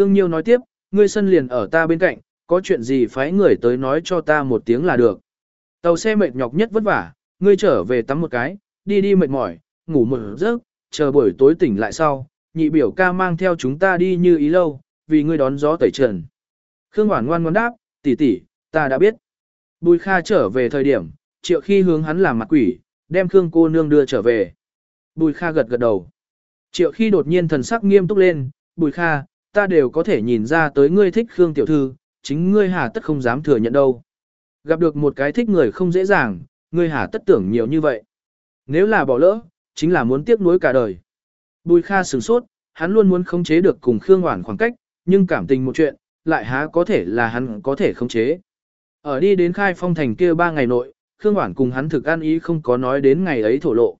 Khương Nhiêu nói tiếp, ngươi sân liền ở ta bên cạnh, có chuyện gì phái người tới nói cho ta một tiếng là được. Tàu xe mệt nhọc nhất vất vả, ngươi trở về tắm một cái, đi đi mệt mỏi, ngủ một giấc, chờ buổi tối tỉnh lại sau, nhị biểu ca mang theo chúng ta đi như ý lâu, vì ngươi đón gió tẩy trần. Khương Hoản ngoan ngoan đáp, tỷ tỷ, ta đã biết. Bùi Kha trở về thời điểm, triệu khi hướng hắn làm mặt quỷ, đem Khương cô nương đưa trở về. Bùi Kha gật gật đầu. Triệu khi đột nhiên thần sắc nghiêm túc lên, Bùi Kha, ta đều có thể nhìn ra tới ngươi thích Khương tiểu thư, chính ngươi hà tất không dám thừa nhận đâu. Gặp được một cái thích người không dễ dàng, ngươi hà tất tưởng nhiều như vậy. Nếu là bỏ lỡ, chính là muốn tiếc nuối cả đời. Bùi Kha sửng sốt, hắn luôn muốn khống chế được cùng Khương Hoản khoảng cách, nhưng cảm tình một chuyện, lại há có thể là hắn có thể khống chế. Ở đi đến khai phong thành kia ba ngày nội, Khương Hoản cùng hắn thực ăn ý không có nói đến ngày ấy thổ lộ.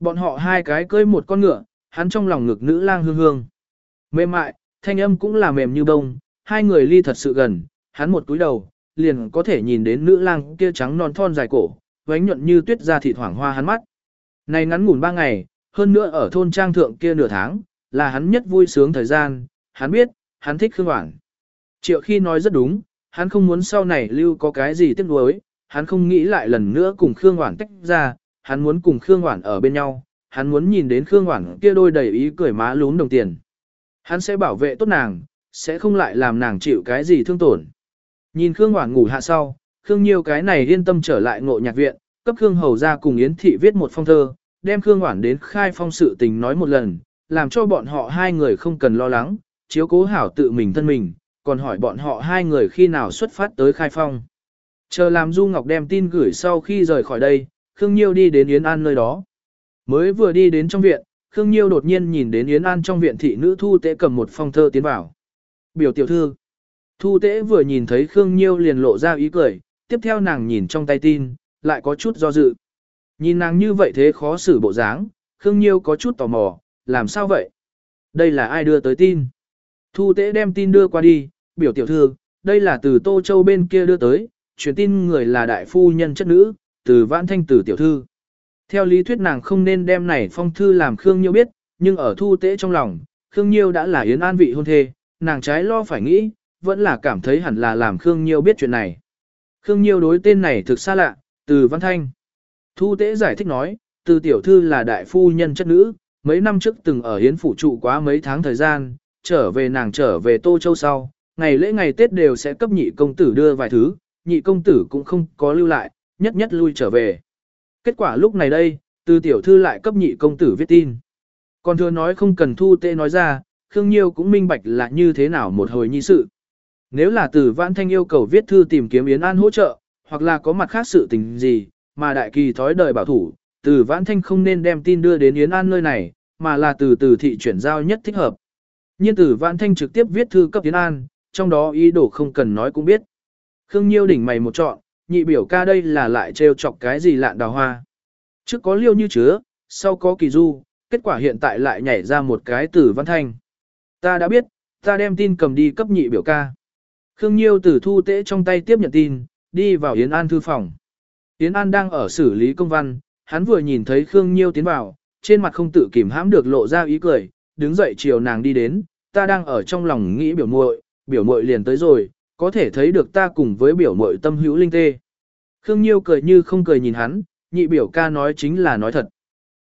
Bọn họ hai cái cưỡi một con ngựa, hắn trong lòng ngực nữ lang hương hương. Mềm mại, thanh âm cũng là mềm như bông, hai người ly thật sự gần, hắn một túi đầu, liền có thể nhìn đến nữ lang kia trắng non thon dài cổ, vánh nhuận như tuyết ra thịt hoảng hoa hắn mắt. Này ngắn ngủn ba ngày, hơn nữa ở thôn trang thượng kia nửa tháng, là hắn nhất vui sướng thời gian, hắn biết, hắn thích Khương Hoảng. Triệu khi nói rất đúng, hắn không muốn sau này lưu có cái gì tiếc nuối, hắn không nghĩ lại lần nữa cùng Khương Hoảng tách ra, hắn muốn cùng Khương Hoảng ở bên nhau, hắn muốn nhìn đến Khương Hoảng kia đôi đầy ý cười má lún đồng tiền. Hắn sẽ bảo vệ tốt nàng, sẽ không lại làm nàng chịu cái gì thương tổn. Nhìn Khương Hoảng ngủ hạ sau, Khương Nhiêu cái này yên tâm trở lại ngộ nhạc viện, cấp Khương Hầu ra cùng Yến Thị viết một phong thơ, đem Khương Hoảng đến khai phong sự tình nói một lần, làm cho bọn họ hai người không cần lo lắng, chiếu cố hảo tự mình thân mình, còn hỏi bọn họ hai người khi nào xuất phát tới khai phong. Chờ làm Du Ngọc đem tin gửi sau khi rời khỏi đây, Khương Nhiêu đi đến Yến An nơi đó. Mới vừa đi đến trong viện, Khương Nhiêu đột nhiên nhìn đến Yến An trong viện thị nữ Thu Tế cầm một phong thơ tiến vào. Biểu tiểu thư. Thu Tế vừa nhìn thấy Khương Nhiêu liền lộ ra ý cười, tiếp theo nàng nhìn trong tay tin, lại có chút do dự. Nhìn nàng như vậy thế khó xử bộ dáng, Khương Nhiêu có chút tò mò, làm sao vậy? Đây là ai đưa tới tin? Thu Tế đem tin đưa qua đi, biểu tiểu thư, đây là từ Tô Châu bên kia đưa tới, truyền tin người là đại phu nhân chất nữ, từ vãn thanh tử tiểu thư. Theo lý thuyết nàng không nên đem này phong thư làm Khương Nhiêu biết, nhưng ở thu tế trong lòng, Khương Nhiêu đã là yến an vị hôn thê, nàng trái lo phải nghĩ, vẫn là cảm thấy hẳn là làm Khương Nhiêu biết chuyện này. Khương Nhiêu đối tên này thực xa lạ, từ văn thanh. Thu tế giải thích nói, từ tiểu thư là đại phu nhân chất nữ, mấy năm trước từng ở Yến phủ trụ quá mấy tháng thời gian, trở về nàng trở về Tô Châu sau, ngày lễ ngày Tết đều sẽ cấp nhị công tử đưa vài thứ, nhị công tử cũng không có lưu lại, nhất nhất lui trở về. Kết quả lúc này đây, từ tiểu thư lại cấp nhị công tử viết tin. Còn thừa nói không cần thu tệ nói ra, Khương Nhiêu cũng minh bạch là như thế nào một hồi nhi sự. Nếu là từ vãn thanh yêu cầu viết thư tìm kiếm Yến An hỗ trợ, hoặc là có mặt khác sự tình gì, mà đại kỳ thói đời bảo thủ, từ vãn thanh không nên đem tin đưa đến Yến An nơi này, mà là từ từ thị chuyển giao nhất thích hợp. nhiên từ vãn thanh trực tiếp viết thư cấp Yến An, trong đó ý đồ không cần nói cũng biết. Khương Nhiêu đỉnh mày một trọn, nhị biểu ca đây là lại trêu chọc cái gì lạn đào hoa. Trước có liêu như chứa, sau có kỳ du, kết quả hiện tại lại nhảy ra một cái tử văn thanh. Ta đã biết, ta đem tin cầm đi cấp nhị biểu ca. Khương Nhiêu tử thu tễ trong tay tiếp nhận tin, đi vào Yến An thư phòng. Yến An đang ở xử lý công văn, hắn vừa nhìn thấy Khương Nhiêu tiến vào, trên mặt không tự kìm hãm được lộ ra ý cười, đứng dậy chiều nàng đi đến, ta đang ở trong lòng nghĩ biểu muội, biểu muội liền tới rồi, có thể thấy được ta cùng với biểu mội tâm hữu linh tê. Khương Nhiêu cười như không cười nhìn hắn, nhị biểu ca nói chính là nói thật.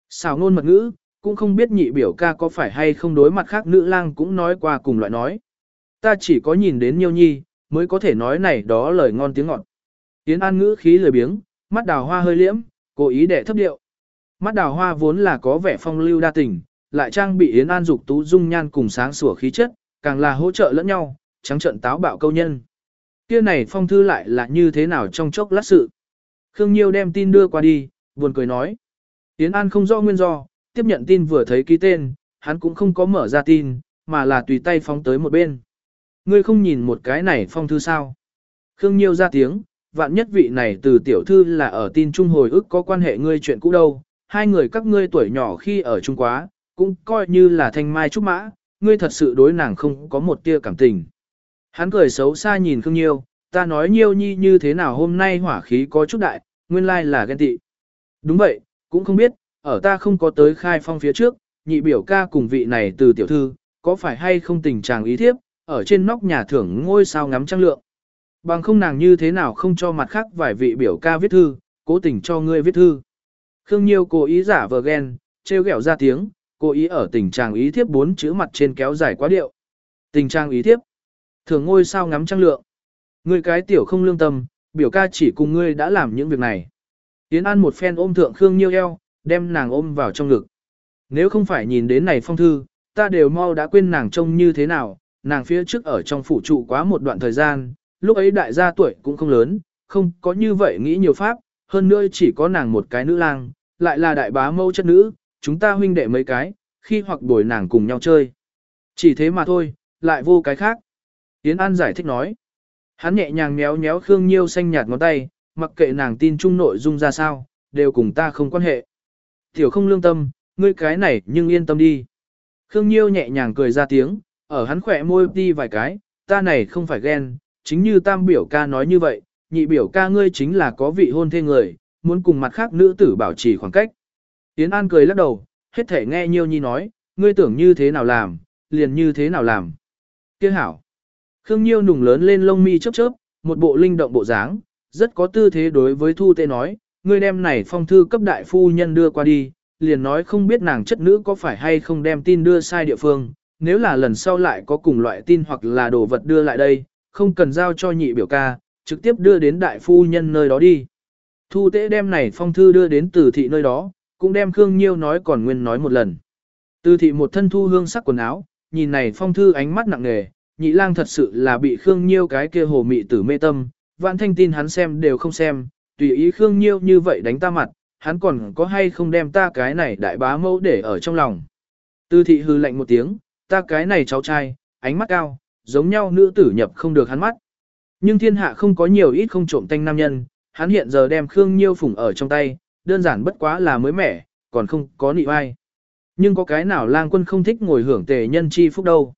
Xào ngôn mật ngữ, cũng không biết nhị biểu ca có phải hay không đối mặt khác nữ lang cũng nói qua cùng loại nói. Ta chỉ có nhìn đến Nhiêu Nhi, mới có thể nói này đó lời ngon tiếng ngọt. Yến An ngữ khí lười biếng, mắt đào hoa hơi liễm, cố ý để thấp điệu. Mắt đào hoa vốn là có vẻ phong lưu đa tình, lại trang bị Yến An dục tú dung nhan cùng sáng sủa khí chất, càng là hỗ trợ lẫn nhau, trắng trận táo bạo câu nhân. Kia này phong thư lại là như thế nào trong chốc lát sự. Khương Nhiêu đem tin đưa qua đi, buồn cười nói. Tiến An không rõ nguyên do, tiếp nhận tin vừa thấy ký tên, hắn cũng không có mở ra tin, mà là tùy tay phóng tới một bên. Ngươi không nhìn một cái này phong thư sao? Khương Nhiêu ra tiếng, vạn nhất vị này từ tiểu thư là ở tin trung hồi ức có quan hệ ngươi chuyện cũ đâu, hai người các ngươi tuổi nhỏ khi ở chung quá, cũng coi như là thanh mai trúc mã, ngươi thật sự đối nàng không có một tia cảm tình. Hắn cười xấu xa nhìn Khương Nhiêu, ta nói Nhiêu nhi như thế nào hôm nay hỏa khí có chút đại, nguyên lai là ghen tị. Đúng vậy, cũng không biết, ở ta không có tới khai phong phía trước, nhị biểu ca cùng vị này từ tiểu thư, có phải hay không tình trạng ý thiếp, ở trên nóc nhà thưởng ngôi sao ngắm trăng lượng. Bằng không nàng như thế nào không cho mặt khác vài vị biểu ca viết thư, cố tình cho ngươi viết thư. Khương Nhiêu cố ý giả vờ ghen, trêu ghẹo ra tiếng, cố ý ở tình trạng ý thiếp bốn chữ mặt trên kéo dài quá điệu. Tình trạng ý thiếp. Thường ngôi sao ngắm trăng lượng. Ngươi cái tiểu không lương tâm, biểu ca chỉ cùng ngươi đã làm những việc này. Tiến An một phen ôm thượng Khương Nhiêu eo, đem nàng ôm vào trong ngực. Nếu không phải nhìn đến này phong thư, ta đều mau đã quên nàng trông như thế nào, nàng phía trước ở trong phủ trụ quá một đoạn thời gian, lúc ấy đại gia tuổi cũng không lớn, không có như vậy nghĩ nhiều pháp, hơn nữa chỉ có nàng một cái nữ lang, lại là đại bá mâu chất nữ, chúng ta huynh đệ mấy cái, khi hoặc đổi nàng cùng nhau chơi. Chỉ thế mà thôi, lại vô cái khác. Yến An giải thích nói. Hắn nhẹ nhàng méo méo Khương Nhiêu xanh nhạt ngón tay, mặc kệ nàng tin chung nội dung ra sao, đều cùng ta không quan hệ. Tiểu không lương tâm, ngươi cái này nhưng yên tâm đi. Khương Nhiêu nhẹ nhàng cười ra tiếng, ở hắn khỏe môi đi vài cái, ta này không phải ghen, chính như tam biểu ca nói như vậy, nhị biểu ca ngươi chính là có vị hôn thê người, muốn cùng mặt khác nữ tử bảo trì khoảng cách. Yến An cười lắc đầu, hết thể nghe Nhiêu Nhi nói, ngươi tưởng như thế nào làm, liền như thế nào làm. Tiếc hảo. Khương Nhiêu nùng lớn lên lông mi chớp chớp, một bộ linh động bộ dáng, rất có tư thế đối với Thu Tê nói, ngươi đem này phong thư cấp đại phu nhân đưa qua đi, liền nói không biết nàng chất nữ có phải hay không đem tin đưa sai địa phương, nếu là lần sau lại có cùng loại tin hoặc là đồ vật đưa lại đây, không cần giao cho nhị biểu ca, trực tiếp đưa đến đại phu nhân nơi đó đi. Thu Tế đem này phong thư đưa đến từ thị nơi đó, cũng đem Khương Nhiêu nói còn nguyên nói một lần. Từ thị một thân thu hương sắc quần áo, nhìn này phong thư ánh mắt nặng nề, nhị lang thật sự là bị Khương Nhiêu cái kia hồ mị tử mê tâm, vạn thanh tin hắn xem đều không xem, tùy ý Khương Nhiêu như vậy đánh ta mặt, hắn còn có hay không đem ta cái này đại bá mẫu để ở trong lòng. Tư thị hư lạnh một tiếng, ta cái này cháu trai, ánh mắt cao, giống nhau nữ tử nhập không được hắn mắt. Nhưng thiên hạ không có nhiều ít không trộm tanh nam nhân, hắn hiện giờ đem Khương Nhiêu phủng ở trong tay, đơn giản bất quá là mới mẻ, còn không có nị vai. Nhưng có cái nào lang quân không thích ngồi hưởng tề nhân chi phúc đâu.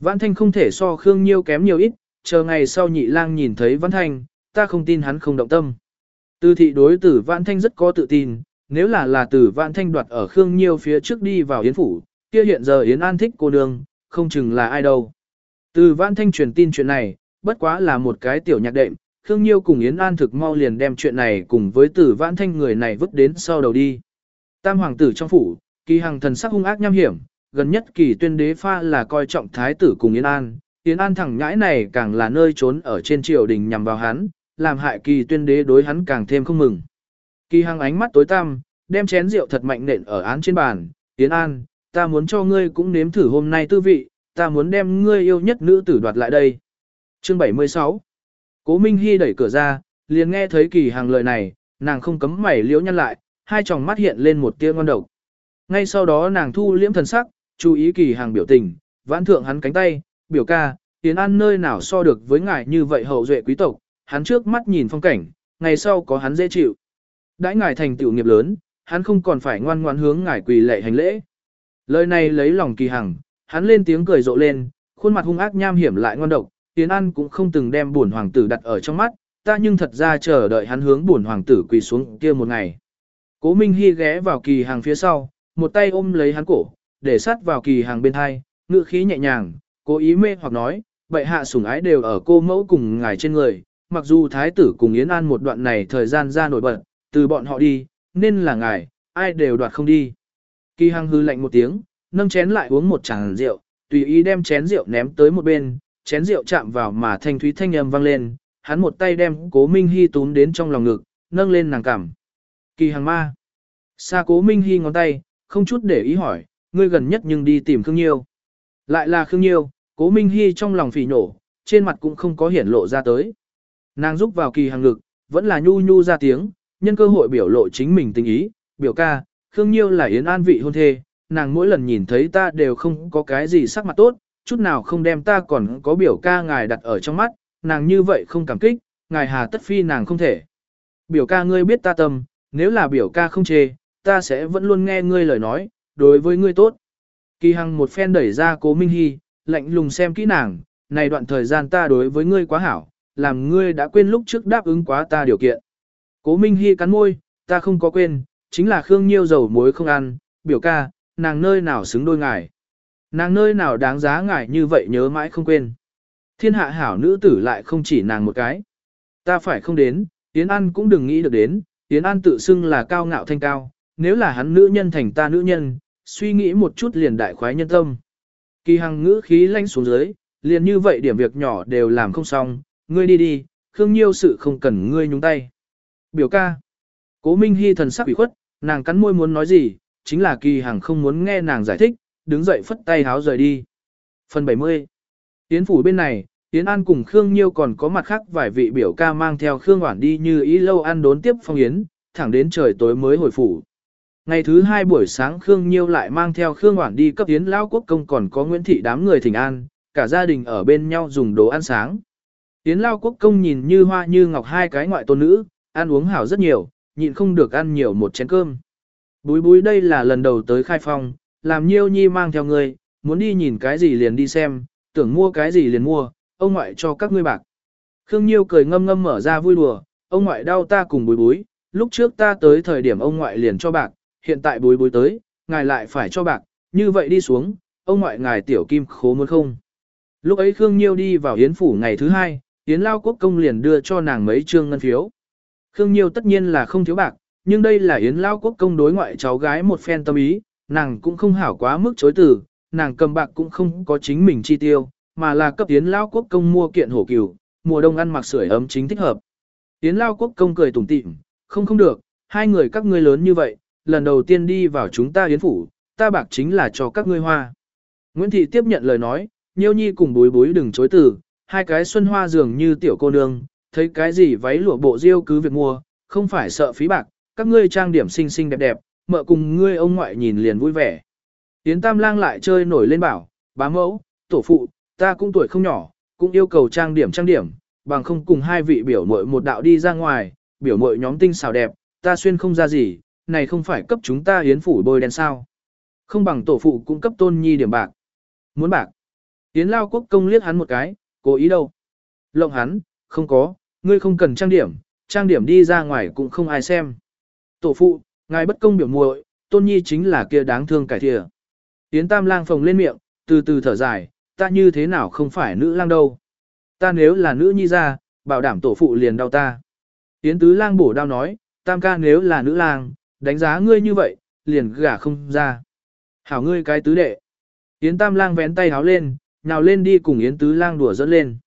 Vãn Thanh không thể so Khương Nhiêu kém nhiều ít, chờ ngày sau nhị lang nhìn thấy Vãn Thanh, ta không tin hắn không động tâm. Từ thị đối tử Vãn Thanh rất có tự tin, nếu là là tử Vãn Thanh đoạt ở Khương Nhiêu phía trước đi vào Yến Phủ, kia hiện giờ Yến An thích cô nương, không chừng là ai đâu. Từ Vãn Thanh truyền tin chuyện này, bất quá là một cái tiểu nhạc đệm, Khương Nhiêu cùng Yến An thực mau liền đem chuyện này cùng với tử Vãn Thanh người này vứt đến sau đầu đi. Tam hoàng tử trong phủ, kỳ hằng thần sắc hung ác nham hiểm, gần nhất kỳ tuyên đế pha là coi trọng thái tử cùng Yến An, Yến An thẳng nhãi này càng là nơi trốn ở trên triều đình nhằm vào hắn, làm hại kỳ tuyên đế đối hắn càng thêm không mừng. Kỳ hăng ánh mắt tối tăm, đem chén rượu thật mạnh nện ở án trên bàn, Yến An, ta muốn cho ngươi cũng nếm thử hôm nay tư vị, ta muốn đem ngươi yêu nhất nữ tử đoạt lại đây. Chương 76 Cố Minh Hy đẩy cửa ra, liền nghe thấy kỳ hàng lời này, nàng không cấm mày liễu nhăn lại, hai tròng mắt hiện lên một tia ngon độc. Ngay sau đó nàng thu liễm thần sắc, chú ý kỳ hàng biểu tình, vãn thượng hắn cánh tay, biểu ca, tiến an nơi nào so được với ngài như vậy hậu duệ quý tộc, hắn trước mắt nhìn phong cảnh, ngày sau có hắn dễ chịu. Đãi ngài thành tựu nghiệp lớn, hắn không còn phải ngoan ngoãn hướng ngài quỳ lệ hành lễ. Lời này lấy lòng kỳ hằng, hắn lên tiếng cười rộ lên, khuôn mặt hung ác nham hiểm lại ngoan độc, Tiến An cũng không từng đem buồn hoàng tử đặt ở trong mắt, ta nhưng thật ra chờ đợi hắn hướng buồn hoàng tử quỳ xuống kia một ngày. Cố Minh Hy ghé vào kỳ hàng phía sau, một tay ôm lấy hắn cổ, để sát vào kỳ hàng bên hai, ngữ khí nhẹ nhàng, cố ý mê hoặc nói, bệ hạ sủng ái đều ở cô mẫu cùng ngài trên người, mặc dù thái tử cùng Yến An một đoạn này thời gian ra nổi bật, từ bọn họ đi, nên là ngài, ai đều đoạt không đi. Kỳ Hằng hư lạnh một tiếng, nâng chén lại uống một chàng rượu, tùy ý đem chén rượu ném tới một bên, chén rượu chạm vào mà thanh thúy thanh âm vang lên, hắn một tay đem Cố Minh Hi túm đến trong lòng ngực, nâng lên nàng cằm. Kỳ Hằng ma. Xa Cố Minh Hi ngón tay, không chút để ý hỏi, ngươi gần nhất nhưng đi tìm Khương Nhiêu. Lại là Khương Nhiêu, Cố Minh Hi trong lòng phỉ nổ, trên mặt cũng không có hiển lộ ra tới. Nàng rúc vào kỳ hàng ngực, vẫn là nhu nhu ra tiếng, nhân cơ hội biểu lộ chính mình tình ý, biểu ca, Khương Nhiêu là Yến An vị hôn thê, nàng mỗi lần nhìn thấy ta đều không có cái gì sắc mặt tốt, chút nào không đem ta còn có biểu ca ngài đặt ở trong mắt, nàng như vậy không cảm kích, ngài hà tất phi nàng không thể. Biểu ca ngươi biết ta tâm, nếu là biểu ca không chê, ta sẽ vẫn luôn nghe ngươi lời nói, đối với ngươi tốt. Kỳ Hằng một phen đẩy ra cố Minh Hy, lạnh lùng xem kỹ nàng, này đoạn thời gian ta đối với ngươi quá hảo, làm ngươi đã quên lúc trước đáp ứng quá ta điều kiện. Cố Minh Hy cắn môi, ta không có quên, chính là Khương Nhiêu dầu muối không ăn, biểu ca, nàng nơi nào xứng đôi ngài. Nàng nơi nào đáng giá ngài như vậy nhớ mãi không quên. Thiên hạ hảo nữ tử lại không chỉ nàng một cái. Ta phải không đến, Yến An cũng đừng nghĩ được đến, Yến An tự xưng là cao ngạo thanh cao, nếu là hắn nữ nhân thành ta nữ nhân, suy nghĩ một chút liền đại khoái nhân tâm. Kỳ hằng ngữ khí lanh xuống dưới, liền như vậy điểm việc nhỏ đều làm không xong, ngươi đi đi, Khương Nhiêu sự không cần ngươi nhúng tay. Biểu ca. Cố Minh Hy thần sắc ủy khuất, nàng cắn môi muốn nói gì, chính là kỳ hằng không muốn nghe nàng giải thích, đứng dậy phất tay háo rời đi. Phần 70 tiến phủ bên này, tiến An cùng Khương Nhiêu còn có mặt khác vài vị biểu ca mang theo Khương Hoản đi như ý lâu ăn đốn tiếp phong Yến, thẳng đến trời tối mới hồi phủ. Ngày thứ hai buổi sáng Khương Nhiêu lại mang theo Khương Hoản đi cấp Yến Lao Quốc Công còn có Nguyễn Thị đám người thỉnh an, cả gia đình ở bên nhau dùng đồ ăn sáng. Yến Lao Quốc Công nhìn như hoa như ngọc hai cái ngoại tôn nữ, ăn uống hảo rất nhiều, nhịn không được ăn nhiều một chén cơm. Búi búi đây là lần đầu tới khai phong, làm nhiêu nhi mang theo người, muốn đi nhìn cái gì liền đi xem, tưởng mua cái gì liền mua, ông ngoại cho các ngươi bạc. Khương Nhiêu cười ngâm ngâm mở ra vui đùa, ông ngoại đau ta cùng búi búi, lúc trước ta tới thời điểm ông ngoại liền cho bạc, hiện tại bối bối tới, ngài lại phải cho bạc, như vậy đi xuống, ông ngoại ngài tiểu kim khố muốn không. Lúc ấy Khương Nhiêu đi vào Yến Phủ ngày thứ hai, Yến Lao Quốc Công liền đưa cho nàng mấy trương ngân phiếu. Khương Nhiêu tất nhiên là không thiếu bạc, nhưng đây là Yến Lao Quốc Công đối ngoại cháu gái một phen tâm ý, nàng cũng không hảo quá mức chối từ, nàng cầm bạc cũng không có chính mình chi tiêu, mà là cấp Yến Lao Quốc Công mua kiện hổ cừu, mùa đông ăn mặc sưởi ấm chính thích hợp. Yến Lao Quốc Công cười tủm tỉm, không không được, hai người các ngươi lớn như vậy, lần đầu tiên đi vào chúng ta Yến Phủ, ta bạc chính là cho các ngươi hoa. Nguyễn Thị tiếp nhận lời nói, Nhiêu Nhi cùng bối bối đừng chối từ, hai cái xuân hoa dường như tiểu cô nương, thấy cái gì váy lụa bộ diêu cứ việc mua, không phải sợ phí bạc, các ngươi trang điểm xinh xinh đẹp đẹp, mợ cùng ngươi ông ngoại nhìn liền vui vẻ. Yến Tam Lang lại chơi nổi lên bảo, bá mẫu, tổ phụ, ta cũng tuổi không nhỏ, cũng yêu cầu trang điểm trang điểm, bằng không cùng hai vị biểu muội một đạo đi ra ngoài, biểu muội nhóm tinh xào đẹp, ta xuyên không ra gì, này không phải cấp chúng ta Yến phủ bôi đen sao. Không bằng tổ phụ cũng cấp tôn nhi điểm bạc. Muốn bạc. Yến Lao Quốc công liếc hắn một cái, cố ý đâu. Lộng hắn, không có, ngươi không cần trang điểm, trang điểm đi ra ngoài cũng không ai xem. Tổ phụ, ngài bất công biểu muội, tôn nhi chính là kia đáng thương cải thìa. Yến Tam Lang phồng lên miệng, từ từ thở dài, ta như thế nào không phải nữ lang đâu. Ta nếu là nữ nhi ra, bảo đảm tổ phụ liền đau ta. Yến Tứ Lang bổ đau nói, Tam ca nếu là nữ lang, đánh giá ngươi như vậy, liền gả không ra. Hảo ngươi cái tứ đệ. Yến Tam Lang vén tay háo lên, nào lên đi cùng Yến Tứ Lang đùa dẫn lên.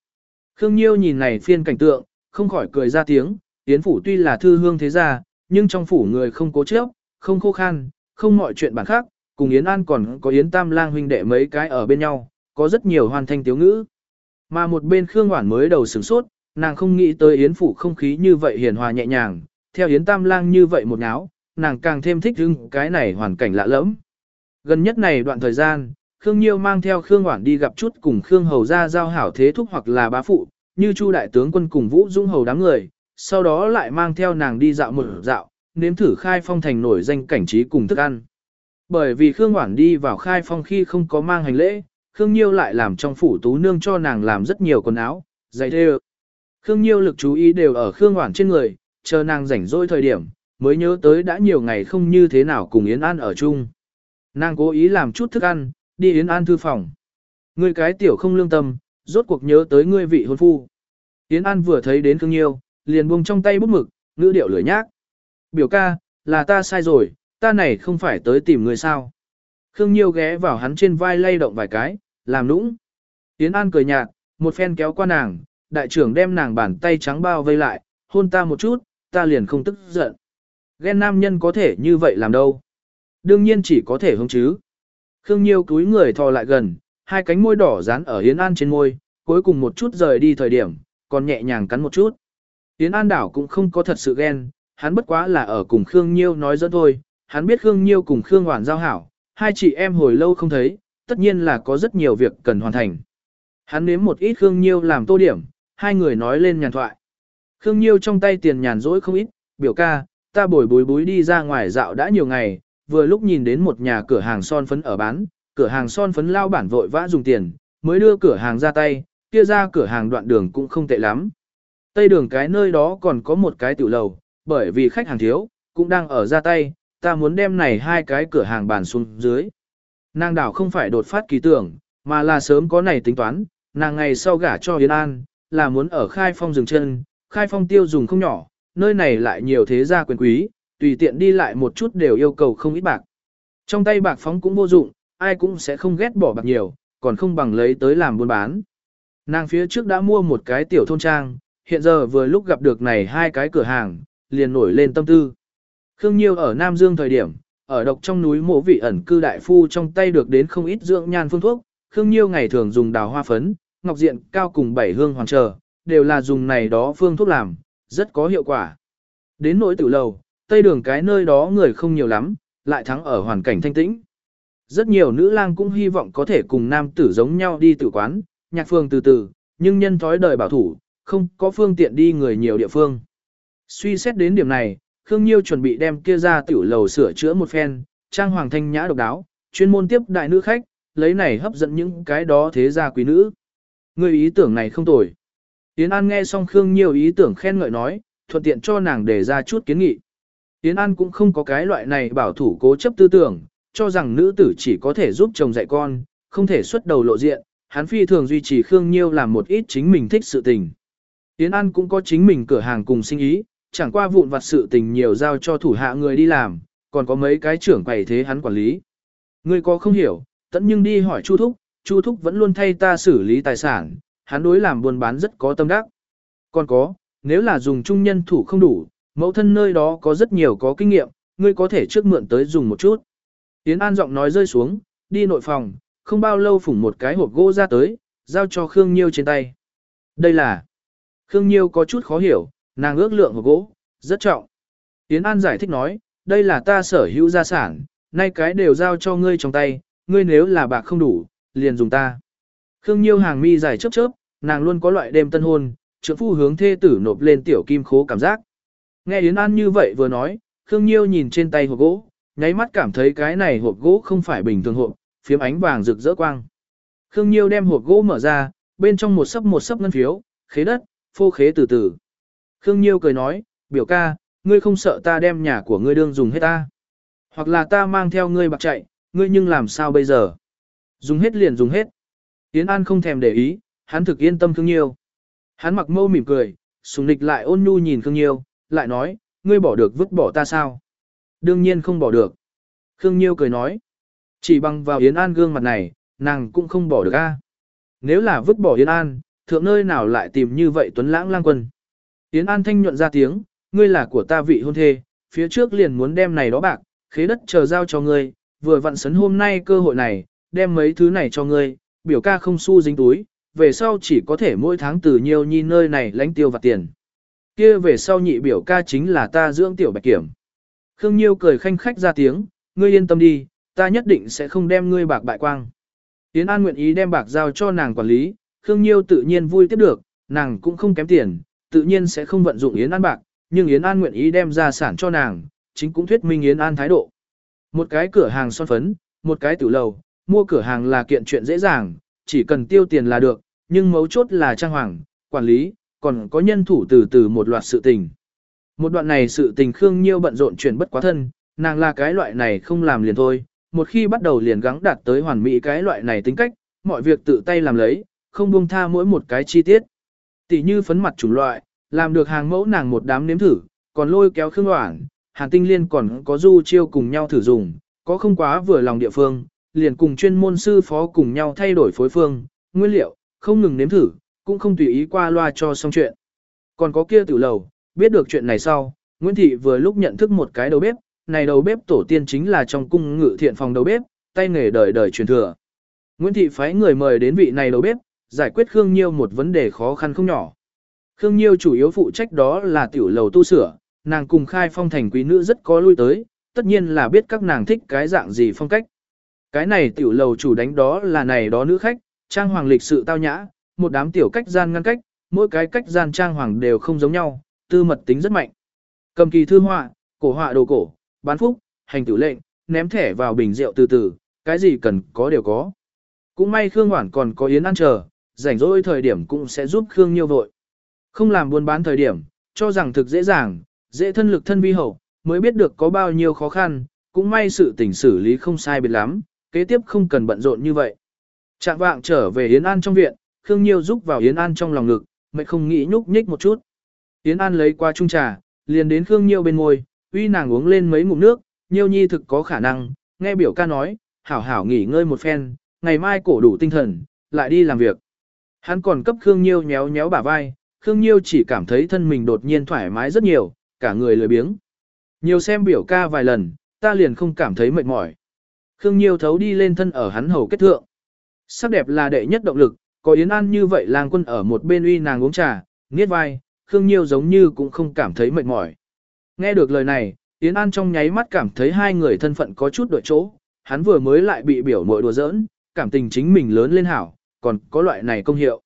Khương Nhiêu nhìn này phiên cảnh tượng, không khỏi cười ra tiếng, Yến Phủ tuy là thư hương thế gia, nhưng trong phủ người không cố chấp, không khô khan, không mọi chuyện bản khác, cùng Yến An còn có Yến Tam Lang huynh đệ mấy cái ở bên nhau, có rất nhiều hoàn thanh tiếu ngữ. Mà một bên Khương Hoản mới đầu sửng sốt, nàng không nghĩ tới Yến Phủ không khí như vậy hiền hòa nhẹ nhàng, theo Yến Tam Lang như vậy một náo, nàng càng thêm thích hứng cái này hoàn cảnh lạ lẫm. Gần nhất này đoạn thời gian, Khương Nhiêu mang theo Khương Hoản đi gặp chút cùng Khương Hầu ra giao hảo thế thúc hoặc là bá phụ, như Chu đại tướng quân cùng Vũ Dung Hầu đám người, sau đó lại mang theo nàng đi dạo một dạo, nếm thử khai phong thành nổi danh cảnh trí cùng thức ăn. Bởi vì Khương Hoản đi vào khai phong khi không có mang hành lễ, Khương Nhiêu lại làm trong phủ tú nương cho nàng làm rất nhiều quần áo, giày thê Khương Nhiêu lực chú ý đều ở Khương Hoản trên người, chờ nàng rảnh rỗi thời điểm, mới nhớ tới đã nhiều ngày không như thế nào cùng Yến An ở chung. Nàng cố ý làm chút thức ăn, đi Yến An thư phòng. Ngươi cái tiểu không lương tâm, rốt cuộc nhớ tới ngươi vị hôn phu. Yến An vừa thấy đến Khương Nhiêu, liền buông trong tay bút mực, ngữ điệu lưỡi nhác. Biểu ca, là ta sai rồi, ta này không phải tới tìm người sao. Khương Nhiêu ghé vào hắn trên vai lay động vài cái, làm nũng. Yến An cười nhạt, một phen kéo qua nàng, đại trưởng đem nàng bàn tay trắng bao vây lại, hôn ta một chút, ta liền không tức giận. Ghen nam nhân có thể như vậy làm đâu. Đương nhiên chỉ có thể hông chứ. Khương Nhiêu cúi người thò lại gần, hai cánh môi đỏ dán ở Yến An trên môi, cuối cùng một chút rời đi thời điểm, còn nhẹ nhàng cắn một chút. Yến An đảo cũng không có thật sự ghen, hắn bất quá là ở cùng Khương Nhiêu nói dẫn thôi, hắn biết Khương Nhiêu cùng Khương Hoàn giao hảo, hai chị em hồi lâu không thấy, tất nhiên là có rất nhiều việc cần hoàn thành. Hắn nếm một ít Khương Nhiêu làm tô điểm, hai người nói lên nhàn thoại. Khương Nhiêu trong tay tiền nhàn rỗi không ít, biểu ca, ta bồi bối bối đi ra ngoài dạo đã nhiều ngày, vừa lúc nhìn đến một nhà cửa hàng son phấn ở bán, cửa hàng son phấn lao bản vội vã dùng tiền, mới đưa cửa hàng ra tay, kia ra cửa hàng đoạn đường cũng không tệ lắm. Tây đường cái nơi đó còn có một cái tiểu lầu, bởi vì khách hàng thiếu, cũng đang ở ra tay, ta muốn đem này hai cái cửa hàng bàn xuống dưới. Nàng đảo không phải đột phát kỳ tưởng, mà là sớm có này tính toán, nàng ngày sau gả cho Yến An, là muốn ở khai phong dừng chân, khai phong tiêu dùng không nhỏ, nơi này lại nhiều thế gia quyền quý, tùy tiện đi lại một chút đều yêu cầu không ít bạc. Trong tay bạc phóng cũng vô dụng, ai cũng sẽ không ghét bỏ bạc nhiều, còn không bằng lấy tới làm buôn bán. Nàng phía trước đã mua một cái tiểu thôn trang, hiện giờ vừa lúc gặp được này hai cái cửa hàng, liền nổi lên tâm tư. Khương Nhiêu ở Nam Dương thời điểm, ở độc trong núi mộ vị ẩn cư đại phu trong tay được đến không ít dưỡng nhan phương thuốc, Khương Nhiêu ngày thường dùng đào hoa phấn, ngọc diện cao cùng bảy hương hoàng trở, đều là dùng này đó phương thuốc làm, rất có hiệu quả. Đến nỗi tử lầu, tây đường cái nơi đó người không nhiều lắm, lại thắng ở hoàn cảnh thanh tĩnh. Rất nhiều nữ lang cũng hy vọng có thể cùng nam tử giống nhau đi tử quán, nhạc phương từ từ, nhưng nhân thói đời bảo thủ, không có phương tiện đi người nhiều địa phương. Suy xét đến điểm này, Khương Nhiêu chuẩn bị đem kia ra tiểu lầu sửa chữa một phen, trang hoàng thanh nhã độc đáo, chuyên môn tiếp đại nữ khách, lấy này hấp dẫn những cái đó thế gia quý nữ. Người ý tưởng này không tồi. Yến An nghe xong Khương Nhiêu ý tưởng khen ngợi nói, thuận tiện cho nàng đề ra chút kiến nghị. Yến An cũng không có cái loại này bảo thủ cố chấp tư tưởng, cho rằng nữ tử chỉ có thể giúp chồng dạy con, không thể xuất đầu lộ diện, hắn phi thường duy trì Khương Nhiêu làm một ít chính mình thích sự tình. Yến An cũng có chính mình cửa hàng cùng sinh ý, chẳng qua vụn vặt sự tình nhiều giao cho thủ hạ người đi làm, còn có mấy cái trưởng quầy thế hắn quản lý. Ngươi có không hiểu, tận nhưng đi hỏi Chu Thúc, Chu Thúc vẫn luôn thay ta xử lý tài sản, hắn đối làm buôn bán rất có tâm đắc. Còn có, nếu là dùng chung nhân thủ không đủ, mẫu thân nơi đó có rất nhiều có kinh nghiệm, ngươi có thể trước mượn tới dùng một chút. Tiến An giọng nói rơi xuống, đi nội phòng, không bao lâu phủng một cái hộp gỗ ra tới, giao cho Khương Nhiêu trên tay. Đây là... Khương Nhiêu có chút khó hiểu, nàng ước lượng hộp gỗ, rất trọng. Tiến An giải thích nói, đây là ta sở hữu gia sản, nay cái đều giao cho ngươi trong tay, ngươi nếu là bạc không đủ, liền dùng ta. Khương Nhiêu hàng mi dài chớp chớp, nàng luôn có loại đêm tân hôn, trưởng phu hướng thê tử nộp lên tiểu kim khố cảm giác. Nghe Yến An như vậy vừa nói, Khương Nhiêu nhìn trên tay hộp gỗ, nháy mắt cảm thấy cái này hộp gỗ không phải bình thường hộp, phiếm ánh vàng rực rỡ quang. Khương Nhiêu đem hộp gỗ mở ra, bên trong một sấp một sấp ngân phiếu, khế đất, phô khế từ từ. Khương Nhiêu cười nói, biểu ca, ngươi không sợ ta đem nhà của ngươi đương dùng hết ta. Hoặc là ta mang theo ngươi bạc chạy, ngươi nhưng làm sao bây giờ? Dùng hết liền dùng hết. Yến An không thèm để ý, hắn thực yên tâm Khương Nhiêu. Hắn mặc mâu mỉm cười, sùng nịch lại ôn nhu nhìn Khương Nhiêu, lại nói, ngươi bỏ được vứt bỏ ta sao? Đương nhiên không bỏ được. Khương Nhiêu cười nói, chỉ bằng vào Yến An gương mặt này, nàng cũng không bỏ được a. Nếu là vứt bỏ Yến An, thượng nơi nào lại tìm như vậy tuấn lãng lang quân. Yến An thanh nhuận ra tiếng, ngươi là của ta vị hôn thê, phía trước liền muốn đem này đó bạc, khế đất chờ giao cho ngươi, vừa vặn sấn hôm nay cơ hội này, đem mấy thứ này cho ngươi, biểu ca không xu dính túi, về sau chỉ có thể mỗi tháng từ nhiều nhi nơi này lãnh tiêu vặt tiền. Kia về sau nhị biểu ca chính là ta dưỡng tiểu bạch kiểm. Khương Nhiêu cười khanh khách ra tiếng, ngươi yên tâm đi, ta nhất định sẽ không đem ngươi bạc bại quang. Yến An nguyện ý đem bạc giao cho nàng quản lý, Khương Nhiêu tự nhiên vui tiếp được, nàng cũng không kém tiền, tự nhiên sẽ không vận dụng Yến An bạc, nhưng Yến An nguyện ý đem ra sản cho nàng, chính cũng thuyết minh Yến An thái độ. Một cái cửa hàng son phấn, một cái tử lầu, mua cửa hàng là kiện chuyện dễ dàng, chỉ cần tiêu tiền là được, nhưng mấu chốt là trang hoàng, quản lý, còn có nhân thủ từ từ một loạt sự tình. Một đoạn này sự tình Khương Nhiêu bận rộn chuyển bất quá thân, nàng là cái loại này không làm liền thôi, một khi bắt đầu liền gắng đạt tới hoàn mỹ cái loại này tính cách, mọi việc tự tay làm lấy, không buông tha mỗi một cái chi tiết. Tỷ như phấn mặt chủng loại, làm được hàng mẫu nàng một đám nếm thử, còn lôi kéo Khương Hoảng, Hàn Tinh Liên còn có du chiêu cùng nhau thử dùng, có không quá vừa lòng địa phương, liền cùng chuyên môn sư phó cùng nhau thay đổi phối phương, nguyên liệu, không ngừng nếm thử, cũng không tùy ý qua loa cho xong chuyện. Còn có kia tiểu lầu, biết được chuyện này sau, Nguyễn Thị vừa lúc nhận thức một cái đầu bếp, này đầu bếp tổ tiên chính là trong cung ngự thiện phòng đầu bếp, tay nghề đời đời truyền thừa. Nguyễn Thị phái người mời đến vị này đầu bếp, giải quyết Khương Nhiêu một vấn đề khó khăn không nhỏ. Khương Nhiêu chủ yếu phụ trách đó là tiểu lầu tu sửa, nàng cùng khai phong thành quý nữ rất có lui tới, tất nhiên là biết các nàng thích cái dạng gì phong cách. Cái này tiểu lầu chủ đánh đó là này đó nữ khách, trang hoàng lịch sự tao nhã, một đám tiểu cách gian ngăn cách, mỗi cái cách gian trang hoàng đều không giống nhau, tư mật tính rất mạnh. Cầm kỳ thư họa, cổ họa đồ cổ, bán phúc, hành tử lệnh, ném thẻ vào bình rượu từ từ, cái gì cần có đều có. Cũng may Khương Hoản còn có yến ăn chờ, rảnh rỗi thời điểm cũng sẽ giúp Khương Nhiêu vội. Không làm buôn bán thời điểm, cho rằng thực dễ dàng, dễ thân lực thân vi hậu, mới biết được có bao nhiêu khó khăn, cũng may sự tình xử lý không sai biệt lắm, kế tiếp không cần bận rộn như vậy. Trạng vạng trở về Yến An trong viện, Khương Nhiêu giúp vào Yến An trong lòng ngực, mệt không nghĩ nhúc nhích một chút. Yến An lấy qua chung trà, liền đến Khương Nhiêu bên môi, uy nàng uống lên mấy ngụm nước, Nhiêu Nhi thực có khả năng, nghe biểu ca nói, hảo hảo nghỉ ngơi một phen, ngày mai cổ đủ tinh thần, lại đi làm việc. Hắn còn cấp Khương Nhiêu nhéo nhéo bả vai, Khương Nhiêu chỉ cảm thấy thân mình đột nhiên thoải mái rất nhiều, cả người lười biếng. Nhiều xem biểu ca vài lần, ta liền không cảm thấy mệt mỏi. Khương Nhiêu thấu đi lên thân ở hắn hầu kết thượng. Sắc đẹp là đệ nhất động lực, có Yến An như vậy lang quân ở một bên uy nàng uống trà, nghiết vai, Khương Nhiêu giống như cũng không cảm thấy mệt mỏi. Nghe được lời này, Yến An trong nháy mắt cảm thấy hai người thân phận có chút đổi chỗ, hắn vừa mới lại bị biểu mội đùa giỡn, cảm tình chính mình lớn lên hảo, còn có loại này công hiệu.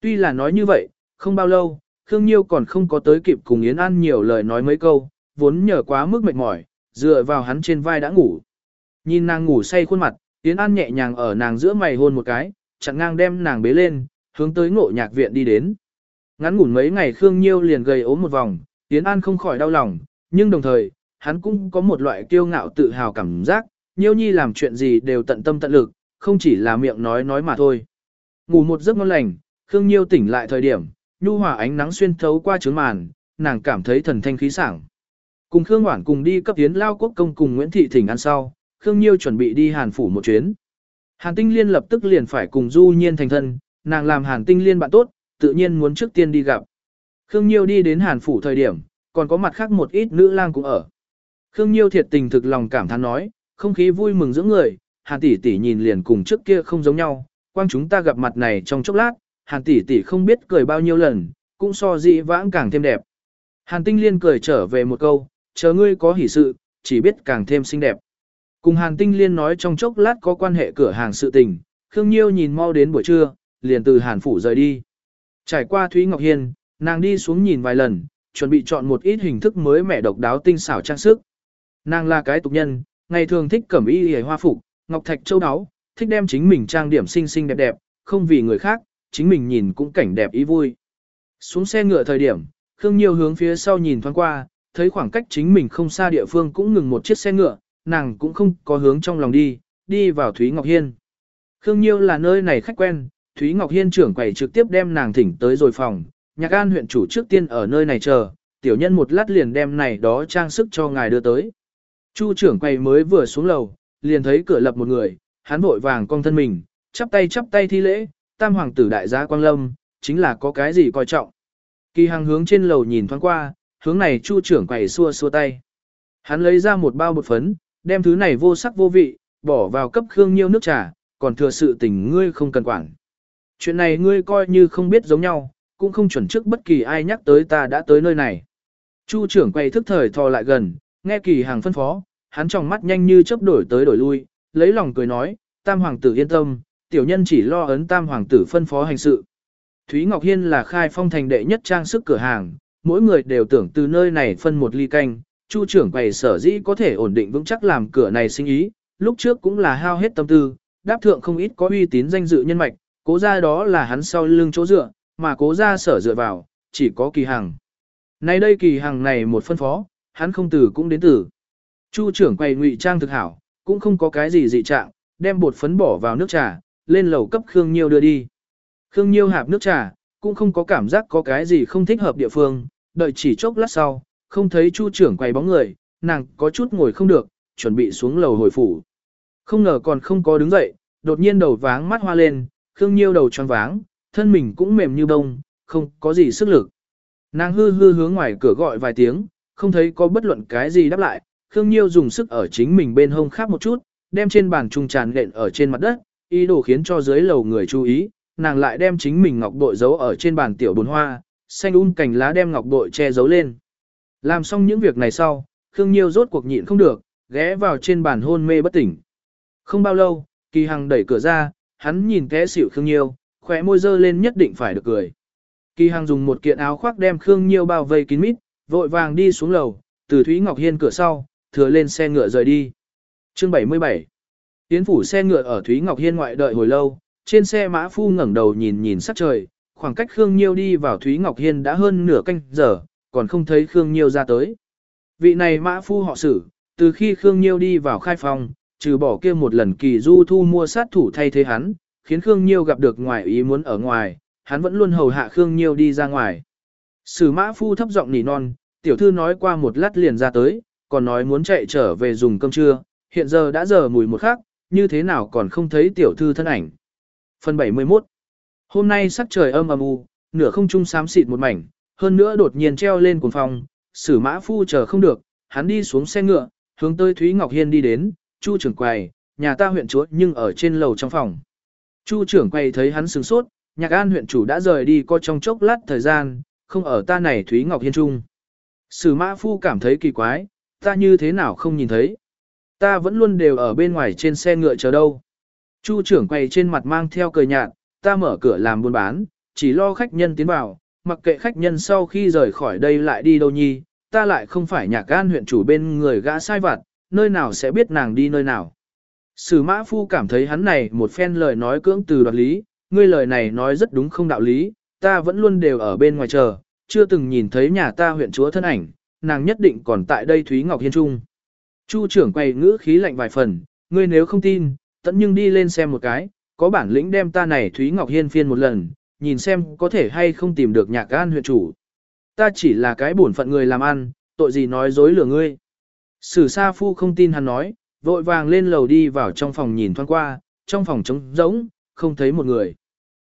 Tuy là nói như vậy, không bao lâu, Khương Nhiêu còn không có tới kịp cùng Yến An nhiều lời nói mấy câu, vốn nhờ quá mức mệt mỏi, dựa vào hắn trên vai đã ngủ. Nhìn nàng ngủ say khuôn mặt, Yến An nhẹ nhàng ở nàng giữa mày hôn một cái, chặn ngang đem nàng bế lên, hướng tới ngộ nhạc viện đi đến. Ngắn ngủn mấy ngày Khương Nhiêu liền gầy ốm một vòng, Yến An không khỏi đau lòng, nhưng đồng thời, hắn cũng có một loại kiêu ngạo tự hào cảm giác, Nhiêu Nhi làm chuyện gì đều tận tâm tận lực, không chỉ là miệng nói nói mà thôi. Ngủ một giấc ngon lành, Khương Nhiêu tỉnh lại thời điểm, nhu hòa ánh nắng xuyên thấu qua trướng màn, nàng cảm thấy thần thanh khí sảng. Cùng Khương Hoản cùng đi cấp tiến lao quốc công cùng Nguyễn Thị Thỉnh ăn sau, Khương Nhiêu chuẩn bị đi Hàn Phủ một chuyến. Hàn Tinh Liên lập tức liền phải cùng Du Nhiên thành thân, nàng làm Hàn Tinh Liên bạn tốt, tự nhiên muốn trước tiên đi gặp. Khương Nhiêu đi đến Hàn Phủ thời điểm, còn có mặt khác một ít nữ lang cũng ở. Khương Nhiêu thiệt tình thực lòng cảm thán nói, không khí vui mừng giữa người, Hàn tỷ tỷ nhìn liền cùng trước kia không giống nhau, quang chúng ta gặp mặt này trong chốc lát, Hàn tỷ tỷ không biết cười bao nhiêu lần, cũng so dị vãng càng thêm đẹp. Hàn Tinh Liên cười trở về một câu, chờ ngươi có hỷ sự, chỉ biết càng thêm xinh đẹp. Cùng Hàn Tinh Liên nói trong chốc lát có quan hệ cửa hàng sự tình, Khương Nhiêu nhìn mau đến buổi trưa, liền từ Hàn Phủ rời đi. Trải qua Thúy Ngọc Hiên, nàng đi xuống nhìn vài lần, chuẩn bị chọn một ít hình thức mới mẻ độc đáo tinh xảo trang sức. Nàng là cái tục nhân, ngày thường thích cẩm y hề hoa phục, ngọc thạch châu đáo thích đem chính mình trang điểm xinh xinh đẹp đẹp, không vì người khác, chính mình nhìn cũng cảnh đẹp ý vui. Xuống xe ngựa thời điểm, Khương Nhiêu hướng phía sau nhìn thoáng qua, thấy khoảng cách chính mình không xa địa phương cũng ngừng một chiếc xe ngựa, nàng cũng không có hướng trong lòng đi, đi vào Thúy Ngọc Hiên. Khương Nhiêu là nơi này khách quen, Thúy Ngọc Hiên trưởng quầy trực tiếp đem nàng thỉnh tới rồi phòng, nhạc an huyện chủ trước tiên ở nơi này chờ, tiểu nhân một lát liền đem này đó trang sức cho ngài đưa tới. Chu trưởng quầy mới vừa xuống lầu, liền thấy cửa lập một người, hắn vội vàng cong thân mình, chắp tay chắp tay thi lễ, tam hoàng tử đại gia Quang Lâm, chính là có cái gì coi trọng. Kỳ hàng hướng trên lầu nhìn thoáng qua, hướng này chu trưởng quầy xua xua tay. Hắn lấy ra một bao bột phấn, đem thứ này vô sắc vô vị, bỏ vào cấp Khương Nhiêu nước trà, còn thừa sự tình ngươi không cần quản. Chuyện này ngươi coi như không biết giống nhau, cũng không chuẩn trước bất kỳ ai nhắc tới ta đã tới nơi này. Chu trưởng quay thức thời thò lại gần, nghe kỳ hàng phân phó, hắn trong mắt nhanh như chớp đổi tới đổi lui, lấy lòng cười nói, tam hoàng tử yên tâm, tiểu nhân chỉ lo ấn tam hoàng tử phân phó hành sự. Thúy Ngọc Hiên là khai phong thành đệ nhất trang sức cửa hàng, mỗi người đều tưởng từ nơi này phân một ly canh, chu trưởng quầy sở dĩ có thể ổn định vững chắc làm cửa này sinh ý, lúc trước cũng là hao hết tâm tư, đáp thượng không ít có uy tín danh dự nhân mạch, cố ra đó là hắn sau lưng chỗ dựa, mà cố ra sở dựa vào, chỉ có kỳ hằng. Nay đây kỳ hằng này một phân phó, hắn không từ cũng đến từ. Chu trưởng quầy ngụy trang thực hảo, cũng không có cái gì dị trạng, đem bột phấn bỏ vào nước trà, lên lầu cấp Khương Nhiêu đưa đi. Khương Nhiêu hạp nước trà, cũng không có cảm giác có cái gì không thích hợp địa phương, đợi chỉ chốc lát sau, không thấy chu trưởng quay bóng người, nàng có chút ngồi không được, chuẩn bị xuống lầu hồi phủ. Không ngờ còn không có đứng dậy, đột nhiên đầu váng mắt hoa lên, Khương Nhiêu đầu tròn váng, thân mình cũng mềm như bông, không có gì sức lực. Nàng hư hư hướng ngoài cửa gọi vài tiếng, không thấy có bất luận cái gì đáp lại, Khương Nhiêu dùng sức ở chính mình bên hông khắp một chút, đem trên bàn trung tràn lện ở trên mặt đất, ý đồ khiến cho dưới lầu người chú ý, nàng lại đem chính mình ngọc bội giấu ở trên bàn tiểu bồn hoa, xanh um cành lá đem ngọc bội che giấu lên. Làm xong những việc này sau, Khương Nhiêu rốt cuộc nhịn không được, ghé vào trên bàn hôn mê bất tỉnh. Không bao lâu, Kỳ Hằng đẩy cửa ra, hắn nhìn té xỉu Khương Nhiêu, khóe môi dơ lên nhất định phải được cười. Kỳ Hằng dùng một kiện áo khoác đem Khương Nhiêu bao vây kín mít, vội vàng đi xuống lầu, từ Thúy Ngọc Hiên cửa sau, thừa lên xe ngựa rời đi. Chương 77 Tiến phủ xe ngựa ở Thúy Ngọc Hiên ngoại đợi hồi lâu, trên xe mã phu ngẩng đầu nhìn nhìn sắc trời, khoảng cách Khương Nhiêu đi vào Thúy Ngọc Hiên đã hơn nửa canh giờ, còn không thấy Khương Nhiêu ra tới. Vị này mã phu họ xử, từ khi Khương Nhiêu đi vào khai phòng, trừ bỏ kia một lần kỳ du thu mua sát thủ thay thế hắn, khiến Khương Nhiêu gặp được ngoài ý muốn ở ngoài, hắn vẫn luôn hầu hạ Khương Nhiêu đi ra ngoài. Sử mã phu thấp giọng nỉ non, tiểu thư nói qua một lát liền ra tới, còn nói muốn chạy trở về dùng cơm trưa, hiện giờ đã giờ mùi một khắc, như thế nào còn không thấy tiểu thư thân ảnh. Phần 71 Hôm nay sắc trời âm âm u, nửa không trung xám xịt một mảnh, hơn nữa đột nhiên treo lên cuồng phong, sử mã phu chờ không được, hắn đi xuống xe ngựa, hướng tới Thúy Ngọc Hiên đi đến, chu trưởng quầy, nhà ta huyện chúa nhưng ở trên lầu trong phòng. Chu trưởng quầy thấy hắn sừng sốt, nhạc an huyện chủ đã rời đi có trong chốc lát thời gian, không ở ta này Thúy Ngọc Hiên Trung. Sử mã phu cảm thấy kỳ quái, ta như thế nào không nhìn thấy. Ta vẫn luôn đều ở bên ngoài trên xe ngựa chờ đâu. Chu trưởng quầy trên mặt mang theo cười nhạt, ta mở cửa làm buôn bán, chỉ lo khách nhân tiến vào, mặc kệ khách nhân sau khi rời khỏi đây lại đi đâu nhi, ta lại không phải nhà can huyện chủ bên người gã sai vặt, nơi nào sẽ biết nàng đi nơi nào. Sử mã phu cảm thấy hắn này một phen lời nói cưỡng từ đoạt lý, ngươi lời này nói rất đúng không đạo lý, ta vẫn luôn đều ở bên ngoài chờ, chưa từng nhìn thấy nhà ta huyện chúa thân ảnh, nàng nhất định còn tại đây Thúy Ngọc Hiên Trung. Chu trưởng quay ngữ khí lạnh vài phần, ngươi nếu không tin, tận nhưng đi lên xem một cái, có bản lĩnh đem ta này Thúy Ngọc Hiên phiên một lần, nhìn xem có thể hay không tìm được nhạc gan huyện chủ. Ta chỉ là cái bổn phận người làm ăn, tội gì nói dối lừa ngươi. Sử Sa Phu không tin hắn nói, vội vàng lên lầu đi vào trong phòng nhìn thoáng qua, trong phòng trống rỗng, không thấy một người.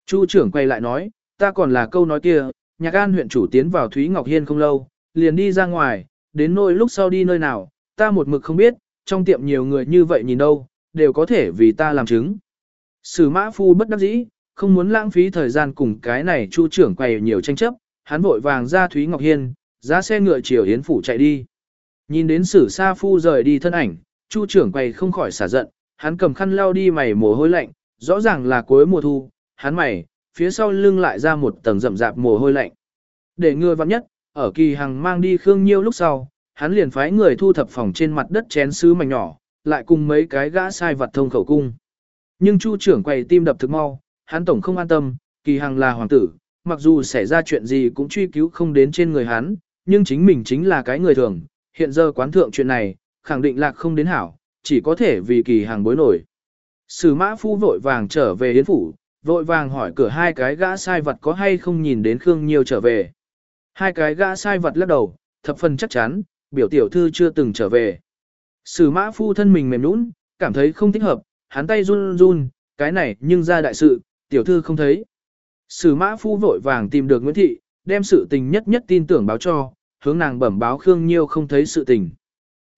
Chu trưởng quay lại nói, ta còn là câu nói kia, nhạc an huyện chủ tiến vào Thúy Ngọc Hiên không lâu, liền đi ra ngoài, đến nơi lúc sau đi nơi nào, ta một mực không biết, trong tiệm nhiều người như vậy nhìn đâu, đều có thể vì ta làm chứng. Sử mã phu bất đắc dĩ, không muốn lãng phí thời gian cùng cái này chu trưởng quầy nhiều tranh chấp, hắn vội vàng ra Thúy Ngọc Hiên, ra xe ngựa chiều Yến Phủ chạy đi. Nhìn đến sử sa phu rời đi thân ảnh, chu trưởng quầy không khỏi xả giận, hắn cầm khăn lau đi mày mồ hôi lạnh, rõ ràng là cuối mùa thu, hắn mày, phía sau lưng lại ra một tầng rậm rạp mồ hôi lạnh. Để ngừa vặn nhất, ở kỳ hằng mang đi Khương Nhiêu lúc sau, hắn liền phái người thu thập phòng trên mặt đất chén sứ mảnh nhỏ, lại cùng mấy cái gã sai vật thông khẩu cung. Nhưng Chu trưởng quầy tim đập thực mau, hắn tổng không an tâm, kỳ hằng là hoàng tử, mặc dù xảy ra chuyện gì cũng truy cứu không đến trên người hắn, nhưng chính mình chính là cái người thường, hiện giờ quán thượng chuyện này, khẳng định lạc không đến hảo, chỉ có thể vì kỳ hằng bối nổi. Sử mã phu vội vàng trở về yến phủ, vội vàng hỏi cửa hai cái gã sai vật có hay không nhìn đến Khương Nhiêu trở về. Hai cái gã sai vật lắc đầu, thập phần chắc chắn, biểu tiểu thư chưa từng trở về. Sử mã phu thân mình mềm nũng, cảm thấy không thích hợp, hắn tay run run, cái này nhưng ra đại sự, tiểu thư không thấy. Sử mã phu vội vàng tìm được Nguyễn Thị, đem sự tình nhất nhất tin tưởng báo cho, hướng nàng bẩm báo Khương Nhiêu không thấy sự tình.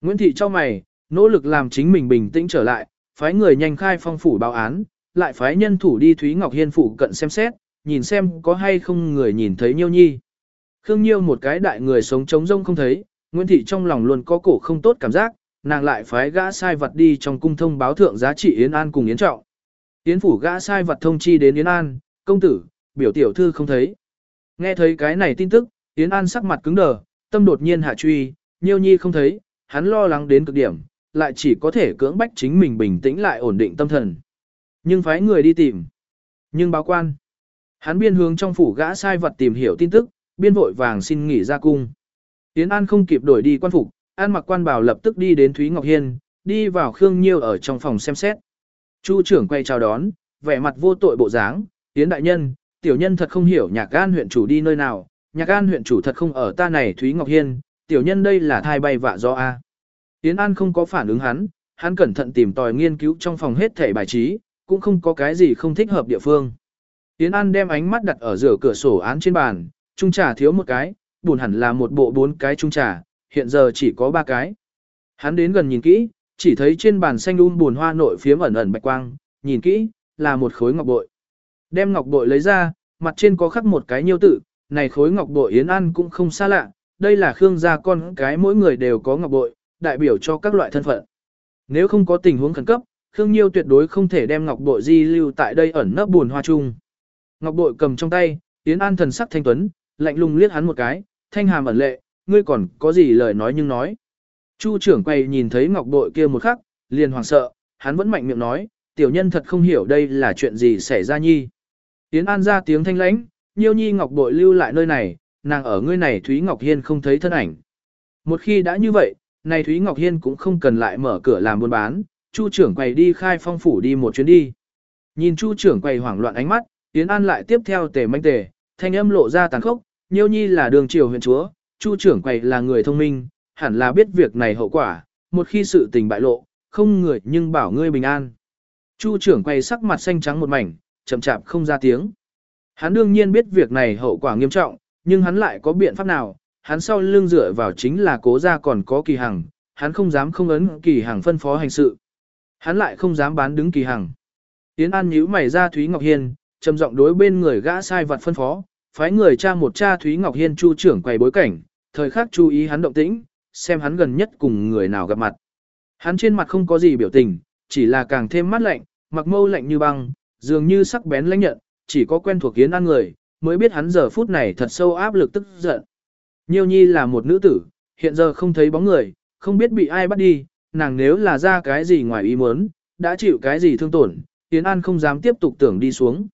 Nguyễn Thị cho mày, nỗ lực làm chính mình bình tĩnh trở lại, phái người nhanh khai phong phủ báo án, lại phái nhân thủ đi Thúy Ngọc Hiên phủ cận xem xét, nhìn xem có hay không người nhìn thấy Nhiêu Nhi. Khương Nhiêu một cái đại người sống trống rông không thấy, Nguyễn Thị trong lòng luôn có cổ không tốt cảm giác, nàng lại phái gã sai vật đi trong cung thông báo thượng giá trị Yến An cùng Yến Trọng. Yến phủ gã sai vật thông chi đến Yến An, công tử, biểu tiểu thư không thấy. Nghe thấy cái này tin tức, Yến An sắc mặt cứng đờ, tâm đột nhiên hạ truy, Nhiêu Nhi không thấy, hắn lo lắng đến cực điểm, lại chỉ có thể cưỡng bách chính mình bình tĩnh lại ổn định tâm thần. Nhưng phái người đi tìm. Nhưng báo quan. Hắn biên hướng trong phủ gã sai vật tìm hiểu tin tức, biên vội vàng xin nghỉ ra cung. Yến An không kịp đổi đi quan phục, An mặc quan bảo lập tức đi đến Thúy Ngọc Hiên, đi vào Khương Nhiêu ở trong phòng xem xét. Chu trưởng quay chào đón, vẻ mặt vô tội bộ dáng, Tiến đại nhân, tiểu nhân thật không hiểu nhạc an huyện chủ đi nơi nào, nhạc an huyện chủ thật không ở ta này Thúy Ngọc Hiên, tiểu nhân đây là thai bay vạ do A. Tiến An không có phản ứng hắn, hắn cẩn thận tìm tòi nghiên cứu trong phòng hết thể bài trí, cũng không có cái gì không thích hợp địa phương. Tiến An đem ánh mắt đặt ở giữa cửa sổ án trên bàn, trung trà thiếu một cái, buồn hẳn là một bộ bốn cái trung trà, hiện giờ chỉ có ba cái. Hắn đến gần nhìn kỹ, chỉ thấy trên bàn xanh um buồn hoa nội phiếm ẩn ẩn bạch quang, nhìn kỹ, là một khối ngọc bội. Đem ngọc bội lấy ra, mặt trên có khắc một cái nhiêu tự, này khối ngọc bội Yến An cũng không xa lạ, đây là Khương gia con cái mỗi người đều có ngọc bội, đại biểu cho các loại thân phận. Nếu không có tình huống khẩn cấp, Khương Nhiêu tuyệt đối không thể đem ngọc bội di lưu tại đây ẩn nấp buồn hoa chung. Ngọc bội cầm trong tay, Yến An thần sắc thanh tuấn, lạnh lùng liếc hắn một cái, thanh hàm ẩn lệ, ngươi còn có gì lời nói nhưng nói. Chu trưởng quay nhìn thấy ngọc bội kia một khắc, liền hoảng sợ, hắn vẫn mạnh miệng nói, tiểu nhân thật không hiểu đây là chuyện gì xảy ra nhi. Yến An ra tiếng thanh lãnh, nhiêu nhi ngọc bội lưu lại nơi này, nàng ở ngươi này Thúy Ngọc Hiên không thấy thân ảnh. Một khi đã như vậy, này Thúy Ngọc Hiên cũng không cần lại mở cửa làm buôn bán, Chu trưởng quầy đi khai phong phủ đi một chuyến đi. Nhìn Chu trưởng quầy hoảng loạn ánh mắt, Yến An lại tiếp theo tề manh tề, thanh âm lộ ra tàn khốc, Nhiêu Nhi là đường triều huyện chúa, Chu trưởng quầy là người thông minh, hẳn là biết việc này hậu quả, một khi sự tình bại lộ, không người nhưng bảo ngươi bình an. Chu trưởng quầy sắc mặt xanh trắng một mảnh, chậm chạp không ra tiếng. Hắn đương nhiên biết việc này hậu quả nghiêm trọng, nhưng hắn lại có biện pháp nào, hắn sau lưng dựa vào chính là cố gia còn có kỳ hằng, hắn không dám không ấn kỳ hằng phân phó hành sự. Hắn lại không dám bán đứng kỳ hằng. Tiến An nhíu mày ra Thúy Ngọc Hiên, trầm giọng đối bên người gã sai vặt phân phó, phái người cha một cha Thúy Ngọc Hiên chu trưởng quầy bối cảnh, thời khắc chú ý hắn động tĩnh, xem hắn gần nhất cùng người nào gặp mặt. Hắn trên mặt không có gì biểu tình, chỉ là càng thêm mắt lạnh, mặc mâu lạnh như băng, dường như sắc bén lãnh nhận, chỉ có quen thuộc kiến ăn người, mới biết hắn giờ phút này thật sâu áp lực tức giận. Nhiêu nhi là một nữ tử, hiện giờ không thấy bóng người, không biết bị ai bắt đi, nàng nếu là ra cái gì ngoài ý muốn, đã chịu cái gì thương tổn, Yến An không dám tiếp tục tưởng đi xuống.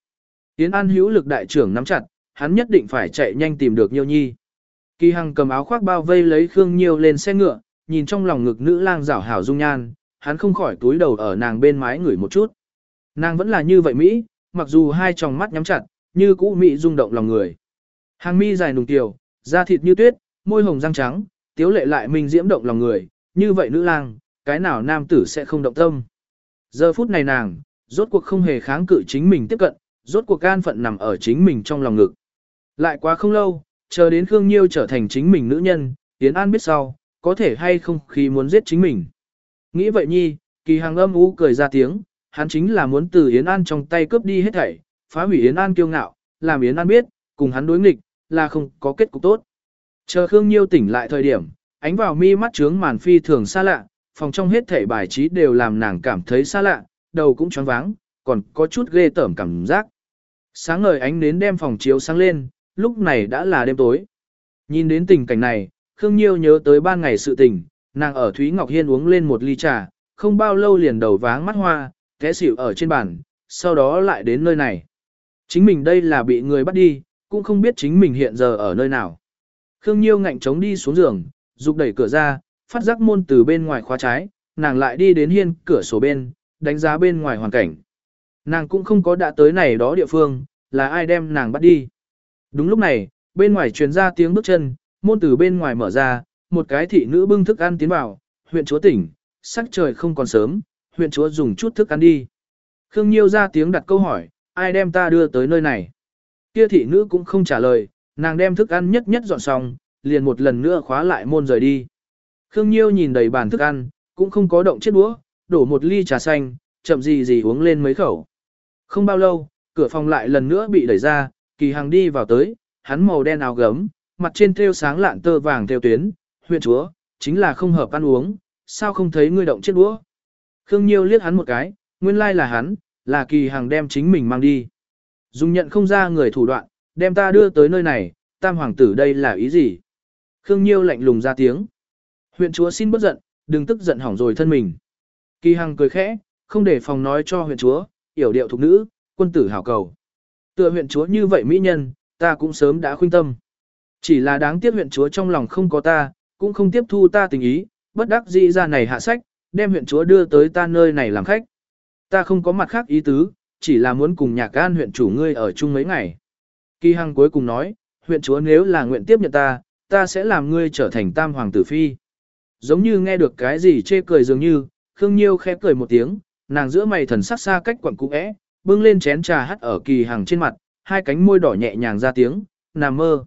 Yến An hữu lực đại trưởng nắm chặt, hắn nhất định phải chạy nhanh tìm được Nhiêu Nhi. Kỳ Hằng cầm áo khoác bao vây lấy Khương Nhiêu lên xe ngựa, nhìn trong lòng ngực nữ lang rảo hảo dung nhan, hắn không khỏi túi đầu ở nàng bên mái ngửi một chút. Nàng vẫn là như vậy Mỹ, mặc dù hai tròng mắt nhắm chặt, như cũ Mỹ rung động lòng người. Hàng mi dài nùng tiểu, da thịt như tuyết, môi hồng răng trắng, tiếu lệ lại mình diễm động lòng người, như vậy nữ lang, cái nào nam tử sẽ không động tâm. Giờ phút này nàng, rốt cuộc không hề kháng cự chính mình tiếp cận, rốt cuộc gan phận nằm ở chính mình trong lòng ngực. Lại quá không lâu, chờ đến Khương Nhiêu trở thành chính mình nữ nhân, yến An biết sau, có thể hay không khi muốn giết chính mình. Nghĩ vậy nhi, kỳ hàng âm ú cười ra tiếng, hắn chính là muốn từ Yến An trong tay cướp đi hết thảy, phá hủy Yến An kiêu ngạo, làm Yến An biết, cùng hắn đối nghịch, là không có kết cục tốt. Chờ Khương Nhiêu tỉnh lại thời điểm, ánh vào mi mắt trướng màn phi thường xa lạ, phòng trong hết thảy bài trí đều làm nàng cảm thấy xa lạ, đầu cũng choáng váng, còn có chút ghê tởm cảm giác. Sáng ngời ánh nến đem phòng chiếu sáng lên, lúc này đã là đêm tối. Nhìn đến tình cảnh này, Khương Nhiêu nhớ tới ban ngày sự tình, nàng ở Thúy Ngọc Hiên uống lên một ly trà, không bao lâu liền đầu váng mắt hoa, té xỉu ở trên bàn, sau đó lại đến nơi này. Chính mình đây là bị người bắt đi, cũng không biết chính mình hiện giờ ở nơi nào. Khương Nhiêu ngạnh trống đi xuống giường, rục đẩy cửa ra, phát giác môn từ bên ngoài khóa trái, nàng lại đi đến hiên cửa sổ bên, đánh giá bên ngoài hoàn cảnh. Nàng cũng không có đã tới này đó địa phương, là ai đem nàng bắt đi. Đúng lúc này, bên ngoài truyền ra tiếng bước chân, môn từ bên ngoài mở ra, một cái thị nữ bưng thức ăn tiến vào, huyện chúa tỉnh, sắc trời không còn sớm, huyện chúa dùng chút thức ăn đi. Khương Nhiêu ra tiếng đặt câu hỏi, ai đem ta đưa tới nơi này? Kia thị nữ cũng không trả lời, nàng đem thức ăn nhất nhất dọn xong, liền một lần nữa khóa lại môn rời đi. Khương Nhiêu nhìn đầy bàn thức ăn, cũng không có động chiếc đũa, đổ một ly trà xanh, chậm gì gì uống lên mấy khẩu. Không bao lâu, cửa phòng lại lần nữa bị đẩy ra, kỳ hàng đi vào tới, hắn màu đen áo gấm, mặt trên thêu sáng lạn tơ vàng theo tuyến, huyện chúa, chính là không hợp ăn uống, sao không thấy ngươi động chiếc đũa. Khương Nhiêu liếc hắn một cái, nguyên lai là hắn, là kỳ hàng đem chính mình mang đi. Dùng nhận không ra người thủ đoạn, đem ta đưa tới nơi này, tam hoàng tử đây là ý gì? Khương Nhiêu lạnh lùng ra tiếng. Huyện chúa xin bất giận, đừng tức giận hỏng rồi thân mình. Kỳ Hằng cười khẽ, không để phòng nói cho huyện chúa, yểu điệu thục nữ, quân tử hảo cầu. Tựa huyện chúa như vậy mỹ nhân, ta cũng sớm đã khuyên tâm. Chỉ là đáng tiếc huyện chúa trong lòng không có ta, cũng không tiếp thu ta tình ý, bất đắc dĩ ra này hạ sách, đem huyện chúa đưa tới ta nơi này làm khách. Ta không có mặt khác ý tứ, chỉ là muốn cùng nhạc can huyện chủ ngươi ở chung mấy ngày. Kỳ Hằng cuối cùng nói, huyện chúa nếu là nguyện tiếp nhận ta, ta sẽ làm ngươi trở thành tam hoàng tử phi. Giống như nghe được cái gì chê cười dường như, Khương Nhiêu khẽ cười một tiếng, nàng giữa mày thần sắc xa cách quẩn cũ é, bưng lên chén trà hắt ở kỳ Hằng trên mặt, hai cánh môi đỏ nhẹ nhàng ra tiếng, nằm mơ.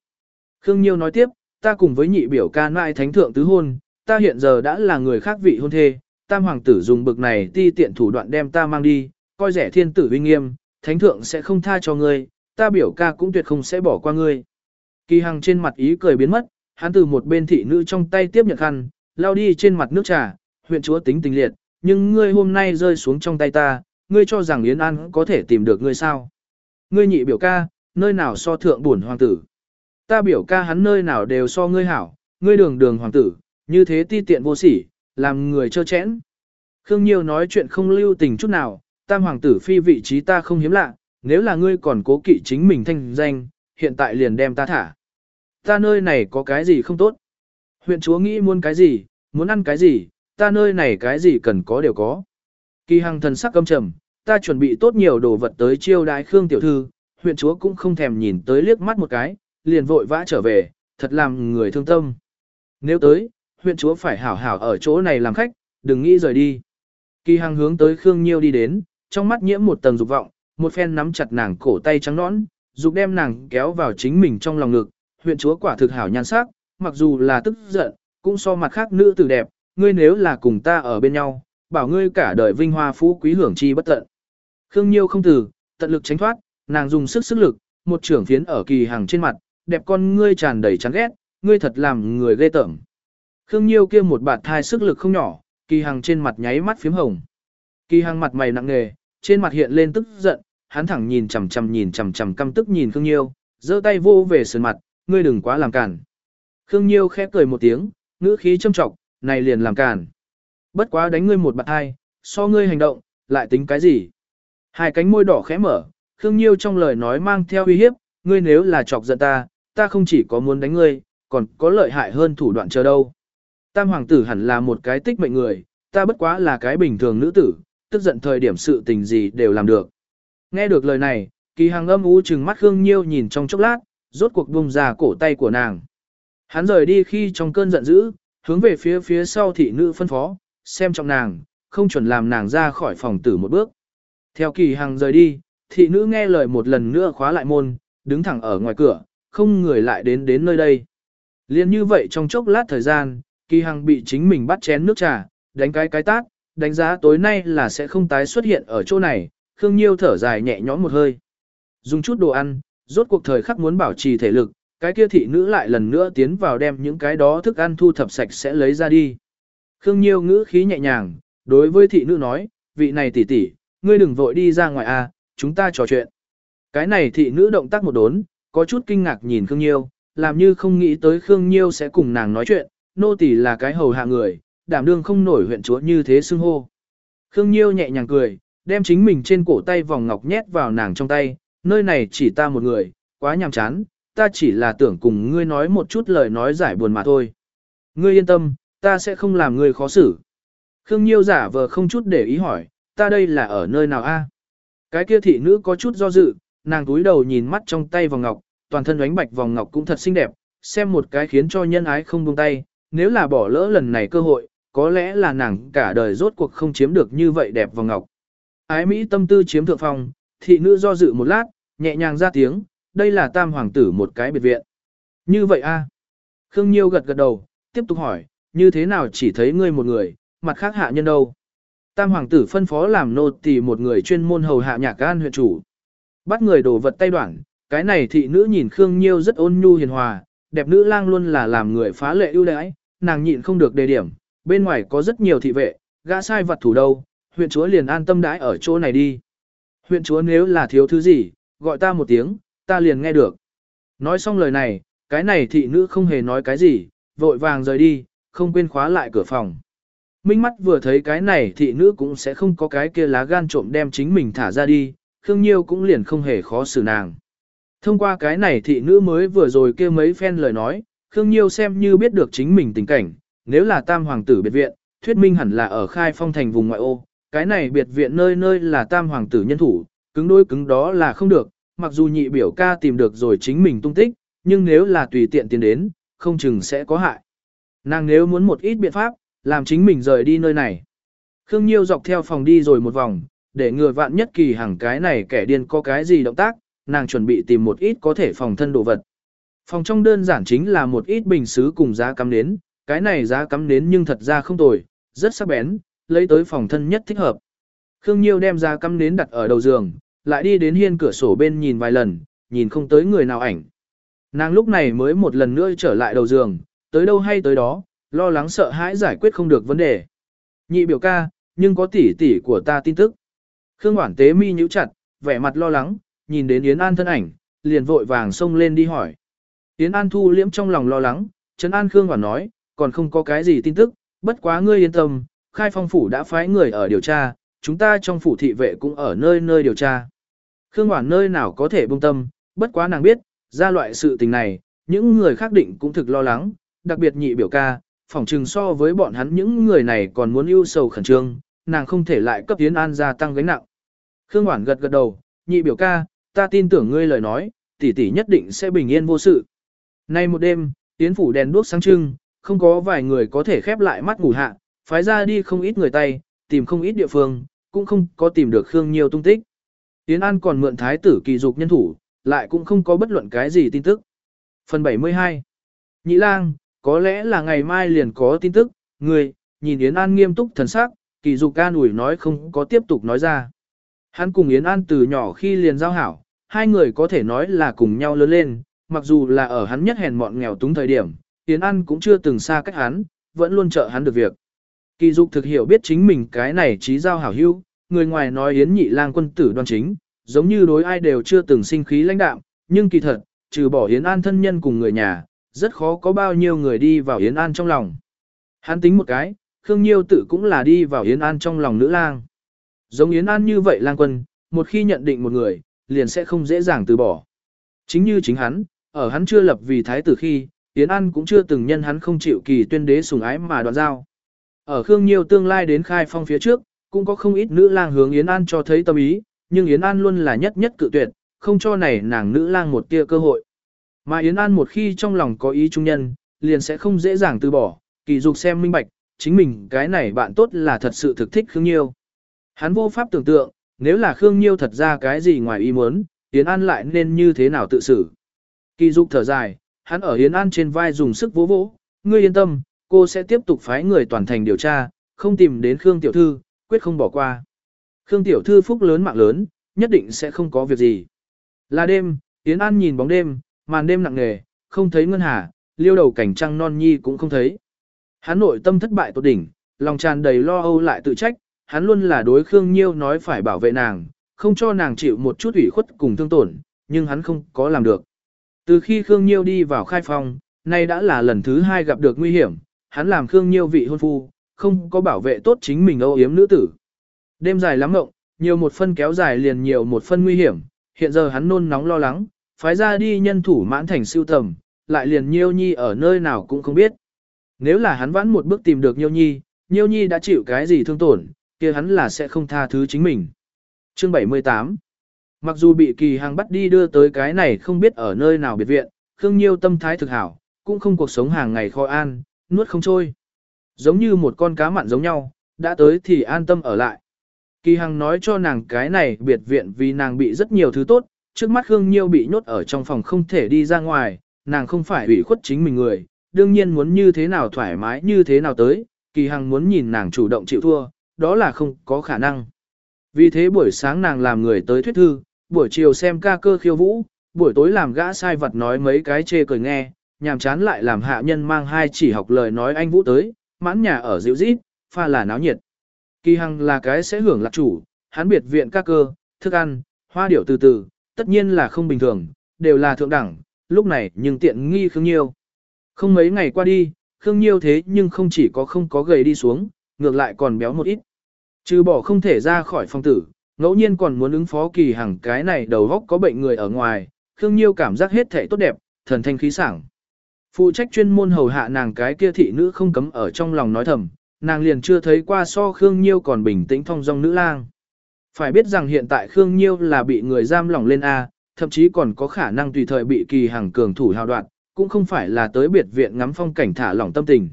Khương Nhiêu nói tiếp, ta cùng với nhị biểu ca nại thánh thượng tứ hôn, ta hiện giờ đã là người khác vị hôn thê, tam hoàng tử dùng bực này ti tiện thủ đoạn đem ta mang đi, coi rẻ thiên tử uy nghiêm, thánh thượng sẽ không tha cho ngươi, ta biểu ca cũng tuyệt không sẽ bỏ qua ngươi. Kỳ Hằng trên mặt ý cười biến mất, hắn từ một bên thị nữ trong tay tiếp nhận khăn, lao đi trên mặt nước trà, huyện chúa tính tình liệt, nhưng ngươi hôm nay rơi xuống trong tay ta, ngươi cho rằng Yến An có thể tìm được ngươi sao? Ngươi nhị biểu ca, nơi nào so thượng bổn hoàng tử? Ta biểu ca hắn nơi nào đều so ngươi hảo, ngươi đường đường hoàng tử, như thế ti tiện vô sỉ, làm người trơ chẽn. Khương Nhiêu nói chuyện không lưu tình chút nào, tam hoàng tử phi vị trí ta không hiếm lạ, nếu là ngươi còn cố kỵ chính mình thanh danh, hiện tại liền đem ta thả. Ta nơi này có cái gì không tốt? Huyện chúa nghĩ muốn cái gì, muốn ăn cái gì, ta nơi này cái gì cần có đều có. Kỳ hằng thần sắc căm trầm, ta chuẩn bị tốt nhiều đồ vật tới chiêu đái Khương tiểu thư, huyện chúa cũng không thèm nhìn tới liếc mắt một cái, liền vội vã trở về, thật làm người thương tâm. Nếu tới, huyện chúa phải hảo hảo ở chỗ này làm khách, đừng nghĩ rời đi. Kỳ Hằng hướng tới Khương Nhiêu đi đến, trong mắt nhiễm một tầng dục vọng, một phen nắm chặt nàng cổ tay trắng nõn, dục đem nàng kéo vào chính mình trong lòng ngực. Huyện chúa quả thực hảo nhan sắc, mặc dù là tức giận, cũng so mặt khác nữ tử đẹp, ngươi nếu là cùng ta ở bên nhau, bảo ngươi cả đời vinh hoa phú quý hưởng chi bất tận. Khương Nhiêu không từ, tận lực tránh thoát, nàng dùng sức sức lực, một trưởng phiến ở kỳ hàng trên mặt, đẹp con ngươi tràn đầy chán ghét, ngươi thật làm người ghê tởm. Khương Nhiêu kia một bạt thai sức lực không nhỏ, kỳ hàng trên mặt nháy mắt phím hồng. Kỳ hàng mặt mày nặng nề, trên mặt hiện lên tức giận, hắn thẳng nhìn chằm chằm nhìn chằm chằm căm tức nhìn Khương Nhiêu, giơ tay vô về sườn mặt, ngươi đừng quá làm cản. Khương Nhiêu khẽ cười một tiếng, ngữ khí châm trọng, này liền làm cản. Bất quá đánh ngươi một bạt hai, so ngươi hành động, lại tính cái gì? Hai cánh môi đỏ khẽ mở, Khương Nhiêu trong lời nói mang theo uy hiếp, ngươi nếu là chọc giận ta, ta không chỉ có muốn đánh ngươi, còn có lợi hại hơn thủ đoạn chờ đâu. Tam hoàng tử hẳn là một cái tích mệnh người, ta bất quá là cái bình thường nữ tử, tức giận thời điểm sự tình gì đều làm được. Nghe được lời này, kỳ hàng âm u trừng mắt Khương Nhiêu nhìn trong chốc lát, rốt cuộc bung ra cổ tay của nàng. Hắn rời đi khi trong cơn giận dữ, hướng về phía phía sau thị nữ phân phó, xem trọng nàng, không chuẩn làm nàng ra khỏi phòng tử một bước. Theo kỳ hàng rời đi, thị nữ nghe lời một lần nữa khóa lại môn, đứng thẳng ở ngoài cửa, không người lại đến đến nơi đây. Liên như vậy trong chốc lát thời gian, Kỳ Hằng bị chính mình bắt chén nước trà, đánh cái cái tát, đánh giá tối nay là sẽ không tái xuất hiện ở chỗ này, Khương Nhiêu thở dài nhẹ nhõm một hơi. Dùng chút đồ ăn, rốt cuộc thời khắc muốn bảo trì thể lực, cái kia thị nữ lại lần nữa tiến vào đem những cái đó thức ăn thu thập sạch sẽ lấy ra đi. Khương Nhiêu ngữ khí nhẹ nhàng, đối với thị nữ nói, vị này tỷ tỷ, ngươi đừng vội đi ra ngoài a, à, chúng ta trò chuyện. Cái này thị nữ động tác một đốn, có chút kinh ngạc nhìn Khương Nhiêu, làm như không nghĩ tới Khương Nhiêu sẽ cùng nàng nói chuyện, nô tỳ là cái hầu hạ người, đảm đương không nổi huyện chúa như thế xưng hô. Khương Nhiêu nhẹ nhàng cười, đem chính mình trên cổ tay vòng ngọc nhét vào nàng trong tay, nơi này chỉ ta một người, quá nhàm chán, ta chỉ là tưởng cùng ngươi nói một chút lời nói giải buồn mà thôi. Ngươi yên tâm, ta sẽ không làm ngươi khó xử. Khương Nhiêu giả vờ không chút để ý hỏi, ta đây là ở nơi nào a? Cái kia thị nữ có chút do dự, nàng túi đầu nhìn mắt trong tay vòng ngọc, toàn thân ánh bạch vòng ngọc cũng thật xinh đẹp, xem một cái khiến cho nhân ái không buông tay, nếu là bỏ lỡ lần này cơ hội, có lẽ là nàng cả đời rốt cuộc không chiếm được như vậy đẹp vòng ngọc. Ái Mỹ tâm tư chiếm thượng phong, thị nữ do dự một lát, nhẹ nhàng ra tiếng, đây là tam hoàng tử một cái biệt viện. Như vậy a? Khương Nhiêu gật gật đầu, tiếp tục hỏi, như thế nào chỉ thấy ngươi một người, mặt khác hạ nhân đâu? Tam hoàng tử phân phó làm nô tỳ một người chuyên môn hầu hạ nhạc gan huyện chủ. Bắt người đổ vật tay đoạn, cái này thị nữ nhìn Khương Nhiêu rất ôn nhu hiền hòa, đẹp nữ lang luôn là làm người phá lệ ưu đãi, nàng nhịn không được đề điểm, bên ngoài có rất nhiều thị vệ, gã sai vật thủ đâu, huyện chúa liền an tâm đãi ở chỗ này đi. Huyện chúa nếu là thiếu thứ gì, gọi ta một tiếng, ta liền nghe được. Nói xong lời này, cái này thị nữ không hề nói cái gì, vội vàng rời đi, không quên khóa lại cửa phòng. Minh mắt vừa thấy cái này thị nữ cũng sẽ không có cái kia lá gan trộm đem chính mình thả ra đi, Khương Nhiêu cũng liền không hề khó xử nàng. Thông qua cái này thị nữ mới vừa rồi kia mấy phen lời nói, Khương Nhiêu xem như biết được chính mình tình cảnh, nếu là tam hoàng tử biệt viện, thuyết minh hẳn là ở khai phong thành vùng ngoại ô, cái này biệt viện nơi nơi là tam hoàng tử nhân thủ, cứng đối cứng đó là không được, mặc dù nhị biểu ca tìm được rồi chính mình tung tích, nhưng nếu là tùy tiện tiến đến, không chừng sẽ có hại. Nàng nếu muốn một ít biện pháp, làm chính mình rời đi nơi này. Khương Nhiêu dọc theo phòng đi rồi một vòng, để ngừa vạn nhất kỳ hàng cái này kẻ điên có cái gì động tác, nàng chuẩn bị tìm một ít có thể phòng thân đồ vật. Phòng trong đơn giản chính là một ít bình xứ cùng giá cắm nến, cái này giá cắm nến nhưng thật ra không tồi, rất sắc bén, lấy tới phòng thân nhất thích hợp. Khương Nhiêu đem giá cắm nến đặt ở đầu giường, lại đi đến hiên cửa sổ bên nhìn vài lần, nhìn không tới người nào ảnh. Nàng lúc này mới một lần nữa trở lại đầu giường, tới đâu hay tới đó, lo lắng sợ hãi giải quyết không được vấn đề. Nhị biểu ca, nhưng có tỷ tỷ của ta tin tức. Khương Hoản tế mi nhíu chặt, vẻ mặt lo lắng, nhìn đến Yến An thân ảnh, liền vội vàng xông lên đi hỏi. Yến An thu liễm trong lòng lo lắng, Trấn An Khương Hoản nói, còn không có cái gì tin tức, bất quá ngươi yên tâm, khai phong phủ đã phái người ở điều tra, chúng ta trong phủ thị vệ cũng ở nơi nơi điều tra. Khương Hoản nơi nào có thể buông tâm, bất quá nàng biết, ra loại sự tình này, những người khác định cũng thực lo lắng, đặc biệt nhị biểu ca, phỏng trừng so với bọn hắn những người này còn muốn ưu sầu khẩn trương, nàng không thể lại cấp Yến An gia tăng gánh nặng. Khương Hoản gật gật đầu, nhị biểu ca, ta tin tưởng ngươi lời nói, tỷ tỷ nhất định sẽ bình yên vô sự. Nay một đêm, tiến phủ đèn đuốc sáng trưng, không có vài người có thể khép lại mắt ngủ hạ, phái ra đi không ít người tay, tìm không ít địa phương, cũng không có tìm được Khương Nhiêu tung tích. Tiến An còn mượn thái tử kỳ dục nhân thủ, lại cũng không có bất luận cái gì tin tức. Phần 72 Nhị lang, có lẽ là ngày mai liền có tin tức, người, nhìn Yến An nghiêm túc thần sắc, kỳ dục ca ủi nói không có tiếp tục nói ra. Hắn cùng Yến An từ nhỏ khi liền giao hảo, hai người có thể nói là cùng nhau lớn lên, mặc dù là ở hắn nhất hèn mọn nghèo túng thời điểm, Yến An cũng chưa từng xa cách hắn, vẫn luôn trợ hắn được việc. Kỳ dục thực hiểu biết chính mình cái này trí giao hảo hữu, người ngoài nói Yến nhị lang quân tử đoan chính, giống như đối ai đều chưa từng sinh khí lãnh đạm, nhưng kỳ thật, trừ bỏ Yến An thân nhân cùng người nhà, rất khó có bao nhiêu người đi vào Yến An trong lòng. Hắn tính một cái, Khương Nhiêu tự cũng là đi vào Yến An trong lòng nữ lang. Giống Yến An như vậy lang quân, một khi nhận định một người, liền sẽ không dễ dàng từ bỏ. Chính như chính hắn, ở hắn chưa lập vì thái tử khi, Yến An cũng chưa từng nhân hắn không chịu kỳ tuyên đế sùng ái mà đoạn giao. Ở Khương Nhiêu tương lai đến khai phong phía trước, cũng có không ít nữ lang hướng Yến An cho thấy tâm ý, nhưng Yến An luôn là nhất nhất cự tuyệt, không cho này nàng nữ lang một tia cơ hội. Mà Yến An một khi trong lòng có ý trung nhân, liền sẽ không dễ dàng từ bỏ, kỳ dục xem minh bạch, chính mình cái này bạn tốt là thật sự thực thích Khương Nhiêu. Hắn vô pháp tưởng tượng, nếu là Khương Nhiêu thật ra cái gì ngoài ý muốn, Yến An lại nên như thế nào tự xử. Kỳ dục thở dài, hắn ở Yến An trên vai dùng sức vỗ vỗ, ngươi yên tâm, cô sẽ tiếp tục phái người toàn thành điều tra, không tìm đến Khương Tiểu Thư, quyết không bỏ qua. Khương Tiểu Thư phúc lớn mạng lớn, nhất định sẽ không có việc gì. Là đêm, Yến An nhìn bóng đêm, màn đêm nặng nề, không thấy ngân hà, liêu đầu cảnh trăng non nhi cũng không thấy. Hắn nội tâm thất bại tột đỉnh, lòng tràn đầy lo âu lại tự trách, hắn luôn là đối Khương Nhiêu nói phải bảo vệ nàng, không cho nàng chịu một chút ủy khuất cùng thương tổn, nhưng hắn không có làm được. Từ khi Khương Nhiêu đi vào khai phòng, nay đã là lần thứ hai gặp được nguy hiểm, hắn làm Khương Nhiêu vị hôn phu, không có bảo vệ tốt chính mình âu yếm nữ tử. Đêm dài lắm ngộng, nhiều một phân kéo dài liền nhiều một phân nguy hiểm, hiện giờ hắn nôn nóng lo lắng, phái ra đi nhân thủ mãn thành siêu tầm, lại liền Nhiêu Nhi ở nơi nào cũng không biết. Nếu là hắn vãn một bước tìm được Nhiêu Nhi, Nhiêu Nhi đã chịu cái gì thương tổn, kia hắn là sẽ không tha thứ chính mình. Chương 78 Mặc dù bị kỳ hàng bắt đi đưa tới cái này không biết ở nơi nào biệt viện, Khương Nhiêu tâm thái thực hảo, cũng không cuộc sống hàng ngày khó an, nuốt không trôi. Giống như một con cá mặn giống nhau, đã tới thì an tâm ở lại. Kỳ Hằng nói cho nàng cái này biệt viện vì nàng bị rất nhiều thứ tốt, trước mắt Khương Nhiêu bị nhốt ở trong phòng không thể đi ra ngoài, nàng không phải ủy khuất chính mình người, đương nhiên muốn như thế nào thoải mái như thế nào tới, Kỳ Hằng muốn nhìn nàng chủ động chịu thua, đó là không có khả năng. Vì thế buổi sáng nàng làm người tới thuyết thư, buổi chiều xem ca cơ khiêu vũ, buổi tối làm gã sai vật nói mấy cái chê cười nghe, nhàm chán lại làm hạ nhân mang hai chỉ học lời nói anh vũ tới, mãn nhà ở dịu rít, pha là náo nhiệt. Kỳ Hằng là cái sẽ hưởng lạc chủ, hắn biệt viện ca cơ, thức ăn, hoa điểu từ từ, tất nhiên là không bình thường, đều là thượng đẳng, lúc này nhưng tiện nghi Khương Nhiêu. Không mấy ngày qua đi, Khương Nhiêu thế nhưng không chỉ có không có gầy đi xuống, ngược lại còn béo một ít. Trừ bỏ không thể ra khỏi phong tử, ngẫu nhiên còn muốn ứng phó kỳ hằng cái này đầu góc có bệnh người ở ngoài, Khương Nhiêu cảm giác hết thể tốt đẹp, thần thanh khí sảng. Phụ trách chuyên môn hầu hạ nàng cái kia thị nữ không cấm ở trong lòng nói thầm, nàng liền chưa thấy qua so Khương Nhiêu còn bình tĩnh thong dong nữ lang. Phải biết rằng hiện tại Khương Nhiêu là bị người giam lỏng lên A, thậm chí còn có khả năng tùy thời bị kỳ hàng cường thủ hào đoạn, cũng không phải là tới biệt viện ngắm phong cảnh thả lỏng tâm tình.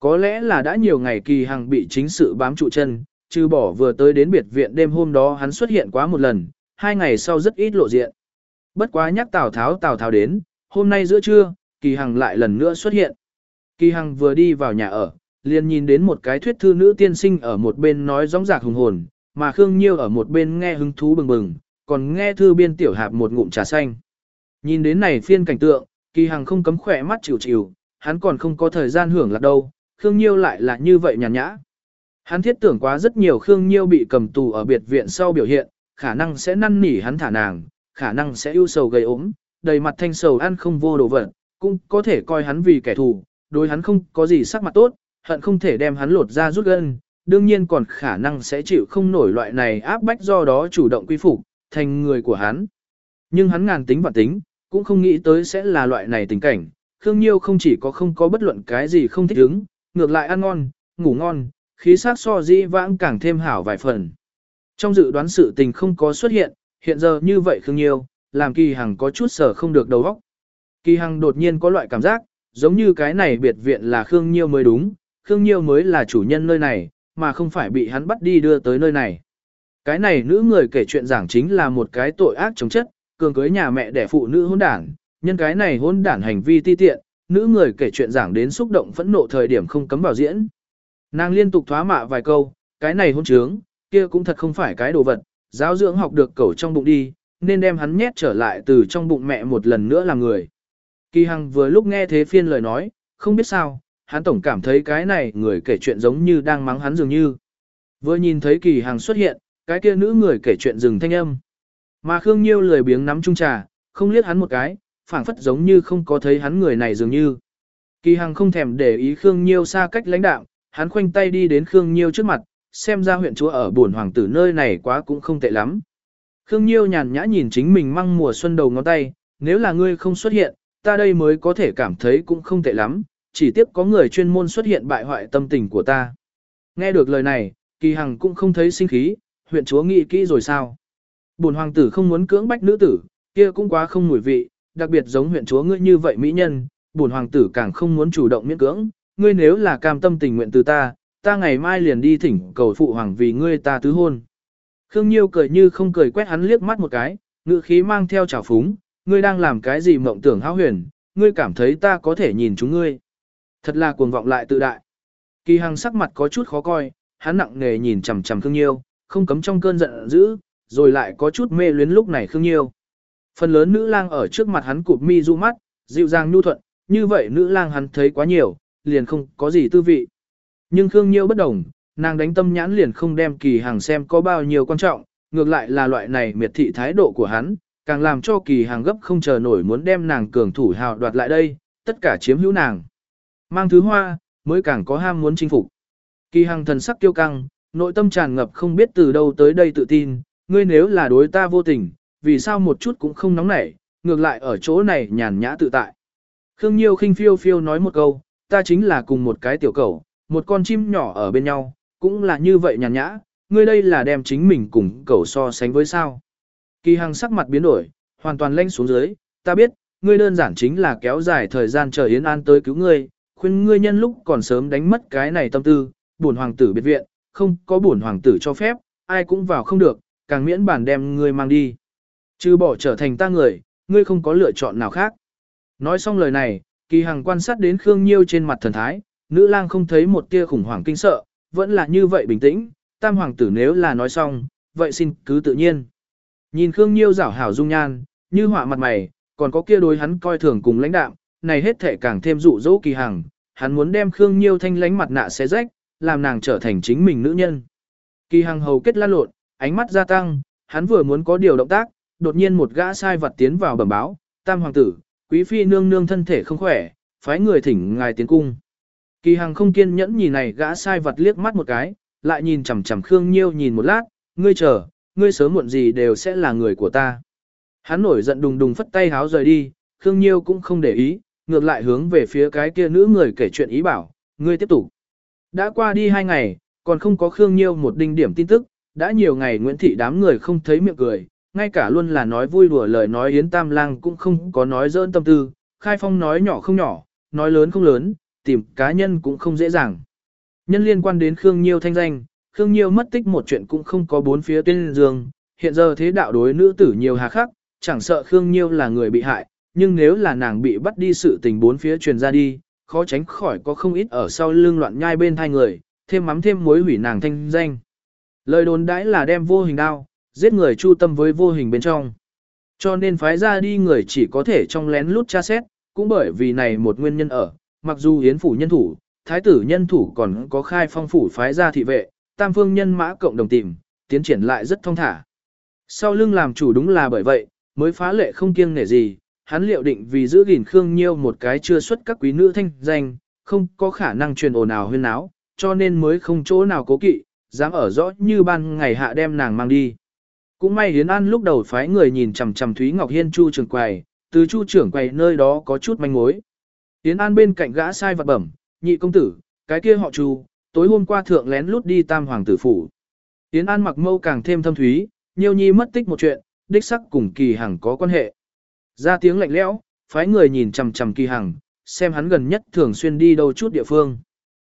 Có lẽ là đã nhiều ngày kỳ hàng bị chính sự bám trụ chân, trừ bỏ vừa tới đến biệt viện đêm hôm đó hắn xuất hiện quá một lần, hai ngày sau rất ít lộ diện. Bất quá nhắc Tào Tháo Tào Tháo đến, hôm nay giữa trưa, Kỳ Hằng lại lần nữa xuất hiện. Kỳ Hằng vừa đi vào nhà ở, liền nhìn đến một cái thuyết thư nữ tiên sinh ở một bên nói gióng giạc hùng hồn, mà Khương Nhiêu ở một bên nghe hứng thú bừng bừng, còn nghe thư biên tiểu hạp một ngụm trà xanh. Nhìn đến này phiên cảnh tượng, Kỳ Hằng không cấm khỏe mắt chịu chịu, hắn còn không có thời gian hưởng lạc đâu, Khương Nhiêu lại là như vậy nhàn nhã. Hắn thiết tưởng quá rất nhiều Khương Nhiêu bị cầm tù ở biệt viện sau biểu hiện, khả năng sẽ năn nỉ hắn thả nàng, khả năng sẽ ưu sầu gây ốm, đầy mặt thanh sầu ăn không vô đồ vật, cũng có thể coi hắn vì kẻ thù, đối hắn không có gì sắc mặt tốt, hận không thể đem hắn lột ra rút gân, đương nhiên còn khả năng sẽ chịu không nổi loại này áp bách do đó chủ động quy phục, thành người của hắn. Nhưng hắn ngàn tính và tính, cũng không nghĩ tới sẽ là loại này tình cảnh, Khương Nhiêu không chỉ có không có bất luận cái gì không thích ứng, ngược lại ăn ngon, ngủ ngon, khí sắc so dĩ vãng càng thêm hảo vài phần. Trong dự đoán sự tình không có xuất hiện, hiện giờ như vậy Khương Nhiêu, làm Kỳ Hằng có chút sở không được đầu óc. Kỳ Hằng đột nhiên có loại cảm giác, giống như cái này biệt viện là Khương Nhiêu mới đúng, Khương Nhiêu mới là chủ nhân nơi này, mà không phải bị hắn bắt đi đưa tới nơi này. Cái này nữ người kể chuyện giảng chính là một cái tội ác chống chất, cường cưới nhà mẹ đẻ phụ nữ hôn đản, nhân cái này hôn đản hành vi ti tiện, nữ người kể chuyện giảng đến xúc động phẫn nộ thời điểm không cấm vào diễn. Nàng liên tục thoá mạ vài câu, cái này hôn trướng, kia cũng thật không phải cái đồ vật, giáo dưỡng học được cẩu trong bụng đi, nên đem hắn nhét trở lại từ trong bụng mẹ một lần nữa làm người. Kỳ Hằng vừa lúc nghe thế phiên lời nói, không biết sao, hắn tổng cảm thấy cái này người kể chuyện giống như đang mắng hắn dường như. Vừa nhìn thấy Kỳ Hằng xuất hiện, cái kia nữ người kể chuyện dừng thanh âm. Mà Khương Nhiêu lười biếng nắm chung trà, không liếc hắn một cái, phảng phất giống như không có thấy hắn người này dường như. Kỳ Hằng không thèm để ý Khương Nhiêu xa cách lãnh đạo, hắn khoanh tay đi đến Khương Nhiêu trước mặt, xem ra huyện chúa ở buồn hoàng tử nơi này quá cũng không tệ lắm. Khương Nhiêu nhàn nhã nhìn chính mình măng mùa xuân đầu ngón tay, nếu là ngươi không xuất hiện, ta đây mới có thể cảm thấy cũng không tệ lắm, chỉ tiếp có người chuyên môn xuất hiện bại hoại tâm tình của ta. Nghe được lời này, Kỳ Hằng cũng không thấy sinh khí, huyện chúa nghĩ kỹ rồi sao? Bồn hoàng tử không muốn cưỡng bách nữ tử, kia cũng quá không mùi vị, đặc biệt giống huyện chúa ngươi như vậy mỹ nhân, bổn hoàng tử càng không muốn chủ động miễn cưỡng, ngươi nếu là cam tâm tình nguyện từ ta, ta ngày mai liền đi thỉnh cầu phụ hoàng vì ngươi ta tứ hôn. Khương Nhiêu cười như không cười quét hắn liếc mắt một cái, ngữ khí mang theo trào phúng, ngươi đang làm cái gì mộng tưởng hão huyền, ngươi cảm thấy ta có thể nhìn chúng ngươi. Thật là cuồng vọng lại tự đại. Kỳ Hằng sắc mặt có chút khó coi, hắn nặng nề nhìn chằm chằm Khương Nhiêu, không cấm trong cơn giận dữ, rồi lại có chút mê luyến lúc này Khương Nhiêu. Phần lớn nữ lang ở trước mặt hắn cụp mi du mắt, dịu dàng nhu thuận, như vậy nữ lang hắn thấy quá nhiều, liền không có gì tư vị. Nhưng Khương Nhiêu bất đồng, nàng đánh tâm nhãn liền không đem kỳ hàng xem có bao nhiêu quan trọng, ngược lại là loại này miệt thị thái độ của hắn, càng làm cho kỳ hàng gấp không chờ nổi muốn đem nàng cường thủ hào đoạt lại đây, tất cả chiếm hữu nàng. Mang thứ hoa, mới càng có ham muốn chinh phục. Kỳ Hằng thần sắc kiêu căng, nội tâm tràn ngập không biết từ đâu tới đây tự tin, ngươi nếu là đối ta vô tình, vì sao một chút cũng không nóng nảy, ngược lại ở chỗ này nhàn nhã tự tại. Khương Nhiêu khinh phiêu phiêu nói một câu, ta chính là cùng một cái tiểu cầu, một con chim nhỏ ở bên nhau, cũng là như vậy nhàn nhã, ngươi đây là đem chính mình cùng cầu so sánh với sao. Kỳ Hằng sắc mặt biến đổi, hoàn toàn lênh xuống dưới, ta biết, ngươi đơn giản chính là kéo dài thời gian chờ Yến An tới cứu ngươi, khuyên ngươi nhân lúc còn sớm đánh mất cái này tâm tư, buồn hoàng tử biệt viện, không có buồn hoàng tử cho phép, ai cũng vào không được, càng miễn bản đem ngươi mang đi. Chứ bỏ trở thành ta người, ngươi không có lựa chọn nào khác. Nói xong lời này, kỳ hằng quan sát đến Khương Nhiêu trên mặt thần thái, nữ lang không thấy một tia khủng hoảng kinh sợ, vẫn là như vậy bình tĩnh, tam hoàng tử nếu là nói xong, vậy xin cứ tự nhiên. Nhìn Khương Nhiêu rảo hảo dung nhan, như họa mặt mày, còn có kia đối hắn coi thường cùng lãnh đạm, này hết thể càng thêm dụ dỗ kỳ hằng, hắn muốn đem Khương Nhiêu thanh lánh mặt nạ xé rách, làm nàng trở thành chính mình nữ nhân. Kỳ hằng hầu kết lan lộn, ánh mắt gia tăng, hắn vừa muốn có điều động tác, đột nhiên một gã sai vật tiến vào bẩm báo, tam hoàng tử, quý phi nương nương thân thể không khỏe, phái người thỉnh ngài tiến cung. Kỳ Hằng không kiên nhẫn nhìn này gã sai vật liếc mắt một cái, lại nhìn chằm chằm Khương Nhiêu nhìn một lát, ngươi chờ, ngươi sớm muộn gì đều sẽ là người của ta. Hắn nổi giận đùng đùng phất tay háo rời đi, Khương Nhiêu cũng không để ý, ngược lại hướng về phía cái kia nữ người kể chuyện ý bảo, ngươi tiếp tục. Đã qua đi hai ngày, còn không có Khương Nhiêu một đinh điểm tin tức, đã nhiều ngày Nguyễn Thị đám người không thấy miệng cười, ngay cả luôn là nói vui đùa lời nói Yến Tam Lang cũng không có nói dỡn tâm tư, Khai Phong nói nhỏ không nhỏ, nói lớn không lớn, tìm cá nhân cũng không dễ dàng. Nhân liên quan đến Khương Nhiêu thanh danh, Khương Nhiêu mất tích một chuyện cũng không có bốn phía tuyên dương, hiện giờ thế đạo đối nữ tử nhiều hà khắc, chẳng sợ Khương Nhiêu là người bị hại, nhưng nếu là nàng bị bắt đi sự tình bốn phía truyền ra đi, khó tránh khỏi có không ít ở sau lưng loạn nhai bên thai người, thêm mắm thêm muối hủy nàng thanh danh. Lời đồn đãi là đem vô hình đao, giết người chu tâm với vô hình bên trong. Cho nên phái ra đi người chỉ có thể trong lén lút tra xét, cũng bởi vì này một nguyên nhân ở, mặc dù hiến phủ nhân thủ, thái tử nhân thủ còn có khai phong phủ phái ra thị vệ, tam phương nhân mã cộng đồng tìm, tiến triển lại rất thông thả. Sau lưng làm chủ đúng là bởi vậy, mới phá lệ không kiêng nể gì, hắn liệu định vì giữ gìn Khương Nhiêu một cái chưa xuất các quý nữ thanh danh, không có khả năng truyền ồn ào huyên áo, cho nên mới không chỗ nào cố kỵ, dám ở rõ như ban ngày hạ đem nàng mang đi. Cũng may Hiến An lúc đầu phái người nhìn chằm chằm Thúy Ngọc Hiên Chu trưởng quầy, từ Chu trưởng quầy nơi đó có chút manh mối. Hiến An bên cạnh gã sai vật bẩm, nhị công tử, cái kia họ Chu, tối hôm qua thượng lén lút đi tam hoàng tử phủ. Yến An mặc mâu càng thêm thâm thúy, Nhiêu Nhi mất tích một chuyện, đích sắc cùng Kỳ Hằng có quan hệ. Ra tiếng lạnh lẽo, phái người nhìn chằm chằm Kỳ Hằng, xem hắn gần nhất thường xuyên đi đâu chút địa phương.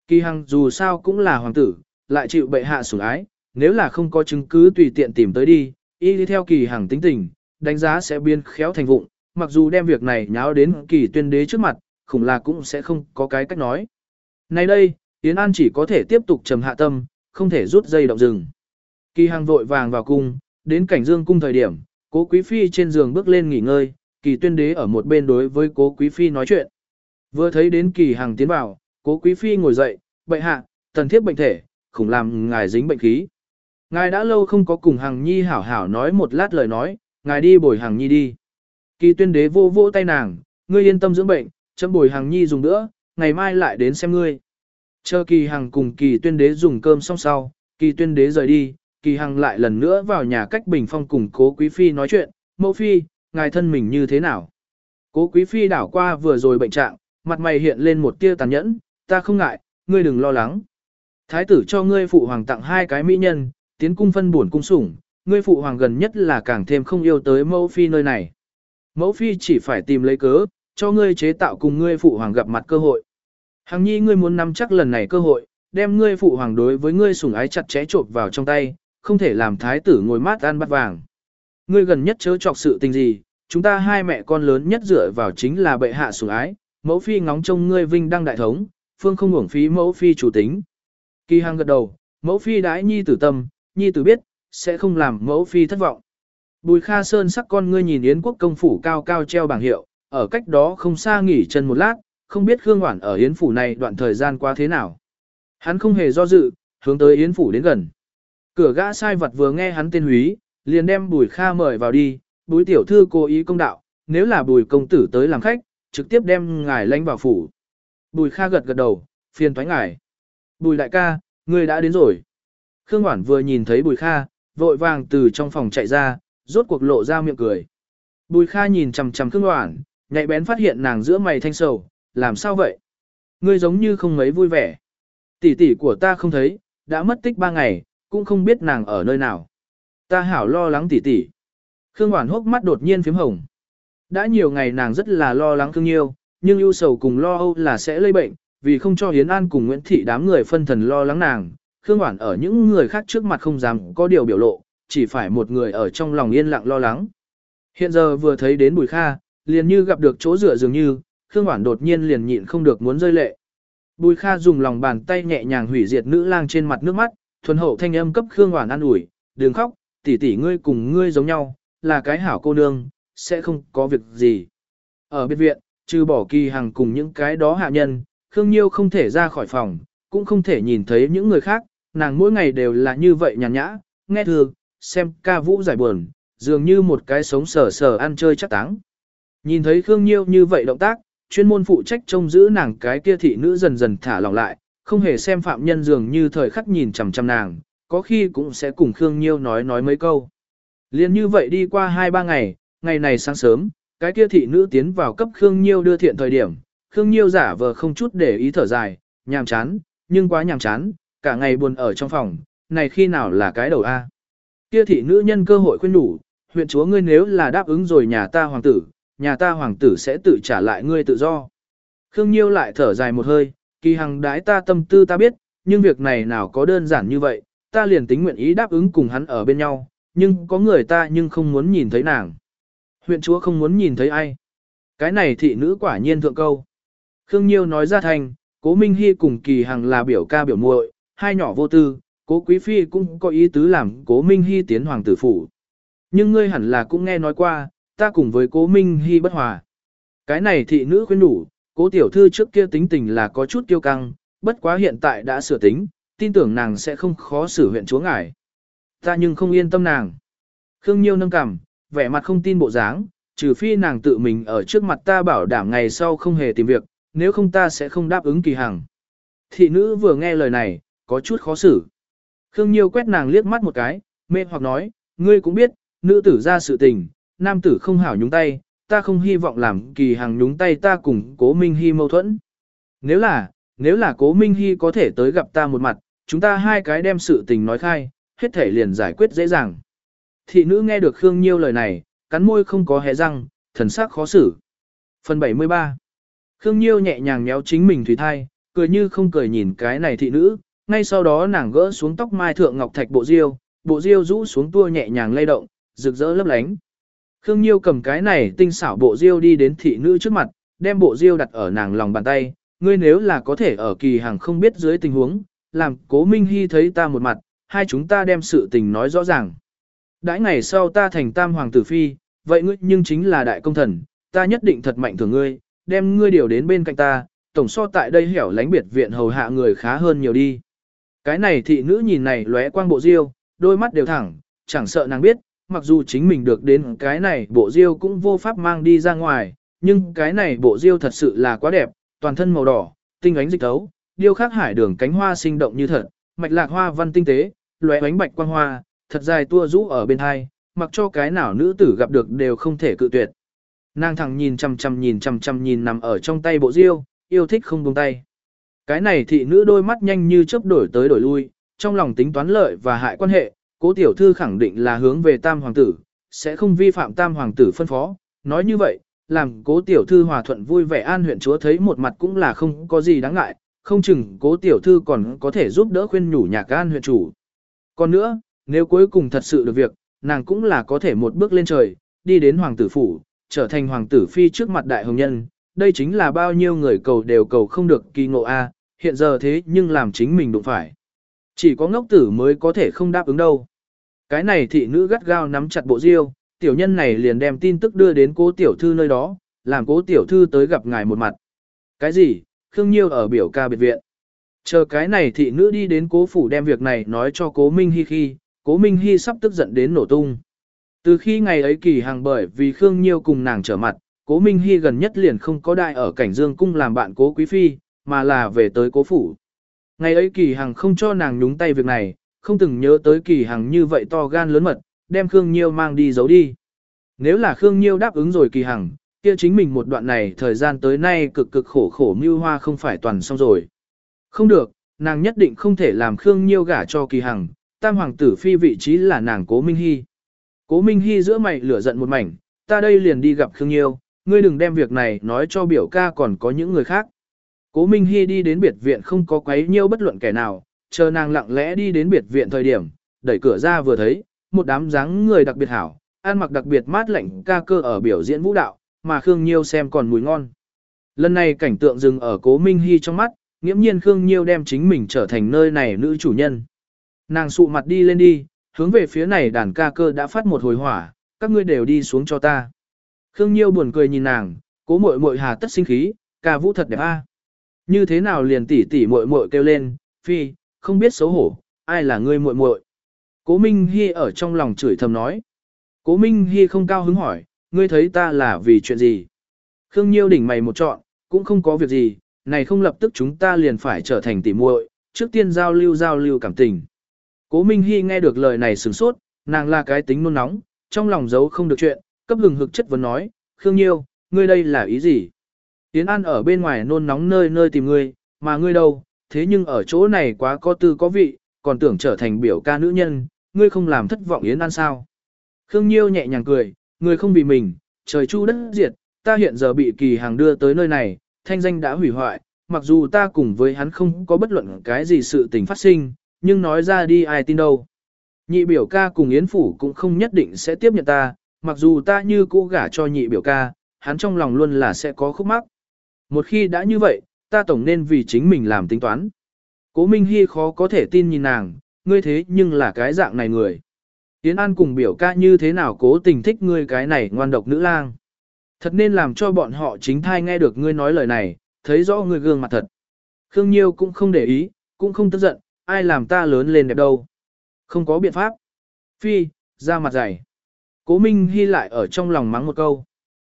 Kỳ Hằng dù sao cũng là hoàng tử, lại chịu bệ hạ sủng ái, nếu là không có chứng cứ tùy tiện tìm tới đi, y đi theo Kỳ Hằng tính tình, đánh giá sẽ biên khéo thành vụng, mặc dù đem việc này nháo đến Kỳ tuyên đế trước mặt, khủng là cũng sẽ không có cái cách nói. Nay đây, Yến An chỉ có thể tiếp tục trầm hạ tâm, không thể rút dây động rừng. Kỳ Hằng vội vàng vào cung, đến cảnh dương cung thời điểm, cố quý phi trên giường bước lên nghỉ ngơi, kỳ tuyên đế ở một bên đối với cố quý phi nói chuyện. Vừa thấy đến kỳ Hằng tiến vào, cố quý phi ngồi dậy, bệ hạ, tần thiếp bệnh thể, khủng làm ngài dính bệnh khí. Ngài đã lâu không có cùng Hằng Nhi hảo hảo nói một lát lời nói, ngài đi bồi Hằng Nhi đi. Kỳ tuyên đế vô vô tay nàng, ngươi yên tâm dưỡng bệnh, chấm bồi Hằng Nhi dùng nữa, ngày mai lại đến xem ngươi. Chờ kỳ Hằng cùng kỳ tuyên đế dùng cơm xong sau, kỳ tuyên đế rời đi, kỳ hằng lại lần nữa vào nhà cách bình phong cùng cố quý phi nói chuyện, mẫu phi, ngài thân mình như thế nào? Cố quý phi đảo qua vừa rồi bệnh trạng, mặt mày hiện lên một tia tàn nhẫn, ta không ngại, ngươi đừng lo lắng. Thái tử cho ngươi phụ hoàng tặng hai cái mỹ nhân, tiến cung phân buồn cung sủng, ngươi phụ hoàng gần nhất là càng thêm không yêu tới mẫu phi nơi này. Mẫu phi chỉ phải tìm lấy cớ, cho ngươi chế tạo cùng ngươi phụ hoàng gặp mặt cơ hội. Hằng nhi ngươi muốn nắm chắc lần này cơ hội, đem ngươi phụ hoàng đối với ngươi sủng ái chặt chẽ trộn vào trong tay, không thể làm thái tử ngồi mát ăn bát vàng. Ngươi gần nhất chớ chọc sự tình gì, chúng ta hai mẹ con lớn nhất dựa vào chính là bệ hạ sủng ái, mẫu phi ngóng trông ngươi vinh đăng đại thống, phương không uổng phí mẫu phi chủ tính. Kỳ Hằng gật đầu, mẫu phi đãi nhi tử tâm, nhi tử biết, sẽ không làm mẫu phi thất vọng. Bùi Kha Sơn sắc con ngươi nhìn Yến quốc công phủ cao cao treo bảng hiệu, ở cách đó không xa nghỉ chân một lát, không biết Khương Hoản ở Yến phủ này đoạn thời gian qua thế nào. Hắn không hề do dự, hướng tới Yến phủ đến gần. Cửa gã sai vật vừa nghe hắn tên húy, liền đem bùi kha mời vào đi, bùi tiểu thư cố ý công đạo, nếu là bùi công tử tới làm khách, trực tiếp đem ngài lánh vào phủ. Bùi kha gật gật đầu, phiền thoái ngài. Bùi đại ca, người đã đến rồi. Khương Hoản vừa nhìn thấy bùi kha, vội vàng từ trong phòng chạy ra, rốt cuộc lộ ra miệng cười. Bùi kha nhìn chằm chằm Khương Hoản, nhạy bén phát hiện nàng giữa mày thanh sầu, làm sao vậy? Ngươi giống như không mấy vui vẻ. Tỷ tỷ của ta không thấy, đã mất tích ba ngày, cũng không biết nàng ở nơi nào. Ta hảo lo lắng tỷ tỷ. Khương Hoản hốc mắt đột nhiên phím hồng. Đã nhiều ngày nàng rất là lo lắng thương nhiêu, nhưng ưu sầu cùng lo âu là sẽ lây bệnh, vì không cho Hiến An cùng Nguyễn Thị đám người phân thần lo lắng nàng. Khương Hoản ở những người khác trước mặt không dám có điều biểu lộ, chỉ phải một người ở trong lòng yên lặng lo lắng. Hiện giờ vừa thấy đến Bùi Kha, liền như gặp được chỗ rửa dường như, Khương Hoản đột nhiên liền nhịn không được muốn rơi lệ. Bùi Kha dùng lòng bàn tay nhẹ nhàng hủy diệt nữ lang trên mặt nước mắt, thuần hậu thanh âm cấp Khương Hoản an ủi, đừng khóc, tỷ tỷ ngươi cùng ngươi giống nhau, là cái hảo cô nương, sẽ không có việc gì. Ở biệt viện, trừ bỏ kỳ hàng cùng những cái đó hạ nhân, Khương Nhiêu không thể ra khỏi phòng, cũng không thể nhìn thấy những người khác, nàng mỗi ngày đều là như vậy nhàn nhã, nghe thường, xem ca vũ giải buồn, dường như một cái sống sờ sờ ăn chơi chắc táng. Nhìn thấy Khương Nhiêu như vậy động tác, chuyên môn phụ trách trông giữ nàng cái kia thị nữ dần dần thả lỏng lại, không hề xem phạm nhân dường như thời khắc nhìn chằm chằm nàng, có khi cũng sẽ cùng Khương Nhiêu nói nói mấy câu. Liên như vậy đi qua 2-3 ngày, ngày này sáng sớm, cái kia thị nữ tiến vào cấp Khương Nhiêu đưa thiện thời điểm, Khương Nhiêu giả vờ không chút để ý thở dài, nhàm chán, nhưng quá nhàm chán, cả ngày buồn ở trong phòng, này khi nào là cái đầu A. Kia thị nữ nhân cơ hội khuyên đủ, huyện chúa ngươi nếu là đáp ứng rồi nhà ta hoàng tử, nhà ta hoàng tử sẽ tự trả lại ngươi tự do. Khương Nhiêu lại thở dài một hơi, kỳ hằng đái ta tâm tư ta biết, nhưng việc này nào có đơn giản như vậy, ta liền tính nguyện ý đáp ứng cùng hắn ở bên nhau, nhưng có người ta nhưng không muốn nhìn thấy nàng. Huyện chúa không muốn nhìn thấy ai. Cái này thị nữ quả nhiên thượng câu. Khương Nhiêu nói ra thành, cố Minh Hy cùng kỳ hằng là biểu ca biểu muội, hai nhỏ vô tư, cố Quý Phi cũng có ý tứ làm cố Minh Hy tiến hoàng tử phủ. Nhưng ngươi hẳn là cũng nghe nói qua, ta cùng với cố Minh Hy bất hòa. Cái này thị nữ khuyên đủ, cố tiểu thư trước kia tính tình là có chút kiêu căng, bất quá hiện tại đã sửa tính, tin tưởng nàng sẽ không khó xử huyện chúa ngài. Ta nhưng không yên tâm nàng. Khương Nhiêu nâng cằm, vẻ mặt không tin bộ dáng, trừ phi nàng tự mình ở trước mặt ta bảo đảm ngày sau không hề tìm việc, nếu không ta sẽ không đáp ứng kỳ hằng. Thị nữ vừa nghe lời này, có chút khó xử. Khương Nhiêu quét nàng liếc mắt một cái, mê hoặc nói, ngươi cũng biết, nữ tử ra sự tình, nam tử không hảo nhúng tay, ta không hy vọng làm kỳ hàng nhúng tay ta cùng cố Minh Hy mâu thuẫn. Nếu là, nếu là cố Minh Hy có thể tới gặp ta một mặt, chúng ta hai cái đem sự tình nói khai, hết thể liền giải quyết dễ dàng. Thị nữ nghe được Khương Nhiêu lời này, cắn môi không có hé răng, thần sắc khó xử. Phần 73 Khương Nhiêu nhẹ nhàng nhéo chính mình thủy thai, cười như không cười nhìn cái này thị nữ, ngay sau đó nàng gỡ xuống tóc mai thượng ngọc thạch bộ diêu, bộ diêu rũ xuống tua nhẹ nhàng lay động, rực rỡ lấp lánh. Khương Nhiêu cầm cái này tinh xảo bộ diêu đi đến thị nữ trước mặt, đem bộ diêu đặt ở nàng lòng bàn tay, ngươi nếu là có thể ở kỳ hàng không biết dưới tình huống, làm cố Minh Hy thấy ta một mặt, hai chúng ta đem sự tình nói rõ ràng. Đãi ngày sau ta thành tam hoàng tử phi, vậy ngươi nhưng chính là đại công thần, ta nhất định thật mạnh thường ngươi, đem ngươi điều đến bên cạnh ta, tổng so tại đây hẻo lánh biệt viện hầu hạ người khá hơn nhiều đi. Cái này thị nữ nhìn này lóe quang bộ diêu, đôi mắt đều thẳng, chẳng sợ nàng biết, mặc dù chính mình được đến cái này bộ diêu cũng vô pháp mang đi ra ngoài, nhưng cái này bộ diêu thật sự là quá đẹp, toàn thân màu đỏ, tinh ánh dịch tấu, điêu khắc hải đường cánh hoa sinh động như thật, mạch lạc hoa văn tinh tế, lóe ánh bạch quang hoa, thật dài tua rũ ở bên hai, mặc cho cái nào nữ tử gặp được đều không thể cự tuyệt. Nàng thẳng nhìn chằm chằm nhìn chằm chằm nhìn nằm ở trong tay bộ diêu, yêu thích không buông tay. Cái này thị nữ đôi mắt nhanh như chớp đổi tới đổi lui, trong lòng tính toán lợi và hại quan hệ, cố tiểu thư khẳng định là hướng về tam hoàng tử, sẽ không vi phạm tam hoàng tử phân phó. Nói như vậy, làm cố tiểu thư hòa thuận vui vẻ an huyện chúa thấy một mặt cũng là không có gì đáng ngại, không chừng cố tiểu thư còn có thể giúp đỡ khuyên nhủ nhạc an huyện chủ. Còn nữa, nếu cuối cùng thật sự được việc, nàng cũng là có thể một bước lên trời, đi đến hoàng tử phủ, trở thành hoàng tử phi trước mặt đại hồng nhân. Đây chính là bao nhiêu người cầu đều cầu không được kỳ ngộ A, hiện giờ thế nhưng làm chính mình đụng phải. Chỉ có ngốc tử mới có thể không đáp ứng đâu. Cái này thị nữ gắt gao nắm chặt bộ diêu, tiểu nhân này liền đem tin tức đưa đến cố tiểu thư nơi đó, làm cố tiểu thư tới gặp ngài một mặt. Cái gì? Khương Nhiêu ở biểu ca biệt viện. Chờ cái này thị nữ đi đến cố phủ đem việc này nói cho cố Minh Hy khi, cố Minh Hy sắp tức giận đến nổ tung. Từ khi ngày ấy kỳ hàng bởi vì Khương Nhiêu cùng nàng trở mặt, cố Minh Hy gần nhất liền không có đại ở cảnh dương cung làm bạn cố quý phi, mà là về tới cố phủ. Ngày ấy kỳ hàng không cho nàng nhúng tay việc này, không từng nhớ tới kỳ hàng như vậy to gan lớn mật, đem Khương Nhiêu mang đi giấu đi. Nếu là Khương Nhiêu đáp ứng rồi kỳ hằng kia chính mình một đoạn này thời gian tới nay cực cực khổ khổ mưu hoa không phải toàn xong rồi. Không được, nàng nhất định không thể làm Khương Nhiêu gả cho kỳ hằng, tam hoàng tử phi vị trí là nàng Cố Minh Hy. Cố Minh Hy giữa mày lửa giận một mảnh, ta đây liền đi gặp Khương Nhiêu, ngươi đừng đem việc này nói cho biểu ca còn có những người khác. Cố Minh Hy đi đến biệt viện không có quấy nhiêu bất luận kẻ nào, chờ nàng lặng lẽ đi đến biệt viện thời điểm, đẩy cửa ra vừa thấy, một đám dáng người đặc biệt hảo, ăn mặc đặc biệt mát lạnh ca cơ ở biểu diễn vũ đạo, mà Khương Nhiêu xem còn mùi ngon. Lần này cảnh tượng dừng ở Cố Minh Hy trong mắt, nghiễm nhiên Khương Nhiêu đem chính mình trở thành nơi này nữ chủ nhân. Nàng sụ mặt đi lên đi, hướng về phía này đàn ca cơ đã phát một hồi hỏa, các ngươi đều đi xuống cho ta. Khương Nhiêu buồn cười nhìn nàng, cố muội muội hà tất sinh khí, ca vũ thật đẹp a. Như thế nào liền tỉ tỉ muội muội kêu lên, phi, không biết xấu hổ, ai là ngươi muội muội? Cố Minh Hi ở trong lòng chửi thầm nói. Cố Minh Hi không cao hứng hỏi, ngươi thấy ta là vì chuyện gì? Khương Nhiêu đỉnh mày một trọn, cũng không có việc gì, này không lập tức chúng ta liền phải trở thành tỉ muội, trước tiên giao lưu giao lưu cảm tình. Cố Minh Hi nghe được lời này sửng sốt, nàng là cái tính nôn nóng, trong lòng giấu không được chuyện, cấp hừng hực chất vấn nói, Khương Nhiêu, ngươi đây là ý gì? Tiến An ở bên ngoài nôn nóng nơi nơi tìm ngươi, mà ngươi đâu, thế nhưng ở chỗ này quá có tư có vị, còn tưởng trở thành biểu ca nữ nhân, ngươi không làm thất vọng Yến An sao? Khương Nhiêu nhẹ nhàng cười, Người không vì mình, trời chu đất diệt, ta hiện giờ bị kỳ hàng đưa tới nơi này, thanh danh đã hủy hoại, mặc dù ta cùng với hắn không có bất luận cái gì sự tình phát sinh, nhưng nói ra đi ai tin đâu. Nhị biểu ca cùng Yến Phủ cũng không nhất định sẽ tiếp nhận ta, mặc dù ta như cũ gả cho nhị biểu ca, hắn trong lòng luôn là sẽ có khúc mắc. Một khi đã như vậy, ta tổng nên vì chính mình làm tính toán. Cố Minh Hy khó có thể tin nhìn nàng, ngươi thế nhưng là cái dạng này người. Yến An cùng biểu ca như thế nào cố tình thích ngươi cái này ngoan độc nữ lang. Thật nên làm cho bọn họ chính thai nghe được ngươi nói lời này, thấy rõ ngươi gương mặt thật. Khương Nhiêu cũng không để ý, cũng không tức giận, ai làm ta lớn lên đẹp đâu. Không có biện pháp. Phi, ra mặt dày. Cố Minh Hy lại ở trong lòng mắng một câu.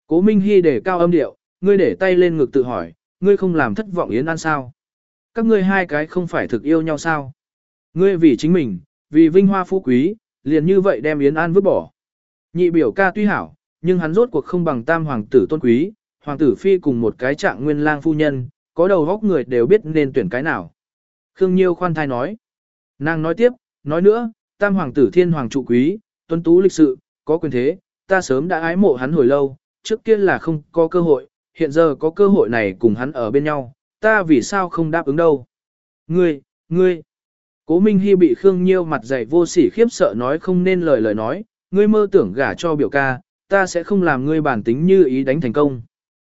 Cố Minh Hy để cao âm điệu, ngươi để tay lên ngực tự hỏi, ngươi không làm thất vọng Yến An sao? Các ngươi hai cái không phải thực yêu nhau sao? Ngươi vì chính mình, vì vinh hoa phú quý, liền như vậy đem Yến An vứt bỏ. Nhị biểu ca tuy hảo, nhưng hắn rốt cuộc không bằng tam hoàng tử tôn quý, hoàng tử phi cùng một cái trạng nguyên lang phu nhân, có đầu góc người đều biết nên tuyển cái nào. Khương Nhiêu khoan thai nói. Nàng nói tiếp, nói nữa, tam hoàng tử thiên hoàng trụ quý, tuân tú lịch sự, có quyền thế, ta sớm đã ái mộ hắn hồi lâu, trước kia là không có cơ hội, hiện giờ có cơ hội này cùng hắn ở bên nhau, ta vì sao không đáp ứng đâu. Ngươi, ngươi, cố Minh Hy bị Khương Nhiêu mặt dày vô sỉ khiếp sợ nói không nên lời lời nói, ngươi mơ tưởng gả cho biểu ca, ta sẽ không làm ngươi bản tính như ý đánh thành công.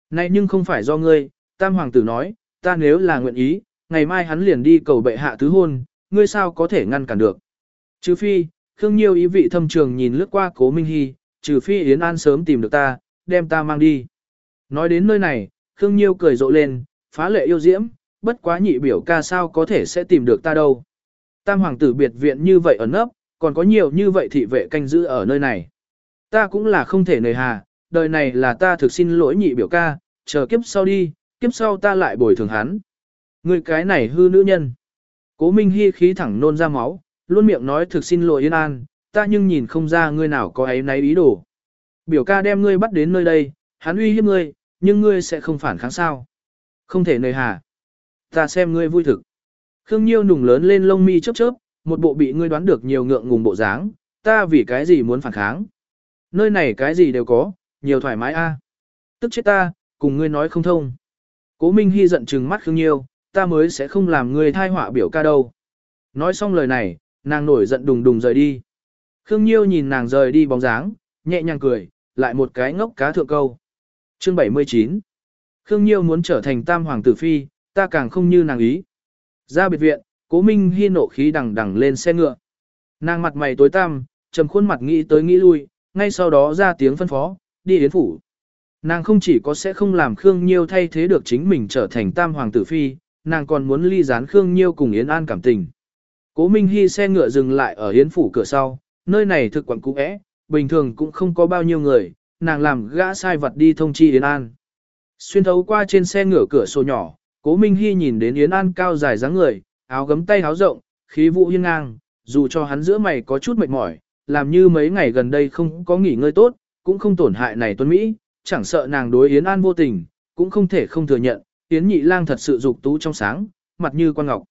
Này nhưng không phải do ngươi, tam hoàng tử nói, ta nếu là nguyện ý, ngày mai hắn liền đi cầu bệ hạ tứ hôn, ngươi sao có thể ngăn cản được. Trừ phi, Khương Nhiêu ý vị thâm trường nhìn lướt qua cố Minh Hy, trừ phi Yến An sớm tìm được ta, đem ta mang đi. Nói đến nơi này, Khương Nhiêu cười rộ lên, phá lệ yêu diễm, bất quá nhị biểu ca sao có thể sẽ tìm được ta đâu. Tam hoàng tử biệt viện như vậy ở nấp, còn có nhiều như vậy thị vệ canh giữ ở nơi này. Ta cũng là không thể nề hà, đời này là ta thực xin lỗi nhị biểu ca, chờ kiếp sau đi, kiếp sau ta lại bồi thường hắn. Người cái này hư nữ nhân. Cố Minh Hi khí thẳng nôn ra máu, luôn miệng nói thực xin lỗi Yên An, ta nhưng nhìn không ra ngươi nào có ấy náy ý đồ. Biểu ca đem ngươi bắt đến nơi đây, hắn uy hiếp ngươi, nhưng ngươi sẽ không phản kháng sao. Không thể nơi hà. Ta xem ngươi vui thực. Khương Nhiêu nùng lớn lên lông mi chớp chớp, một bộ bị ngươi đoán được nhiều ngượng ngùng bộ dáng, ta vì cái gì muốn phản kháng. Nơi này cái gì đều có, nhiều thoải mái a. Tức chết ta, cùng ngươi nói không thông. Cố Minh Hy giận trừng mắt Khương Nhiêu, ta mới sẽ không làm ngươi thai họa biểu ca đâu. Nói xong lời này, nàng nổi giận đùng đùng rời đi. Khương Nhiêu nhìn nàng rời đi bóng dáng, nhẹ nhàng cười, lại một cái ngốc cá thượng câu. Chương 79 Khương Nhiêu muốn trở thành tam hoàng tử phi, ta càng không như nàng ý. Ra biệt viện, cố minh hy nộ khí đằng đằng lên xe ngựa. Nàng mặt mày tối tăm, trầm khuôn mặt nghĩ tới nghĩ lui, ngay sau đó ra tiếng phân phó, đi yến phủ. Nàng không chỉ có sẽ không làm Khương Nhiêu thay thế được chính mình trở thành tam hoàng tử phi, nàng còn muốn ly gián Khương Nhiêu cùng Yến An cảm tình. Cố Minh Hy xe ngựa dừng lại ở Yến phủ cửa sau, nơi này thực quẩn cũ é, bình thường cũng không có bao nhiêu người, nàng làm gã sai vật đi thông chi Yến An. Xuyên thấu qua trên xe ngựa cửa sổ nhỏ, Cố Minh Hy nhìn đến Yến An cao dài dáng người, áo gấm tay áo rộng, khí vũ hiên ngang, dù cho hắn giữa mày có chút mệt mỏi, làm như mấy ngày gần đây không có nghỉ ngơi tốt, cũng không tổn hại này tuân Mỹ, chẳng sợ nàng đối Yến An vô tình, cũng không thể không thừa nhận, Yến Nhị Lang thật sự dục tú trong sáng, mặt như quan ngọc.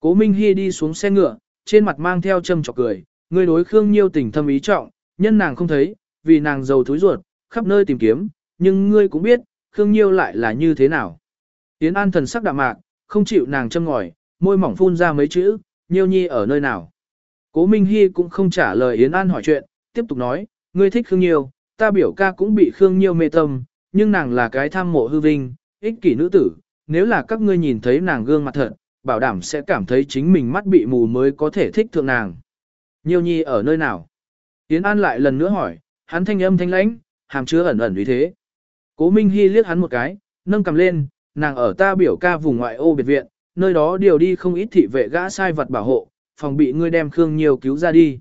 Cố Minh Hy đi xuống xe ngựa, trên mặt mang theo châm chọc cười, người đối Khương Nhiêu tình thâm ý trọng, nhân nàng không thấy, vì nàng giàu thúi ruột, khắp nơi tìm kiếm, nhưng ngươi cũng biết, Khương Nhiêu lại là như thế nào. Yến An thần sắc đạm mạc, không chịu nàng châm ngòi, môi mỏng phun ra mấy chữ, Nhiêu Nhi ở nơi nào. Cố Minh Hy cũng không trả lời Yến An hỏi chuyện, tiếp tục nói, ngươi thích Khương Nhiêu, ta biểu ca cũng bị Khương Nhiêu mê tâm, nhưng nàng là cái tham mộ hư vinh, ích kỷ nữ tử, nếu là các ngươi nhìn thấy nàng gương mặt thật, bảo đảm sẽ cảm thấy chính mình mắt bị mù mới có thể thích thượng nàng. Nhiêu Nhi ở nơi nào? Yến An lại lần nữa hỏi, hắn thanh âm thanh lãnh, hàm chứa ẩn ẩn vì thế. Cố Minh Hy liếc hắn một cái, nâng cầm lên, nàng ở ta biểu ca vùng ngoại ô biệt viện, nơi đó điều đi không ít thị vệ gã sai vật bảo hộ, phòng bị ngươi đem Khương Nhiêu cứu ra đi.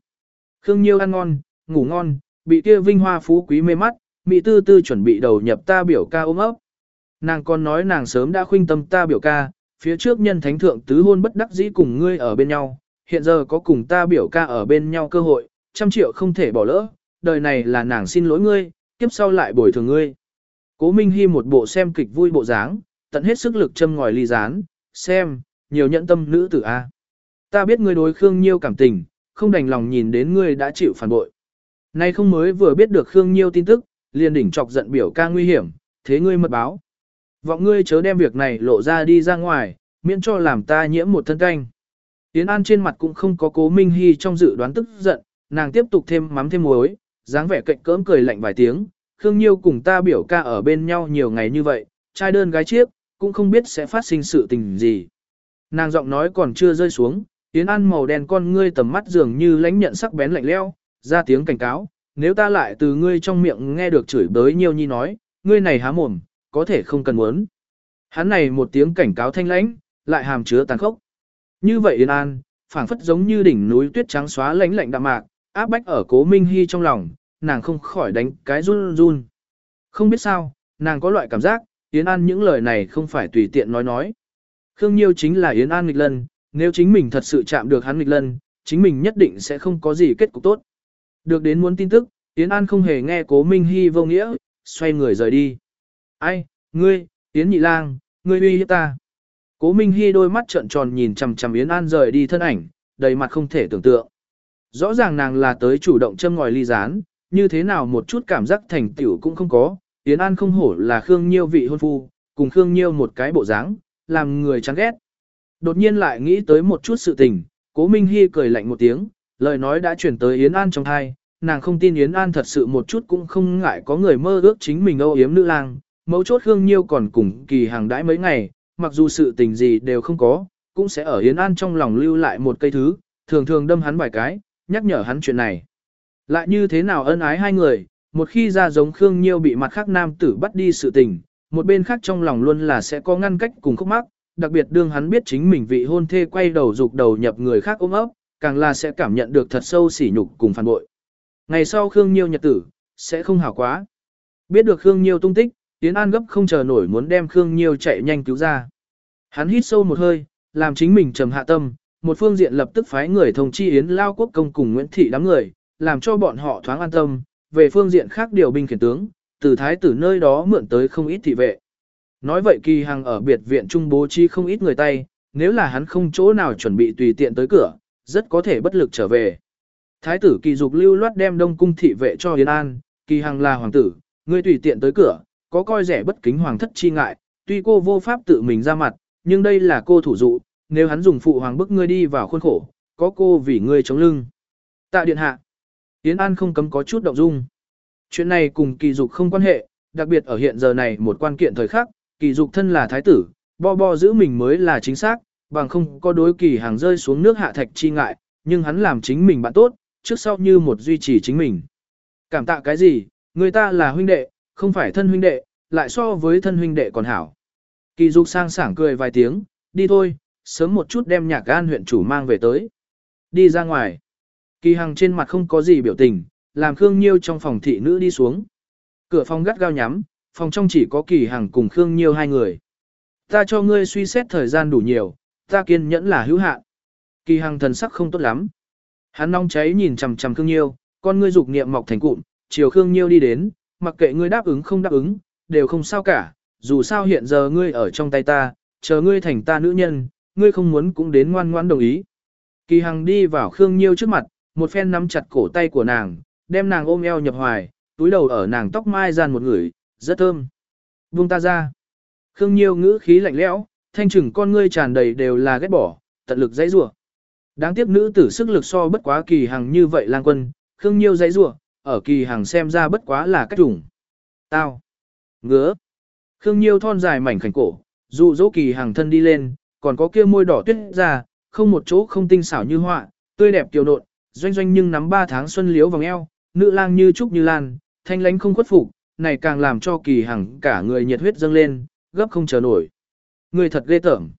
Khương Nhiêu ăn ngon, ngủ ngon, bị kia vinh hoa phú quý mê mắt, mỹ tư tư chuẩn bị đầu nhập ta biểu ca ôm ấp. Nàng còn nói nàng sớm đã khuynh tâm ta biểu ca, phía trước nhân thánh thượng tứ hôn bất đắc dĩ cùng ngươi ở bên nhau, hiện giờ có cùng ta biểu ca ở bên nhau cơ hội, trăm triệu không thể bỏ lỡ, đời này là nàng xin lỗi ngươi, kiếp sau lại bồi thường ngươi. Cố Minh Hi một bộ xem kịch vui bộ dáng, tận hết sức lực châm ngòi ly gián, xem, nhiều nhẫn tâm nữ tử A. Ta biết ngươi đối Khương Nhiêu cảm tình, không đành lòng nhìn đến ngươi đã chịu phản bội. Nay không mới vừa biết được Khương Nhiêu tin tức, liền đỉnh chọc giận biểu ca nguy hiểm, thế ngươi mật báo. Vọng ngươi chớ đem việc này lộ ra đi ra ngoài, miễn cho làm ta nhiễm một thân canh. Tiến An trên mặt cũng không có cố Minh Hy trong dự đoán tức giận, nàng tiếp tục thêm mắm thêm muối, dáng vẻ cạnh cỡm cười lạnh vài tiếng, Khương Nhiêu cùng ta biểu ca ở bên nhau nhiều ngày như vậy, trai đơn gái chiếc, cũng không biết sẽ phát sinh sự tình gì. Nàng giọng nói còn chưa rơi xuống, Yến An màu đen con ngươi tầm mắt dường như lãnh nhận sắc bén lạnh leo, ra tiếng cảnh cáo, nếu ta lại từ ngươi trong miệng nghe được chửi bới nhiều Nhi nói, ngươi này há mồm, có thể không cần muốn. Hắn này một tiếng cảnh cáo thanh lãnh, lại hàm chứa tàn khốc. Như vậy Yến An, phảng phất giống như đỉnh núi tuyết trắng xóa lãnh lạnh đạm mạc, áp bách ở Cố Minh Hy trong lòng, nàng không khỏi đánh cái run run. Không biết sao, nàng có loại cảm giác, Yến An những lời này không phải tùy tiện nói nói. Khương Nhiêu chính là Yến An nghịch lân, nếu chính mình thật sự chạm được hắn nghịch lân, chính mình nhất định sẽ không có gì kết cục tốt. Được đến muốn tin tức, Yến An không hề nghe Cố Minh Hy vô nghĩa, xoay người rời đi. Ai, ngươi, Yến Nhị Lang, ngươi uy hiếp ta. Cố Minh Hy đôi mắt trợn tròn nhìn chằm chằm Yến An rời đi thân ảnh, đầy mặt không thể tưởng tượng. Rõ ràng nàng là tới chủ động châm ngòi ly gián, như thế nào một chút cảm giác thành tiểu cũng không có, Yến An không hổ là Khương Nhiêu vị hôn phu, cùng Khương Nhiêu một cái bộ dáng, làm người chán ghét. Đột nhiên lại nghĩ tới một chút sự tình, Cố Minh Hy cười lạnh một tiếng, lời nói đã chuyển tới Yến An trong thai, nàng không tin Yến An thật sự một chút cũng không ngại có người mơ ước chính mình âu yếm nữ lang, mấu chốt Khương Nhiêu còn cùng kỳ hàng đãi mấy ngày, mặc dù sự tình gì đều không có, cũng sẽ ở Yến An trong lòng lưu lại một cây thứ, thường thường đâm hắn vài cái, nhắc nhở hắn chuyện này. Lại như thế nào ân ái hai người, một khi ra giống Khương Nhiêu bị mặt khác nam tử bắt đi sự tình, một bên khác trong lòng luôn là sẽ có ngăn cách cùng khúc mắc, đặc biệt đương hắn biết chính mình vị hôn thê quay đầu dục đầu nhập người khác ôm ấp, càng là sẽ cảm nhận được thật sâu sỉ nhục cùng phản bội. Ngày sau Khương Nhiêu nhật tử, sẽ không hảo quá. Biết được Khương Nhiêu tung tích, Tiến An gấp không chờ nổi muốn đem Khương Nhiêu chạy nhanh cứu ra. Hắn hít sâu một hơi, làm chính mình trầm hạ tâm, một phương diện lập tức phái người thông chi Yến Lao Quốc công cùng Nguyễn Thị đám người, làm cho bọn họ thoáng an tâm, về phương diện khác điều binh khiển tướng, từ thái tử nơi đó mượn tới không ít thị vệ. Nói vậy kỳ hàng ở biệt viện trung bố chi không ít người tay, nếu là hắn không chỗ nào chuẩn bị tùy tiện tới cửa, rất có thể bất lực trở về. Thái tử kỳ dục lưu loát đem đông cung thị vệ cho Yến An, kỳ hàng là hoàng tử, ngươi tùy tiện tới cửa, có coi rẻ bất kính hoàng thất chi ngại, tuy cô vô pháp tự mình ra mặt, nhưng đây là cô thủ dụ, nếu hắn dùng phụ hoàng bức ngươi đi vào khuôn khổ, có cô vì ngươi chống lưng. Tạ điện hạ, Yến An không cấm có chút động dung. Chuyện này cùng kỳ dục không quan hệ, đặc biệt ở hiện giờ này một quan kiện thời khắc, kỳ dục thân là thái tử, bo bo giữ mình mới là chính xác, bằng không có đối kỳ hàng rơi xuống nước hạ thạch chi ngại, nhưng hắn làm chính mình bạn tốt, trước sau như một duy trì chính mình. Cảm tạ cái gì, người ta là huynh đệ, không phải thân huynh đệ, lại so với thân huynh đệ còn hảo. Kỳ dục sang sảng cười vài tiếng, đi thôi, sớm một chút đem nhạc an huyện chủ mang về tới. Đi ra ngoài. Kỳ hằng trên mặt không có gì biểu tình, làm Khương Nhiêu trong phòng thị nữ đi xuống. Cửa phòng gắt gao nhắm, phòng trong chỉ có kỳ hằng cùng Khương Nhiêu hai người. Ta cho ngươi suy xét thời gian đủ nhiều, ta kiên nhẫn là hữu hạn. Kỳ hằng thần sắc không tốt lắm. Hắn nóng cháy nhìn chằm chằm Khương Nhiêu, con ngươi dục niệm mọc thành cụm, chiều Khương Nhiêu đi đến, mặc kệ ngươi đáp ứng không đáp ứng, đều không sao cả, dù sao hiện giờ ngươi ở trong tay ta, chờ ngươi thành ta nữ nhân, ngươi không muốn cũng đến ngoan ngoãn đồng ý. Kỳ Hằng đi vào Khương Nhiêu trước mặt, một phen nắm chặt cổ tay của nàng, đem nàng ôm eo nhập hoài, túi đầu ở nàng tóc mai gian một người, rất thơm. Buông ta ra. Khương Nhiêu ngữ khí lạnh lẽo, thanh trừng con ngươi tràn đầy đều là ghét bỏ, tận lực dãy rủa. Đáng tiếc nữ tử sức lực so bất quá Kỳ Hằng như vậy lang quân, Khương Nhiêu dãy rủa, ở Kỳ Hằng xem ra bất quá là cách trùng. Tao. Ngứa. Khương Nhiêu thon dài mảnh khảnh cổ, dụ dỗ Kỳ Hằng thân đi lên, còn có kia môi đỏ tuyết ra, không một chỗ không tinh xảo như họa, tươi đẹp kiều nộn, doanh doanh nhưng nắm ba tháng xuân liếu vòng eo, nữ lang như trúc như lan, thanh lánh không khuất phục, này càng làm cho kỳ hằng cả người nhiệt huyết dâng lên, gấp không chờ nổi. Người thật ghê tởm.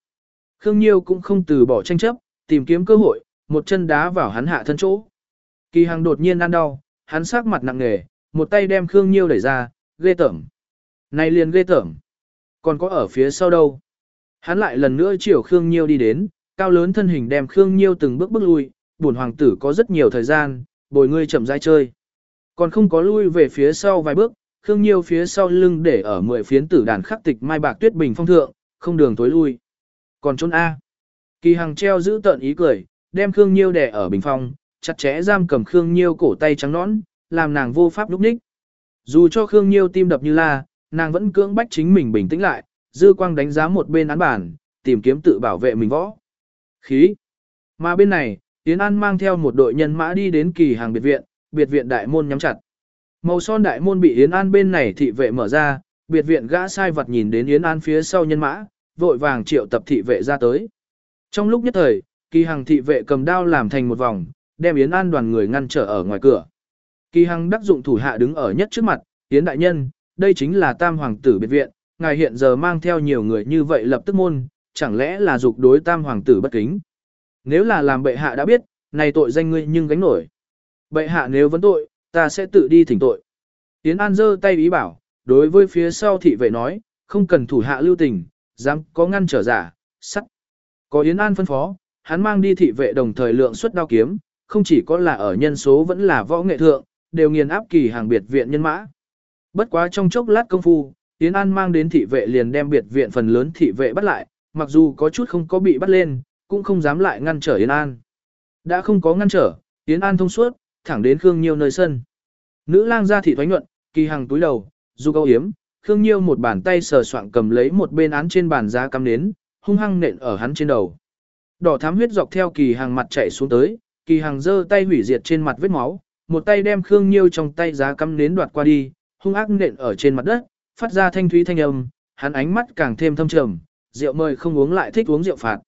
Khương Nhiêu cũng không từ bỏ tranh chấp, tìm kiếm cơ hội, một chân đá vào hắn hạ thân chỗ. Kỳ hằng đột nhiên ăn đau, hắn sắc mặt nặng nề, một tay đem Khương Nhiêu đẩy ra, ghê tởm. Này liền ghê tởm. Còn có ở phía sau đâu? Hắn lại lần nữa chiều Khương Nhiêu đi đến, cao lớn thân hình đem Khương Nhiêu từng bước bước lui, bổn hoàng tử có rất nhiều thời gian, bồi ngươi chậm rãi chơi. Còn không có lui về phía sau vài bước, Khương Nhiêu phía sau lưng để ở mười phiến tử đàn khắc tịch mai bạc tuyết bình phong thượng, không đường tối lui. Còn trốn A. Kỳ Hằng treo giữ tận ý cười, đem Khương Nhiêu đè ở bình phong, chặt chẽ giam cầm Khương Nhiêu cổ tay trắng nõn, làm nàng vô pháp lúc ních. Dù cho Khương Nhiêu tim đập như la, nàng vẫn cưỡng bách chính mình bình tĩnh lại, dư quang đánh giá một bên án bản, tìm kiếm tự bảo vệ mình võ. Khí. Mà bên này, Yến An mang theo một đội nhân mã đi đến kỳ hàng biệt viện, biệt viện đại môn nhắm chặt. Màu son đại môn bị Yến An bên này thị vệ mở ra, biệt viện gã sai vật nhìn đến Yến An phía sau nhân mã, vội vàng triệu tập thị vệ ra tới. Trong lúc nhất thời, kỳ hàng thị vệ cầm đao làm thành một vòng, đem Yến An đoàn người ngăn trở ở ngoài cửa. Kỳ Hằng đắc dụng thủ hạ đứng ở nhất trước mặt, Yến đại nhân, đây chính là tam hoàng tử biệt viện, ngài hiện giờ mang theo nhiều người như vậy lập tức môn, chẳng lẽ là dục đối tam hoàng tử bất kính. Nếu là làm bệ hạ đã biết, này tội danh ngươi nhưng gánh nổi. Bệ hạ nếu vấn tội, ta sẽ tự đi thỉnh tội. Yến An giơ tay ý bảo, đối với phía sau thị vệ nói, không cần thủ hạ lưu tình, dám có ngăn trở giả, sắt. Có Yến An phân phó, hắn mang đi thị vệ đồng thời lượng xuất đao kiếm, không chỉ có là ở nhân số vẫn là võ nghệ thượng, đều nghiền áp kỳ hàng biệt viện nhân mã. Bất quá trong chốc lát công phu, Yến An mang đến thị vệ liền đem biệt viện phần lớn thị vệ bắt lại, mặc dù có chút không có bị bắt lên, cũng không dám lại ngăn trở Yến An. Đã không có ngăn trở, Yến An thông suốt, thẳng đến Khương Nhiêu nơi sân. Nữ lang ra thị thoái nhuận, kỳ hằng túi đầu, du câu hiếm, Khương Nhiêu một bàn tay sờ soạng cầm lấy một bên án trên bàn giá cắm nến, hung hăng nện ở hắn trên đầu. Đỏ thám huyết dọc theo kỳ hàng mặt chạy xuống tới, kỳ hàng giơ tay hủy diệt trên mặt vết máu, một tay đem Khương Nhiêu trong tay giá cắm nến đoạt qua đi, hung ác nện ở trên mặt đất, phát ra thanh thúy thanh âm, hắn ánh mắt càng thêm thâm trầm, rượu mời không uống lại thích uống rượu phạt.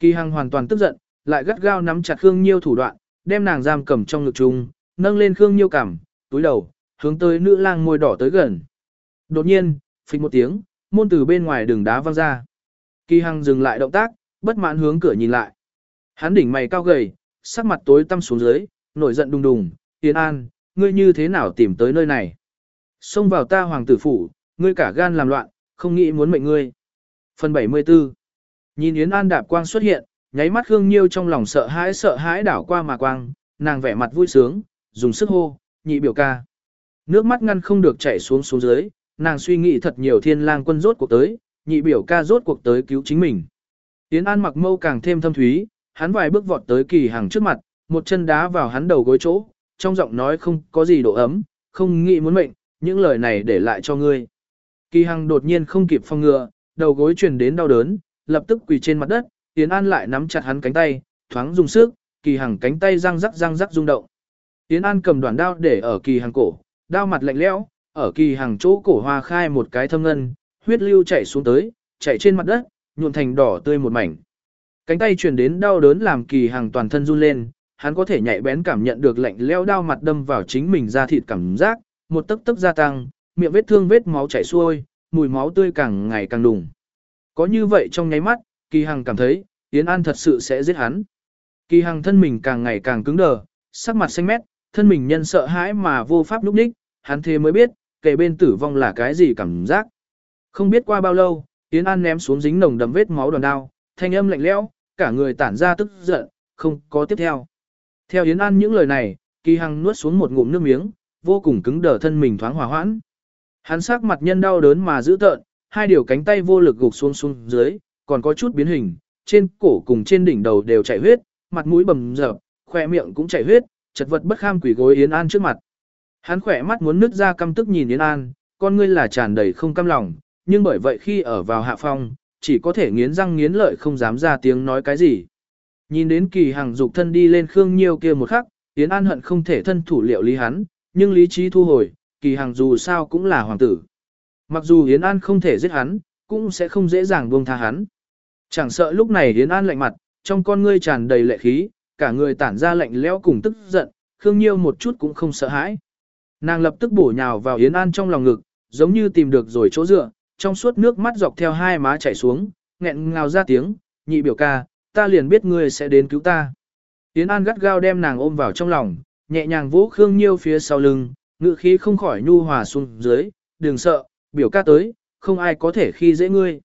Kỳ Hằng hoàn toàn tức giận, lại gắt gao nắm chặt Khương Nhiêu thủ đoạn, đem nàng giam cầm trong ngực chung, nâng lên Khương Nhiêu cằm, túi đầu, hướng tới nữ lang môi đỏ tới gần. Đột nhiên, phịch một tiếng, môn từ bên ngoài đường đá văng ra. Kỳ Hằng dừng lại động tác, bất mãn hướng cửa nhìn lại. Hắn đỉnh mày cao gầy, sắc mặt tối tăm xuống dưới, nổi giận đùng đùng, "Tiên An, ngươi như thế nào tìm tới nơi này? Xông vào ta hoàng tử phủ, ngươi cả gan làm loạn, không nghĩ muốn mệnh ngươi." Phần 74. Nhìn Yến An đạp quang xuất hiện, nháy mắt Khương Nhiêu trong lòng sợ hãi sợ hãi đảo qua mà quang, nàng vẻ mặt vui sướng, dùng sức hô, "Nhị biểu ca." Nước mắt ngăn không được chảy xuống xuống dưới, nàng suy nghĩ thật nhiều thiên lang quân rốt cuộc tới, nhị biểu ca rốt cuộc tới cứu chính mình. Yến An mặc mâu càng thêm thâm thúy, hắn vài bước vọt tới kỳ hàng trước mặt, một chân đá vào hắn đầu gối chỗ, trong giọng nói không có gì độ ấm, không nghĩ muốn mệnh, những lời này để lại cho ngươi. Kỳ Hằng đột nhiên không kịp phòng ngừa, đầu gối truyền đến đau đớn, lập tức quỳ trên mặt đất, Yến An lại nắm chặt hắn cánh tay, thoáng dùng sức, Kỳ Hằng cánh tay răng rắc răng rắc rung động. Yến An cầm đoạn đao để ở Kỳ Hằng cổ, đao mặt lạnh lẽo, ở Kỳ Hằng chỗ cổ hoa khai một cái thâm ngân, huyết lưu chảy xuống tới, chảy trên mặt đất, nhuộm thành đỏ tươi một mảnh. Cánh tay truyền đến đau đớn làm kỳ hàng toàn thân run lên, hắn có thể nhạy bén cảm nhận được lạnh lẽo đao mặt đâm vào chính mình da thịt cảm giác, một tấc tấc gia tăng, miệng vết thương vết máu chảy xuôi, mùi máu tươi càng ngày càng đùng. Có như vậy trong nháy mắt, kỳ hằng cảm thấy, Yến An thật sự sẽ giết hắn. Kỳ hằng thân mình càng ngày càng cứng đờ, sắc mặt xanh mét, thân mình nhân sợ hãi mà vô pháp lúc đích, hắn thế mới biết, kề bên tử vong là cái gì cảm giác. Không biết qua bao lâu, Yến An ném xuống dính nồng đầm vết máu đòn đao, thanh âm lạnh lẽo, cả người tản ra tức giận, không có tiếp theo. Theo Yến An những lời này, Kỳ Hằng nuốt xuống một ngụm nước miếng, vô cùng cứng đờ thân mình thoáng hòa hoãn. Hắn sắc mặt nhân đau đớn mà giữ tợn, hai điều cánh tay vô lực gục xuống xuống dưới, còn có chút biến hình, trên cổ cùng trên đỉnh đầu đều chảy huyết, mặt mũi bầm dập, khỏe miệng cũng chảy huyết, chật vật bất kham quỷ gối Yến An trước mặt. Hắn khỏe mắt muốn nứt ra căm tức nhìn Yến An, con ngươi là tràn đầy không cam lòng, nhưng bởi vậy khi ở vào hạ phong, chỉ có thể nghiến răng nghiến lợi không dám ra tiếng nói cái gì. Nhìn đến kỳ hàng dục thân đi lên Khương Nhiêu kia một khắc, Yến An hận không thể thân thủ liệu lý hắn, nhưng lý trí thu hồi, kỳ hàng dù sao cũng là hoàng tử. Mặc dù Yến An không thể giết hắn, cũng sẽ không dễ dàng buông tha hắn. Chẳng sợ lúc này Yến An lạnh mặt, trong con ngươi tràn đầy lệ khí, cả người tản ra lạnh lẽo cùng tức giận, Khương Nhiêu một chút cũng không sợ hãi. Nàng lập tức bổ nhào vào Yến An trong lòng ngực, giống như tìm được rồi chỗ dựa, trong suốt nước mắt dọc theo hai má chảy xuống, nghẹn ngào ra tiếng, nhị biểu ca, ta liền biết ngươi sẽ đến cứu ta. Yến An gắt gao đem nàng ôm vào trong lòng, nhẹ nhàng vỗ Khương Nhiêu phía sau lưng, ngự khí không khỏi nhu hòa xuống dưới, đừng sợ, biểu ca tới, không ai có thể khi dễ ngươi.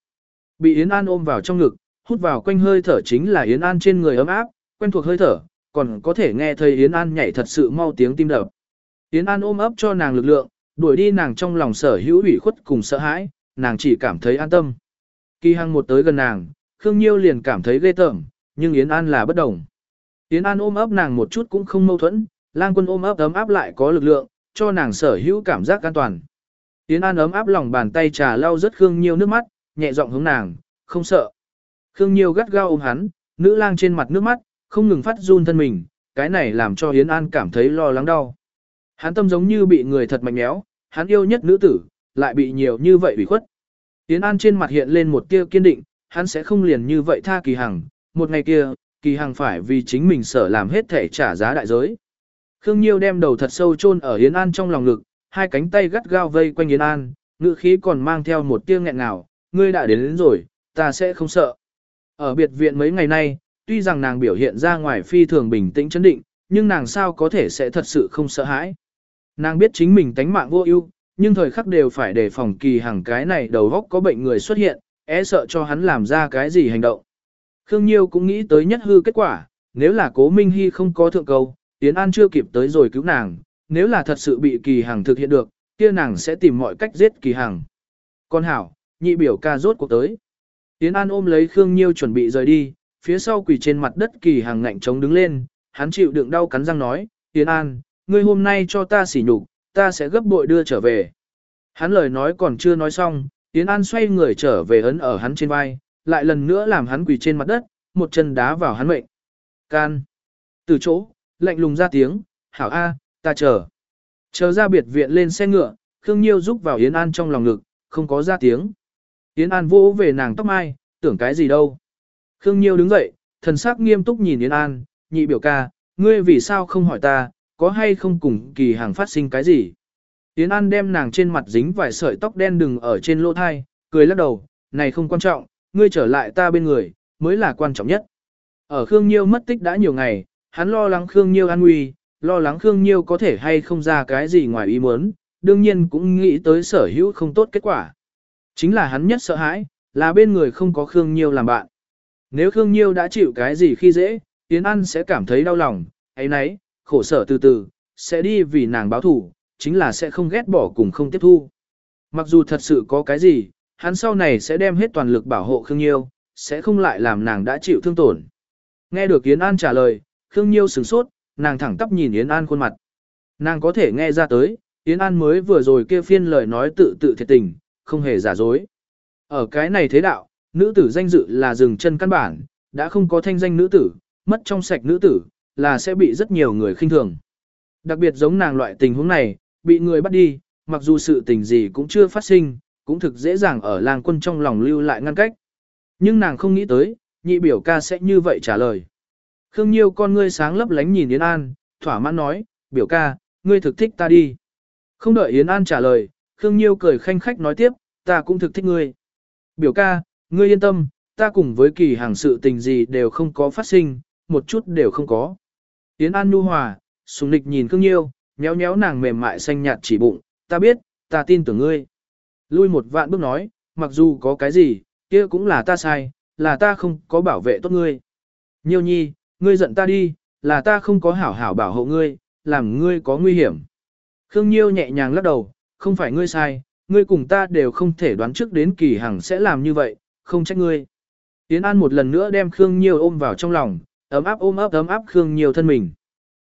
Bị Yến An ôm vào trong ngực, hút vào quanh hơi thở chính là Yến An trên người ấm áp, quen thuộc hơi thở, còn có thể nghe thấy Yến An nhảy thật sự mau tiếng tim đập. Yến An ôm ấp cho nàng lực lượng, đuổi đi nàng trong lòng sở hữu ủy khuất cùng sợ hãi, nàng chỉ cảm thấy an tâm. Kỳ Hằng một tới gần nàng, Khương Nhiêu liền cảm thấy ghê tởm, nhưng Yến An là bất đồng. Yến An ôm ấp nàng một chút cũng không mâu thuẫn, lang quân ôm ấp ấm áp lại có lực lượng, cho nàng sở hữu cảm giác an toàn. Yến An ấm áp lòng bàn tay trà lau rất Khương Nhiêu nước mắt, nhẹ giọng hướng nàng, không sợ. Khương Nhiêu gắt gao ôm hắn, nữ lang trên mặt nước mắt, không ngừng phát run thân mình, cái này làm cho Yến An cảm thấy lo lắng đau. Hắn tâm giống như bị người thật mạnh méo, hắn yêu nhất nữ tử, lại bị nhiều như vậy bị khuất. Yến An trên mặt hiện lên một tia kiên định, hắn sẽ không liền như vậy tha kỳ hằng, một ngày kia, kỳ hằng phải vì chính mình sở làm hết thể trả giá đại giới. Khương Nhiêu đem đầu thật sâu chôn ở Yến An trong lòng ngực, hai cánh tay gắt gao vây quanh Yến An, ngữ khí còn mang theo một tia nghẹn ngào, ngươi đã đến, đến rồi, ta sẽ không sợ. Ở biệt viện mấy ngày nay, tuy rằng nàng biểu hiện ra ngoài phi thường bình tĩnh chấn định, nhưng nàng sao có thể sẽ thật sự không sợ hãi. Nàng biết chính mình tánh mạng vô ưu, nhưng thời khắc đều phải đề phòng kỳ hàng cái này đầu góc có bệnh người xuất hiện, e sợ cho hắn làm ra cái gì hành động. Khương Nhiêu cũng nghĩ tới nhất hư kết quả, nếu là cố Minh Hy không có thượng cầu, Tiến An chưa kịp tới rồi cứu nàng, nếu là thật sự bị kỳ hàng thực hiện được, kia nàng sẽ tìm mọi cách giết kỳ hàng. Con hảo, nhị biểu ca rốt cuộc tới. Yến An ôm lấy Khương Nhiêu chuẩn bị rời đi, phía sau quỳ trên mặt đất kỳ hàng ngạnh chống đứng lên, hắn chịu đựng đau cắn răng nói, Yến An, ngươi hôm nay cho ta xỉ nhục, ta sẽ gấp bội đưa trở về. Hắn lời nói còn chưa nói xong, Yến An xoay người trở về ấn ở hắn trên vai, lại lần nữa làm hắn quỳ trên mặt đất, một chân đá vào hắn mệnh. Can. Từ chỗ, lạnh lùng ra tiếng, hảo A, ta chờ. Chờ ra biệt viện lên xe ngựa, Khương Nhiêu giúp vào Yến An trong lòng ngực, không có ra tiếng. Yến An vỗ về nàng tóc mai, tưởng cái gì đâu. Khương Nhiêu đứng dậy, thần sắc nghiêm túc nhìn Yến An, nhị biểu ca, ngươi vì sao không hỏi ta, có hay không cùng kỳ hàng phát sinh cái gì. Yến An đem nàng trên mặt dính vài sợi tóc đen đừng ở trên lỗ thai, cười lắc đầu, này không quan trọng, ngươi trở lại ta bên người, mới là quan trọng nhất. Ở Khương Nhiêu mất tích đã nhiều ngày, hắn lo lắng Khương Nhiêu an nguy, lo lắng Khương Nhiêu có thể hay không ra cái gì ngoài ý muốn, đương nhiên cũng nghĩ tới sở hữu không tốt kết quả. Chính là hắn nhất sợ hãi, là bên người không có Khương Nhiêu làm bạn. Nếu Khương Nhiêu đã chịu cái gì khi dễ, Yến An sẽ cảm thấy đau lòng, ấy nấy, khổ sở từ từ, sẽ đi vì nàng báo thủ, chính là sẽ không ghét bỏ cùng không tiếp thu. Mặc dù thật sự có cái gì, hắn sau này sẽ đem hết toàn lực bảo hộ Khương Nhiêu, sẽ không lại làm nàng đã chịu thương tổn. Nghe được Yến An trả lời, Khương Nhiêu sửng sốt, nàng thẳng tắp nhìn Yến An khuôn mặt. Nàng có thể nghe ra tới, Yến An mới vừa rồi kia phiên lời nói tự tự thiệt tình, không hề giả dối. Ở cái này thế đạo, nữ tử danh dự là dừng chân căn bản, đã không có thanh danh nữ tử, mất trong sạch nữ tử, là sẽ bị rất nhiều người khinh thường. Đặc biệt giống nàng loại tình huống này, bị người bắt đi, mặc dù sự tình gì cũng chưa phát sinh, cũng thực dễ dàng ở làng quân trong lòng lưu lại ngăn cách. Nhưng nàng không nghĩ tới, nhị biểu ca sẽ như vậy trả lời. Khương Nhiêu con ngươi sáng lấp lánh nhìn Yến An, thỏa mãn nói, biểu ca, ngươi thực thích ta đi. Không đợi Yến An trả lời, Khương Nhiêu cười khanh khách nói tiếp, ta cũng thực thích ngươi. Biểu ca, ngươi yên tâm, ta cùng với kỳ hàng sự tình gì đều không có phát sinh, một chút đều không có. Yến An nu hòa, sùng lịch nhìn Khương Nhiêu, nhéo nhéo nàng mềm mại xanh nhạt chỉ bụng, ta biết, ta tin tưởng ngươi. Lui một vạn bước nói, mặc dù có cái gì, kia cũng là ta sai, là ta không có bảo vệ tốt ngươi. Nhiêu nhi, ngươi giận ta đi, là ta không có hảo hảo bảo hộ ngươi, làm ngươi có nguy hiểm. Khương Nhiêu nhẹ nhàng lắc đầu, không phải ngươi sai, ngươi cùng ta đều không thể đoán trước đến kỳ hằng sẽ làm như vậy, không trách ngươi. Yến An một lần nữa đem Khương Nhiêu ôm vào trong lòng, ấm áp ôm ấp ấm áp Khương Nhiêu thân mình.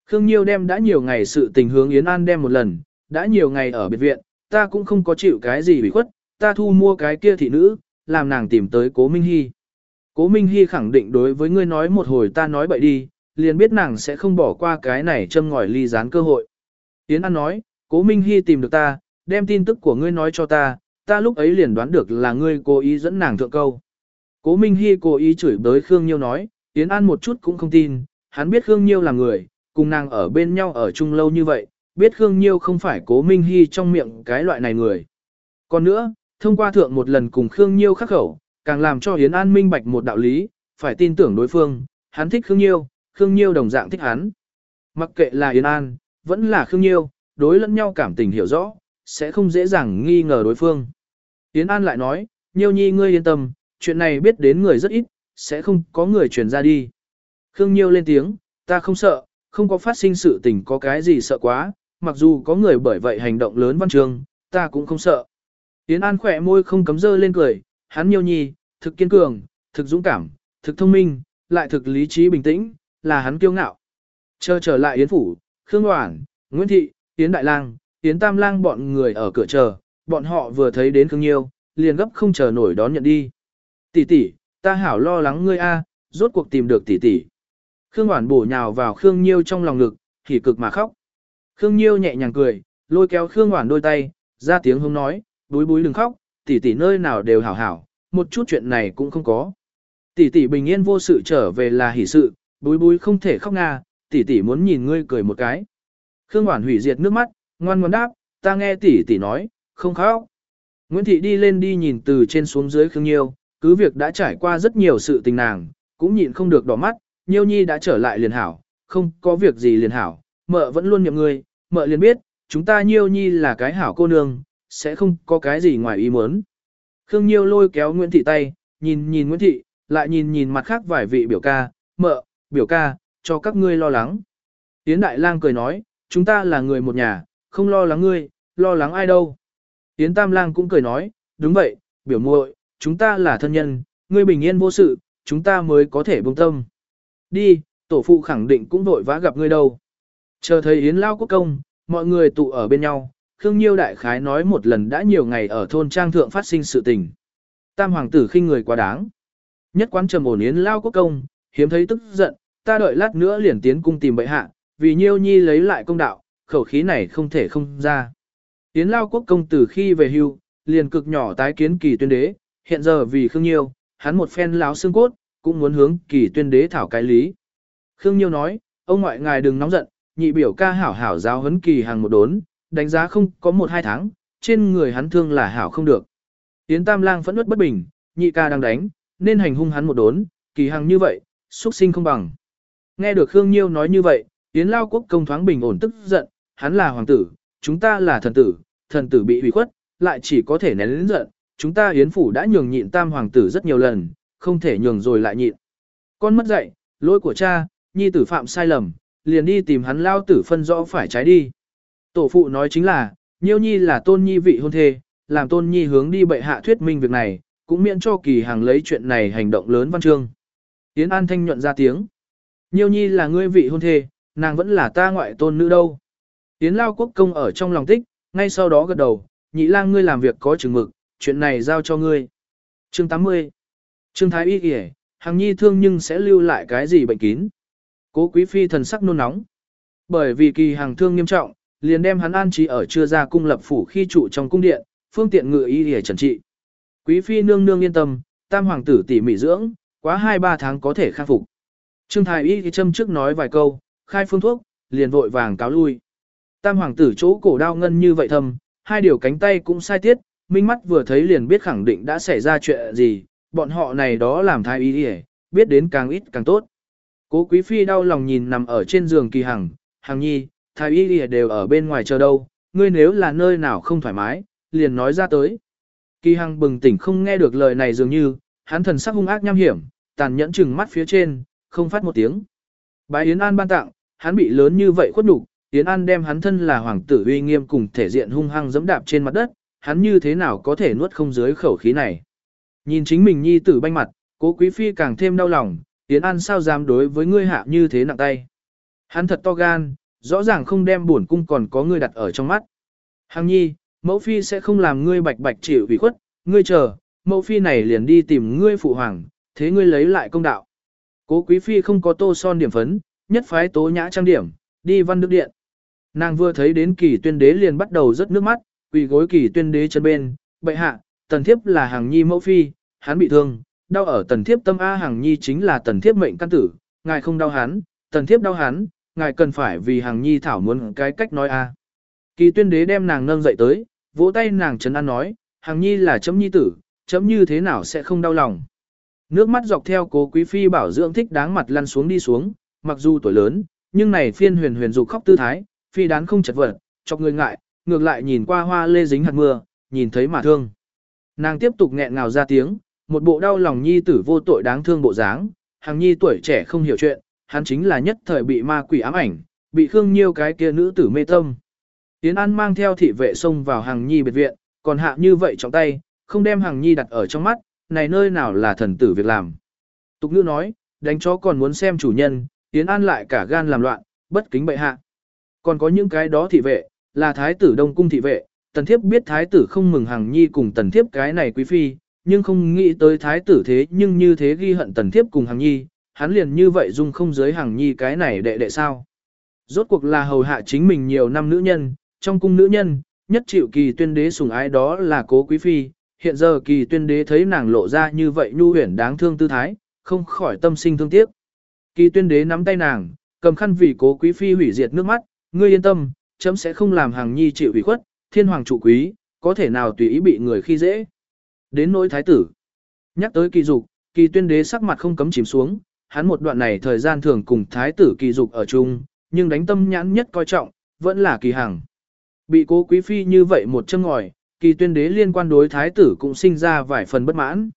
Khương Nhiêu đem đã nhiều ngày sự tình hướng Yến An đem một lần, đã nhiều ngày ở biệt viện, ta cũng không có chịu cái gì bị khuất, ta thu mua cái kia thị nữ, làm nàng tìm tới Cố Minh Hy. Cố Minh Hy khẳng định đối với ngươi nói một hồi ta nói bậy đi, liền biết nàng sẽ không bỏ qua cái này châm ngòi ly gián cơ hội. Yến An nói, Cố Minh Hy tìm được ta, đem tin tức của ngươi nói cho ta, ta lúc ấy liền đoán được là ngươi cố ý dẫn nàng thượng câu. Cố Minh Hy cố ý chửi bới Khương Nhiêu nói, Yến An một chút cũng không tin, hắn biết Khương Nhiêu là người, cùng nàng ở bên nhau ở chung lâu như vậy, biết Khương Nhiêu không phải Cố Minh Hy trong miệng cái loại này người. Còn nữa, thông qua thượng một lần cùng Khương Nhiêu khắc khẩu, càng làm cho Yến An minh bạch một đạo lý, phải tin tưởng đối phương, hắn thích Khương Nhiêu, Khương Nhiêu đồng dạng thích hắn. Mặc kệ là Yến An, vẫn là Khương Nhiêu, đối lẫn nhau cảm tình hiểu rõ, sẽ không dễ dàng nghi ngờ đối phương. Yến An lại nói, Nhiêu nhi ngươi yên tâm, chuyện này biết đến người rất ít, sẽ không có người truyền ra đi. Khương Nhiêu lên tiếng, ta không sợ, không có phát sinh sự tình có cái gì sợ quá, mặc dù có người bởi vậy hành động lớn văn trường, ta cũng không sợ. Yến An khỏe môi không cấm dơ lên cười, hắn Nhiêu nhi, thực kiên cường, thực dũng cảm, thực thông minh, lại thực lý trí bình tĩnh, là hắn kiêu ngạo. Chờ trở lại Yến Phủ, Khương Hoảng, Nguyễn Thị, Yến Đại Lang, Yến Tam Lang bọn người ở cửa chờ, bọn họ vừa thấy đến Khương Nhiêu, liền gấp không chờ nổi đón nhận đi. Tỷ tỷ, ta hảo lo lắng ngươi a, rốt cuộc tìm được tỷ tỷ. Khương Hoản bổ nhào vào Khương Nhiêu trong lòng ngực, hỉ cực mà khóc. Khương Nhiêu nhẹ nhàng cười, lôi kéo Khương Hoản đôi tay, ra tiếng hông nói, búi búi đừng khóc, tỷ tỷ nơi nào đều hảo hảo, một chút chuyện này cũng không có. Tỷ tỷ bình yên vô sự trở về là hỷ sự, búi búi không thể khóc nga, tỷ tỷ muốn nhìn ngươi cười một cái. Khương Hoản hủy diệt nước mắt, ngoan ngoãn đáp, ta nghe tỷ tỷ nói, không khóc. Nguyễn Thị đi lên đi nhìn từ trên xuống dưới Khương Nhiêu, cứ việc đã trải qua rất nhiều sự tình nàng, cũng nhịn không được đỏ mắt, Nhiêu Nhi đã trở lại liền hảo, không có việc gì liền hảo, mợ vẫn luôn nhậm ngươi, mợ liền biết, chúng ta Nhiêu Nhi là cái hảo cô nương, sẽ không có cái gì ngoài ý muốn. Khương Nhiêu lôi kéo Nguyễn Thị tay, nhìn nhìn Nguyễn Thị, lại nhìn nhìn mặt khác vài vị biểu ca, mợ, biểu ca, cho các ngươi lo lắng. Yến Đại Lang cười nói, chúng ta là người một nhà, không lo lắng ngươi, lo lắng ai đâu. Yến Tam Lang cũng cười nói, đúng vậy, biểu muội, chúng ta là thân nhân, ngươi bình yên vô sự, chúng ta mới có thể buông tâm. Đi, Tổ phụ khẳng định cũng vội vã gặp ngươi đâu. Chờ thấy Yến Lao Quốc Công, mọi người tụ ở bên nhau, Khương Nhiêu đại khái nói một lần đã nhiều ngày ở thôn trang thượng phát sinh sự tình. Tam hoàng tử khinh người quá đáng. Nhất quán trầm ổn Yến Lao Quốc Công, hiếm thấy tức giận, ta đợi lát nữa liền tiến cung tìm bệ hạ, vì Nhiêu Nhi lấy lại công đạo, khẩu khí này không thể không ra. Yến Lao Quốc Công từ khi về hưu, liền cực nhỏ tái kiến kỳ tuyên đế, hiện giờ vì Khương Nhiêu, hắn một phen láo xương cốt, cũng muốn hướng kỳ tuyên đế thảo cái lý. Khương Nhiêu nói, ông ngoại ngài đừng nóng giận, nhị biểu ca hảo hảo giáo huấn kỳ hàng một đốn, đánh giá không có một hai tháng, trên người hắn thương là hảo không được. Yến Tam Lang phẫn nứt bất bình, nhị ca đang đánh, nên hành hung hắn một đốn, kỳ hàng như vậy, xuất sinh không bằng. Nghe được Khương Nhiêu nói như vậy, Yến Lao Quốc công thoáng bình ổn tức giận, hắn là hoàng tử, chúng ta là thần tử, thần tử bị hủy khuất, lại chỉ có thể nén lĩnh giận, chúng ta Yến Phủ đã nhường nhịn tam hoàng tử rất nhiều lần, không thể nhường rồi lại nhịn. Con mất dạy, lỗi của cha, nhi tử phạm sai lầm, liền đi tìm hắn lao tử phân rõ phải trái đi. Tổ phụ nói chính là, nhiêu nhi là tôn nhi vị hôn thê, làm tôn nhi hướng đi bệ hạ thuyết minh việc này, cũng miễn cho kỳ hàng lấy chuyện này hành động lớn văn chương. Yến An Thanh nhuận ra tiếng. Nhiêu nhi là ngươi vị hôn thê, nàng vẫn là ta ngoại tôn nữ đâu. Yến Lao Quốc công ở trong lòng tích, ngay sau đó gật đầu, nhị lang ngươi làm việc có chừng mực, chuyện này giao cho ngươi. Chương 80 Trương Thái Y kể, hàng nhi thương nhưng sẽ lưu lại cái gì bệnh kín. Cố quý phi thần sắc nôn nóng. Bởi vì kỳ hàng thương nghiêm trọng, liền đem hắn an trí ở chưa ra cung lập phủ khi trụ trong cung điện, phương tiện ngự y để trần trị. Quý phi nương nương yên tâm, tam hoàng tử tỉ mỉ dưỡng, quá 2-3 tháng có thể khắc phục. Trương Thái Y thì châm trước nói vài câu, khai phương thuốc, liền vội vàng cáo lui. Tam hoàng tử chỗ cổ đau ngân như vậy thầm, hai điều cánh tay cũng sai tiết, minh mắt vừa thấy liền biết khẳng định đã xảy ra chuyện gì, bọn họ này đó làm thái y đi biết đến càng ít càng tốt. Cố quý phi đau lòng nhìn nằm ở trên giường kỳ hằng, hằng nhi, thái y lìa đều ở bên ngoài chờ đâu, ngươi nếu là nơi nào không thoải mái, liền nói ra tới. Kỳ hằng bừng tỉnh không nghe được lời này dường như, hắn thần sắc hung ác nham hiểm, tàn nhẫn chừng mắt phía trên, không phát một tiếng. Bái Yến An ban tặng, hắn bị lớn như vậy khuất nhục, Yến An đem hắn thân là hoàng tử uy nghiêm cùng thể diện hung hăng dẫm đạp trên mặt đất, hắn như thế nào có thể nuốt không dưới khẩu khí này. Nhìn chính mình nhi tử banh mặt, cố quý phi càng thêm đau lòng, Yến An sao dám đối với ngươi hạ như thế nặng tay. Hắn thật to gan, rõ ràng không đem buồn cung còn có ngươi đặt ở trong mắt. Hằng nhi, mẫu phi sẽ không làm ngươi bạch bạch chịu ủy khuất, ngươi chờ, mẫu phi này liền đi tìm ngươi phụ hoàng, thế ngươi lấy lại công đạo. Cố quý phi không có tô son điểm phấn, nhất phái tố nhã trang điểm, đi văn đức điện. Nàng vừa thấy đến kỳ tuyên đế liền bắt đầu rớt nước mắt, quỳ gối kỳ tuyên đế chân bên, bệ hạ, tần thiếp là hàng nhi mẫu phi, hắn bị thương, đau ở tần thiếp tâm A hàng nhi chính là tần thiếp mệnh căn tử, ngài không đau hắn, tần thiếp đau hắn, ngài cần phải vì hàng nhi thảo muốn cái cách nói A. À. Kỳ tuyên đế đem nàng nâng dậy tới, vỗ tay nàng trấn an nói, hàng nhi là chấm nhi tử, chấm như thế nào sẽ không đau lòng. Nước mắt dọc theo cố quý phi bảo dưỡng thích đáng mặt lăn xuống đi xuống, mặc dù tuổi lớn, nhưng này phiên huyền huyền dục khóc tư thái, phi đán không chật vật, chọc người ngại, ngược lại nhìn qua hoa lê dính hạt mưa, nhìn thấy mà thương. Nàng tiếp tục nghẹn ngào ra tiếng, một bộ đau lòng nhi tử vô tội đáng thương bộ dáng, hàng nhi tuổi trẻ không hiểu chuyện, hắn chính là nhất thời bị ma quỷ ám ảnh, bị Khương Nhiêu cái kia nữ tử mê tâm. Tiến An mang theo thị vệ xông vào hàng nhi biệt viện, còn hạ như vậy trong tay, không đem hàng nhi đặt ở trong mắt, này nơi nào là thần tử việc làm. Tục nữ nói, đánh chó còn muốn xem chủ nhân, Tiến An lại cả gan làm loạn, bất kính bệ hạ. Còn có những cái đó thị vệ, là thái tử đông cung thị vệ, tần thiếp biết thái tử không mừng hàng nhi cùng tần thiếp cái này quý phi, nhưng không nghĩ tới thái tử thế nhưng như thế ghi hận tần thiếp cùng hàng nhi, hắn liền như vậy dung không giới hàng nhi cái này đệ đệ sao. Rốt cuộc là hầu hạ chính mình nhiều năm nữ nhân, trong cung nữ nhân, nhất chịu kỳ tuyên đế sủng ái đó là cố quý phi, hiện giờ kỳ tuyên đế thấy nàng lộ ra như vậy nhu huyển đáng thương tư thái, không khỏi tâm sinh thương tiếc. Kỳ tuyên đế nắm tay nàng, cầm khăn vì cố quý phi hủy diệt nước mắt, ngươi yên tâm, chấm sẽ không làm hàng nhi chịu ủy khuất, thiên hoàng trụ quý, có thể nào tùy ý bị người khi dễ. Đến nỗi thái tử. Nhắc tới kỳ dục, kỳ tuyên đế sắc mặt không cấm chìm xuống, hắn một đoạn này thời gian thường cùng thái tử kỳ dục ở chung, nhưng đánh tâm nhãn nhất coi trọng, vẫn là kỳ hằng. Bị cố quý phi như vậy một châm ngòi, kỳ tuyên đế liên quan đối thái tử cũng sinh ra vài phần bất mãn.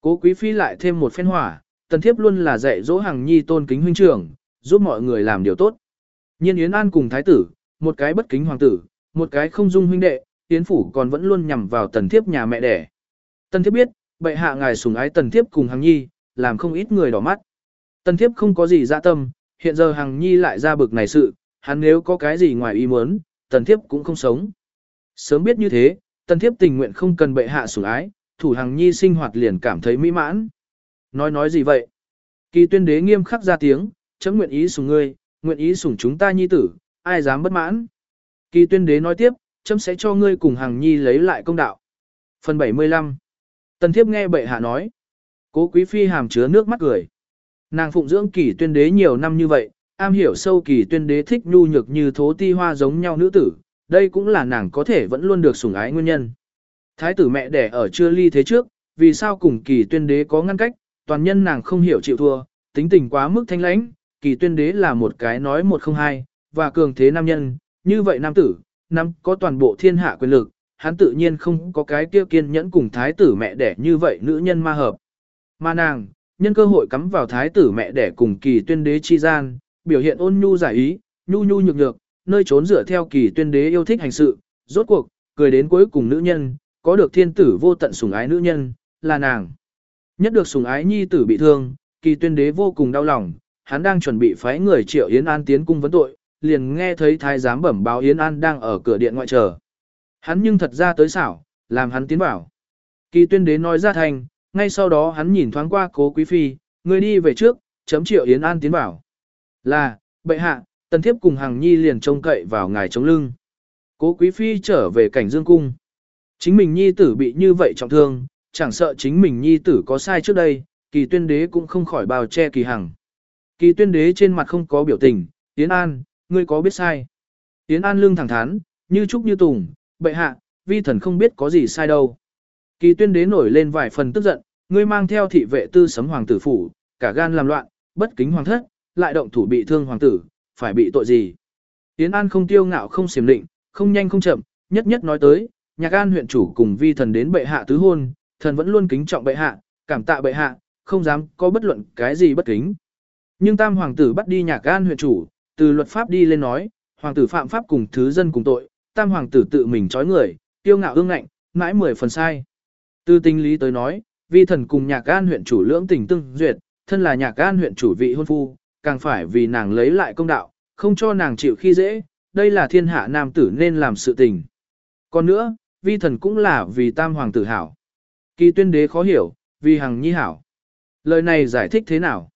Cố quý phi lại thêm một phen hỏa, tần thiếp luôn là dạy dỗ hàng nhi tôn kính huynh trưởng, giúp mọi người làm điều tốt. Nhiên Yến An cùng thái tử, một cái bất kính hoàng tử, một cái không dung huynh đệ, Yến phủ còn vẫn luôn nhằm vào tần thiếp nhà mẹ đẻ. Tần thiếp biết, bệ hạ ngài sủng ái tần thiếp cùng hàng nhi, làm không ít người đỏ mắt. Tần thiếp không có gì dạ tâm, hiện giờ Hằng Nhi lại ra bực này sự, hắn nếu có cái gì ngoài ý muốn, tần thiếp cũng không sống. Sớm biết như thế, tần thiếp tình nguyện không cần bệ hạ sủng ái, thủ Hằng Nhi sinh hoạt liền cảm thấy mỹ mãn. Nói nói gì vậy? Kỳ tuyên đế nghiêm khắc ra tiếng, chấm nguyện ý sủng ngươi, nguyện ý sủng chúng ta nhi tử, ai dám bất mãn. Kỳ tuyên đế nói tiếp, chấm sẽ cho ngươi cùng Hằng Nhi lấy lại công đạo. Phần 75 Tần thiếp nghe bệ hạ nói. Cố quý phi hàm chứa nước mắt cười. Nàng phụng dưỡng kỳ tuyên đế nhiều năm như vậy, am hiểu sâu kỳ tuyên đế thích nhu nhược như thố ti hoa giống nhau nữ tử, đây cũng là nàng có thể vẫn luôn được sủng ái nguyên nhân. Thái tử mẹ đẻ ở chưa ly thế trước, vì sao cùng kỳ tuyên đế có ngăn cách, toàn nhân nàng không hiểu chịu thua, tính tình quá mức thanh lãnh, kỳ tuyên đế là một cái nói một không hai, và cường thế nam nhân, như vậy nam tử, nắm có toàn bộ thiên hạ quyền lực, hắn tự nhiên không có cái kia kiên nhẫn cùng thái tử mẹ đẻ như vậy nữ nhân ma hợp. Mà nàng, nhân cơ hội cắm vào thái tử mẹ đẻ cùng kỳ tuyên đế chi gian, biểu hiện ôn nhu giải ý, nhu nhu nhược nhược, nơi trốn dựa theo kỳ tuyên đế yêu thích hành sự, rốt cuộc, cười đến cuối cùng nữ nhân, có được thiên tử vô tận sủng ái nữ nhân, là nàng. Nhất được sủng ái nhi tử bị thương, kỳ tuyên đế vô cùng đau lòng, hắn đang chuẩn bị phái người triệu Yến An tiến cung vấn tội, liền nghe thấy thái giám bẩm báo Yến An đang ở cửa điện ngoại chờ. Hắn nhưng thật ra tới xảo, làm hắn tiến vào. Kỳ tuyên đế nói ra thành, ngay sau đó hắn nhìn thoáng qua cố quý phi, người đi về trước, chấm triệu Yến An tiến bảo, Là, bệ hạ, tần thiếp cùng hàng nhi liền trông cậy vào ngài chống lưng. Cố quý phi trở về cảnh dương cung. Chính mình nhi tử bị như vậy trọng thương, chẳng sợ chính mình nhi tử có sai trước đây, kỳ tuyên đế cũng không khỏi bào che kỳ hằng. Kỳ tuyên đế trên mặt không có biểu tình, Yến An, ngươi có biết sai. Yến An lưng thẳng thắn, như trúc như tùng, bệ hạ, vi thần không biết có gì sai đâu. Kỳ tuyên đế nổi lên vài phần tức giận, ngươi mang theo thị vệ tư sấm hoàng tử phủ, cả gan làm loạn, bất kính hoàng thất, lại động thủ bị thương hoàng tử, phải bị tội gì. Tiến An không tiêu ngạo không xiểm định, không nhanh không chậm, nhất nhất nói tới, nhạc an huyện chủ cùng vi thần đến bệ hạ tứ hôn, thần vẫn luôn kính trọng bệ hạ, cảm tạ bệ hạ, không dám có bất luận cái gì bất kính. Nhưng tam hoàng tử bắt đi nhạc an huyện chủ, từ luật pháp đi lên nói, hoàng tử phạm pháp cùng thứ dân cùng tội, tam hoàng tử tự mình trói người, tiêu ngạo ương ngạnh, mãi mười phần sai. Từ tinh lý tới nói, vi thần cùng nhạc an huyện chủ lưỡng tình tương duyệt, thân là nhạc an huyện chủ vị hôn phu, càng phải vì nàng lấy lại công đạo, không cho nàng chịu khi dễ, đây là thiên hạ nam tử nên làm sự tình. Còn nữa, vi thần cũng là vì tam hoàng tử hảo. Kỳ tuyên đế khó hiểu, vì hằng nhi hảo. Lời này giải thích thế nào?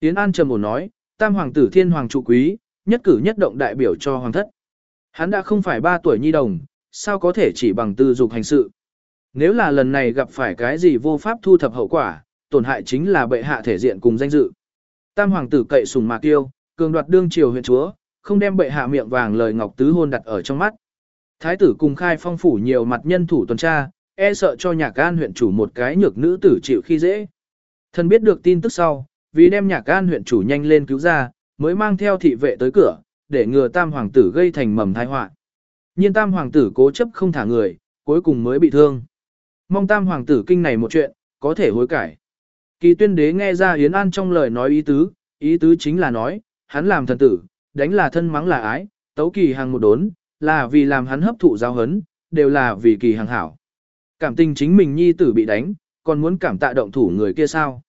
Yến An trầm ổn nói, tam hoàng tử thiên hoàng trụ quý, nhất cử nhất động đại biểu cho hoàng thất. Hắn đã không phải ba tuổi nhi đồng, sao có thể chỉ bằng tư dục hành sự. Nếu là lần này gặp phải cái gì vô pháp thu thập hậu quả, tổn hại chính là bệ hạ thể diện cùng danh dự. Tam hoàng tử cậy sùng mạc tiêu, cường đoạt đương triều huyện chúa, không đem bệ hạ miệng vàng lời ngọc tứ hôn đặt ở trong mắt. Thái tử cùng khai phong phủ nhiều mặt nhân thủ tuần tra, e sợ cho nhạc an huyện chủ một cái nhược nữ tử chịu khi dễ. Thần biết được tin tức sau, vì đem nhạc an huyện chủ nhanh lên cứu ra, mới mang theo thị vệ tới cửa, để ngừa tam hoàng tử gây thành mầm tai họa. Nhiên tam hoàng tử cố chấp không thả người, cuối cùng mới bị thương. Mong tam hoàng tử kinh này một chuyện, có thể hối cải. Kỳ tuyên đế nghe ra Yến An trong lời nói ý tứ, ý tứ chính là nói, hắn làm thần tử, đánh là thân mắng là ái, tấu kỳ hàng một đốn, là vì làm hắn hấp thụ giáo hấn, đều là vì kỳ hàng hảo. Cảm tình chính mình nhi tử bị đánh, còn muốn cảm tạ động thủ người kia sao?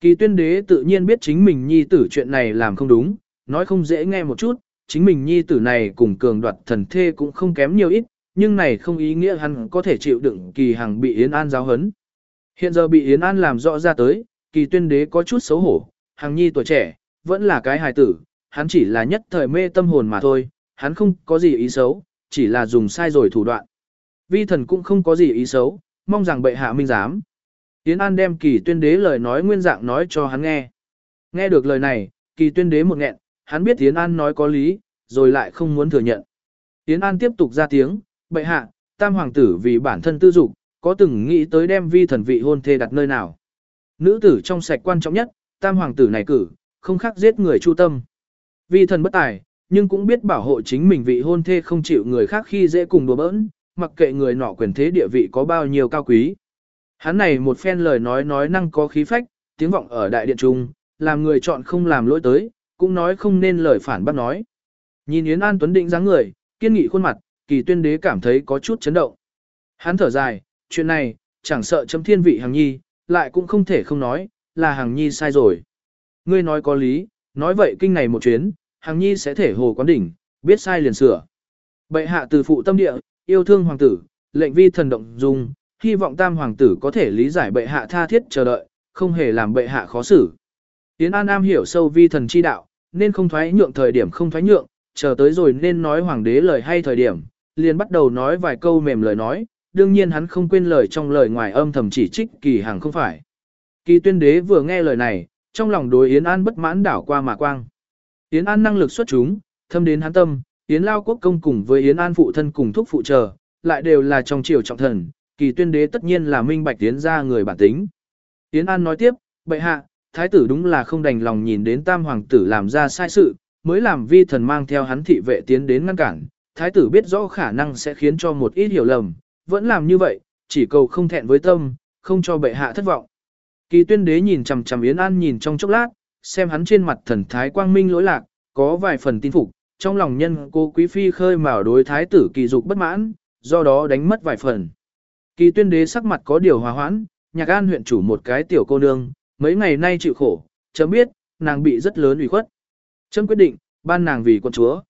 Kỳ tuyên đế tự nhiên biết chính mình nhi tử chuyện này làm không đúng, nói không dễ nghe một chút, chính mình nhi tử này cùng cường đoạt thần thê cũng không kém nhiều ít, nhưng này không ý nghĩa hắn có thể chịu đựng kỳ hàng bị Yến An giáo hấn. Hiện giờ bị Yến An làm rõ ra tới, kỳ tuyên đế có chút xấu hổ, hàng nhi tuổi trẻ, vẫn là cái hài tử, hắn chỉ là nhất thời mê tâm hồn mà thôi, hắn không có gì ý xấu, chỉ là dùng sai rồi thủ đoạn. Vi thần cũng không có gì ý xấu, mong rằng bệ hạ minh giám. Yến An đem kỳ tuyên đế lời nói nguyên dạng nói cho hắn nghe. Nghe được lời này, kỳ tuyên đế một nghẹn, hắn biết Yến An nói có lý, rồi lại không muốn thừa nhận. Yến An tiếp tục ra tiếng, bệ hạ, tam hoàng tử vì bản thân tư dục, có từng nghĩ tới đem vi thần vị hôn thê đặt nơi nào. Nữ tử trong sạch quan trọng nhất, tam hoàng tử này cử, không khác giết người chu tâm. Vi thần bất tài, nhưng cũng biết bảo hộ chính mình vị hôn thê không chịu người khác khi dễ cùng đùa bỡn, mặc kệ người nọ quyền thế địa vị có bao nhiêu cao quý. Hắn này một phen lời nói nói năng có khí phách, tiếng vọng ở đại điện trung, làm người chọn không làm lỗi tới, cũng nói không nên lời phản bác nói. Nhìn Yến An Tuấn định dáng người, kiên nghị khuôn mặt, kỳ tuyên đế cảm thấy có chút chấn động. Hắn thở dài, chuyện này, chẳng sợ chấm thiên vị hàng nhi, lại cũng không thể không nói, là hàng nhi sai rồi. Ngươi nói có lý, nói vậy kinh này một chuyến, hàng nhi sẽ thể hồ quán đỉnh, biết sai liền sửa. Bệ hạ từ phụ tâm địa, yêu thương hoàng tử, lệnh vi thần động dung, hy vọng tam hoàng tử có thể lý giải bệ hạ tha thiết chờ đợi, không hề làm bệ hạ khó xử. Yến An nam hiểu sâu vi thần chi đạo, nên không thoái nhượng thời điểm không thoái nhượng, chờ tới rồi nên nói hoàng đế lời hay thời điểm, liền bắt đầu nói vài câu mềm lời nói, đương nhiên hắn không quên lời trong lời ngoài âm thầm chỉ trích kỳ hàng không phải. Kỳ tuyên đế vừa nghe lời này, trong lòng đối Yến An bất mãn đảo qua mà quang. Yến An năng lực xuất chúng, thâm đến hắn tâm, Yến Lao Quốc công cùng với Yến An phụ thân cùng thúc phụ chờ, lại đều là trong triều trọng thần, kỳ tuyên đế tất nhiên là minh bạch tiến ra người bản tính. Yến An nói tiếp, bệ hạ, thái tử đúng là không đành lòng nhìn đến tam hoàng tử làm ra sai sự, mới làm vi thần mang theo hắn thị vệ tiến đến ngăn cản. Thái tử biết rõ khả năng sẽ khiến cho một ít hiểu lầm, vẫn làm như vậy, chỉ cầu không thẹn với tâm, không cho bệ hạ thất vọng. Kỳ tuyên đế nhìn chằm chằm Yến An nhìn trong chốc lát, xem hắn trên mặt thần thái quang minh lỗi lạc, có vài phần tin phục, trong lòng nhân cô quý phi khơi mào đối thái tử kỳ dục bất mãn, do đó đánh mất vài phần. Kỳ tuyên đế sắc mặt có điều hòa hoãn, nhạc an huyện chủ một cái tiểu cô nương, mấy ngày nay chịu khổ, chấm biết, nàng bị rất lớn ủy khuất. Chấm quyết định, ban nàng vì quân chúa.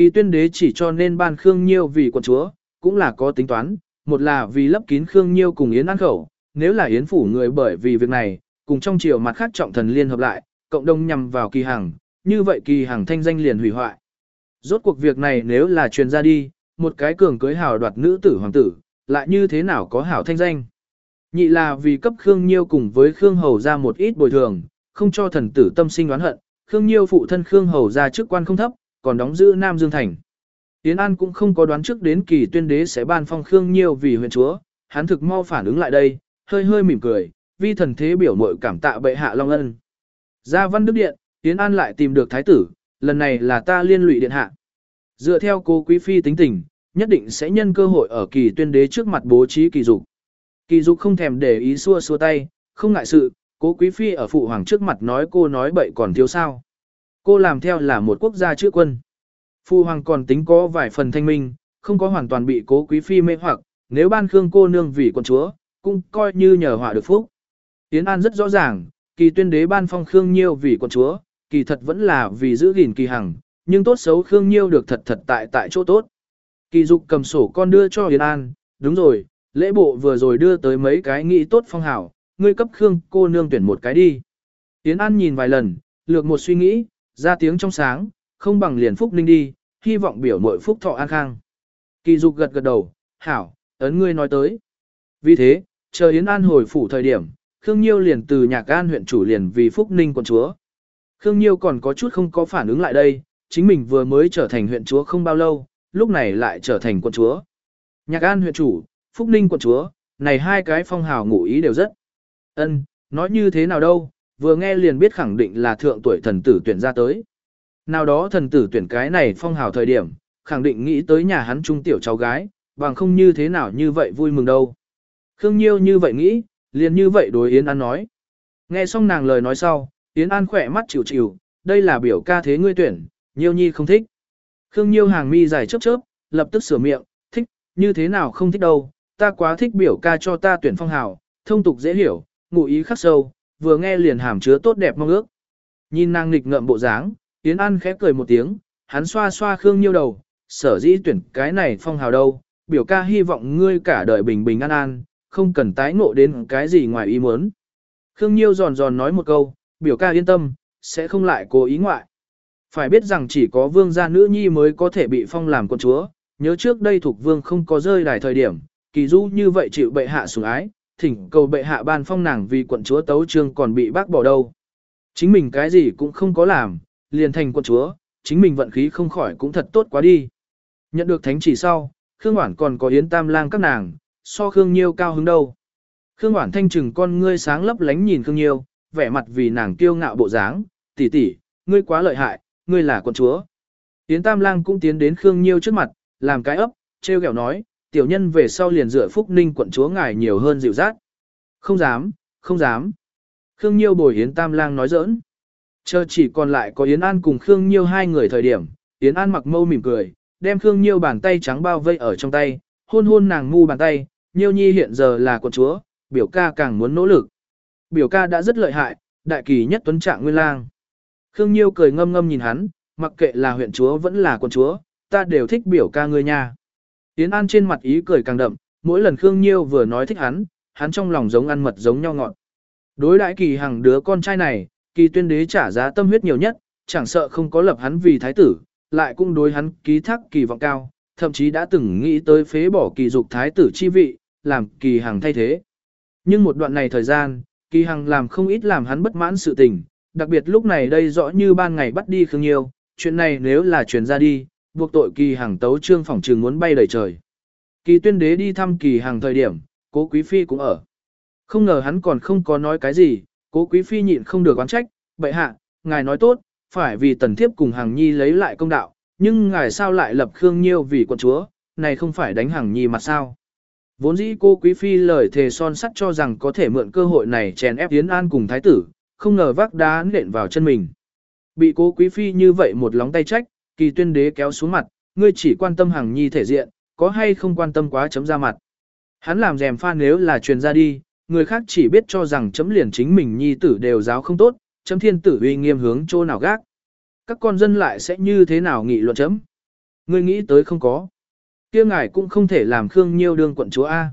Kỳ tuyên đế chỉ cho nên ban Khương Nhiêu vì quân chúa, cũng là có tính toán, một là vì lấp kín Khương Nhiêu cùng Yến An khẩu, nếu là Yến phủ người bởi vì việc này, cùng trong triều mặt khác trọng thần liên hợp lại, cộng đồng nhằm vào kỳ hằng, như vậy kỳ hằng thanh danh liền hủy hoại. Rốt cuộc việc này nếu là truyền ra đi, một cái cường cưới hào đoạt nữ tử hoàng tử, lại như thế nào có hảo thanh danh. Nhị là vì cấp Khương Nhiêu cùng với Khương Hầu ra một ít bồi thường, không cho thần tử tâm sinh oán hận, Khương Nhiêu phụ thân Khương Hầu ra chức quan không thấp, còn đóng giữ Nam Dương Thành. Tiến An cũng không có đoán trước đến kỳ tuyên đế sẽ ban phong Khương Nhiêu vì huyện chúa, hắn thực mau phản ứng lại đây, hơi hơi mỉm cười, vi thần thế biểu mội cảm tạ bệ hạ long ân. Ra văn đức điện, Tiến An lại tìm được thái tử, lần này là ta liên lụy điện hạ. Dựa theo cô quý phi tính tình, nhất định sẽ nhân cơ hội ở kỳ tuyên đế trước mặt bố trí kỳ dục. Kỳ dục không thèm để ý xua xua tay, không ngại sự, cố quý phi ở phụ hoàng trước mặt nói cô nói bậy còn thiếu sao. Cô làm theo là một quốc gia chữ quân. Phu hoàng còn tính có vài phần thanh minh, không có hoàn toàn bị cố quý phi mê hoặc, nếu ban khương cô nương vì quân chúa, cũng coi như nhờ họa được phúc. Tiến An rất rõ ràng, kỳ tuyên đế ban phong khương nhiêu vì quân chúa, kỳ thật vẫn là vì giữ gìn kỳ hằng, nhưng tốt xấu khương nhiêu được thật thật tại tại chỗ tốt. Kỳ dục cầm sổ con đưa cho Yến An, đúng rồi, lễ bộ vừa rồi đưa tới mấy cái nghị tốt phong hảo, ngươi cấp Khương cô nương tuyển một cái đi. Yến An nhìn vài lần, lược một suy nghĩ, ra tiếng trong sáng, không bằng liền phúc ninh đi, hy vọng biểu mội phúc thọ an khang. Kỳ dục gật gật đầu, hảo, ấn ngươi nói tới. Vì thế, chờ Yến An hồi phủ thời điểm, Khương Nhiêu liền từ nhạc an huyện chủ liền vì phúc ninh quận chúa. Khương Nhiêu còn có chút không có phản ứng lại đây, chính mình vừa mới trở thành huyện chúa không bao lâu, lúc này lại trở thành quận chúa. Nhạc An huyện chủ, Phúc Ninh quận chúa, này hai cái phong hào ngụ ý đều rất. Ân, nói như thế nào đâu, vừa nghe liền biết khẳng định là thượng tuổi thần tử tuyển ra tới. Nào đó thần tử tuyển cái này phong hào thời điểm, khẳng định nghĩ tới nhà hắn trung tiểu cháu gái, bằng không như thế nào như vậy vui mừng đâu. Khương Nhiêu như vậy nghĩ, liền như vậy đối Yến An nói. Nghe xong nàng lời nói sau, Yến An khỏe mắt chịu chịu, đây là biểu ca thế ngươi tuyển, Nhiêu Nhi không thích. Khương Nhiêu hàng mi dài chớp chớp, lập tức sửa miệng, thích, như thế nào không thích đâu, ta quá thích biểu ca cho ta tuyển phong hào, thông tục dễ hiểu, ngụ ý khắc sâu, vừa nghe liền hàm chứa tốt đẹp mong ước. Nhìn nàng nghịch ngợm bộ dáng, Yến An khẽ cười một tiếng, hắn xoa xoa Khương Nhiêu đầu, sở dĩ tuyển cái này phong hào đâu, biểu ca hy vọng ngươi cả đời bình bình an an, không cần tái ngộ đến cái gì ngoài ý muốn. Khương Nhiêu giòn giòn nói một câu, biểu ca yên tâm, sẽ không lại cố ý ngoại. Phải biết rằng chỉ có vương gia nữ nhi mới có thể bị phong làm con chúa, nhớ trước đây thuộc vương không có rơi đài thời điểm, kỳ du như vậy chịu bệ hạ sủng ái, thỉnh cầu bệ hạ ban phong nàng vì quận chúa tấu trương còn bị bác bỏ đâu. Chính mình cái gì cũng không có làm, liền thành quận chúa, chính mình vận khí không khỏi cũng thật tốt quá đi. Nhận được thánh chỉ sau, Khương Hoản còn có yến tam lang các nàng, so Khương Nhiêu cao hứng đâu. Khương Hoản thanh trừng con ngươi sáng lấp lánh nhìn Khương Nhiêu, vẻ mặt vì nàng kiêu ngạo bộ dáng, tỷ tỷ, ngươi quá lợi hại, ngươi là quận chúa. Yến Tam Lang cũng tiến đến Khương Nhiêu trước mặt, làm cái ấp, treo kẹo nói, tiểu nhân về sau liền dựa Phúc Ninh quận chúa ngài nhiều hơn dịu dắt. Không dám, không dám. Khương Nhiêu bồi Yến Tam Lang nói giỡn. Chờ chỉ còn lại có Yến An cùng Khương Nhiêu hai người thời điểm, Yến An mặc mâu mỉm cười, đem Khương Nhiêu bàn tay trắng bao vây ở trong tay, hôn hôn nàng ngu bàn tay, Nhiêu Nhi hiện giờ là quận chúa, biểu ca càng muốn nỗ lực. Biểu ca đã rất lợi hại, đại kỳ nhất tuấn trạng nguyên lang. Khương Nhiêu cười ngâm ngâm nhìn hắn, mặc kệ là huyện chúa vẫn là quận chúa, ta đều thích biểu ca ngươi nha. Yến An trên mặt ý cười càng đậm, mỗi lần Khương Nhiêu vừa nói thích hắn, hắn trong lòng giống ăn mật giống nhau ngọt. Đối đãi kỳ hàng đứa con trai này, kỳ tuyên đế trả giá tâm huyết nhiều nhất, chẳng sợ không có lập hắn vì thái tử, lại cũng đối hắn ký thác kỳ vọng cao, thậm chí đã từng nghĩ tới phế bỏ kỳ dục thái tử chi vị, làm kỳ hàng thay thế. Nhưng một đoạn này thời gian, kỳ Hằng làm không ít làm hắn bất mãn sự tình, đặc biệt lúc này đây rõ như ban ngày bắt đi Khương Nhiêu, chuyện này nếu là truyền ra đi, buộc tội kỳ hàng tấu trương phỏng trường muốn bay đầy trời. Kỳ tuyên đế đi thăm kỳ hàng thời điểm, cố quý phi cũng ở. Không ngờ hắn còn không có nói cái gì, cố quý phi nhịn không được oán trách, bệ hạ, ngài nói tốt, phải vì tần thiếp cùng hàng nhi lấy lại công đạo, nhưng ngài sao lại lập Khương Nhiêu vì quận chúa, này không phải đánh hàng nhi mặt sao. Vốn dĩ cô quý phi lời thề son sắt cho rằng có thể mượn cơ hội này chèn ép Yến An cùng thái tử, không ngờ vác đá nện vào chân mình. Bị cố quý phi như vậy một lóng tay trách, kỳ tuyên đế kéo xuống mặt, ngươi chỉ quan tâm hàng nhi thể diện, có hay không quan tâm quá chấm ra mặt. Hắn làm rèm pha nếu là truyền ra đi, người khác chỉ biết cho rằng chấm liền chính mình nhi tử đều giáo không tốt, chấm thiên tử uy nghiêm hướng chỗ nào gác. Các con dân lại sẽ như thế nào nghị luận chấm. Ngươi nghĩ tới không có. kia ngài cũng không thể làm Khương Nhiêu đương quận chúa A.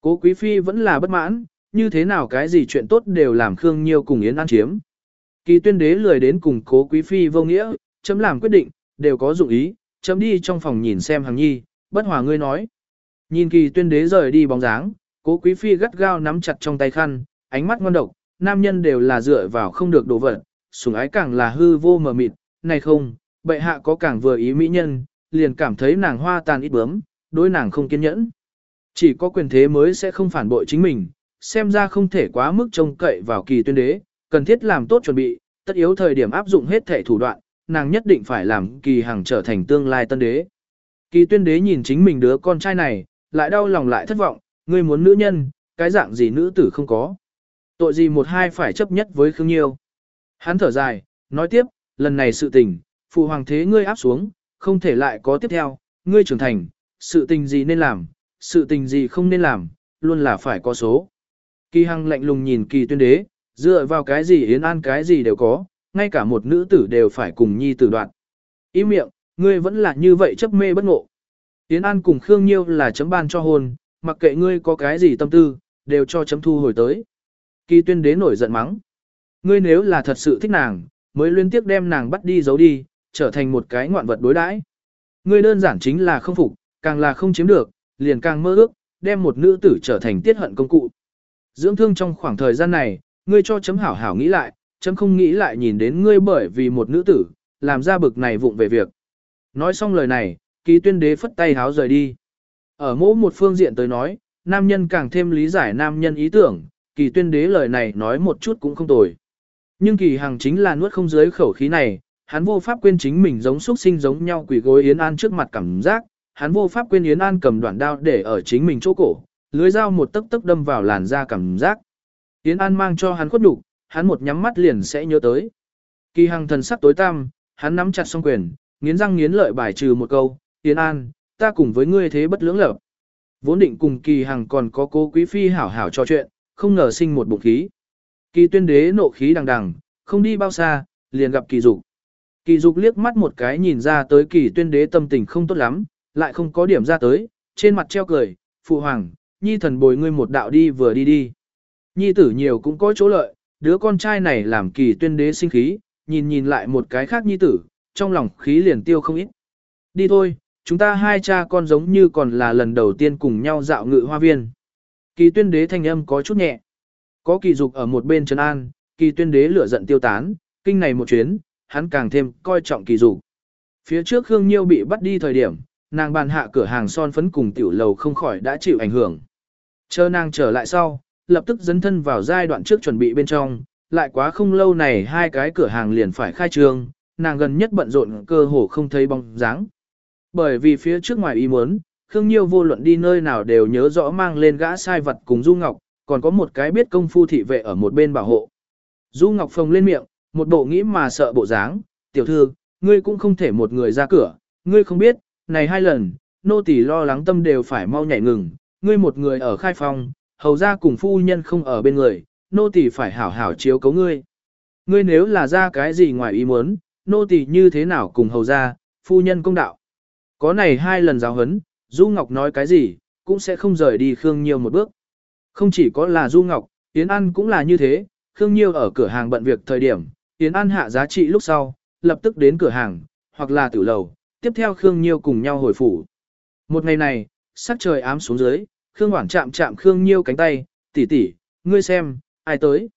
Cố Quý Phi vẫn là bất mãn, như thế nào cái gì chuyện tốt đều làm Khương Nhiêu cùng Yến ăn chiếm. Kỳ tuyên đế lười đến cùng cố Quý Phi vô nghĩa, chấm làm quyết định, đều có dụng ý, chấm đi trong phòng nhìn xem hàng nhi, bất hòa ngươi nói. Nhìn kỳ tuyên đế rời đi bóng dáng, cố quý phi gắt gao nắm chặt trong tay khăn, ánh mắt ngon độc, nam nhân đều là dựa vào không được đổ vật, sủng ái càng là hư vô mờ mịt, này không, bệ hạ có càng vừa ý mỹ nhân, liền cảm thấy nàng hoa tàn ít bướm, đối nàng không kiên nhẫn. Chỉ có quyền thế mới sẽ không phản bội chính mình, xem ra không thể quá mức trông cậy vào kỳ tuyên đế, cần thiết làm tốt chuẩn bị, tất yếu thời điểm áp dụng hết thể thủ đoạn, nàng nhất định phải làm kỳ hàng trở thành tương lai tân đế. Kỳ tuyên đế nhìn chính mình đứa con trai này, lại đau lòng lại thất vọng, ngươi muốn nữ nhân, cái dạng gì nữ tử không có. Tội gì một hai phải chấp nhất với Khương Nhiêu. Hắn thở dài, nói tiếp, lần này sự tình, phụ hoàng thế ngươi áp xuống, không thể lại có tiếp theo, ngươi trưởng thành, sự tình gì nên làm, sự tình gì không nên làm, luôn là phải có số. Kỳ hằng lạnh lùng nhìn kỳ tuyên đế, dựa vào cái gì yến an cái gì đều có, ngay cả một nữ tử đều phải cùng nhi tử đoạn. Ý miệng, ngươi vẫn là như vậy chấp mê bất ngộ. Yến An cùng Khương Nhiêu là chấm ban cho hôn, mặc kệ ngươi có cái gì tâm tư, đều cho chấm thu hồi tới. Kỳ tuyên đế nổi giận mắng. Ngươi nếu là thật sự thích nàng, mới liên tiếp đem nàng bắt đi giấu đi, trở thành một cái ngoạn vật đối đãi. Ngươi đơn giản chính là không phục, càng là không chiếm được, liền càng mơ ước, đem một nữ tử trở thành tiết hận công cụ. Dưỡng thương trong khoảng thời gian này, ngươi cho chấm hảo hảo nghĩ lại, chấm không nghĩ lại nhìn đến ngươi bởi vì một nữ tử, làm ra bực này vụng về việc. Nói xong lời này, kỳ tuyên đế phất tay háo rời đi. Ở mỗi một phương diện tới nói, nam nhân càng thêm lý giải nam nhân ý tưởng, kỳ tuyên đế lời này nói một chút cũng không tồi. Nhưng kỳ hằng chính là nuốt không dưới khẩu khí này, hắn vô pháp quên chính mình giống xuất sinh giống nhau quỷ gối Yến An trước mặt cảm giác, hắn vô pháp quên Yến An cầm đoạn đao để ở chính mình chỗ cổ, lưới dao một tấc tấc đâm vào làn da cảm giác. Yến An mang cho hắn khuất đủ, hắn một nhắm mắt liền sẽ nhớ tới. Kỳ hằng thần sắc tối tăm, hắn nắm chặt song quyền, nghiến răng nghiến lợi bài trừ một câu, Yến An, ta cùng với ngươi thế bất lưỡng lập. Vốn định cùng kỳ hằng còn có cố quý phi hảo hảo trò chuyện, không ngờ sinh một bụng khí. Kỳ tuyên đế nộ khí đằng đằng, không đi bao xa, liền gặp kỳ dục. Kỳ dục liếc mắt một cái nhìn ra tới kỳ tuyên đế tâm tình không tốt lắm, lại không có điểm ra tới, trên mặt treo cười, phụ hoàng, nhi thần bồi ngươi một đạo đi vừa đi đi. Nhi tử nhiều cũng có chỗ lợi, đứa con trai này làm kỳ tuyên đế sinh khí, nhìn nhìn lại một cái khác nhi tử, trong lòng khí liền tiêu không ít. Đi thôi, chúng ta hai cha con giống như còn là lần đầu tiên cùng nhau dạo ngự hoa viên. Kỳ tuyên đế thanh âm có chút nhẹ. Có kỳ dục ở một bên trấn an, kỳ tuyên đế lửa giận tiêu tán, kinh này một chuyến, hắn càng thêm coi trọng kỳ dục. Phía trước Khương Nhiêu bị bắt đi thời điểm, nàng bàn hạ cửa hàng son phấn cùng tiểu lầu không khỏi đã chịu ảnh hưởng. Chờ nàng trở lại sau, lập tức dấn thân vào giai đoạn trước chuẩn bị bên trong, lại quá không lâu này hai cái cửa hàng liền phải khai trương, nàng gần nhất bận rộn cơ hồ không thấy bóng dáng. Bởi vì phía trước ngoài ý muốn, Khương Nhiêu vô luận đi nơi nào đều nhớ rõ mang lên gã sai vật cùng Du Ngọc, còn có một cái biết công phu thị vệ ở một bên bảo hộ. Du Ngọc phồng lên miệng, một bộ nghĩ mà sợ bộ dáng, tiểu thư, ngươi cũng không thể một người ra cửa, ngươi không biết, này hai lần, nô tỳ lo lắng tâm đều phải mau nhảy ngừng, ngươi một người ở khai phòng, hầu ra cùng phu nhân không ở bên người, nô tỳ phải hảo hảo chiếu cấu ngươi. Ngươi nếu là ra cái gì ngoài ý muốn, nô tỳ như thế nào cùng hầu ra, phu nhân công đạo. Có này hai lần giáo huấn, Du Ngọc nói cái gì, cũng sẽ không rời đi Khương Nhiêu một bước. Không chỉ có là Du Ngọc, Yến An cũng là như thế, Khương Nhiêu ở cửa hàng bận việc thời điểm, Yến An hạ giá trị lúc sau, lập tức đến cửa hàng, hoặc là tử lầu, tiếp theo Khương Nhiêu cùng nhau hồi phủ. Một ngày này, sắc trời ám xuống dưới, Khương Hoảng chạm chạm Khương Nhiêu cánh tay, tỷ tỷ, ngươi xem, ai tới.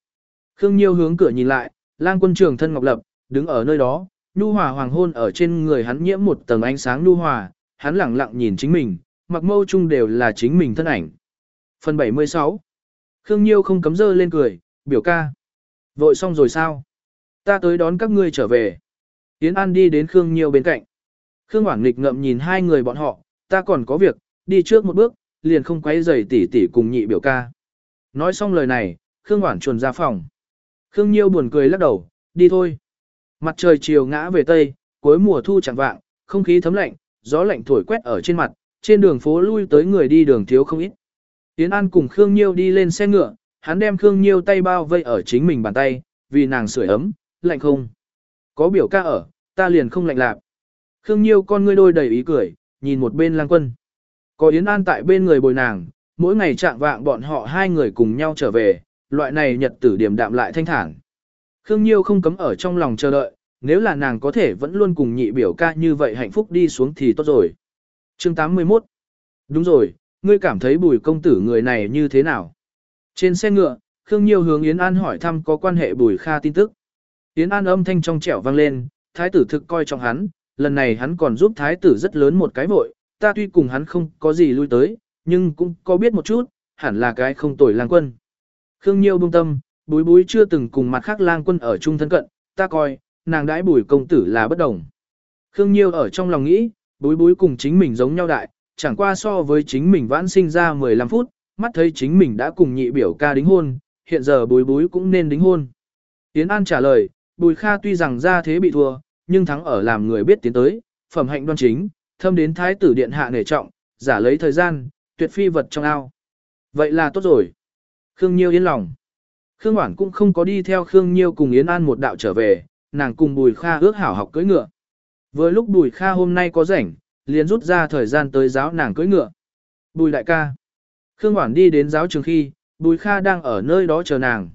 Khương Nhiêu hướng cửa nhìn lại, lang quân trường thân ngọc lập, đứng ở nơi đó, nhu hòa hoàng hôn ở trên người hắn nhiễm một tầng ánh sáng nhu hòa, hắn lặng lặng nhìn chính mình, mặc mâu chung đều là chính mình thân ảnh. Phần 76 Khương Nhiêu không cấm dơ lên cười, biểu ca. Vội xong rồi sao? Ta tới đón các ngươi trở về. Yến An đi đến Khương Nhiêu bên cạnh. Khương Hoảng nghịch ngậm nhìn hai người bọn họ, ta còn có việc, đi trước một bước, liền không quấy rầy tỷ tỷ cùng nhị biểu ca. Nói xong lời này, Khương Hoản chuồn ra phòng. Khương Nhiêu buồn cười lắc đầu, đi thôi. Mặt trời chiều ngã về tây, cuối mùa thu chẳng vạng, không khí thấm lạnh, gió lạnh thổi quét ở trên mặt, trên đường phố lui tới người đi đường thiếu không ít. Tiến An cùng Khương Nhiêu đi lên xe ngựa, hắn đem Khương Nhiêu tay bao vây ở chính mình bàn tay, vì nàng sưởi ấm, lạnh không. Có biểu ca ở, ta liền không lạnh lạc. Khương Nhiêu con ngươi đôi đầy ý cười, nhìn một bên lang quân. Có Yến An tại bên người bồi nàng, mỗi ngày trạng vạng bọn họ hai người cùng nhau trở về, loại này nhật tử điểm đạm lại thanh thản. Khương Nhiêu không cấm ở trong lòng chờ đợi, nếu là nàng có thể vẫn luôn cùng nhị biểu ca như vậy hạnh phúc đi xuống thì tốt rồi. Chương 81 Đúng rồi, ngươi cảm thấy bùi công tử người này như thế nào? Trên xe ngựa, Khương Nhiêu hướng Yến An hỏi thăm có quan hệ bùi kha tin tức. Yến An âm thanh trong trẻo vang lên, thái tử thực coi trọng hắn, lần này hắn còn giúp thái tử rất lớn một cái vội, ta tuy cùng hắn không có gì lui tới, nhưng cũng có biết một chút, hẳn là cái không tồi lang quân. Khương Nhiêu bông tâm, búi búi chưa từng cùng mặt khác lang quân ở chung thân cận, ta coi, nàng đãi bùi công tử là bất đồng. Khương Nhiêu ở trong lòng nghĩ, búi búi cùng chính mình giống nhau đại, chẳng qua so với chính mình vãn sinh ra 15 phút, mắt thấy chính mình đã cùng nhị biểu ca đính hôn, hiện giờ búi búi cũng nên đính hôn. Tiến An trả lời, bùi kha tuy rằng ra thế bị thua, nhưng thắng ở làm người biết tiến tới, phẩm hạnh đoan chính, thâm đến thái tử điện hạ nể trọng, giả lấy thời gian, tuyệt phi vật trong ao. Vậy là tốt rồi. Khương Nhiêu yên lòng. Khương Hoản cũng không có đi theo Khương Nhiêu cùng Yến An một đạo trở về, nàng cùng Bùi Kha ước hảo học cưỡi ngựa. với lúc Bùi Kha hôm nay có rảnh, liền rút ra thời gian tới giáo nàng cưỡi ngựa. Bùi đại ca. Khương Hoản đi đến giáo trường khi, Bùi Kha đang ở nơi đó chờ nàng.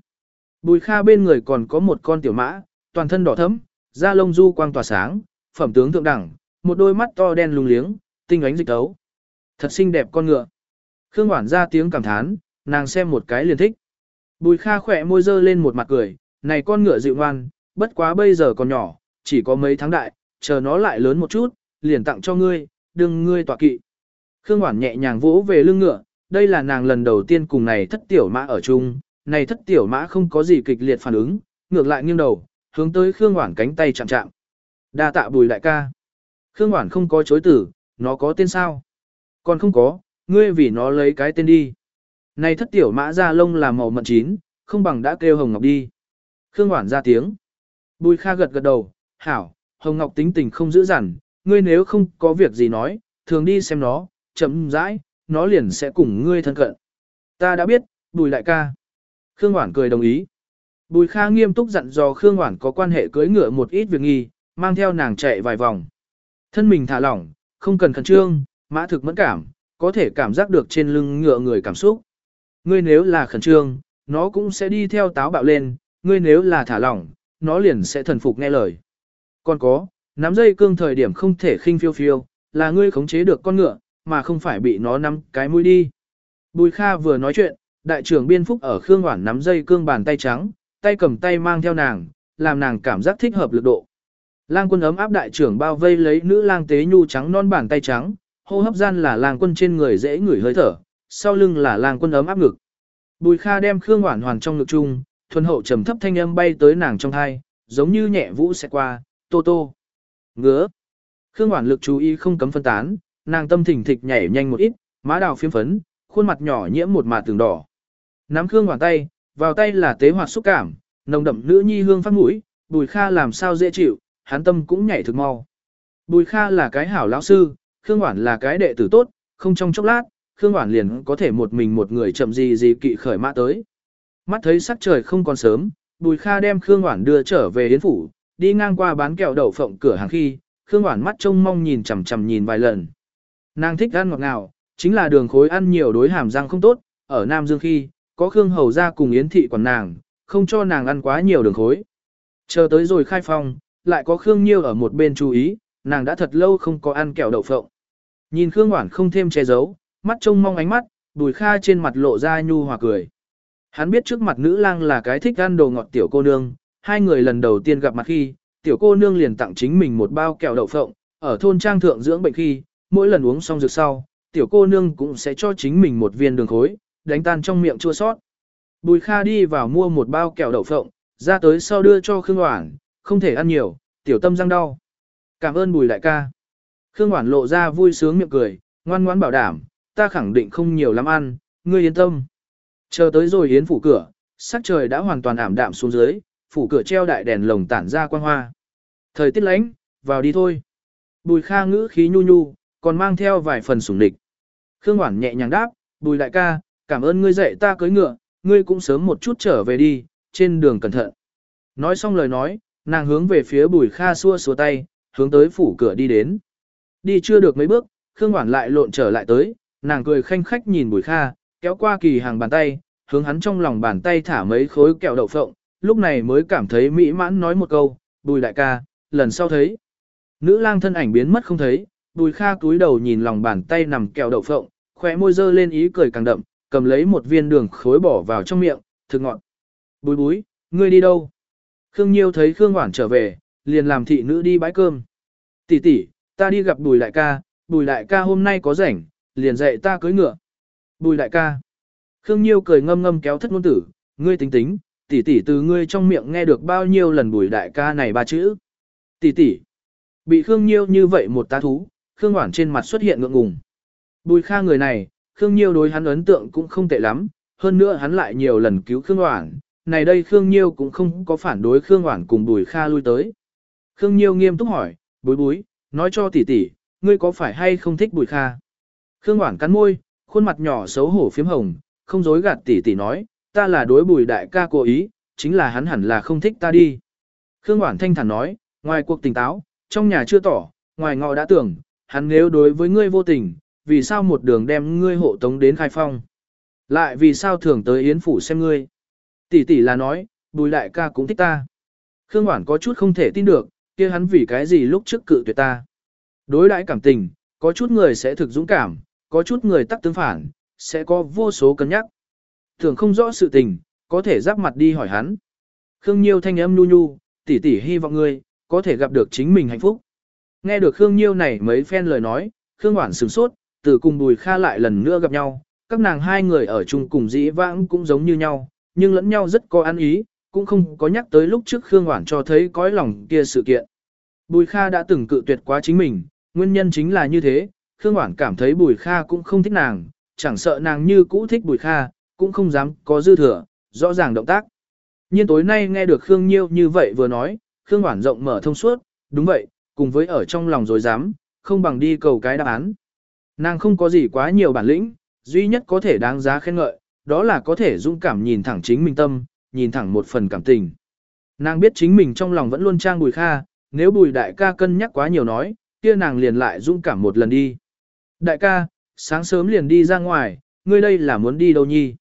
Bùi Kha bên người còn có một con tiểu mã, toàn thân đỏ thẫm, da lông du quang tỏa sáng, phẩm tướng thượng đẳng, một đôi mắt to đen lùng liếng, tinh ánh dịch tấu. Thật xinh đẹp con ngựa. Khương Hoản ra tiếng cảm thán, nàng xem một cái liền thích. Bùi Kha khỏe môi dơ lên một mặt cười, này con ngựa dịu ngoan, bất quá bây giờ còn nhỏ, chỉ có mấy tháng đại, chờ nó lại lớn một chút, liền tặng cho ngươi, đừng ngươi tọa kỵ. Khương Hoản nhẹ nhàng vỗ về lưng ngựa, đây là nàng lần đầu tiên cùng này thất tiểu mã ở chung, này thất tiểu mã không có gì kịch liệt phản ứng, ngược lại nghiêng đầu, hướng tới Khương Hoản cánh tay chạm chạm. Đa tạ bùi đại ca. Khương Hoản không có chối tử, nó có tên sao? Còn không có, ngươi vì nó lấy cái tên đi. Này thất tiểu mã ra lông là màu mận chín, không bằng đã kêu Hồng Ngọc đi. Khương Hoản ra tiếng. Bùi Kha gật gật đầu, hảo, Hồng Ngọc tính tình không giữ dằn, ngươi nếu không có việc gì nói, thường đi xem nó, chậm rãi, nó liền sẽ cùng ngươi thân cận. Ta đã biết, bùi đại ca. Khương Hoản cười đồng ý. Bùi Kha nghiêm túc dặn dò Khương Hoản có quan hệ cưới ngựa một ít việc nghi, mang theo nàng chạy vài vòng. Thân mình thả lỏng, không cần khẩn trương, mã thực mẫn cảm, có thể cảm giác được trên lưng ngựa người cảm xúc. Ngươi nếu là khẩn trương, nó cũng sẽ đi theo táo bạo lên, ngươi nếu là thả lỏng, nó liền sẽ thần phục nghe lời. Còn có, nắm dây cương thời điểm không thể khinh phiêu phiêu, là ngươi khống chế được con ngựa, mà không phải bị nó nắm cái mũi đi. Bùi Kha vừa nói chuyện, đại trưởng biên phúc ở Khương Hoản nắm dây cương bàn tay trắng, tay cầm tay mang theo nàng, làm nàng cảm giác thích hợp lực độ. Lang quân ấm áp đại trưởng bao vây lấy nữ lang tế nhu trắng non bàn tay trắng, hô hấp gian là lang quân trên người dễ ngửi hơi thở, sau lưng là lang quân ấm áp ngực. Bùi Kha đem Khương Hoản hoàn trong ngực chung, thuần hậu trầm thấp thanh âm bay tới nàng trong thai, giống như nhẹ vũ sẽ qua, tô tô. Ngứa. Khương Hoản lực chú ý không cấm phân tán, nàng tâm thỉnh thịch nhảy nhanh một ít, má đào phiếm phấn, khuôn mặt nhỏ nhiễm một mạt tường đỏ. Nắm Khương Hoản tay, vào tay là tế hoạt xúc cảm, nồng đậm nữ nhi hương phát mũi, Bùi Kha làm sao dễ chịu, hắn tâm cũng nhảy thực mau. Bùi Kha là cái hảo lão sư, Khương Hoản là cái đệ tử tốt, không trong chốc lát, Khương Hoản liền có thể một mình một người chậm gì gì kỵ khởi mã tới. Mắt thấy sắc trời không còn sớm, Bùi Kha đem Khương Hoản đưa trở về Yến Phủ, đi ngang qua bán kẹo đậu phộng cửa hàng khi, Khương Hoản mắt trông mong nhìn chằm chằm nhìn vài lần. Nàng thích ăn ngọt ngào, chính là đường khối ăn nhiều đối hàm răng không tốt, ở Nam Dương khi, có Khương Hầu ra cùng Yến Thị quản nàng, không cho nàng ăn quá nhiều đường khối. Chờ tới rồi khai phong, lại có Khương Nhiêu ở một bên chú ý, nàng đã thật lâu không có ăn kẹo đậu phộng. Nhìn Khương Hoản không thêm che giấu, mắt trông mong ánh mắt, Bùi Kha trên mặt lộ ra nhu hòa cười. Hắn biết trước mặt nữ lang là cái thích ăn đồ ngọt tiểu cô nương, hai người lần đầu tiên gặp mặt khi, tiểu cô nương liền tặng chính mình một bao kẹo đậu phộng, ở thôn trang thượng dưỡng bệnh khi, mỗi lần uống xong dược sau, tiểu cô nương cũng sẽ cho chính mình một viên đường khối, đánh tan trong miệng chua sót. Bùi Kha đi vào mua một bao kẹo đậu phộng, ra tới sau đưa cho Khương Hoản, không thể ăn nhiều, tiểu tâm răng đau. Cảm ơn Bùi đại ca. Khương Hoản lộ ra vui sướng miệng cười, ngoan ngoãn bảo đảm, ta khẳng định không nhiều lắm ăn, ngươi yên tâm. Chờ tới rồi yến phủ cửa, sắc trời đã hoàn toàn ảm đạm xuống dưới, phủ cửa treo đại đèn lồng tản ra quang hoa. Thời tiết lánh, vào đi thôi. Bùi Kha ngữ khí nhu nhu, còn mang theo vài phần sủng địch. Khương Hoản nhẹ nhàng đáp, Bùi đại ca, cảm ơn ngươi dạy ta cưới ngựa, ngươi cũng sớm một chút trở về đi, trên đường cẩn thận. Nói xong lời nói, nàng hướng về phía Bùi Kha xua xua tay, hướng tới phủ cửa đi đến. Đi chưa được mấy bước, Khương Hoản lại lộn trở lại tới, nàng cười khanh khách nhìn Bùi Kha, kéo qua kỳ hàng bàn tay, hướng hắn trong lòng bàn tay thả mấy khối kẹo đậu phộng, lúc này mới cảm thấy mỹ mãn nói một câu, Bùi đại ca, lần sau thấy. Nữ lang thân ảnh biến mất không thấy, Bùi Kha cúi đầu nhìn lòng bàn tay nằm kẹo đậu phộng, khóe môi dơ lên ý cười càng đậm, cầm lấy một viên đường khối bỏ vào trong miệng, thực ngọn. Bùi búi, ngươi đi đâu? Khương Nhiêu thấy Khương Hoản trở về, liền làm thị nữ đi bãi cơm. Tỷ tỷ, ta đi gặp Bùi đại ca, Bùi đại ca hôm nay có rảnh, liền dạy ta cưới ngựa. Bùi đại ca. Khương Nhiêu cười ngâm ngâm kéo thất ngôn tử, ngươi tính tính, tỷ tỷ từ ngươi trong miệng nghe được bao nhiêu lần Bùi đại ca này ba chữ. Tỷ tỷ. Bị Khương Nhiêu như vậy một tá thú, Khương Hoản trên mặt xuất hiện ngượng ngùng. Bùi Kha người này, Khương Nhiêu đối hắn ấn tượng cũng không tệ lắm, hơn nữa hắn lại nhiều lần cứu Khương Hoản, này đây Khương Nhiêu cũng không có phản đối Khương Hoản cùng Bùi Kha lui tới. Khương Nhiêu nghiêm túc hỏi, bối bối, nói cho tỷ tỷ, ngươi có phải hay không thích Bùi Kha? Khương Hoản cắn môi, khuôn mặt nhỏ xấu hổ phiếm hồng, không dối gạt tỷ tỷ nói, ta là đối Bùi đại ca cố ý, chính là hắn hẳn là không thích ta đi. Khương Hoản thanh thản nói, ngoài cuộc tỉnh táo, trong nhà chưa tỏ, ngoài ngọ đã tưởng, hắn nếu đối với ngươi vô tình, vì sao một đường đem ngươi hộ tống đến khai phong? Lại vì sao thường tới Yến Phủ xem ngươi? Tỷ tỷ là nói, bùi đại ca cũng thích ta. Khương Hoản có chút không thể tin được, kia hắn vì cái gì lúc trước cự tuyệt ta. Đối đãi cảm tình, có chút người sẽ thực dũng cảm, có chút người tắc tương phản, sẽ có vô số cân nhắc. Thường không rõ sự tình, có thể giáp mặt đi hỏi hắn. Khương Nhiêu thanh âm nhu nhu, tỷ tỷ hy vọng ngươi, có thể gặp được chính mình hạnh phúc. Nghe được Khương Nhiêu này mấy phen lời nói, Khương Hoản sửng sốt, từ cùng Bùi Kha lại lần nữa gặp nhau, các nàng hai người ở chung cùng dĩ vãng cũng giống như nhau, nhưng lẫn nhau rất có ăn ý, cũng không có nhắc tới lúc trước Khương Hoản cho thấy cõi lòng kia sự kiện. Bùi Kha đã từng cự tuyệt quá chính mình, nguyên nhân chính là như thế, Khương Hoản cảm thấy Bùi Kha cũng không thích nàng, chẳng sợ nàng như cũ thích Bùi Kha, cũng không dám có dư thừa, rõ ràng động tác. Nhưng tối nay nghe được Khương Nhiêu như vậy vừa nói, Khương Hoản rộng mở thông suốt, đúng vậy, cùng với ở trong lòng rồi dám, không bằng đi cầu cái đáp án. Nàng không có gì quá nhiều bản lĩnh, duy nhất có thể đáng giá khen ngợi, đó là có thể dũng cảm nhìn thẳng chính mình tâm, nhìn thẳng một phần cảm tình. Nàng biết chính mình trong lòng vẫn luôn trang bùi kha, nếu bùi đại ca cân nhắc quá nhiều nói, kia nàng liền lại dũng cảm một lần đi. Đại ca, sáng sớm liền đi ra ngoài, ngươi đây là muốn đi đâu nhi?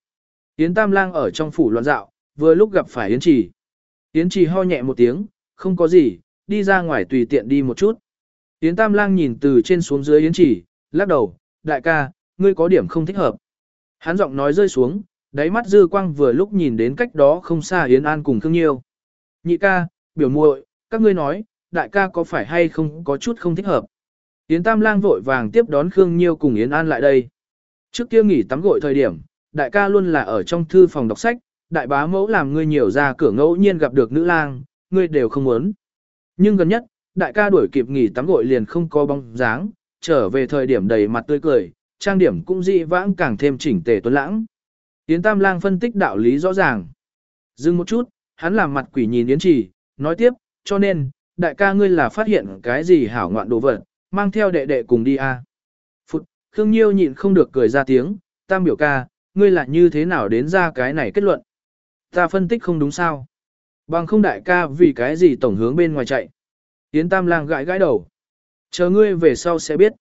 Yến Tam Lang ở trong phủ loạn dạo, vừa lúc gặp phải Yến Trì. Yến Trì ho nhẹ một tiếng, không có gì, đi ra ngoài tùy tiện đi một chút. Yến Tam Lang nhìn từ trên xuống dưới Yến Trì, lắc đầu, đại ca, ngươi có điểm không thích hợp. Hắn giọng nói rơi xuống, đáy mắt dư quang vừa lúc nhìn đến cách đó không xa Yến An cùng Khương Nhiêu. Nhị ca, biểu muội, các ngươi nói, đại ca có phải hay không có chút không thích hợp. Yến Tam Lang vội vàng tiếp đón Khương Nhiêu cùng Yến An lại đây. Trước kia nghỉ tắm gội thời điểm, đại ca luôn là ở trong thư phòng đọc sách, đại bá mẫu làm ngươi nhiều ra cửa ngẫu nhiên gặp được nữ lang, ngươi đều không muốn. Nhưng gần nhất, đại ca đuổi kịp nghỉ tắm gội liền không có bóng dáng, trở về thời điểm đầy mặt tươi cười, trang điểm cũng dị vãng càng thêm chỉnh tề tuấn lãng. Yến Tam Lang phân tích đạo lý rõ ràng. Dừng một chút, hắn làm mặt quỷ nhìn Yến Trì, nói tiếp, cho nên, đại ca ngươi là phát hiện cái gì hảo ngoạn đồ vật, mang theo đệ đệ cùng đi a. À. Phụt, Khương Nhiêu nhịn không được cười ra tiếng, Tam biểu ca, ngươi là như thế nào đến ra cái này kết luận. Ta phân tích không đúng sao. Bằng không đại ca vì cái gì tổng hướng bên ngoài chạy. Yến Tam Lang gãi gãi đầu. Chờ ngươi về sau sẽ biết.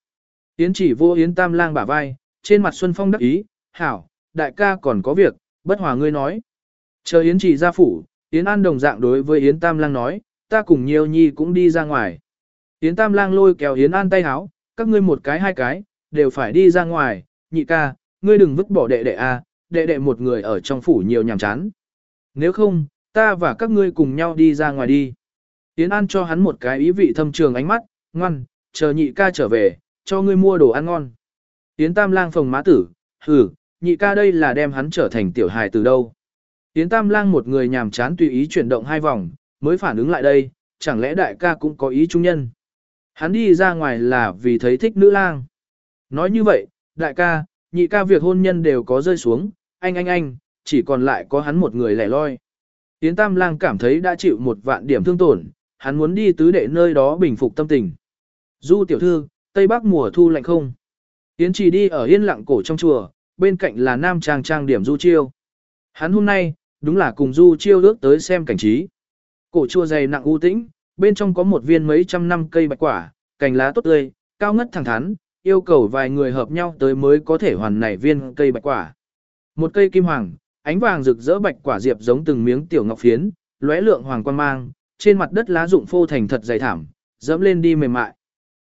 Yến chỉ vô Yến Tam Lang bả vai, trên mặt Xuân Phong đắc ý, hảo, đại ca còn có việc, bất hòa ngươi nói. Chờ Yến chỉ ra phủ, Yến An đồng dạng đối với Yến Tam Lang nói, ta cùng nhiều nhi cũng đi ra ngoài. Yến Tam Lang lôi kéo Yến An tay háo, các ngươi một cái hai cái, đều phải đi ra ngoài, nhị ca, ngươi đừng vứt bỏ đệ đệ a, đệ đệ một người ở trong phủ nhiều nhàm chán. Nếu không, ta và các ngươi cùng nhau đi ra ngoài đi. Yến An cho hắn một cái ý vị thâm trường ánh mắt, ngoan, chờ nhị ca trở về, cho ngươi mua đồ ăn ngon. Yến Tam Lang phồng má tử, hừ, nhị ca đây là đem hắn trở thành tiểu hài từ đâu. Yến Tam Lang một người nhàm chán tùy ý chuyển động hai vòng, mới phản ứng lại đây, chẳng lẽ đại ca cũng có ý trung nhân. Hắn đi ra ngoài là vì thấy thích nữ lang. Nói như vậy, đại ca, nhị ca việc hôn nhân đều có rơi xuống, anh anh anh, chỉ còn lại có hắn một người lẻ loi. Yến Tam Lang cảm thấy đã chịu một vạn điểm thương tổn, hắn muốn đi tứ đệ nơi đó bình phục tâm tình. Du tiểu thư, Tây Bắc mùa thu lạnh không? Yến chỉ đi ở yên lặng cổ trong chùa, bên cạnh là nam trang trang điểm Du Chiêu. Hắn hôm nay, đúng là cùng Du Chiêu ước tới xem cảnh trí. Cổ chùa dày nặng u tĩnh, bên trong có một viên mấy trăm năm cây bạch quả, cành lá tốt tươi, cao ngất thẳng thắn, yêu cầu vài người hợp nhau tới mới có thể hoàn nảy viên cây bạch quả. Một cây kim hoàng, ánh vàng rực rỡ bạch quả diệp giống từng miếng tiểu ngọc phiến, lóe lượng hoàng quan mang, trên mặt đất lá rụng phô thành thật dày thảm, dẫm lên đi mềm mại.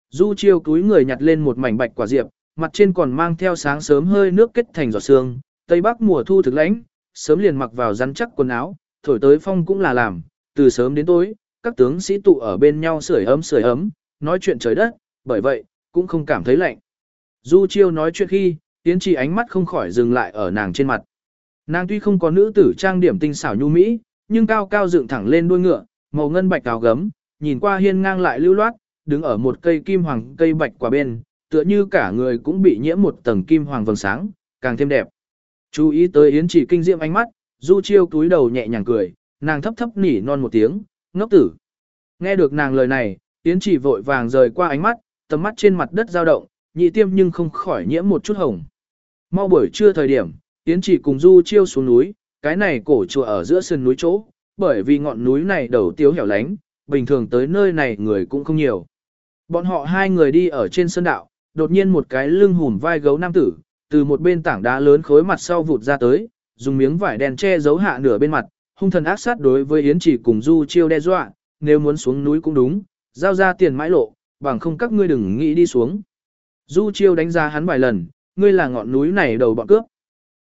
Du chiêu túi người nhặt lên một mảnh bạch quả diệp, mặt trên còn mang theo sáng sớm hơi nước kết thành giọt sương, tây bắc mùa thu thực lãnh, sớm liền mặc vào rắn chắc quần áo, thổi tới phong cũng là làm, từ sớm đến tối, các tướng sĩ tụ ở bên nhau sưởi ấm sưởi ấm, nói chuyện trời đất, bởi vậy, cũng không cảm thấy lạnh. Du chiêu nói chuyện khi, tiến trì ánh mắt không khỏi dừng lại ở nàng trên mặt. Nàng tuy không có nữ tử trang điểm tinh xảo nhu mỹ, nhưng cao cao dựng thẳng lên đuôi ngựa, màu ngân bạch áo gấm, nhìn qua hiên ngang lại lưu loát, đứng ở một cây kim hoàng cây bạch quả bên, tựa như cả người cũng bị nhiễm một tầng kim hoàng vầng sáng, càng thêm đẹp. Chú ý tới Yến chỉ kinh diệm ánh mắt, Du Chiêu túi đầu nhẹ nhàng cười, nàng thấp thấp nỉ non một tiếng, ngốc tử. Nghe được nàng lời này, Yến chỉ vội vàng rời qua ánh mắt, tầm mắt trên mặt đất dao động, nhị tiêm nhưng không khỏi nhiễm một chút hồng. Mau buổi trưa thời điểm, Yến chỉ cùng Du Chiêu xuống núi, cái này cổ chùa ở giữa sườn núi chỗ, bởi vì ngọn núi này đầu tiếu hẻo lánh, bình thường tới nơi này người cũng không nhiều. Bọn họ hai người đi ở trên sơn đạo, đột nhiên một cái lưng hùn vai gấu nam tử, từ một bên tảng đá lớn khối mặt sau vụt ra tới, dùng miếng vải đen che giấu hạ nửa bên mặt, hung thần ác sát đối với Yến chỉ cùng Du Chiêu đe dọa, nếu muốn xuống núi cũng đúng, giao ra tiền mãi lộ, bằng không các ngươi đừng nghĩ đi xuống. Du Chiêu đánh giá hắn vài lần, ngươi là ngọn núi này đầu bọn cướp.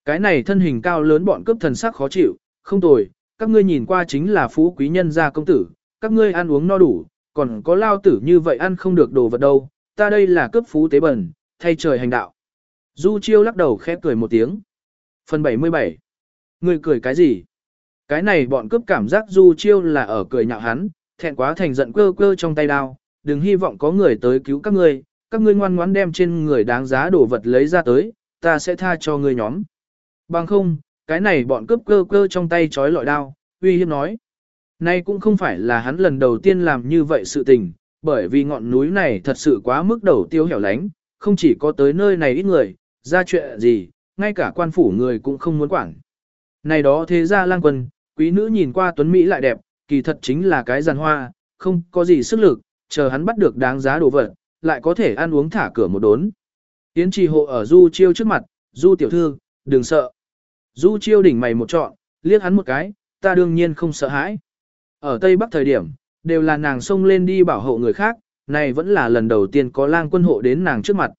Cái này thân hình cao lớn bọn cướp thần sắc khó chịu, không tồi, các ngươi nhìn qua chính là phú quý nhân gia công tử, các ngươi ăn uống no đủ, còn có lao tử như vậy ăn không được đồ vật đâu, ta đây là cướp phú tế bẩn, thay trời hành đạo. Du Chiêu lắc đầu khẽ cười một tiếng. Phần 77 người cười cái gì? Cái này bọn cướp cảm giác Du Chiêu là ở cười nhạo hắn, thẹn quá thành giận cơ cơ trong tay đao, đừng hy vọng có người tới cứu các ngươi, các ngươi ngoan ngoãn đem trên người đáng giá đồ vật lấy ra tới, ta sẽ tha cho ngươi nhóm. Bằng không, cái này bọn cướp cơ cơ trong tay trói lọi đao, uy hiếp nói. Nay cũng không phải là hắn lần đầu tiên làm như vậy sự tình, bởi vì ngọn núi này thật sự quá mức đầu tiêu hẻo lánh, không chỉ có tới nơi này ít người, ra chuyện gì, ngay cả quan phủ người cũng không muốn quản. Này đó thế ra lang quân, quý nữ nhìn qua tuấn Mỹ lại đẹp, kỳ thật chính là cái giàn hoa, không có gì sức lực, chờ hắn bắt được đáng giá đồ vật, lại có thể ăn uống thả cửa một đốn. Yến trì hộ ở Du Chiêu trước mặt, Du tiểu thư, đừng sợ. Du Chiêu đỉnh mày một trọn, liếc hắn một cái, ta đương nhiên không sợ hãi. Ở Tây Bắc thời điểm, đều là nàng xông lên đi bảo hộ người khác, này vẫn là lần đầu tiên có lang quân hộ đến nàng trước mặt.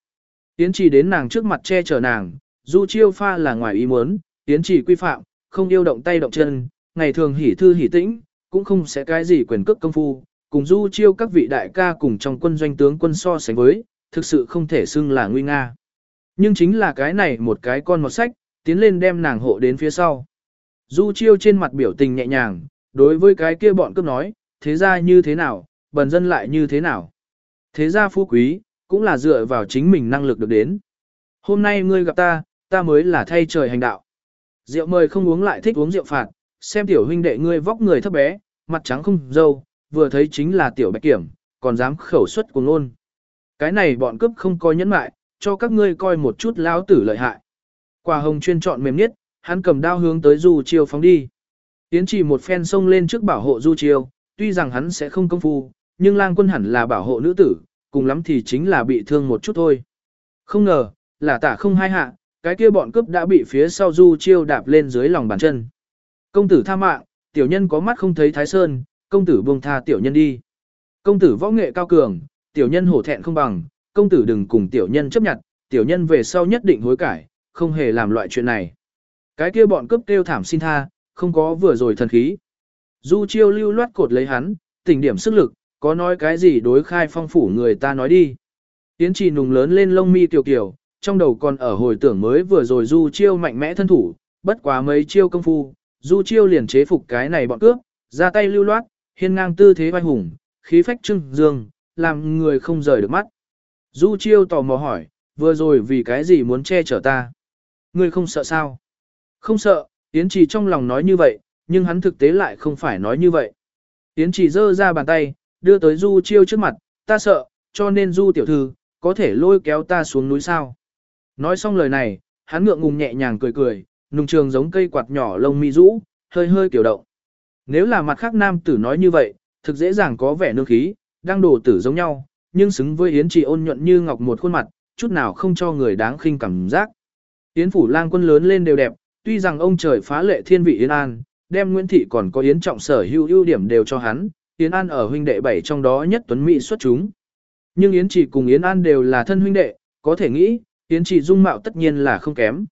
tiến trì đến nàng trước mặt che chở nàng, Du Chiêu pha là ngoài ý muốn, tiến trì quy phạm, không yêu động tay động chân, ngày thường hỉ thư hỉ tĩnh, cũng không sẽ cái gì quyền cước công phu, cùng du chiêu các vị đại ca cùng trong quân doanh tướng quân so sánh với, thực sự không thể xưng là nguy nga. Nhưng chính là cái này một cái con một sách, tiến lên đem nàng hộ đến phía sau. Du chiêu trên mặt biểu tình nhẹ nhàng, đối với cái kia bọn cướp nói, thế ra như thế nào, bần dân lại như thế nào. Thế ra phú quý, cũng là dựa vào chính mình năng lực được đến. Hôm nay ngươi gặp ta, ta mới là thay trời hành đạo. Rượu mời không uống lại thích uống rượu phạt, xem tiểu huynh đệ ngươi vóc người thấp bé, mặt trắng không dâu, vừa thấy chính là tiểu bạch kiểm, còn dám khẩu xuất cùng luôn. Cái này bọn cướp không coi nhẫn mại, cho các ngươi coi một chút lão tử lợi hại. Quả hồng chuyên chọn mềm nhất, hắn cầm đao hướng tới Du Chiêu phóng đi. Yến chỉ một phen xông lên trước bảo hộ Du Chiêu, tuy rằng hắn sẽ không công phu, nhưng lang quân hẳn là bảo hộ nữ tử, cùng lắm thì chính là bị thương một chút thôi. Không ngờ, là tả không hai hạ, cái kia bọn cướp đã bị phía sau Du Chiêu đạp lên dưới lòng bàn chân. Công tử tha mạng, tiểu nhân có mắt không thấy Thái Sơn, công tử buông tha tiểu nhân đi. Công tử võ nghệ cao cường, tiểu nhân hổ thẹn không bằng, công tử đừng cùng tiểu nhân chấp nhận, tiểu nhân về sau nhất định hối cải, không hề làm loại chuyện này. Cái kia bọn cướp kêu thảm xin tha, không có vừa rồi thần khí. Du chiêu lưu loát cột lấy hắn, tỉnh điểm sức lực, có nói cái gì đối khai phong phủ người ta nói đi. Tiến trì nùng lớn lên lông mi tiểu kiểu, trong đầu còn ở hồi tưởng mới vừa rồi du chiêu mạnh mẽ thân thủ, bất quá mấy chiêu công phu, du chiêu liền chế phục cái này bọn cướp, ra tay lưu loát, hiên ngang tư thế vai hùng, khí phách trưng dương, làm người không rời được mắt. Du chiêu tò mò hỏi, vừa rồi vì cái gì muốn che chở ta? Ngươi không sợ sao? Không sợ, Yến Trì trong lòng nói như vậy, nhưng hắn thực tế lại không phải nói như vậy. Yến Trì giơ ra bàn tay, đưa tới Du chiêu trước mặt, ta sợ, cho nên Du tiểu thư, có thể lôi kéo ta xuống núi sao? Nói xong lời này, hắn ngượng ngùng nhẹ nhàng cười cười, nùng trường giống cây quạt nhỏ lông mi rũ, hơi hơi kiểu động. Nếu là mặt khác nam tử nói như vậy, thực dễ dàng có vẻ nương khí, đang đổ tử giống nhau, nhưng xứng với Yến Trì ôn nhuận như ngọc một khuôn mặt, chút nào không cho người đáng khinh cảm giác. Yến phủ lang quân lớn lên đều đẹp, tuy rằng ông trời phá lệ thiên vị Yến An, đem Nguyễn Thị còn có Yến trọng sở hữu ưu điểm đều cho hắn, Yến An ở huynh đệ bảy trong đó nhất tuấn mỹ xuất chúng. Nhưng Yến Chỉ cùng Yến An đều là thân huynh đệ, có thể nghĩ, Yến Chỉ dung mạo tất nhiên là không kém.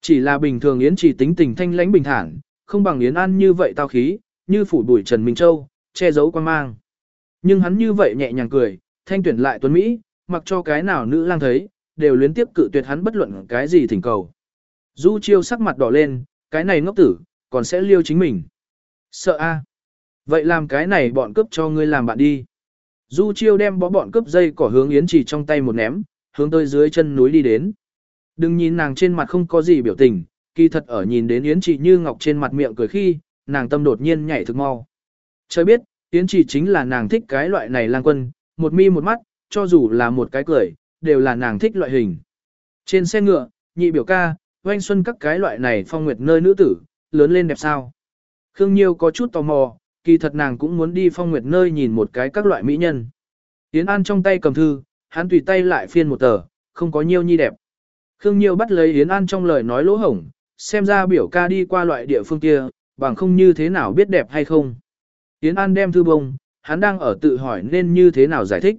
Chỉ là bình thường Yến Chỉ tính tình thanh lãnh bình thản, không bằng Yến An như vậy tao khí, như phủ bụi Trần Minh Châu, che giấu quan mang. Nhưng hắn như vậy nhẹ nhàng cười, thanh tuyển lại tuấn Mỹ, mặc cho cái nào nữ lang thấy, đều liên tiếp cự tuyệt hắn bất luận cái gì thỉnh cầu. Du chiêu sắc mặt đỏ lên, cái này ngốc tử, còn sẽ liêu chính mình. Sợ a Vậy làm cái này bọn cướp cho ngươi làm bạn đi. Du chiêu đem bó bọn cướp dây cỏ hướng Yến chỉ trong tay một ném, hướng tới dưới chân núi đi đến. Đừng nhìn nàng trên mặt không có gì biểu tình, kỳ thật ở nhìn đến Yến chỉ như ngọc trên mặt miệng cười khi, nàng tâm đột nhiên nhảy thực mau. Trời biết, Yến chỉ chính là nàng thích cái loại này lang quân, một mi một mắt, cho dù là một cái cười, đều là nàng thích loại hình. Trên xe ngựa, nhị biểu ca, oanh xuân các cái loại này phong nguyệt nơi nữ tử, lớn lên đẹp sao. Khương Nhiêu có chút tò mò, kỳ thật nàng cũng muốn đi phong nguyệt nơi nhìn một cái các loại mỹ nhân. Yến An trong tay cầm thư, hắn tùy tay lại phiên một tờ, không có nhiêu nhi đẹp. Khương Nhiêu bắt lấy Yến An trong lời nói lỗ hổng, xem ra biểu ca đi qua loại địa phương kia, bằng không như thế nào biết đẹp hay không. Yến An đem thư bông, hắn đang ở tự hỏi nên như thế nào giải thích.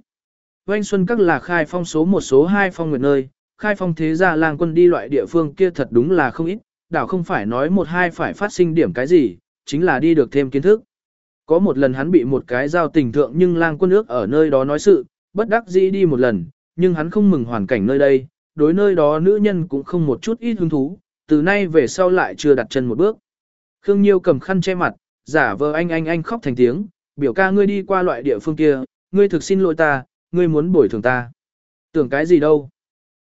Oanh Xuân Các là khai phong số một số hai phong nguyệt nơi, khai phong thế gia lang quân đi loại địa phương kia thật đúng là không ít, đảo không phải nói một hai phải phát sinh điểm cái gì, chính là đi được thêm kiến thức. Có một lần hắn bị một cái giao tình thượng nhưng lang quân ước ở nơi đó nói sự, bất đắc dĩ đi một lần, nhưng hắn không mừng hoàn cảnh nơi đây, đối nơi đó nữ nhân cũng không một chút ít hứng thú, từ nay về sau lại chưa đặt chân một bước. Khương Nhiêu cầm khăn che mặt, giả vờ anh anh anh khóc thành tiếng, biểu ca ngươi đi qua loại địa phương kia, ngươi thực xin lỗi ta, ngươi muốn bồi thường ta. Tưởng cái gì đâu.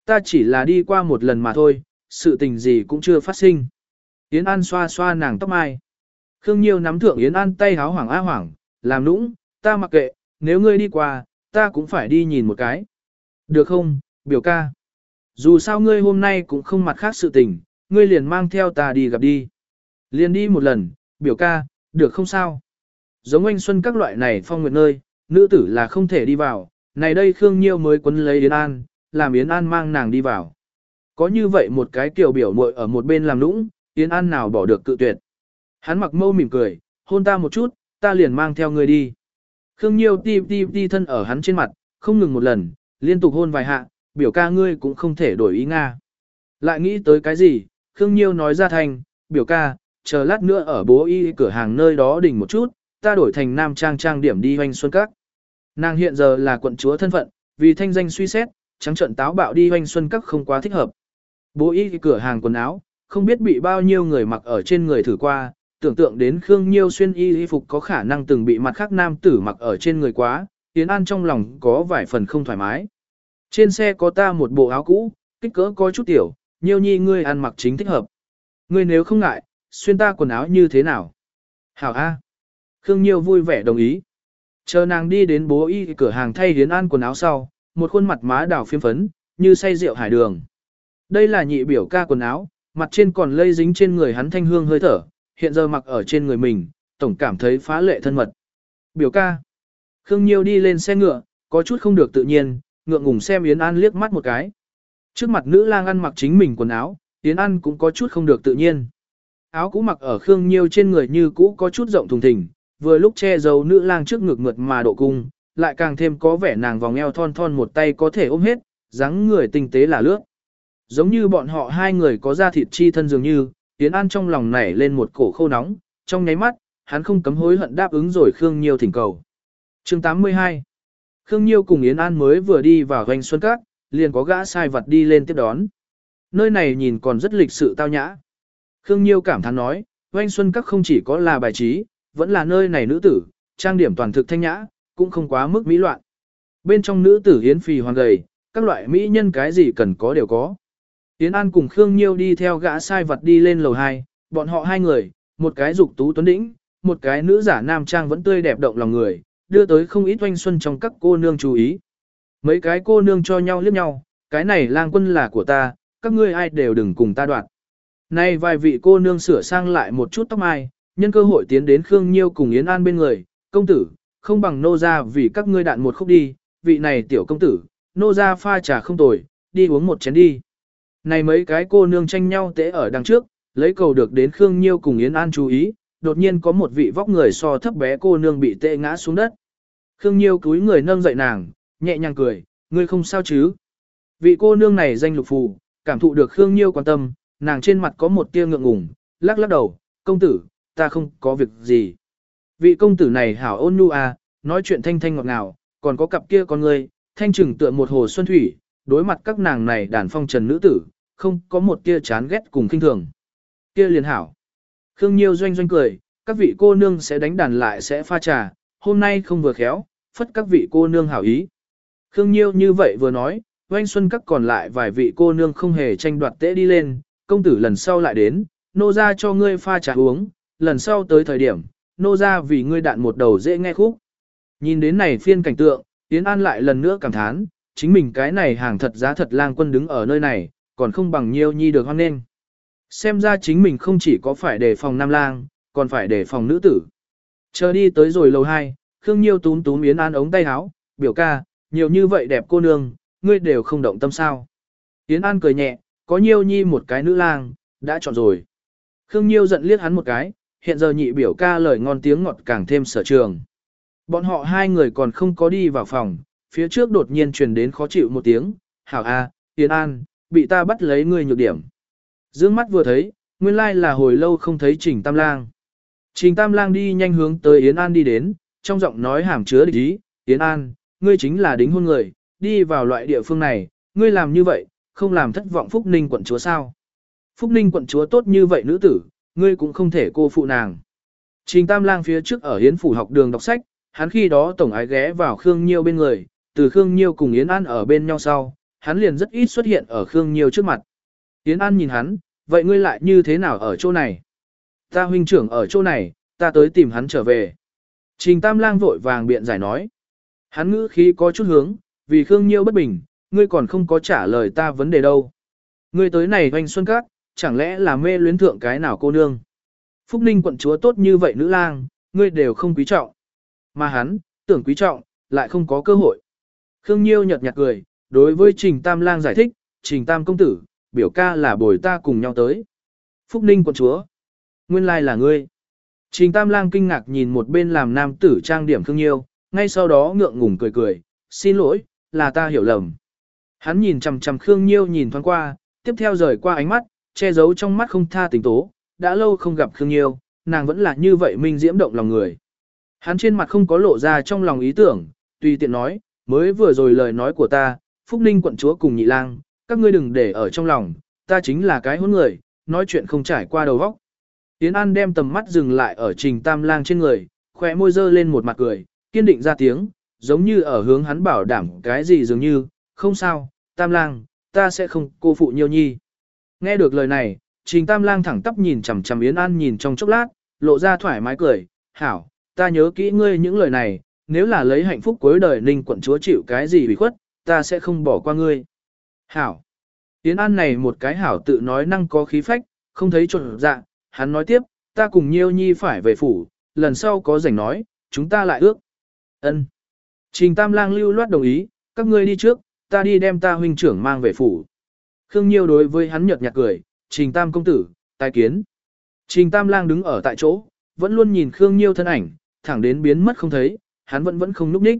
Ta chỉ là đi qua một lần mà thôi, sự tình gì cũng chưa phát sinh. Yến An xoa xoa nàng tóc mai. Khương Nhiêu nắm thượng Yến An tay háo hoảng á hoảng, làm nũng, ta mặc kệ, nếu ngươi đi qua, ta cũng phải đi nhìn một cái. Được không, biểu ca? Dù sao ngươi hôm nay cũng không mặt khác sự tình, ngươi liền mang theo ta đi gặp đi. Liền đi một lần, biểu ca, được không sao? Giống anh Xuân các loại này phong nguyệt nơi, nữ tử là không thể đi vào, này đây Khương Nhiêu mới quấn lấy Yến An, làm Yến An mang nàng đi vào. Có như vậy một cái kiểu biểu muội ở một bên làm nũng, Yến An nào bỏ được cự tuyệt. Hắn mặc mâu mỉm cười, hôn ta một chút, ta liền mang theo người đi. Khương Nhiêu ti ti ti thân ở hắn trên mặt, không ngừng một lần, liên tục hôn vài hạ, biểu ca ngươi cũng không thể đổi ý Nga. Lại nghĩ tới cái gì, Khương Nhiêu nói ra thành, biểu ca, chờ lát nữa ở bố y cửa hàng nơi đó đỉnh một chút, ta đổi thành nam trang trang điểm đi hoành xuân các. Nàng hiện giờ là quận chúa thân phận, vì thanh danh suy xét, trắng trận táo bạo đi hoanh xuân các không quá thích hợp. Bố y cửa hàng quần áo, không biết bị bao nhiêu người mặc ở trên người thử qua, tưởng tượng đến Khương Nhiêu xuyên y y phục có khả năng từng bị mặt khác nam tử mặc ở trên người quá, Yến An trong lòng có vài phần không thoải mái. Trên xe có ta một bộ áo cũ, kích cỡ có chút tiểu, Nhiêu nhi ngươi ăn mặc chính thích hợp. Ngươi nếu không ngại, xuyên ta quần áo như thế nào? Hảo A. Khương Nhiêu vui vẻ đồng ý. Chờ nàng đi đến bố y cửa hàng thay Yến An quần áo sau, một khuôn mặt má đào phiêm phấn, như say rượu hải đường. Đây là nhị biểu ca quần áo, mặt trên còn lây dính trên người hắn thanh hương hơi thở, hiện giờ mặc ở trên người mình, tổng cảm thấy phá lệ thân mật. Biểu ca. Khương Nhiêu đi lên xe ngựa, có chút không được tự nhiên, ngượng ngùng xem Yến An liếc mắt một cái. Trước mặt nữ lang ăn mặc chính mình quần áo, Yến An cũng có chút không được tự nhiên. Áo cũ mặc ở Khương Nhiêu trên người như cũ có chút rộng thùng thình, vừa lúc che giấu nữ lang trước ngực mượt mà độ cung, lại càng thêm có vẻ nàng vòng eo thon thon một tay có thể ôm hết, dáng người tinh tế là lướt. Giống như bọn họ hai người có da thịt chi thân dường như, Yến An trong lòng nảy lên một cổ khô nóng, trong nháy mắt, hắn không cấm hối hận đáp ứng rồi Khương Nhiêu thỉnh cầu. chương 82 Khương Nhiêu cùng Yến An mới vừa đi vào doanh xuân các, liền có gã sai vật đi lên tiếp đón. Nơi này nhìn còn rất lịch sự tao nhã. Khương Nhiêu cảm thán nói, doanh xuân các không chỉ có là bài trí, vẫn là nơi này nữ tử, trang điểm toàn thực thanh nhã, cũng không quá mức mỹ loạn. Bên trong nữ tử hiến phì hoàn gầy, các loại mỹ nhân cái gì cần có đều có. Yến An cùng Khương Nhiêu đi theo gã sai vật đi lên lầu 2, bọn họ hai người, một cái dục tú tuấn đĩnh, một cái nữ giả nam trang vẫn tươi đẹp động lòng người, đưa tới không ít oanh xuân trong các cô nương chú ý. Mấy cái cô nương cho nhau liếc nhau, cái này lang quân là của ta, các ngươi ai đều đừng cùng ta đoạt. Nay vài vị cô nương sửa sang lại một chút tóc mai, nhân cơ hội tiến đến Khương Nhiêu cùng Yến An bên người, công tử, không bằng nô ra vì các ngươi đạn một khúc đi, vị này tiểu công tử, nô ra pha trà không tồi, đi uống một chén đi. Này mấy cái cô nương tranh nhau tễ ở đằng trước, lấy cầu được đến Khương Nhiêu cùng Yến An chú ý, đột nhiên có một vị vóc người so thấp bé cô nương bị tệ ngã xuống đất. Khương Nhiêu cúi người nâng dậy nàng, nhẹ nhàng cười, ngươi không sao chứ. Vị cô nương này danh lục phù, cảm thụ được Khương Nhiêu quan tâm, nàng trên mặt có một tia ngượng ngùng, lắc lắc đầu, công tử, ta không có việc gì. Vị công tử này hảo ôn nhu à, nói chuyện thanh thanh ngọt ngào, còn có cặp kia con ngươi, thanh trừng tựa một hồ xuân thủy, đối mặt các nàng này đàn phong trần nữ tử, không có một tia chán ghét cùng kinh thường. Kia liền hảo. Khương Nhiêu doanh doanh cười, các vị cô nương sẽ đánh đàn lại sẽ pha trà, hôm nay không vừa khéo, phất các vị cô nương hảo ý. Khương Nhiêu như vậy vừa nói, doanh xuân các còn lại vài vị cô nương không hề tranh đoạt tễ đi lên, công tử lần sau lại đến, nô ra cho ngươi pha trà uống, lần sau tới thời điểm, nô ra vì ngươi đạn một đầu dễ nghe khúc. Nhìn đến này phiên cảnh tượng, Yến An lại lần nữa cảm thán, chính mình cái này hàng thật giá thật lang quân đứng ở nơi này, còn không bằng nhiêu nhi được hoan nên. Xem ra chính mình không chỉ có phải đề phòng nam lang, còn phải đề phòng nữ tử. Chờ đi tới rồi lầu 2, Khương Nhiêu túm túm Yến An ống tay áo, biểu ca, nhiều như vậy đẹp cô nương, ngươi đều không động tâm sao. Yến An cười nhẹ, có Nhiêu nhi một cái nữ lang, đã chọn rồi. Khương Nhiêu giận liếc hắn một cái, hiện giờ nhị biểu ca lời ngon tiếng ngọt càng thêm sở trường. Bọn họ hai người còn không có đi vào phòng, phía trước đột nhiên truyền đến khó chịu một tiếng, hảo a, Yến An, bị ta bắt lấy ngươi nhược điểm. Dương mắt vừa thấy, nguyên lai là hồi lâu không thấy Trình Tam Lang. Trình Tam Lang đi nhanh hướng tới Yến An đi đến, trong giọng nói hàm chứa địch ý, Yến An, ngươi chính là đính hôn người, đi vào loại địa phương này, ngươi làm như vậy, không làm thất vọng Phúc Ninh quận chúa sao. Phúc Ninh quận chúa tốt như vậy nữ tử, ngươi cũng không thể cô phụ nàng. Trình Tam Lang phía trước ở Yến Phủ học đường đọc sách, hắn khi đó tổng ái ghé vào Khương Nhiêu bên người, từ Khương Nhiêu cùng Yến An ở bên nhau sau, hắn liền rất ít xuất hiện ở Khương Nhiêu trước mặt. Yến An nhìn hắn, vậy ngươi lại như thế nào ở chỗ này? Ta huynh trưởng ở chỗ này, ta tới tìm hắn trở về. Trình Tam Lang vội vàng biện giải nói. Hắn ngữ khí có chút hướng, vì Khương Nhiêu bất bình, ngươi còn không có trả lời ta vấn đề đâu. Ngươi tới này hoành xuân các, chẳng lẽ là mê luyến thượng cái nào cô nương? Phúc Ninh quận chúa tốt như vậy nữ lang, ngươi đều không quý trọng. Mà hắn, tưởng quý trọng, lại không có cơ hội. Khương Nhiêu nhật nhạt cười, đối với Trình Tam Lang giải thích, Trình Tam công tử, biểu ca là bồi ta cùng nhau tới. Phúc Ninh quận chúa, nguyên lai là ngươi. Trình Tam Lang kinh ngạc nhìn một bên làm nam tử trang điểm Khương Nhiêu, ngay sau đó ngượng ngùng cười cười, xin lỗi, là ta hiểu lầm. Hắn nhìn chằm chằm Khương Nhiêu nhìn thoáng qua, tiếp theo rời qua ánh mắt, che giấu trong mắt không tha tình tố, đã lâu không gặp Khương Nhiêu, nàng vẫn là như vậy minh diễm động lòng người. Hắn trên mặt không có lộ ra trong lòng ý tưởng, tùy tiện nói, mới vừa rồi lời nói của ta, Phúc Ninh quận chúa cùng nhị lang, các ngươi đừng để ở trong lòng, ta chính là cái hôn người, nói chuyện không trải qua đầu vóc. Tiến An đem tầm mắt dừng lại ở trình tam lang trên người, khỏe môi dơ lên một mặt cười, kiên định ra tiếng, giống như ở hướng hắn bảo đảm cái gì dường như, không sao, tam lang, ta sẽ không cô phụ nhiêu nhi. Nghe được lời này, trình tam lang thẳng tắp nhìn chằm chằm Yến An nhìn trong chốc lát, lộ ra thoải mái cười, hảo, ta nhớ kỹ ngươi những lời này, nếu là lấy hạnh phúc cuối đời ninh quận chúa chịu cái gì bị khuất, ta sẽ không bỏ qua ngươi. Hảo. Yến An này một cái hảo tự nói năng có khí phách, không thấy chột dạ, hắn nói tiếp, ta cùng Nhiêu Nhi phải về phủ, lần sau có rảnh nói, chúng ta lại ước. Ân. Trình Tam Lang lưu loát đồng ý, các ngươi đi trước, ta đi đem ta huynh trưởng mang về phủ. Khương Nhiêu đối với hắn nhợt nhạt cười, Trình Tam công tử, tài kiến. Trình Tam Lang đứng ở tại chỗ, vẫn luôn nhìn Khương Nhiêu thân ảnh, thẳng đến biến mất không thấy, hắn vẫn vẫn không núp ních.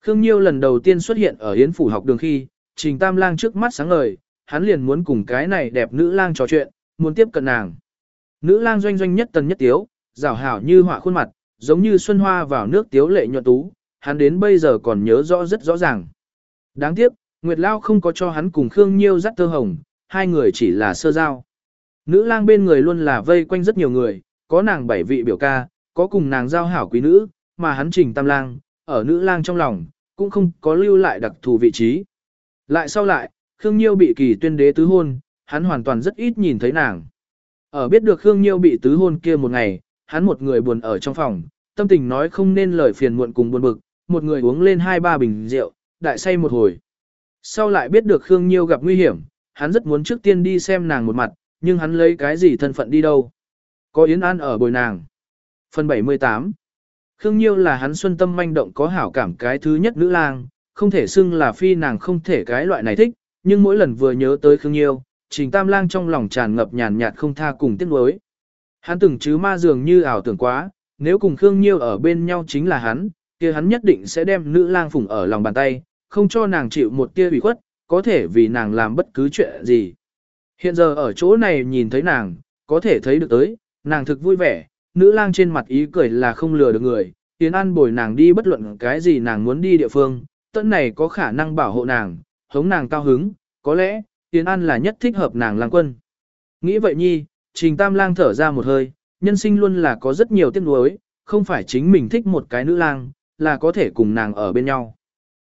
Khương Nhiêu lần đầu tiên xuất hiện ở Yến phủ học đường khi, Trình Tam Lang trước mắt sáng ngời, hắn liền muốn cùng cái này đẹp nữ lang trò chuyện, muốn tiếp cận nàng. Nữ lang doanh doanh nhất tần nhất tiếu, rào hảo như họa khuôn mặt, giống như xuân hoa vào nước tiếu lệ nhuận tú, hắn đến bây giờ còn nhớ rõ rất rõ ràng. Đáng tiếc, Nguyệt Lao không có cho hắn cùng Khương Nhiêu dắt tơ hồng, hai người chỉ là sơ giao. Nữ lang bên người luôn là vây quanh rất nhiều người, có nàng bảy vị biểu ca, có cùng nàng giao hảo quý nữ, mà hắn trình tam lang, ở nữ lang trong lòng, cũng không có lưu lại đặc thù vị trí. Lại sau lại, Khương Nhiêu bị kỳ tuyên đế tứ hôn, hắn hoàn toàn rất ít nhìn thấy nàng. Ở biết được Khương Nhiêu bị tứ hôn kia một ngày, hắn một người buồn ở trong phòng, tâm tình nói không nên lời phiền muộn cùng buồn bực, một người uống lên hai ba bình rượu, đại say một hồi. Sau lại biết được Khương Nhiêu gặp nguy hiểm, hắn rất muốn trước tiên đi xem nàng một mặt, nhưng hắn lấy cái gì thân phận đi đâu. Có Yến An ở bồi nàng. Phần 78 Khương Nhiêu là hắn xuân tâm manh động có hảo cảm cái thứ nhất nữ lang, không thể xưng là phi nàng không thể cái loại này thích, nhưng mỗi lần vừa nhớ tới Khương Nhiêu, Trình Tam Lang trong lòng tràn ngập nhàn nhạt không tha cùng tiếc nuối. Hắn từng chứ ma dường như ảo tưởng quá, nếu cùng Khương Nhiêu ở bên nhau chính là hắn, kia hắn nhất định sẽ đem nữ lang phủng ở lòng bàn tay, không cho nàng chịu một tia ủy khuất, có thể vì nàng làm bất cứ chuyện gì. Hiện giờ ở chỗ này nhìn thấy nàng, có thể thấy được tới, nàng thực vui vẻ, nữ lang trên mặt ý cười là không lừa được người, Tiến An bồi nàng đi bất luận cái gì nàng muốn đi địa phương, tận này có khả năng bảo hộ nàng, hống nàng cao hứng, có lẽ, Tiến An là nhất thích hợp nàng lang quân. Nghĩ vậy nhi, Trình Tam Lang thở ra một hơi, nhân sinh luôn là có rất nhiều tiếc nuối, không phải chính mình thích một cái nữ lang, là có thể cùng nàng ở bên nhau.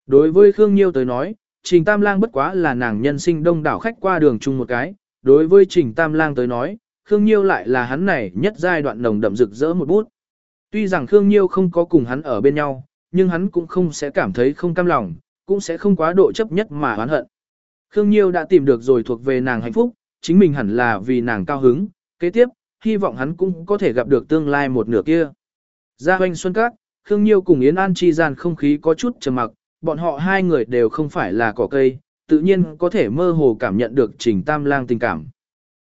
Đối với Khương Nhiêu tới nói, Trình Tam Lang bất quá là nàng nhân sinh đông đảo khách qua đường chung một cái, đối với Trình Tam Lang tới nói, Khương Nhiêu lại là hắn này nhất giai đoạn nồng đậm rực rỡ một bút. Tuy rằng Khương Nhiêu không có cùng hắn ở bên nhau, nhưng hắn cũng không sẽ cảm thấy không cam lòng, cũng sẽ không quá độ chấp nhất mà oán hận. Khương Nhiêu đã tìm được rồi thuộc về nàng hạnh phúc, chính mình hẳn là vì nàng cao hứng, kế tiếp, hy vọng hắn cũng có thể gặp được tương lai một nửa kia. Ra hoanh xuân các, Khương Nhiêu cùng Yến An chi gian không khí có chút trầm mặc, bọn họ hai người đều không phải là cỏ cây, tự nhiên có thể mơ hồ cảm nhận được trình tam lang tình cảm.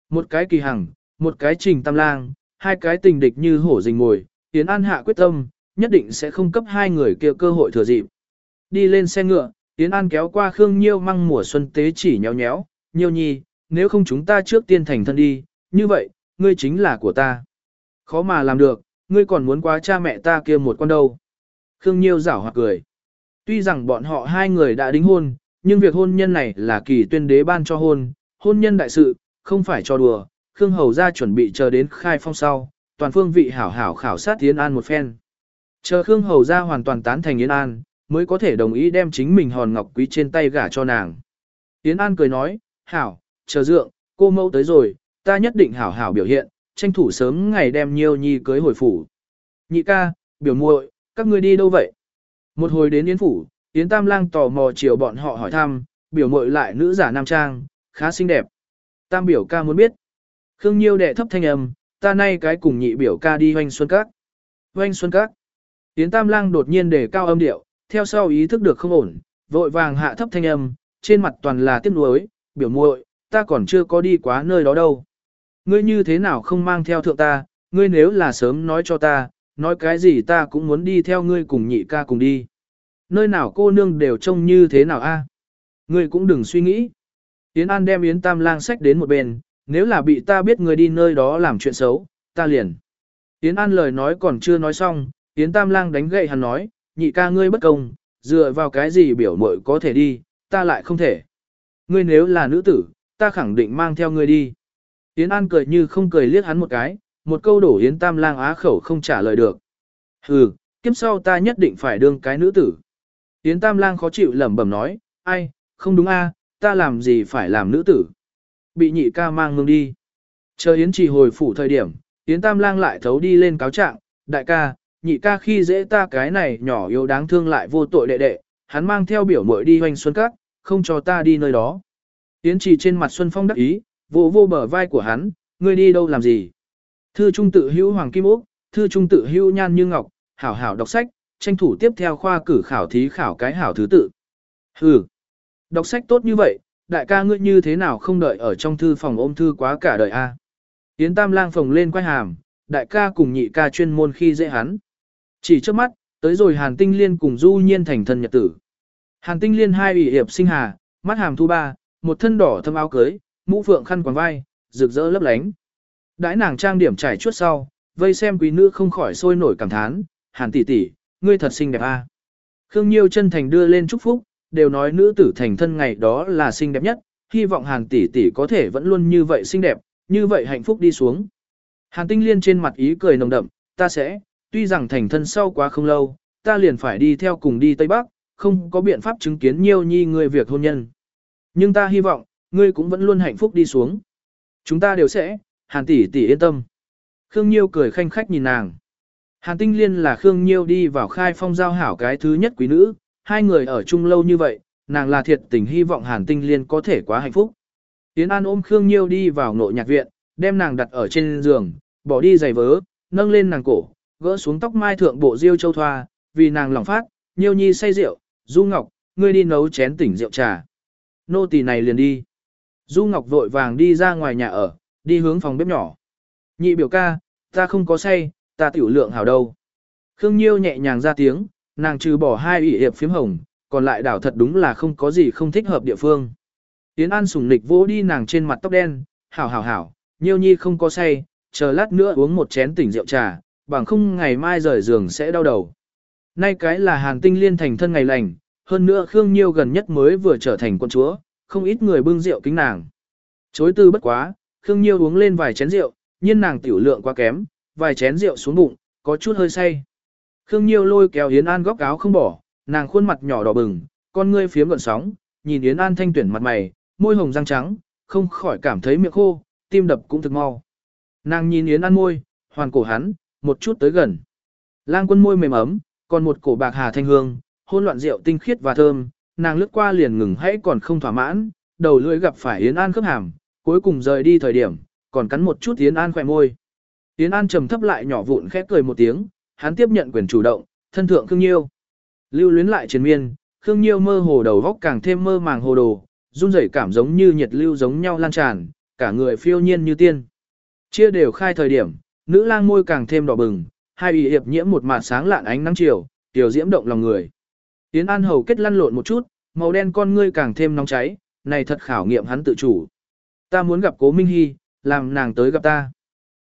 Một cái kỳ hằng, một cái trình tam lang, hai cái tình địch như hổ rình ngồi, Yến An hạ quyết tâm, nhất định sẽ không cấp hai người kia cơ hội thừa dịp. Đi lên xe ngựa, Yến An kéo qua Khương Nhiêu măng mùa xuân tế chỉ nhéo nhéo, Nhiêu nhi, nếu không chúng ta trước tiên thành thân đi, như vậy, ngươi chính là của ta. Khó mà làm được, ngươi còn muốn quá cha mẹ ta kia một con đâu. Khương Nhiêu giảo hoặc cười. Tuy rằng bọn họ hai người đã đính hôn, nhưng việc hôn nhân này là kỳ tuyên đế ban cho hôn, hôn nhân đại sự, không phải cho đùa. Khương Hầu ra chuẩn bị chờ đến khai phong sau, toàn phương vị hảo hảo khảo sát Yến An một phen. Chờ Khương Hầu ra hoàn toàn tán thành Yến An, mới có thể đồng ý đem chính mình hòn ngọc quý trên tay gả cho nàng. Yến An cười nói, hảo, chờ dượng, cô mẫu tới rồi, ta nhất định hảo hảo biểu hiện, tranh thủ sớm ngày đem nhiêu nhi cưới hồi phủ. Nhị ca, biểu muội, các ngươi đi đâu vậy? Một hồi đến Yến phủ, Yến Tam Lang tò mò chiều bọn họ hỏi thăm, biểu muội lại nữ giả nam trang, khá xinh đẹp. Tam biểu ca muốn biết. Khương Nhiêu đệ thấp thanh âm, ta nay cái cùng nhị biểu ca đi hoanh xuân các. Hoanh xuân các. Yến Tam Lang đột nhiên đề cao âm điệu, theo sau ý thức được không ổn, vội vàng hạ thấp thanh âm, trên mặt toàn là tiếc nuối, biểu muội, ta còn chưa có đi quá nơi đó đâu. Ngươi như thế nào không mang theo thượng ta, ngươi nếu là sớm nói cho ta, nói cái gì ta cũng muốn đi theo ngươi cùng nhị ca cùng đi. Nơi nào cô nương đều trông như thế nào a? Ngươi cũng đừng suy nghĩ. Yến An đem Yến Tam Lang sách đến một bên, nếu là bị ta biết ngươi đi nơi đó làm chuyện xấu, ta liền. Yến An lời nói còn chưa nói xong, Yến Tam Lang đánh gậy hắn nói, nhị ca ngươi bất công, dựa vào cái gì biểu mội có thể đi, ta lại không thể. Ngươi nếu là nữ tử, ta khẳng định mang theo ngươi đi. Yến An cười như không cười liếc hắn một cái, một câu đổ Yến Tam Lang á khẩu không trả lời được. Hừ, kiếp sau ta nhất định phải đương cái nữ tử. Yến Tam Lang khó chịu lẩm bẩm nói, ai, không đúng a, ta làm gì phải làm nữ tử. Bị nhị ca mang ngưng đi. Chờ Yến trì hồi phủ thời điểm, Yến Tam Lang lại thấu đi lên cáo trạng, đại ca, nhị ca khi dễ ta cái này nhỏ yếu đáng thương lại vô tội đệ đệ, hắn mang theo biểu muội đi hoành xuân các, không cho ta đi nơi đó. Yến trì trên mặt Xuân Phong đắc ý, vô vô bờ vai của hắn, ngươi đi đâu làm gì? Thư trung tự hữu Hoàng Kim Úc, thư trung tự hữu Nhan Như Ngọc, hảo hảo đọc sách, tranh thủ tiếp theo khoa cử khảo thí khảo cái hảo thứ tự. Hừ, đọc sách tốt như vậy, đại ca ngươi như thế nào không đợi ở trong thư phòng ôm thư quá cả đời a? Yến Tam Lang phồng lên quay hàm, đại ca cùng nhị ca chuyên môn khi dễ hắn. Chỉ trước mắt, tới rồi Hàn Tinh Liên cùng Du Nhiên thành thân nhật tử. Hàn Tinh Liên hai ủy hiệp sinh hà, mắt hàm thu ba, một thân đỏ thâm áo cưới, mũ phượng khăn quàng vai, rực rỡ lấp lánh. Đãi nàng trang điểm trải chuốt sau, vây xem quý nữ không khỏi sôi nổi cảm thán, Hàn tỷ tỷ, ngươi thật xinh đẹp a. Khương Nhiêu chân thành đưa lên chúc phúc, đều nói nữ tử thành thân ngày đó là xinh đẹp nhất, hy vọng Hàn tỷ tỷ có thể vẫn luôn như vậy xinh đẹp, như vậy hạnh phúc đi xuống. Hàn Tinh Liên trên mặt ý cười nồng đậm, ta sẽ, tuy rằng thành thân sau quá không lâu, ta liền phải đi theo cùng đi Tây Bắc, không có biện pháp chứng kiến nhiều Nhi người việc hôn nhân. Nhưng ta hy vọng, ngươi cũng vẫn luôn hạnh phúc đi xuống. Chúng ta đều sẽ, Hàn tỷ tỷ yên tâm. Khương Nhiêu cười khanh khách nhìn nàng. Hàn Tinh Liên là Khương Nhiêu đi vào khai phong giao hảo cái thứ nhất quý nữ, hai người ở chung lâu như vậy, nàng là thiệt tình hy vọng Hàn Tinh Liên có thể quá hạnh phúc. Tiến An ôm Khương Nhiêu đi vào nội nhạc viện, đem nàng đặt ở trên giường, bỏ đi giày vớ, nâng lên nàng cổ, gỡ xuống tóc mai thượng bộ diêu châu thoa, vì nàng lòng phát, Nhiêu Nhi say rượu, Du Ngọc, ngươi đi nấu chén tỉnh rượu trà. Nô tỳ này liền đi. Du Ngọc vội vàng đi ra ngoài nhà ở, đi hướng phòng bếp nhỏ. Nhị biểu ca, ta không có say, ta tiểu lượng hảo đâu. Khương Nhiêu nhẹ nhàng ra tiếng, nàng trừ bỏ hai ủy hiệp phím hồng, còn lại đảo thật đúng là không có gì không thích hợp địa phương. Yến An sủng nịch vỗ đi nàng trên mặt tóc đen, hảo hảo hảo, Nhiêu Nhi không có say, chờ lát nữa uống một chén tỉnh rượu trà, bằng không ngày mai rời giường sẽ đau đầu. Nay cái là hàn tinh liên thành thân ngày lành, hơn nữa Khương Nhiêu gần nhất mới vừa trở thành quân chúa, không ít người bưng rượu kính nàng. Chối từ bất quá, Khương Nhiêu uống lên vài chén rượu, nhưng nàng tiểu lượng quá kém, vài chén rượu xuống bụng, có chút hơi say. Khương Nhiêu lôi kéo Yến An góc áo không bỏ, nàng khuôn mặt nhỏ đỏ bừng, con ngươi phiếm gợn sóng, nhìn Yến An thanh tuyển mặt mày, môi hồng răng trắng, không khỏi cảm thấy miệng khô, tim đập cũng thực mau. Nàng nhìn Yến An môi, hoàn cổ hắn, một chút tới gần. Lang quân môi mềm ấm, còn một cổ bạc hà thanh hương, hôn loạn rượu tinh khiết và thơm, nàng lướt qua liền ngừng hãy còn không thỏa mãn, đầu lưỡi gặp phải Yến An khớp hàm, cuối cùng rời đi thời điểm, còn cắn một chút Yến An khỏe môi. Yến An trầm thấp lại nhỏ vụn khép cười một tiếng, hắn tiếp nhận quyền chủ động, thân thượng Khương Nhiêu. Lưu luyến lại triền miên, Khương Nhiêu mơ hồ đầu góc càng thêm mơ màng hồ đồ, run rẩy cảm giống như nhiệt lưu giống nhau lan tràn, cả người phiêu nhiên như tiên. Chia đều khai thời điểm, nữ lang môi càng thêm đỏ bừng, hai ủy hiệp nhiễm một màn sáng lạn ánh nắng chiều, tiểu diễm động lòng người. Yến An hầu kết lăn lộn một chút, màu đen con ngươi càng thêm nóng cháy, này thật khảo nghiệm hắn tự chủ. Ta muốn gặp Cố Minh Hy, làm nàng tới gặp ta.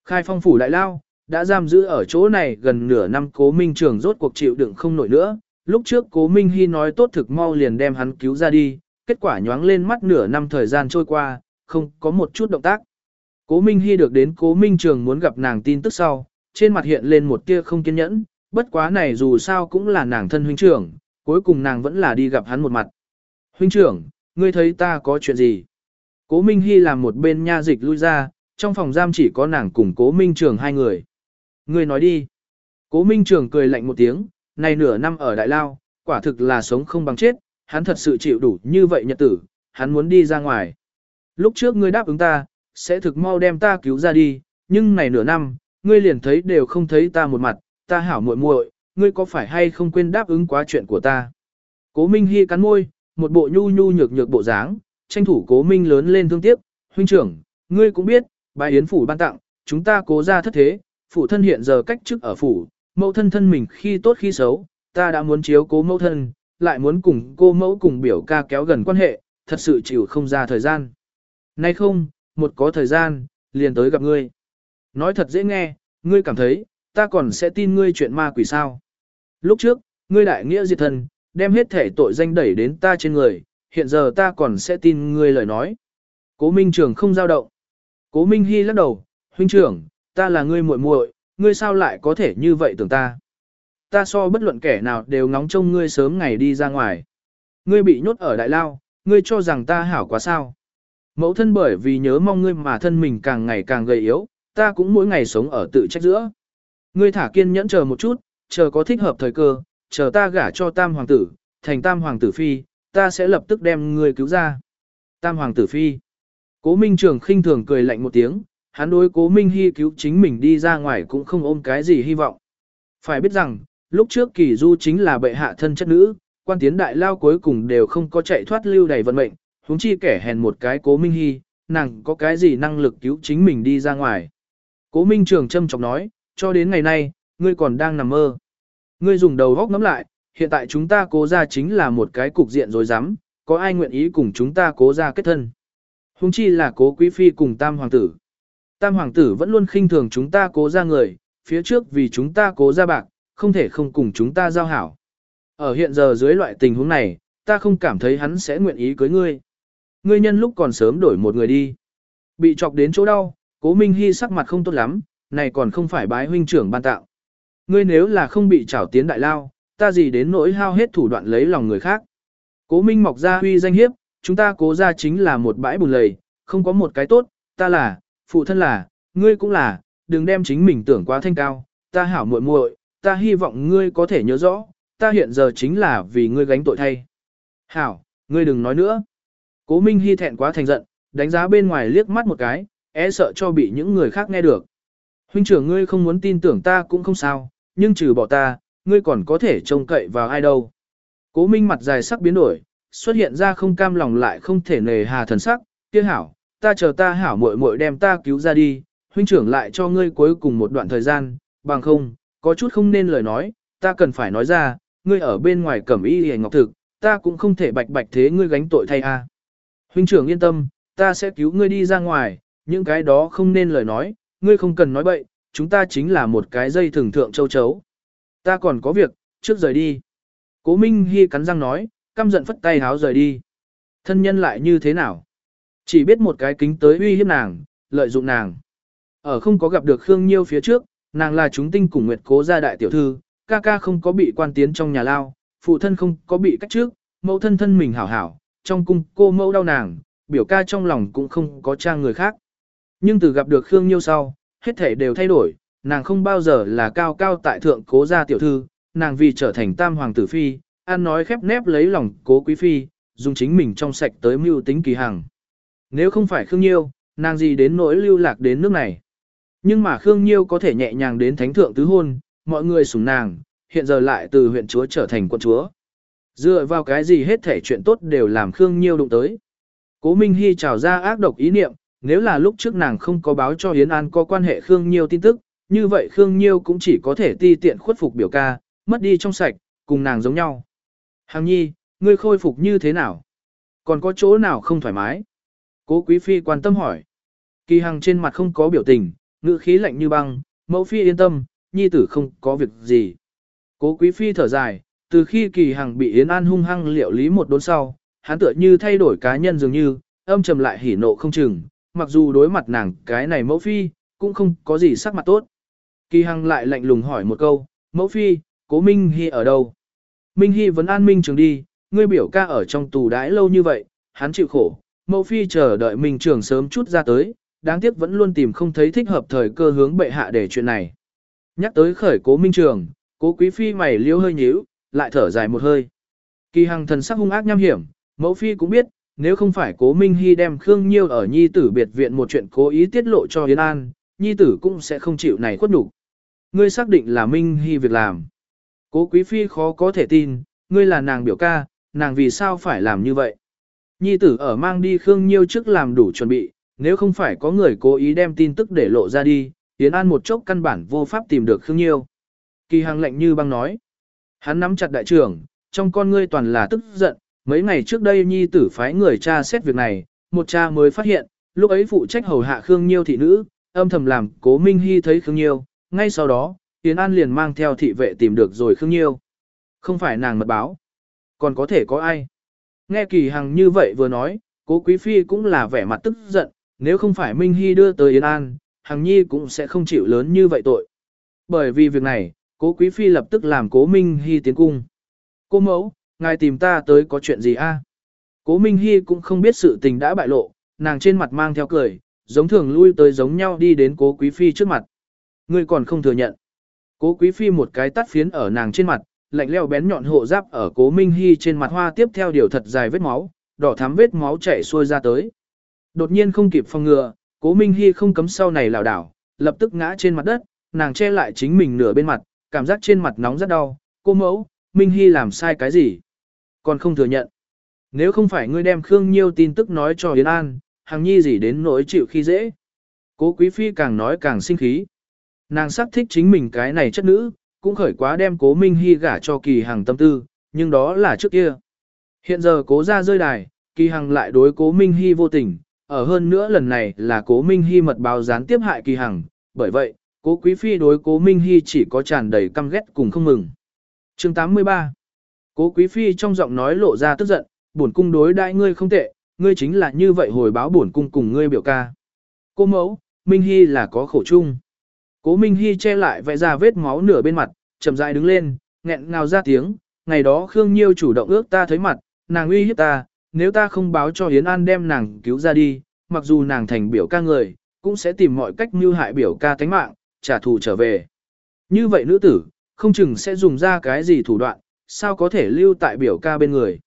Khai phong phủ đại lao, đã giam giữ ở chỗ này gần nửa năm Cố Minh Trường rốt cuộc chịu đựng không nổi nữa. Lúc trước Cố Minh Hy nói tốt thực mau liền đem hắn cứu ra đi, kết quả nhoáng lên mắt nửa năm thời gian trôi qua, không có một chút động tác. Cố Minh Hy được đến Cố Minh Trường muốn gặp nàng tin tức sau, trên mặt hiện lên một tia không kiên nhẫn, bất quá này dù sao cũng là nàng thân huynh trưởng, cuối cùng nàng vẫn là đi gặp hắn một mặt. Huynh trưởng, ngươi thấy ta có chuyện gì? Cố Minh Hy làm một bên nha dịch lui ra, trong phòng giam chỉ có nàng cùng Cố Minh Trường hai người. Ngươi nói đi. Cố Minh Trường cười lạnh một tiếng, này nửa năm ở Đại Lao, quả thực là sống không bằng chết, hắn thật sự chịu đủ như vậy nhật tử, hắn muốn đi ra ngoài. Lúc trước ngươi đáp ứng ta, sẽ thực mau đem ta cứu ra đi, nhưng này nửa năm, ngươi liền thấy đều không thấy ta một mặt, ta hảo muội muội, ngươi có phải hay không quên đáp ứng quá chuyện của ta. Cố Minh Hi cắn môi, một bộ nhu nhu nhược nhược bộ dáng, tranh thủ Cố Minh lớn lên thương tiếc, huynh trưởng, ngươi cũng biết, bài yến phủ ban tặng, chúng ta cố ra thất thế, phụ thân hiện giờ cách chức ở phủ, mẫu thân thân mình khi tốt khi xấu, ta đã muốn chiếu cố mẫu thân, lại muốn cùng cô mẫu cùng biểu ca kéo gần quan hệ, thật sự chịu không ra thời gian. Nay không, một có thời gian, liền tới gặp ngươi. Nói thật dễ nghe, ngươi cảm thấy, ta còn sẽ tin ngươi chuyện ma quỷ sao. Lúc trước, ngươi đại nghĩa diệt thần, đem hết thể tội danh đẩy đến ta trên người, hiện giờ ta còn sẽ tin ngươi lời nói. Cố Minh Trường không giao động. Cố Minh Hy lắc đầu, huynh trưởng, ta là ngươi muội muội, ngươi sao lại có thể như vậy tưởng ta. Ta so bất luận kẻ nào đều ngóng trông ngươi sớm ngày đi ra ngoài. Ngươi bị nhốt ở đại lao, ngươi cho rằng ta hảo quá sao. Mẫu thân bởi vì nhớ mong ngươi mà thân mình càng ngày càng gầy yếu, ta cũng mỗi ngày sống ở tự trách giữa. Ngươi thả kiên nhẫn chờ một chút, chờ có thích hợp thời cơ, chờ ta gả cho tam hoàng tử, thành tam hoàng tử phi, ta sẽ lập tức đem ngươi cứu ra. Tam hoàng tử phi. Cố Minh Trường khinh thường cười lạnh một tiếng, hắn đối cố Minh Hy cứu chính mình đi ra ngoài cũng không ôm cái gì hy vọng. Phải biết rằng, lúc trước kỳ du chính là bệ hạ thân chất nữ, quan tiến đại lao cuối cùng đều không có chạy thoát lưu đầy vận mệnh, huống chi kẻ hèn một cái cố Minh Hy, nàng có cái gì năng lực cứu chính mình đi ra ngoài. Cố Minh Trường châm chọc nói, cho đến ngày nay, ngươi còn đang nằm mơ. Ngươi dùng đầu góc ngắm lại, hiện tại chúng ta cố ra chính là một cái cục diện rồi dám, có ai nguyện ý cùng chúng ta cố ra kết thân. Hùng chi là cố quý phi cùng tam hoàng tử. Tam hoàng tử vẫn luôn khinh thường chúng ta cố ra người, phía trước vì chúng ta cố ra bạc, không thể không cùng chúng ta giao hảo. Ở hiện giờ dưới loại tình huống này, ta không cảm thấy hắn sẽ nguyện ý cưới ngươi. Ngươi nhân lúc còn sớm đổi một người đi. Bị chọc đến chỗ đau, cố Minh Hy sắc mặt không tốt lắm, này còn không phải bái huynh trưởng ban tạo. Ngươi nếu là không bị trảo tiến đại lao, ta gì đến nỗi hao hết thủ đoạn lấy lòng người khác. Cố Minh mọc ra huy danh hiếp, chúng ta cố ra chính là một bãi bùn lầy, không có một cái tốt, ta là, phụ thân là, ngươi cũng là, đừng đem chính mình tưởng quá thanh cao, ta hảo muội muội, ta hy vọng ngươi có thể nhớ rõ, ta hiện giờ chính là vì ngươi gánh tội thay. Hảo, ngươi đừng nói nữa. Cố Minh Hy thẹn quá thành giận, đánh giá bên ngoài liếc mắt một cái, e sợ cho bị những người khác nghe được. Huynh trưởng ngươi không muốn tin tưởng ta cũng không sao, nhưng trừ bỏ ta, ngươi còn có thể trông cậy vào ai đâu. Cố Minh mặt dài sắc biến đổi, xuất hiện ra không cam lòng lại không thể nề hà thần sắc, kia hảo, ta chờ ta hảo muội muội đem ta cứu ra đi, huynh trưởng lại cho ngươi cuối cùng một đoạn thời gian, bằng không, có chút không nên lời nói, ta cần phải nói ra, ngươi ở bên ngoài cẩm y hề ngọc thực, ta cũng không thể bạch bạch thế ngươi gánh tội thay a. Huynh trưởng yên tâm, ta sẽ cứu ngươi đi ra ngoài, những cái đó không nên lời nói, ngươi không cần nói bậy, chúng ta chính là một cái dây thường thượng châu chấu. Ta còn có việc, trước rời đi. Cố Minh Hy cắn răng nói, căm giận phất tay háo rời đi. Thân nhân lại như thế nào? Chỉ biết một cái kính tới uy hiếp nàng, lợi dụng nàng. Ở không có gặp được Khương Nhiêu phía trước, nàng là chúng tinh cùng nguyệt cố gia đại tiểu thư, ca ca không có bị quan tiến trong nhà lao, phụ thân không có bị cách trước, mẫu thân thân mình hảo hảo, trong cung cô mẫu đau nàng, biểu ca trong lòng cũng không có trang người khác. Nhưng từ gặp được Khương Nhiêu sau, hết thể đều thay đổi, nàng không bao giờ là cao cao tại thượng cố gia tiểu thư, nàng vì trở thành tam hoàng tử phi, ăn nói khép nép lấy lòng cố quý phi, dùng chính mình trong sạch tới mưu tính kỳ hằng. Nếu không phải Khương Nhiêu, nàng gì đến nỗi lưu lạc đến nước này. Nhưng mà Khương Nhiêu có thể nhẹ nhàng đến thánh thượng tứ hôn, mọi người sủng nàng, hiện giờ lại từ huyện chúa trở thành quân chúa. Dựa vào cái gì hết thể chuyện tốt đều làm Khương Nhiêu đụng tới. Cố Minh Hy trào ra ác độc ý niệm, nếu là lúc trước nàng không có báo cho Yến An có quan hệ Khương Nhiêu tin tức, như vậy Khương Nhiêu cũng chỉ có thể ti tiện khuất phục biểu ca, mất đi trong sạch, cùng nàng giống nhau. Hàng nhi, ngươi khôi phục như thế nào? Còn có chỗ nào không thoải mái? Cố Quý Phi quan tâm hỏi. Kỳ Hằng trên mặt không có biểu tình, ngữ khí lạnh như băng, mẫu phi yên tâm, nhi tử không có việc gì. Cố Quý Phi thở dài, từ khi Kỳ Hằng bị Yến An hung hăng liệu lý một đốn sau, hắn tựa như thay đổi cá nhân dường như, âm trầm lại hỉ nộ không chừng, mặc dù đối mặt nàng cái này mẫu phi, cũng không có gì sắc mặt tốt. Kỳ Hằng lại lạnh lùng hỏi một câu, mẫu phi, cố Minh Hy ở đâu? Minh Hy vẫn an minh trường đi, ngươi biểu ca ở trong tù đãi lâu như vậy, hắn chịu khổ, mẫu phi chờ đợi Minh trường sớm chút ra tới, đáng tiếc vẫn luôn tìm không thấy thích hợp thời cơ hướng bệ hạ để chuyện này. Nhắc tới khởi cố Minh trường, cố quý phi mày liêu hơi nhíu, lại thở dài một hơi. Kỳ Hằng thần sắc hung ác nham hiểm, mẫu phi cũng biết, nếu không phải cố Minh Hy đem Khương Nhiêu ở nhi tử biệt viện một chuyện cố ý tiết lộ cho Yến An, nhi tử cũng sẽ không chịu này khuất đủ. Ngươi xác định là Minh Hy việc làm. Cố Quý Phi khó có thể tin, ngươi là nàng biểu ca, nàng vì sao phải làm như vậy. Nhi tử ở mang đi Khương Nhiêu trước làm đủ chuẩn bị, nếu không phải có người cố ý đem tin tức để lộ ra đi, Yến An một chốc căn bản vô pháp tìm được Khương Nhiêu. Kỳ Hằng lệnh như băng nói. Hắn nắm chặt đại trưởng, trong con ngươi toàn là tức giận, mấy ngày trước đây Nhi tử phái người cha xét việc này, một cha mới phát hiện, lúc ấy phụ trách hầu hạ Khương Nhiêu thị nữ, âm thầm làm cố Minh Hy thấy Khương Nhiêu, ngay sau đó, Yến An liền mang theo thị vệ tìm được rồi Khương Nhiêu. Không phải nàng mật báo. Còn có thể có ai? Nghe Kỳ Hằng như vậy vừa nói, cố Quý Phi cũng là vẻ mặt tức giận, nếu không phải Minh Hy đưa tới Yến An, Hằng Nhi cũng sẽ không chịu lớn như vậy tội. Bởi vì việc này, cố Quý Phi lập tức làm cố Minh Hy tiến cung. Cô mẫu, ngài tìm ta tới có chuyện gì a? Cố Minh Hy cũng không biết sự tình đã bại lộ, nàng trên mặt mang theo cười, giống thường lui tới giống nhau đi đến cố Quý Phi trước mặt. Ngươi còn không thừa nhận. Cố Quý Phi một cái tắt phiến ở nàng trên mặt, lạnh leo bén nhọn hộ giáp ở Cố Minh Hy trên mặt hoa tiếp theo điều thật dài vết máu, đỏ thắm vết máu chảy xuôi ra tới. Đột nhiên không kịp phòng ngừa, cố Minh Hy không cấm sau này lảo đảo, lập tức ngã trên mặt đất, nàng che lại chính mình nửa bên mặt, cảm giác trên mặt nóng rất đau, cô mẫu, Minh Hy làm sai cái gì? Còn không thừa nhận. Nếu không phải ngươi đem Khương Nhiêu tin tức nói cho Yến An, hàng nhi gì đến nỗi chịu khi dễ. Cố Quý Phi càng nói càng sinh khí. Nàng xác thích chính mình cái này chất nữ, cũng khởi quá đem cố Minh Hy gả cho kỳ hàng tâm tư, nhưng đó là trước kia. Hiện giờ cố ra rơi đài, kỳ hằng lại đối cố Minh Hy vô tình, ở hơn nữa lần này là cố Minh Hy mật báo gián tiếp hại kỳ hằng, bởi vậy, cố Quý Phi đối cố Minh Hy chỉ có tràn đầy căm ghét cùng không mừng. chương 83 Cố Quý Phi trong giọng nói lộ ra tức giận, bổn cung đối đại ngươi không tệ, ngươi chính là như vậy hồi báo bổn cung cùng ngươi biểu ca. Cô mẫu, Minh Hy là có khổ chung. Cố Minh Hy che lại vẽ ra vết máu nửa bên mặt, chậm rãi đứng lên, nghẹn ngào ra tiếng, ngày đó Khương Nhiêu chủ động ước ta thấy mặt, nàng uy hiếp ta, nếu ta không báo cho Yến An đem nàng cứu ra đi, mặc dù nàng thành biểu ca người, cũng sẽ tìm mọi cách mưu hại biểu ca tánh mạng, trả thù trở về. Như vậy nữ tử, không chừng sẽ dùng ra cái gì thủ đoạn, sao có thể lưu tại biểu ca bên người.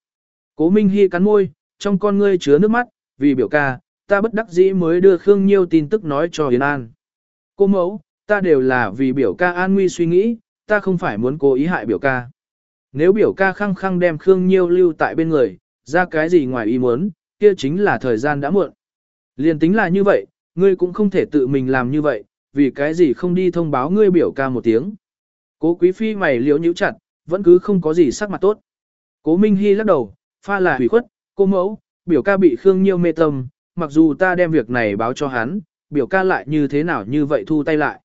Cố Minh Hy cắn môi, trong con ngươi chứa nước mắt, vì biểu ca, ta bất đắc dĩ mới đưa Khương Nhiêu tin tức nói cho Yến An. Cô mẫu, ta đều là vì biểu ca an nguy suy nghĩ, ta không phải muốn cố ý hại biểu ca. Nếu biểu ca khăng khăng đem Khương Nhiêu lưu tại bên người, ra cái gì ngoài ý muốn, kia chính là thời gian đã muộn. Liên tính là như vậy, ngươi cũng không thể tự mình làm như vậy, vì cái gì không đi thông báo ngươi biểu ca một tiếng. Cố quý phi mày liễu nhíu chặt, vẫn cứ không có gì sắc mặt tốt. Cố Minh Hy lắc đầu, pha là hủy khuất, cô mẫu, biểu ca bị Khương Nhiêu mê tâm, mặc dù ta đem việc này báo cho hắn, biểu ca lại như thế nào như vậy thu tay lại.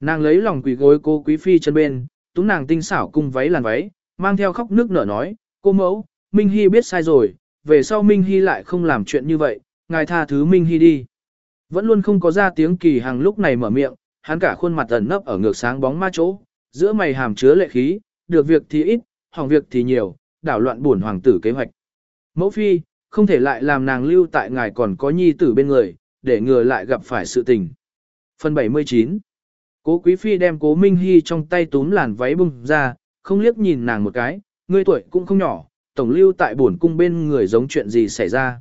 Nàng lấy lòng quỳ gối cô quý phi chân bên, túng nàng tinh xảo cung váy làn váy, mang theo khóc nước nở nói, cô mẫu, Minh Hy biết sai rồi, về sau Minh Hy lại không làm chuyện như vậy, ngài tha thứ Minh Hy đi. Vẫn luôn không có ra tiếng kỳ hàng lúc này mở miệng, hắn cả khuôn mặt ẩn nấp ở ngược sáng bóng ma chỗ, giữa mày hàm chứa lệ khí, được việc thì ít, hỏng việc thì nhiều, đảo loạn buồn hoàng tử kế hoạch. Mẫu phi, không thể lại làm nàng lưu tại ngài còn có nhi tử bên người, để ngừa lại gặp phải sự tình. Phần 79 Cố Quý Phi đem Cố Minh Hy trong tay túm làn váy bung ra, không liếc nhìn nàng một cái, ngươi tuổi cũng không nhỏ, tổng lưu tại bổn cung bên người giống chuyện gì xảy ra.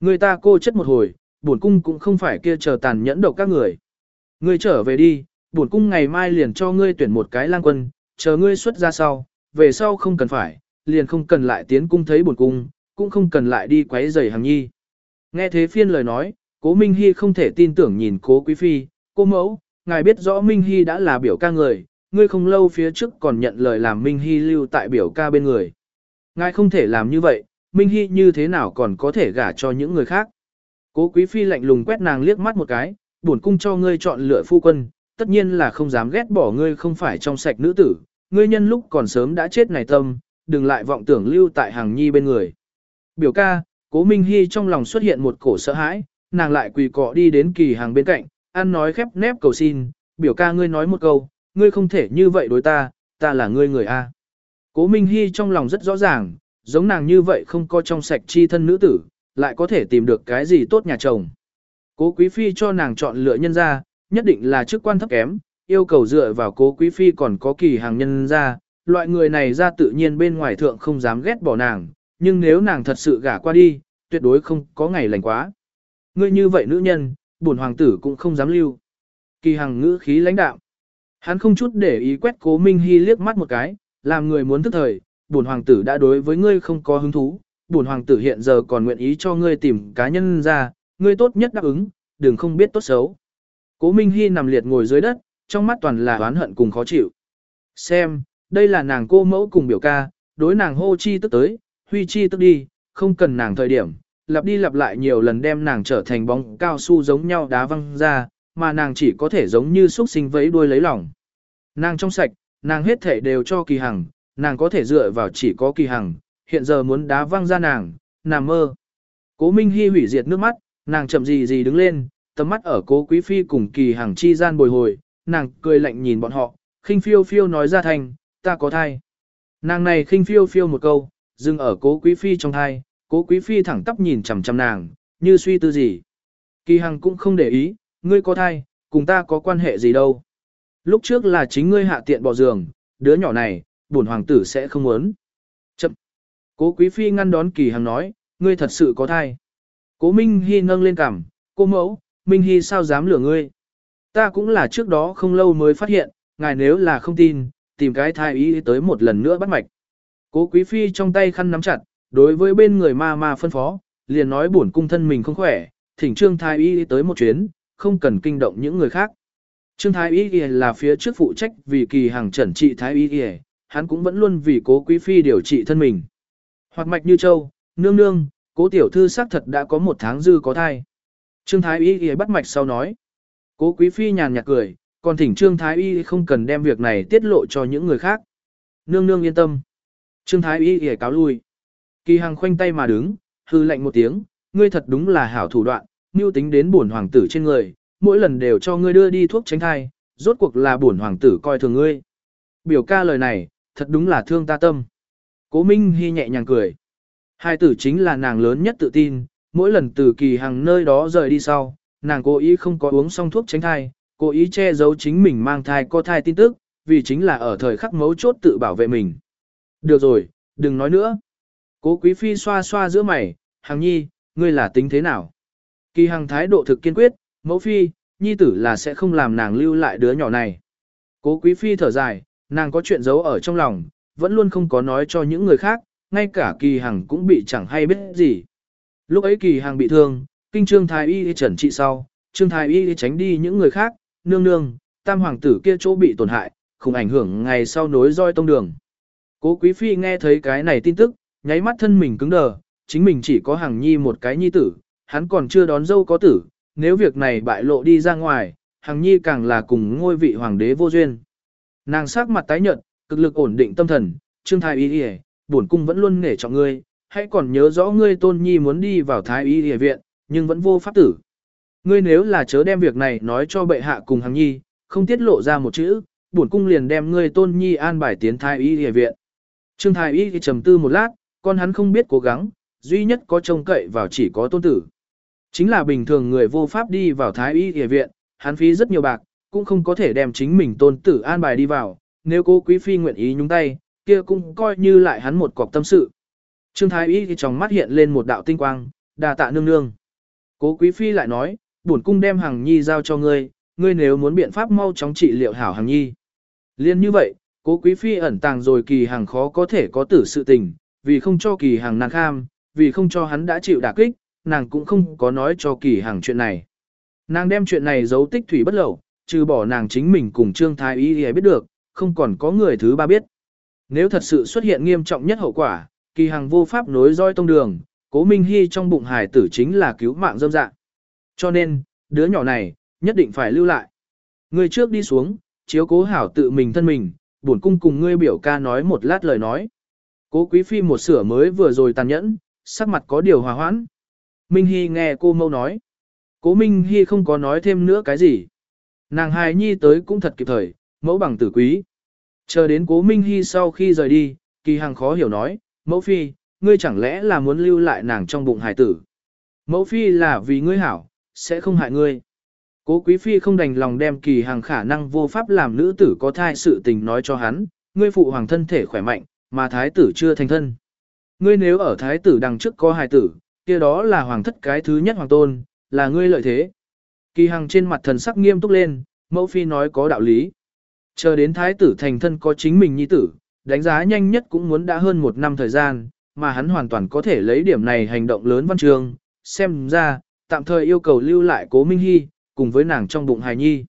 Người ta cô chất một hồi, bổn cung cũng không phải kia chờ tàn nhẫn độc các người. Ngươi trở về đi, bổn cung ngày mai liền cho ngươi tuyển một cái lang quân, chờ ngươi xuất ra sau, về sau không cần phải, liền không cần lại tiến cung thấy bổn cung, cũng không cần lại đi quấy rầy hàng nhi. Nghe thế phiên lời nói, cố Minh Hy không thể tin tưởng nhìn cố Quý Phi, cô mẫu, ngài biết rõ Minh Hy đã là biểu ca người, ngươi không lâu phía trước còn nhận lời làm Minh Hy lưu tại biểu ca bên người. Ngài không thể làm như vậy, Minh Hy như thế nào còn có thể gả cho những người khác. Cố Quý Phi lạnh lùng quét nàng liếc mắt một cái, bổn cung cho ngươi chọn lựa phu quân, tất nhiên là không dám ghét bỏ ngươi không phải trong sạch nữ tử, ngươi nhân lúc còn sớm đã chết này tâm, đừng lại vọng tưởng lưu tại hàng nhi bên người. Biểu ca, cố Minh Hy trong lòng xuất hiện một cổ sợ hãi, nàng lại quỳ cọ đi đến kỳ hàng bên cạnh, ăn nói khép nép cầu xin, biểu ca ngươi nói một câu, ngươi không thể như vậy đối ta, ta là ngươi người A. Cố Minh Hy trong lòng rất rõ ràng, giống nàng như vậy không có trong sạch chi thân nữ tử, lại có thể tìm được cái gì tốt nhà chồng. Cố Quý Phi cho nàng chọn lựa nhân ra, nhất định là chức quan thấp kém, yêu cầu dựa vào cố Quý Phi còn có kỳ hàng nhân ra, loại người này ra tự nhiên bên ngoài thượng không dám ghét bỏ nàng, nhưng nếu nàng thật sự gả qua đi, tuyệt đối không có ngày lành quá. Ngươi như vậy nữ nhân, bổn hoàng tử cũng không dám lưu. Kỳ hằng ngữ khí lãnh đạo. Hắn không chút để ý quét cố Minh Hy liếc mắt một cái, làm người muốn thức thời, bổn hoàng tử đã đối với ngươi không có hứng thú, bổn hoàng tử hiện giờ còn nguyện ý cho ngươi tìm cá nhân ra, ngươi tốt nhất đáp ứng, đừng không biết tốt xấu. Cố Minh Hy nằm liệt ngồi dưới đất, trong mắt toàn là oán hận cùng khó chịu. Xem, đây là nàng cô mẫu cùng biểu ca, đối nàng hô chi tức tới, huy chi tức đi, không cần nàng thời điểm, lặp đi lặp lại nhiều lần đem nàng trở thành bóng cao su giống nhau đá văng ra, mà nàng chỉ có thể giống như xuất sinh vẫy đuôi lấy lòng. Nàng trong sạch, nàng hết thể đều cho kỳ hằng, nàng có thể dựa vào chỉ có kỳ hằng, hiện giờ muốn đá văng ra nàng, nàng mơ. Cố Minh Hy hủy diệt nước mắt, nàng chậm gì gì đứng lên, tầm mắt ở cố quý phi cùng kỳ hằng chi gian bồi hồi, nàng cười lạnh nhìn bọn họ, khinh phiêu phiêu nói ra thành, ta có thai. Nàng này khinh phiêu phiêu một câu, dừng ở cố quý phi trong thai, cố quý phi thẳng tắp nhìn chằm chằm nàng, như suy tư gì. Kỳ hằng cũng không để ý, ngươi có thai, cùng ta có quan hệ gì đâu. Lúc trước là chính ngươi hạ tiện bỏ giường, đứa nhỏ này, bổn hoàng tử sẽ không muốn. Chậm. Cố quý phi ngăn đón kỳ hằng nói, ngươi thật sự có thai. Cố Minh Hy nâng lên cằm, cô mẫu, Minh Hy sao dám lừa ngươi? Ta cũng là trước đó không lâu mới phát hiện, ngài nếu là không tin, tìm cái thai y tới một lần nữa bắt mạch. Cố quý phi trong tay khăn nắm chặt, đối với bên người ma ma phân phó, liền nói bổn cung thân mình không khỏe, thỉnh trương thái y tới một chuyến, không cần kinh động những người khác. Trương thái y là phía trước phụ trách vì kỳ hàng trần trị thái y hắn cũng vẫn luôn vì cố quý phi điều trị thân mình. Hoặc mạch như châu, nương nương, cố tiểu thư xác thật đã có một tháng dư có thai. Trương thái y bắt mạch sau nói. Cố quý phi nhàn nhạt cười, còn thỉnh Trương Thái Y không cần đem việc này tiết lộ cho những người khác. Nương nương yên tâm. Trương Thái Y cáo lui. Kỳ Hằng khoanh tay mà đứng, hư lạnh một tiếng, ngươi thật đúng là hảo thủ đoạn, mưu tính đến bổn hoàng tử trên người, mỗi lần đều cho ngươi đưa đi thuốc tránh thai, rốt cuộc là bổn hoàng tử coi thường ngươi. Biểu ca lời này, thật đúng là thương ta tâm. Cố Minh Hy nhẹ nhàng cười. Hai tử chính là nàng lớn nhất tự tin, mỗi lần từ kỳ Hằng nơi đó rời đi sau, nàng cố ý không có uống xong thuốc tránh thai, cố ý che giấu chính mình mang thai có thai tin tức, vì chính là ở thời khắc mấu chốt tự bảo vệ mình. Được rồi, đừng nói nữa. Cố quý phi xoa xoa giữa mày, Hằng nhi, ngươi là tính thế nào? Kỳ hằng thái độ thực kiên quyết, mẫu phi, nhi tử là sẽ không làm nàng lưu lại đứa nhỏ này. Cố quý phi thở dài, nàng có chuyện giấu ở trong lòng, vẫn luôn không có nói cho những người khác, ngay cả kỳ hằng cũng bị chẳng hay biết gì. Lúc ấy kỳ hằng bị thương, kinh trương thái y trần trị sau, trương thái y tránh đi những người khác, nương nương, tam hoàng tử kia chỗ bị tổn hại, không ảnh hưởng ngày sau nối roi tông đường. Cố quý phi nghe thấy cái này tin tức, nháy mắt thân mình cứng đờ, chính mình chỉ có hàng nhi một cái nhi tử, hắn còn chưa đón dâu có tử, nếu việc này bại lộ đi ra ngoài, hàng nhi càng là cùng ngôi vị hoàng đế vô duyên. Nàng sắc mặt tái nhợt, cực lực ổn định tâm thần, trương thái y y, bổn cung vẫn luôn nể trọng ngươi, hãy còn nhớ rõ ngươi tôn nhi muốn đi vào thái y y viện, nhưng vẫn vô pháp tử. Ngươi nếu là chớ đem việc này nói cho bệ hạ cùng hàng nhi, không tiết lộ ra một chữ, bổn cung liền đem ngươi tôn nhi an bài tiến thái y y viện. Trương thái y trầm tư một lát, con hắn không biết cố gắng, duy nhất có trông cậy vào chỉ có tôn tử. Chính là bình thường người vô pháp đi vào thái y y viện, hắn phí rất nhiều bạc, cũng không có thể đem chính mình tôn tử an bài đi vào, nếu cô quý phi nguyện ý nhúng tay, kia cũng coi như lại hắn một cọc tâm sự. Trương thái y thì trong mắt hiện lên một đạo tinh quang, đà tạ nương nương. Cố quý phi lại nói, bổn cung đem Hằng Nhi giao cho ngươi, ngươi nếu muốn biện pháp mau chóng trị liệu hảo Hằng Nhi. Liên như vậy, cố quý phi ẩn tàng rồi kỳ hàng khó có thể có tử sự tình, vì không cho kỳ hàng nàng kham, vì không cho hắn đã chịu đả kích, nàng cũng không có nói cho kỳ hàng chuyện này. Nàng đem chuyện này giấu tích thủy bất lậu, trừ bỏ nàng chính mình cùng Trương Thái Y thì biết được, không còn có người thứ ba biết. Nếu thật sự xuất hiện nghiêm trọng nhất hậu quả, kỳ hàng vô pháp nối roi tông đường, cố Minh Hy trong bụng hài tử chính là cứu mạng dâm dạng. Cho nên, đứa nhỏ này, nhất định phải lưu lại. Ngươi trước đi xuống, chiếu cố hảo tự mình thân mình, bổn cung cùng ngươi biểu ca nói một lát lời nói. Cố quý phi một sửa mới vừa rồi tàn nhẫn, sắc mặt có điều hòa hoãn. Minh Hy nghe cô mâu nói. Cố Minh Hy không có nói thêm nữa cái gì. Nàng hài nhi tới cũng thật kịp thời, mẫu bằng tử quý. Chờ đến cố Minh Hy sau khi rời đi, kỳ hằng khó hiểu nói, mẫu phi, ngươi chẳng lẽ là muốn lưu lại nàng trong bụng hài tử. Mẫu phi là vì ngươi hảo, sẽ không hại ngươi. Cố quý phi không đành lòng đem kỳ hàng khả năng vô pháp làm nữ tử có thai sự tình nói cho hắn, ngươi phụ hoàng thân thể khỏe mạnh, mà thái tử chưa thành thân. Ngươi nếu ở thái tử đằng trước có hài tử, kia đó là hoàng thất cái thứ nhất hoàng tôn, là ngươi lợi thế. Kỳ hằng trên mặt thần sắc nghiêm túc lên, mẫu phi nói có đạo lý. Chờ đến thái tử thành thân có chính mình nhi tử, đánh giá nhanh nhất cũng muốn đã hơn một năm thời gian, mà hắn hoàn toàn có thể lấy điểm này hành động lớn văn trường, xem ra, tạm thời yêu cầu lưu lại cố Minh Hy, cùng với nàng trong bụng hài nhi.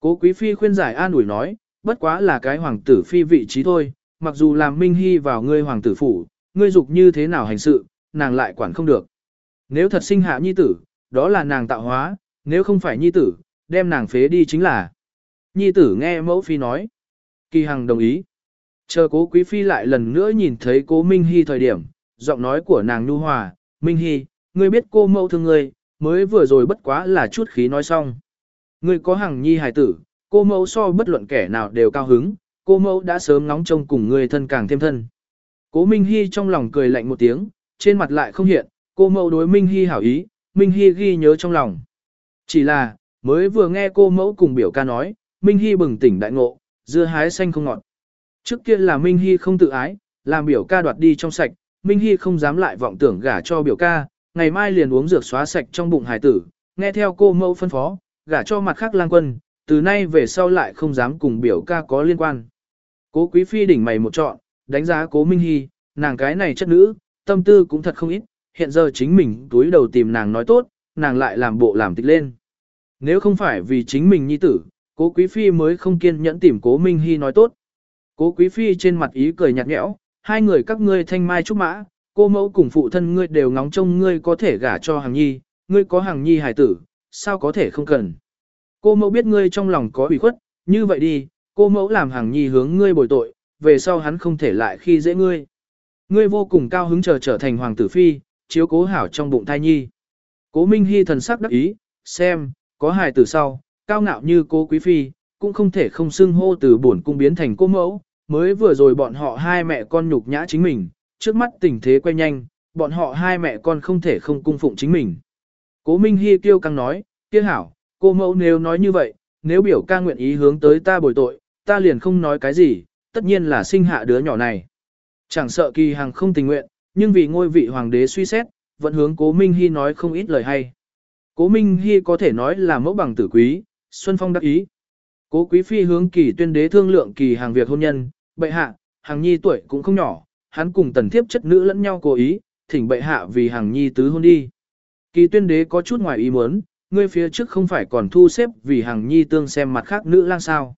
Cố Quý Phi khuyên giải an ủi nói, bất quá là cái hoàng tử phi vị trí thôi, mặc dù làm Minh Hy vào ngươi hoàng tử phủ, ngươi dục như thế nào hành sự, nàng lại quản không được. Nếu thật sinh hạ nhi tử, đó là nàng tạo hóa, nếu không phải nhi tử, đem nàng phế đi chính là. Nhi tử nghe mẫu phi nói. Kỳ Hằng đồng ý. Chờ cố quý phi lại lần nữa nhìn thấy cố Minh Hy thời điểm, giọng nói của nàng nhu hòa, Minh Hy, ngươi biết cô mẫu thương ngươi, mới vừa rồi bất quá là chút khí nói xong. Ngươi có hàng nhi hài tử, cô mẫu so bất luận kẻ nào đều cao hứng, cô mẫu đã sớm ngóng trông cùng người thân càng thêm thân. Cố Minh Hy trong lòng cười lạnh một tiếng, trên mặt lại không hiện, cô mẫu đối Minh Hy hảo ý, Minh Hy ghi nhớ trong lòng. Chỉ là, mới vừa nghe cô mẫu cùng biểu ca nói, Minh Hy bừng tỉnh đại ngộ, dưa hái xanh không ngọt. Trước kia là Minh Hy không tự ái, làm biểu ca đoạt đi trong sạch, Minh Hy không dám lại vọng tưởng gả cho biểu ca, ngày mai liền uống dược xóa sạch trong bụng hải tử, nghe theo cô mẫu phân phó, gả cho mặt khác lang quân, từ nay về sau lại không dám cùng biểu ca có liên quan. Cố quý phi đỉnh mày một trọn, đánh giá cố Minh Hy, nàng cái này chất nữ, tâm tư cũng thật không ít, hiện giờ chính mình túi đầu tìm nàng nói tốt, nàng lại làm bộ làm tịch lên. Nếu không phải vì chính mình nhi tử, cố quý phi mới không kiên nhẫn tìm cố Minh Hy nói tốt. Cố quý phi trên mặt ý cười nhạt nhẽo, hai người các ngươi thanh mai trúc mã, cô mẫu cùng phụ thân ngươi đều ngóng trông ngươi có thể gả cho hàng nhi, ngươi có hàng nhi hài tử, sao có thể không cần. Cô mẫu biết ngươi trong lòng có ủy khuất, như vậy đi, cô mẫu làm hàng nhi hướng ngươi bồi tội, về sau hắn không thể lại khi dễ ngươi. Ngươi vô cùng cao hứng chờ trở thành hoàng tử phi, chiếu cố hảo trong bụng thai nhi. Cố Minh Hy thần sắc đắc ý, xem, có hài tử sau, cao ngạo như cô quý phi, cũng không thể không xưng hô từ bổn cung biến thành cô mẫu, mới vừa rồi bọn họ hai mẹ con nhục nhã chính mình, trước mắt tình thế quay nhanh, bọn họ hai mẹ con không thể không cung phụng chính mình. Cố Minh Hi kêu căng nói, kia hảo, cô mẫu nếu nói như vậy, nếu biểu ca nguyện ý hướng tới ta bồi tội, ta liền không nói cái gì, tất nhiên là sinh hạ đứa nhỏ này. Chẳng sợ kỳ hàng không tình nguyện, nhưng vì ngôi vị hoàng đế suy xét, vẫn hướng cố Minh hy nói không ít lời hay. Cố Minh hy có thể nói là mẫu bằng tử quý, Xuân Phong đắc ý. Cố Quý Phi hướng kỳ tuyên đế thương lượng kỳ hàng việc hôn nhân, bệ hạ, hàng nhi tuổi cũng không nhỏ, hắn cùng tần thiếp chất nữ lẫn nhau cố ý, thỉnh bệ hạ vì hàng nhi tứ hôn đi. Kỳ tuyên đế có chút ngoài ý muốn, ngươi phía trước không phải còn thu xếp vì hàng nhi tương xem mặt khác nữ lang sao.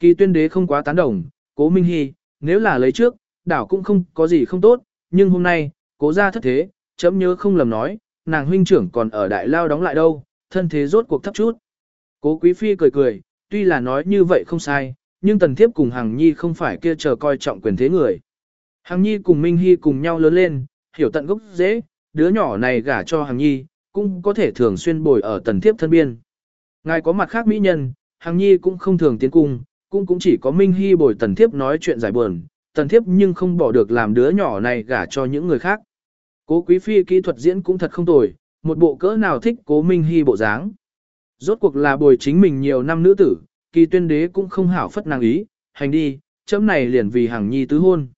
Kỳ tuyên đế không quá tán đồng, cố minh hy, nếu là lấy trước, đảo cũng không có gì không tốt, nhưng hôm nay, cố ra thất thế, chấm nhớ không lầm nói, nàng huynh trưởng còn ở đại lao đóng lại đâu, thân thế rốt cuộc thấp chút. Cố quý phi cười cười, tuy là nói như vậy không sai, nhưng tần thiếp cùng Hằng Nhi không phải kia chờ coi trọng quyền thế người. Hằng Nhi cùng Minh Hy cùng nhau lớn lên, hiểu tận gốc dễ, đứa nhỏ này gả cho Hằng Nhi, cũng có thể thường xuyên bồi ở tần thiếp thân biên. Ngài có mặt khác mỹ nhân, hàng Nhi cũng không thường tiến cung, cũng cũng chỉ có Minh Hy bồi tần thiếp nói chuyện giải buồn, tần thiếp nhưng không bỏ được làm đứa nhỏ này gả cho những người khác. Cố quý phi kỹ thuật diễn cũng thật không tồi, một bộ cỡ nào thích cố Minh Hy bộ dáng. Rốt cuộc là bồi chính mình nhiều năm nữ tử, kỳ tuyên đế cũng không hảo phất nàng ý, hành đi, chấm này liền vì hàng nhi tứ hôn.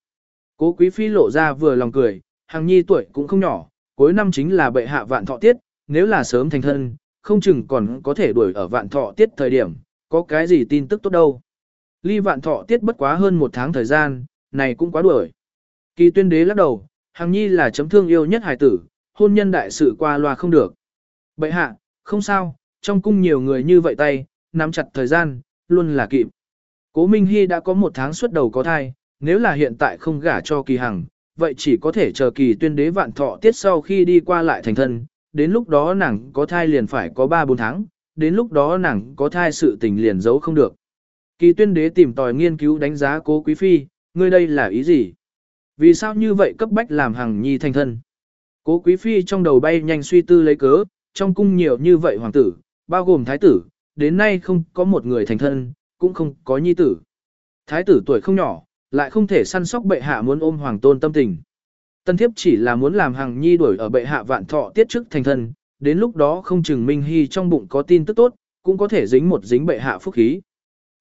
Cố quý phi lộ ra vừa lòng cười, hàng nhi tuổi cũng không nhỏ, cuối năm chính là bệ hạ vạn thọ tiết, nếu là sớm thành thân, không chừng còn có thể đuổi ở vạn thọ tiết thời điểm, có cái gì tin tức tốt đâu. Ly vạn thọ tiết bất quá hơn một tháng thời gian, này cũng quá đuổi. Kỳ tuyên đế lắc đầu, hàng nhi là chấm thương yêu nhất hài tử, hôn nhân đại sự qua loa không được. Bệ hạ, không sao, trong cung nhiều người như vậy tay, nắm chặt thời gian, luôn là kịp. Cố Minh Hy đã có một tháng xuất đầu có thai, nếu là hiện tại không gả cho kỳ hằng, vậy chỉ có thể chờ kỳ tuyên đế vạn thọ tiết sau khi đi qua lại thành thân, đến lúc đó nàng có thai liền phải có 3-4 tháng, đến lúc đó nàng có thai sự tình liền giấu không được. Kỳ tuyên đế tìm tòi nghiên cứu đánh giá cố quý phi, ngươi đây là ý gì? Vì sao như vậy cấp bách làm hằng nhi thành thân? Cố quý phi trong đầu bay nhanh suy tư lấy cớ, trong cung nhiều như vậy hoàng tử, bao gồm thái tử, đến nay không có một người thành thân, cũng không có nhi tử. Thái tử tuổi không nhỏ, lại không thể săn sóc bệ hạ muốn ôm hoàng tôn tâm tình. Tân thiếp chỉ là muốn làm hàng nhi đuổi ở bệ hạ vạn thọ tiết trước thành thân, đến lúc đó không chừng Minh Hy trong bụng có tin tức tốt, cũng có thể dính một dính bệ hạ phúc khí.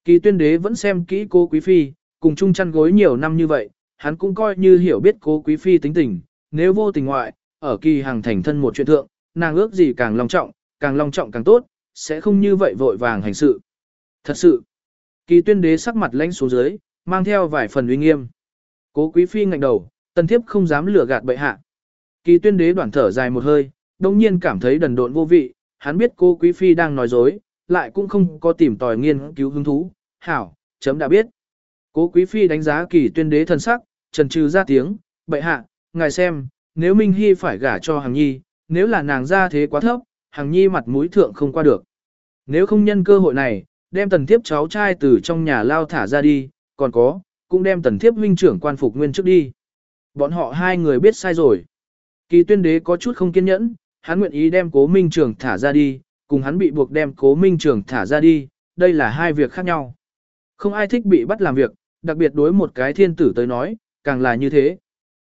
Kỳ tuyên đế vẫn xem kỹ cô quý phi, cùng chung chăn gối nhiều năm như vậy, hắn cũng coi như hiểu biết cô quý phi tính tình, nếu vô tình ngoại, ở kỳ hàng thành thân một chuyện thượng, nàng ước gì càng long trọng, càng long trọng càng tốt, sẽ không như vậy vội vàng hành sự. Thật sự, kỳ tuyên đế sắc mặt lãnh xuống dưới, mang theo vài phần uy nghiêm. Cố quý phi ngạnh đầu, tần thiếp không dám lừa gạt bệ hạ. Kỳ tuyên đế đoạn thở dài một hơi, đồng nhiên cảm thấy đần độn vô vị, hắn biết cô quý phi đang nói dối, lại cũng không có tìm tòi nghiên cứu hứng thú. Hảo, chấm đã biết. Cố quý phi đánh giá kỳ tuyên đế thần sắc, trần trừ ra tiếng, bệ hạ, ngài xem, nếu Minh Hy phải gả cho hàng nhi, nếu là nàng ra thế quá thấp, hàng nhi mặt mũi thượng không qua được. Nếu không nhân cơ hội này, đem tần thiếp cháu trai từ trong nhà lao thả ra đi, còn có, cũng đem tần thiếp huynh trưởng quan phục nguyên trước đi. Bọn họ hai người biết sai rồi. Kỳ tuyên đế có chút không kiên nhẫn, hắn nguyện ý đem cố minh trưởng thả ra đi, cùng hắn bị buộc đem cố minh trưởng thả ra đi, đây là hai việc khác nhau. Không ai thích bị bắt làm việc, đặc biệt đối một cái thiên tử tới nói, càng là như thế.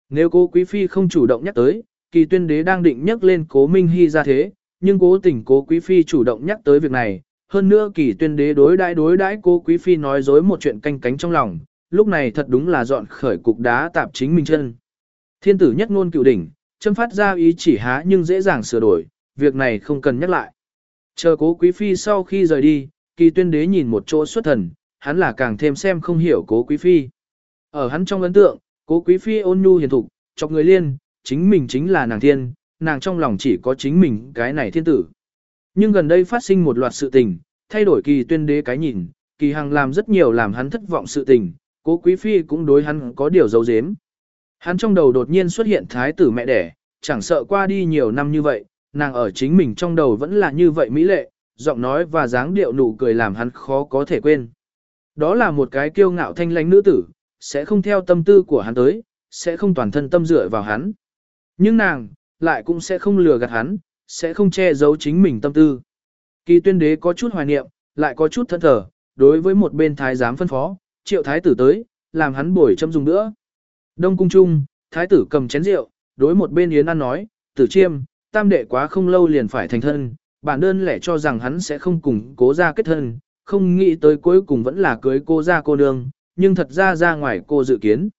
Nếu cố quý phi không chủ động nhắc tới, kỳ tuyên đế đang định nhắc lên cố minh hy ra thế, nhưng cố tình cố quý phi chủ động nhắc tới việc này, hơn nữa kỳ tuyên đế đối đãi đối đãi cố quý phi nói dối một chuyện canh cánh trong lòng, lúc này thật đúng là dọn khởi cục đá tạp chính mình chân. Thiên tử nhất ngôn cựu đỉnh, châm phát ra ý chỉ há nhưng dễ dàng sửa đổi, việc này không cần nhắc lại. Chờ cố quý phi sau khi rời đi, kỳ tuyên đế nhìn một chỗ xuất thần, hắn là càng thêm xem không hiểu cố quý phi. Ở hắn trong ấn tượng, cố quý phi ôn nhu hiền thục, chọc người liên, chính mình chính là nàng thiên, nàng trong lòng chỉ có chính mình cái này thiên tử. Nhưng gần đây phát sinh một loạt sự tình, thay đổi kỳ tuyên đế cái nhìn, kỳ hằng làm rất nhiều làm hắn thất vọng sự tình, cố quý phi cũng đối hắn có điều dấu dếm. Hắn trong đầu đột nhiên xuất hiện thái tử mẹ đẻ, chẳng sợ qua đi nhiều năm như vậy, nàng ở chính mình trong đầu vẫn là như vậy mỹ lệ, giọng nói và dáng điệu nụ cười làm hắn khó có thể quên. Đó là một cái kiêu ngạo thanh lãnh nữ tử, sẽ không theo tâm tư của hắn tới, sẽ không toàn thân tâm dựa vào hắn. Nhưng nàng, lại cũng sẽ không lừa gạt hắn, sẽ không che giấu chính mình tâm tư. Kỳ tuyên đế có chút hoài niệm, lại có chút thân thở, đối với một bên thái giám phân phó, triệu thái tử tới, làm hắn bồi châm dùng nữa. Đông cung trung, thái tử cầm chén rượu, đối một bên yến An nói, tử chiêm, tam đệ quá không lâu liền phải thành thân, bản đơn lẻ cho rằng hắn sẽ không cùng cố ra kết thân, không nghĩ tới cuối cùng vẫn là cưới cô ra cô nương, nhưng thật ra ra ngoài cô dự kiến.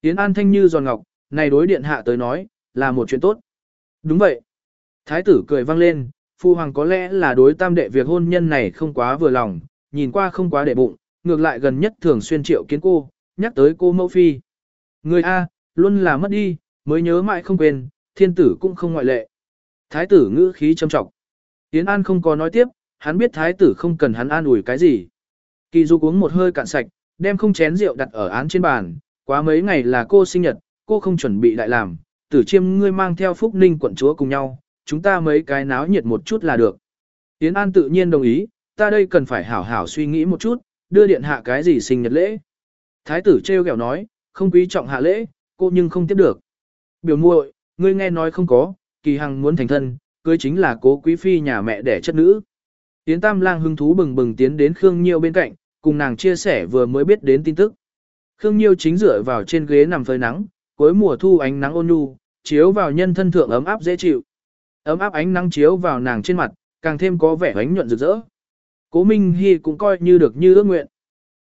Yến An thanh như giòn ngọc, này đối điện hạ tới nói, là một chuyện tốt. Đúng vậy. Thái tử cười vang lên, phu hoàng có lẽ là đối tam đệ việc hôn nhân này không quá vừa lòng, nhìn qua không quá để bụng, ngược lại gần nhất thường xuyên triệu kiến cô, nhắc tới cô mẫu phi. Người A, luôn là mất đi, mới nhớ mãi không quên, thiên tử cũng không ngoại lệ. Thái tử ngữ khí châm trọng. Yến An không có nói tiếp, hắn biết thái tử không cần hắn an ủi cái gì. Kỳ Du uống một hơi cạn sạch, đem không chén rượu đặt ở án trên bàn, quá mấy ngày là cô sinh nhật, cô không chuẩn bị lại làm, tử chiêm ngươi mang theo phúc ninh quận chúa cùng nhau, chúng ta mấy cái náo nhiệt một chút là được. Yến An tự nhiên đồng ý, ta đây cần phải hảo hảo suy nghĩ một chút, đưa điện hạ cái gì sinh nhật lễ. Thái tử treo kẹo nói, không quý trọng hạ lễ, cô nhưng không tiếp được. Biểu muội, ngươi nghe nói không có, kỳ hằng muốn thành thân, cưới chính là cố quý phi nhà mẹ đẻ chất nữ. tiến Tam Lang hứng thú bừng bừng tiến đến Khương Nhiêu bên cạnh, cùng nàng chia sẻ vừa mới biết đến tin tức. Khương Nhiêu chính dựa vào trên ghế nằm phơi nắng, cuối mùa thu ánh nắng ôn nhu, chiếu vào nhân thân thượng ấm áp dễ chịu. Ấm áp ánh nắng chiếu vào nàng trên mặt, càng thêm có vẻ ánh nhuận rực rỡ. Cố Minh Hi cũng coi như được như ước nguyện.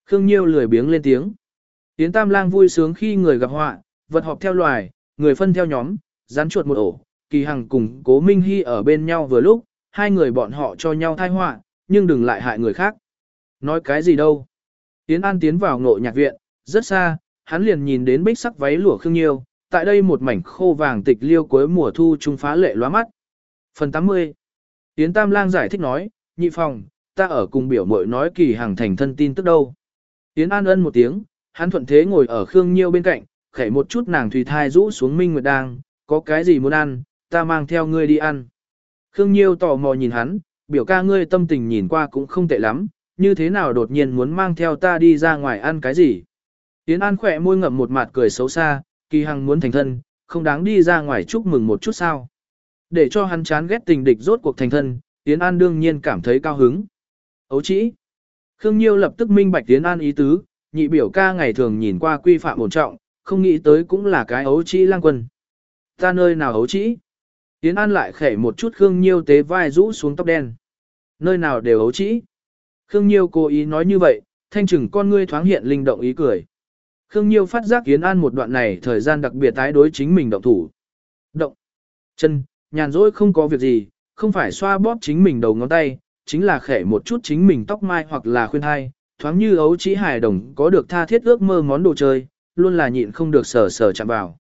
Khương Nhiêu lười biếng lên tiếng. Tiến Tam Lang vui sướng khi người gặp họa, vật họp theo loài, người phân theo nhóm, rắn chuột một ổ, Kỳ Hằng cùng Cố Minh Hi ở bên nhau vừa lúc, hai người bọn họ cho nhau thai họa, nhưng đừng lại hại người khác. Nói cái gì đâu. Tiến An tiến vào ngộ nhạc viện, rất xa, hắn liền nhìn đến bích sắc váy lụa khương nhiêu, tại đây một mảnh khô vàng tịch liêu cuối mùa thu trung phá lệ lóa mắt. Phần 80 Tiến Tam Lang giải thích nói, nhị phòng, ta ở cùng biểu mội nói kỳ hàng thành thân tin tức đâu. Tiến An ân một tiếng, hắn thuận thế ngồi ở Khương Nhiêu bên cạnh, khẩy một chút nàng thủy thai rũ xuống Minh Nguyệt Đang, có cái gì muốn ăn, ta mang theo ngươi đi ăn. Khương Nhiêu tò mò nhìn hắn, biểu ca ngươi tâm tình nhìn qua cũng không tệ lắm, như thế nào đột nhiên muốn mang theo ta đi ra ngoài ăn cái gì. Yến An khỏe môi ngậm một mặt cười xấu xa, kỳ hằng muốn thành thân, không đáng đi ra ngoài chúc mừng một chút sao. Để cho hắn chán ghét tình địch rốt cuộc thành thân, Yến An đương nhiên cảm thấy cao hứng. Ấu chỉ. Khương Nhiêu lập tức minh bạch tiến An ý tứ, nhị biểu ca ngày thường nhìn qua quy phạm ổn trọng, không nghĩ tới cũng là cái ấu chỉ lang quân. Ta nơi nào ấu chỉ? Tiến An lại khẩy một chút Khương Nhiêu tế vai rũ xuống tóc đen. Nơi nào đều ấu chỉ. Khương Nhiêu cố ý nói như vậy, thanh trừng con ngươi thoáng hiện linh động ý cười. Khương Nhiêu phát giác Yến An một đoạn này thời gian đặc biệt tái đối chính mình động thủ. Động. Chân, nhàn rỗi không có việc gì, không phải xoa bóp chính mình đầu ngón tay, chính là khẽ một chút chính mình tóc mai hoặc là khuyên hai, thoáng như ấu trí hài đồng có được tha thiết ước mơ món đồ chơi, luôn là nhịn không được sờ sờ chạm vào.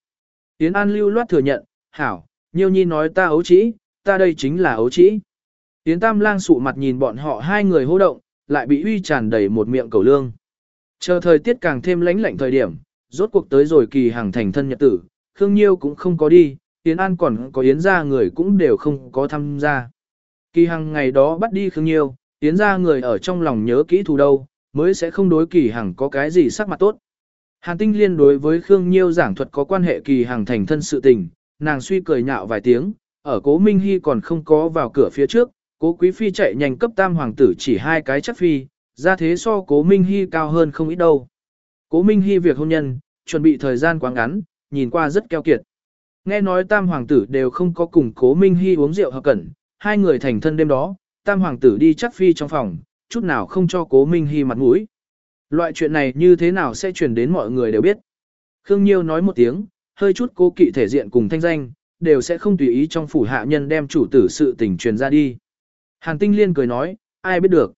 Yến An lưu loát thừa nhận, hảo, Nhiêu nhi nói ta ấu trí ta đây chính là ấu trí Yến Tam lang sụ mặt nhìn bọn họ hai người hô động, lại bị uy tràn đầy một miệng cầu lương. Chờ thời tiết càng thêm lánh lạnh thời điểm, rốt cuộc tới rồi kỳ hàng thành thân nhật tử, Khương Nhiêu cũng không có đi, Yến An còn có Yến gia người cũng đều không có tham gia. Kỳ hàng ngày đó bắt đi Khương Nhiêu, tiến ra người ở trong lòng nhớ kỹ thù đâu, mới sẽ không đối kỳ hàng có cái gì sắc mặt tốt. Hàn Tinh Liên đối với Khương Nhiêu giảng thuật có quan hệ kỳ hàng thành thân sự tình, nàng suy cười nhạo vài tiếng, ở cố Minh Hy còn không có vào cửa phía trước, cố Quý Phi chạy nhanh cấp tam hoàng tử chỉ hai cái chắc phi, ra thế so cố Minh Hy cao hơn không ít đâu. Cố Minh Hy việc hôn nhân, chuẩn bị thời gian quá ngắn, nhìn qua rất keo kiệt. Nghe nói tam hoàng tử đều không có cùng cố Minh Hy uống rượu hợp cẩn, hai người thành thân đêm đó, tam hoàng tử đi chắc phi trong phòng, chút nào không cho cố Minh Hy mặt mũi. Loại chuyện này như thế nào sẽ truyền đến mọi người đều biết. Khương Nhiêu nói một tiếng, hơi chút cố kỵ thể diện cùng thanh danh, đều sẽ không tùy ý trong phủ hạ nhân đem chủ tử sự tình truyền ra đi. Hàn Tinh Liên cười nói, ai biết được.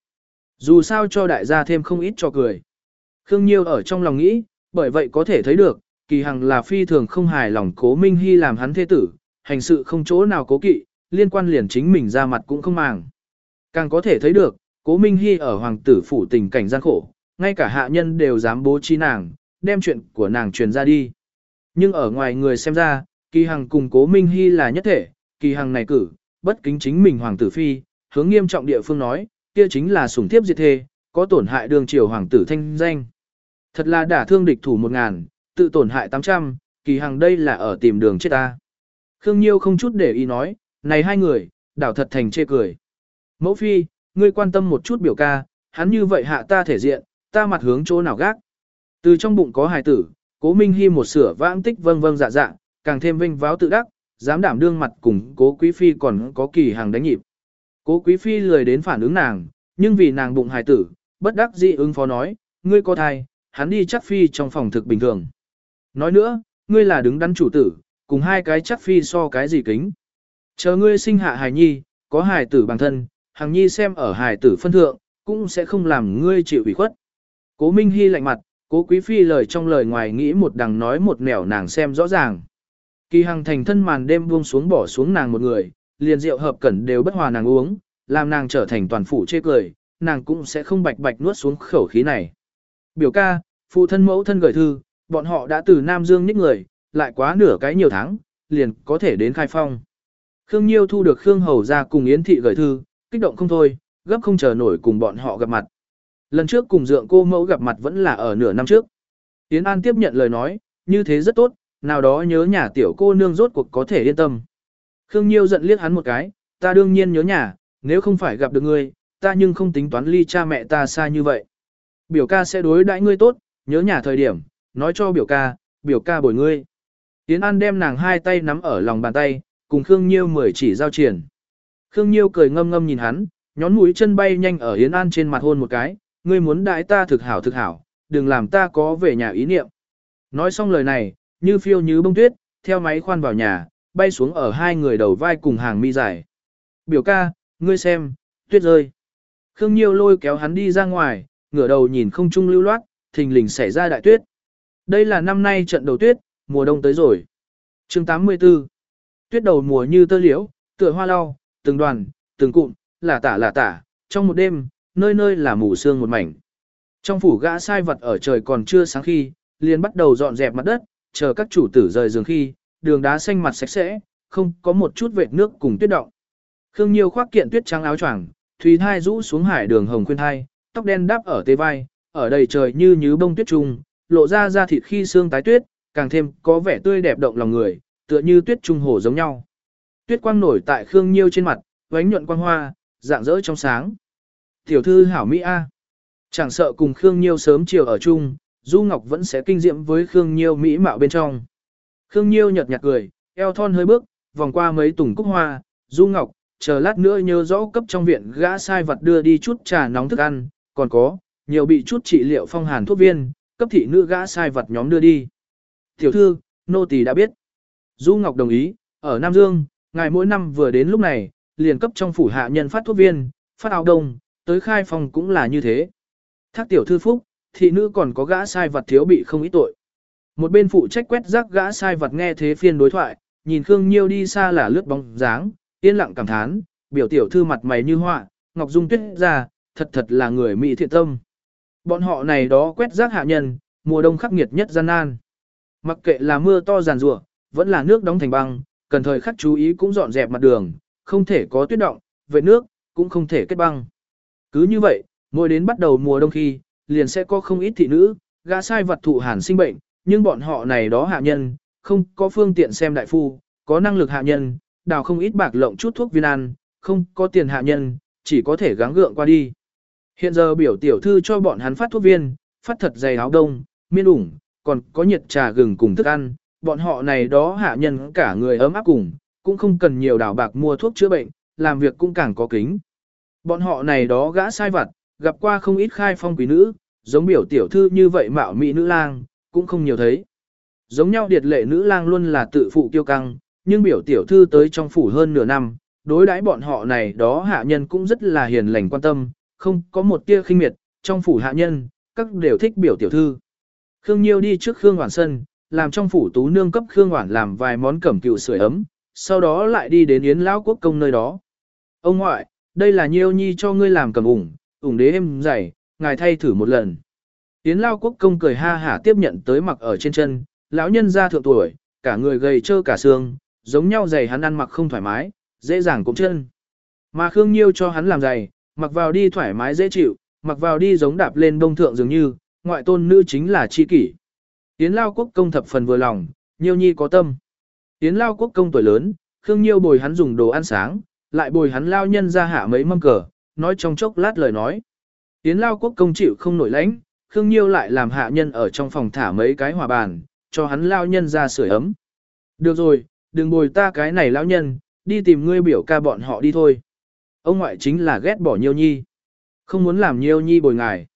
Dù sao cho đại gia thêm không ít cho cười. Khương Nhiêu ở trong lòng nghĩ, bởi vậy có thể thấy được, kỳ hằng là phi thường không hài lòng cố Minh Hy làm hắn thế tử, hành sự không chỗ nào cố kỵ, liên quan liền chính mình ra mặt cũng không màng. Càng có thể thấy được, cố Minh Hy ở hoàng tử phủ tình cảnh gian khổ, ngay cả hạ nhân đều dám bố trí nàng, đem chuyện của nàng truyền ra đi. Nhưng ở ngoài người xem ra, kỳ hằng cùng cố Minh Hy là nhất thể, kỳ hằng này cử, bất kính chính mình hoàng tử phi, hướng nghiêm trọng địa phương nói, kia chính là sủng thiếp diệt thê, có tổn hại đường triều hoàng tử thanh danh. Thật là đả thương địch thủ một ngàn, tự tổn hại tám trăm, kỳ hằng đây là ở tìm đường chết ta. Khương Nhiêu không chút để ý nói, này hai người, đảo thật thành chê cười. Mẫu phi, ngươi quan tâm một chút biểu ca, hắn như vậy hạ ta thể diện, ta mặt hướng chỗ nào gác. Từ trong bụng có hài tử, cố minh hy một sửa vãng tích vâng vâng dạ dạ, càng thêm vinh váo tự đắc, dám đảm đương mặt cùng cố quý phi còn có kỳ hàng đánh nhịp. Cố quý phi lười đến phản ứng nàng, nhưng vì nàng bụng hài tử, bất đắc dĩ ứng phó nói, ngươi có thai, hắn đi chắc phi trong phòng thực bình thường. Nói nữa, ngươi là đứng đắn chủ tử, cùng hai cái chắc phi so cái gì kính. Chờ ngươi sinh hạ hài nhi, có hài tử bằng thân, hàng nhi xem ở hài tử phân thượng, cũng sẽ không làm ngươi chịu ủy khuất. Cố Minh Hy lạnh mặt, cố quý phi lời trong lời ngoài nghĩ một đằng nói một nẻo nàng xem rõ ràng. Kỳ hằng thành thân màn đêm buông xuống bỏ xuống nàng một người, liền rượu hợp cẩn đều bất hòa nàng uống, làm nàng trở thành toàn phủ chê cười, nàng cũng sẽ không bạch bạch nuốt xuống khẩu khí này. Biểu ca, phụ thân mẫu thân gửi thư, bọn họ đã từ Nam Dương nhích người, lại quá nửa cái nhiều tháng, liền có thể đến khai phong. Khương Nhiêu thu được Khương Hầu ra cùng Yến Thị gửi thư, kích động không thôi, gấp không chờ nổi cùng bọn họ gặp mặt. Lần trước cùng dượng cô mẫu gặp mặt vẫn là ở nửa năm trước. Yến An tiếp nhận lời nói, như thế rất tốt, nào đó nhớ nhà tiểu cô nương rốt cuộc có thể yên tâm. Khương Nhiêu giận liếc hắn một cái, ta đương nhiên nhớ nhà, nếu không phải gặp được ngươi, ta nhưng không tính toán ly cha mẹ ta xa như vậy. Biểu ca sẽ đối đãi ngươi tốt, nhớ nhà thời điểm, nói cho biểu ca, biểu ca bồi ngươi. Yến An đem nàng hai tay nắm ở lòng bàn tay, cùng Khương Nhiêu mời chỉ giao triển. Khương Nhiêu cười ngâm ngâm nhìn hắn, nhón mũi chân bay nhanh ở Yến An trên mặt hôn một cái, ngươi muốn đãi ta thực hảo thực hảo, đừng làm ta có về nhà ý niệm. Nói xong lời này, như phiêu như bông tuyết, theo máy khoan vào nhà, bay xuống ở hai người đầu vai cùng hàng mi dài. Biểu ca, ngươi xem, tuyết rơi. Khương Nhiêu lôi kéo hắn đi ra ngoài, ngửa đầu nhìn không trung lưu loát, thình lình xảy ra đại tuyết. Đây là năm nay trận đầu tuyết, mùa đông tới rồi. chương 84 Tuyết đầu mùa như tơ liễu, tựa hoa lau, từng đoàn, từng cụm, là tả là tả, trong một đêm, nơi nơi là mù sương một mảnh. Trong phủ gã sai vật ở trời còn chưa sáng khi, liền bắt đầu dọn dẹp mặt đất, chờ các chủ tử rời giường khi, đường đá xanh mặt sạch sẽ, không có một chút vệt nước cùng tuyết động. Khương Nhiêu khoác kiện tuyết trắng áo choàng, Thùy Thai rũ xuống hải đường hồng khuyên thai, tóc đen đắp ở tê vai, ở đầy trời như như bông tuyết trùng, lộ ra da thịt khi xương tái tuyết, càng thêm có vẻ tươi đẹp động lòng người, tựa như tuyết trung hồ giống nhau. Tuyết quang nổi tại Khương Nhiêu trên mặt, vánh nhuận quang hoa, dạng dỡ trong sáng. Tiểu thư hảo Mỹ A. Chẳng sợ cùng Khương Nhiêu sớm chiều ở chung, Du Ngọc vẫn sẽ kinh diệm với Khương Nhiêu Mỹ mạo bên trong. Khương Nhiêu nhợt nhạt cười, eo thon hơi bước, vòng qua mấy tùng cúc hoa, Du Ngọc, chờ lát nữa nhớ rõ cấp trong viện gã sai vật đưa đi chút trà nóng thức ăn, còn có, nhiều bị chút trị liệu phong hàn thuốc viên, cấp thị nữ gã sai vật nhóm đưa đi. Tiểu thư, nô tỳ đã biết. Du Ngọc đồng ý, ở Nam Dương, ngài mỗi năm vừa đến lúc này, liền cấp trong phủ hạ nhân phát thuốc viên, phát áo đông, tới khai phòng cũng là như thế. Thác tiểu thư phúc, thị nữ còn có gã sai vật thiếu bị không ít tội. Một bên phụ trách quét rác gã sai vật nghe thế phiên đối thoại, nhìn Khương Nhiêu đi xa là lướt bóng dáng, yên lặng cảm thán, biểu tiểu thư mặt mày như họa, ngọc dung tuyết ra, thật thật là người mỹ thiện tâm. Bọn họ này đó quét rác hạ nhân, mùa đông khắc nghiệt nhất gian nan. Mặc kệ là mưa to giàn rủa, vẫn là nước đóng thành băng, cần thời khắc chú ý cũng dọn dẹp mặt đường, không thể có tuyết động, vệ nước, cũng không thể kết băng. Cứ như vậy, mỗi đến bắt đầu mùa đông khi, liền sẽ có không ít thị nữ, gã sai vật thụ hàn sinh bệnh, nhưng bọn họ này đó hạ nhân, không có phương tiện xem đại phu, có năng lực hạ nhân, đào không ít bạc lộng chút thuốc viên ăn, không có tiền hạ nhân, chỉ có thể gắng gượng qua đi. Hiện giờ biểu tiểu thư cho bọn hắn phát thuốc viên, phát thật dày áo đông, miên ủng, còn có nhiệt trà gừng cùng thức ăn, bọn họ này đó hạ nhân cả người ấm áp cùng, cũng không cần nhiều đảo bạc mua thuốc chữa bệnh, làm việc cũng càng có kính. Bọn họ này đó gã sai vặt, gặp qua không ít khai phong quý nữ, giống biểu tiểu thư như vậy mạo mỹ nữ lang, cũng không nhiều thấy. Giống nhau điệt lệ nữ lang luôn là tự phụ kiêu căng, nhưng biểu tiểu thư tới trong phủ hơn nửa năm, đối đãi bọn họ này đó hạ nhân cũng rất là hiền lành quan tâm, không có một tia khinh miệt, trong phủ hạ nhân, các đều thích biểu tiểu thư. Khương Nhiêu đi trước Khương hoàn sân, làm trong phủ tú nương cấp Khương Hoản làm vài món cẩm cựu sưởi ấm, sau đó lại đi đến Yến Lão Quốc công nơi đó. Ông ngoại, đây là Nhiêu Nhi cho ngươi làm cầm ủng, ủng đế êm dày, ngài thay thử một lần. Yến Lão Quốc công cười ha hả tiếp nhận tới mặc ở trên chân, lão nhân ra thượng tuổi, cả người gầy trơ cả xương, giống nhau giày hắn ăn mặc không thoải mái, dễ dàng cũng chân. Mà Khương Nhiêu cho hắn làm giày, mặc vào đi thoải mái dễ chịu, mặc vào đi giống đạp lên đông thượng dường như, ngoại tôn nữ chính là chi kỷ. Yến Lao Quốc công thập phần vừa lòng, Nhiêu Nhi có tâm. Yến Lao Quốc công tuổi lớn, Khương Nhiêu bồi hắn dùng đồ ăn sáng, lại bồi hắn lao nhân ra hạ mấy mâm cờ, nói trong chốc lát lời nói. Yến Lao Quốc công chịu không nổi lãnh, Khương Nhiêu lại làm hạ nhân ở trong phòng thả mấy cái hòa bàn, cho hắn lao nhân ra sưởi ấm. Được rồi, đừng bồi ta cái này lão nhân, đi tìm ngươi biểu ca bọn họ đi thôi. Ông ngoại chính là ghét bỏ Nhiêu Nhi. Không muốn làm Nhiêu Nhi bồi ngài.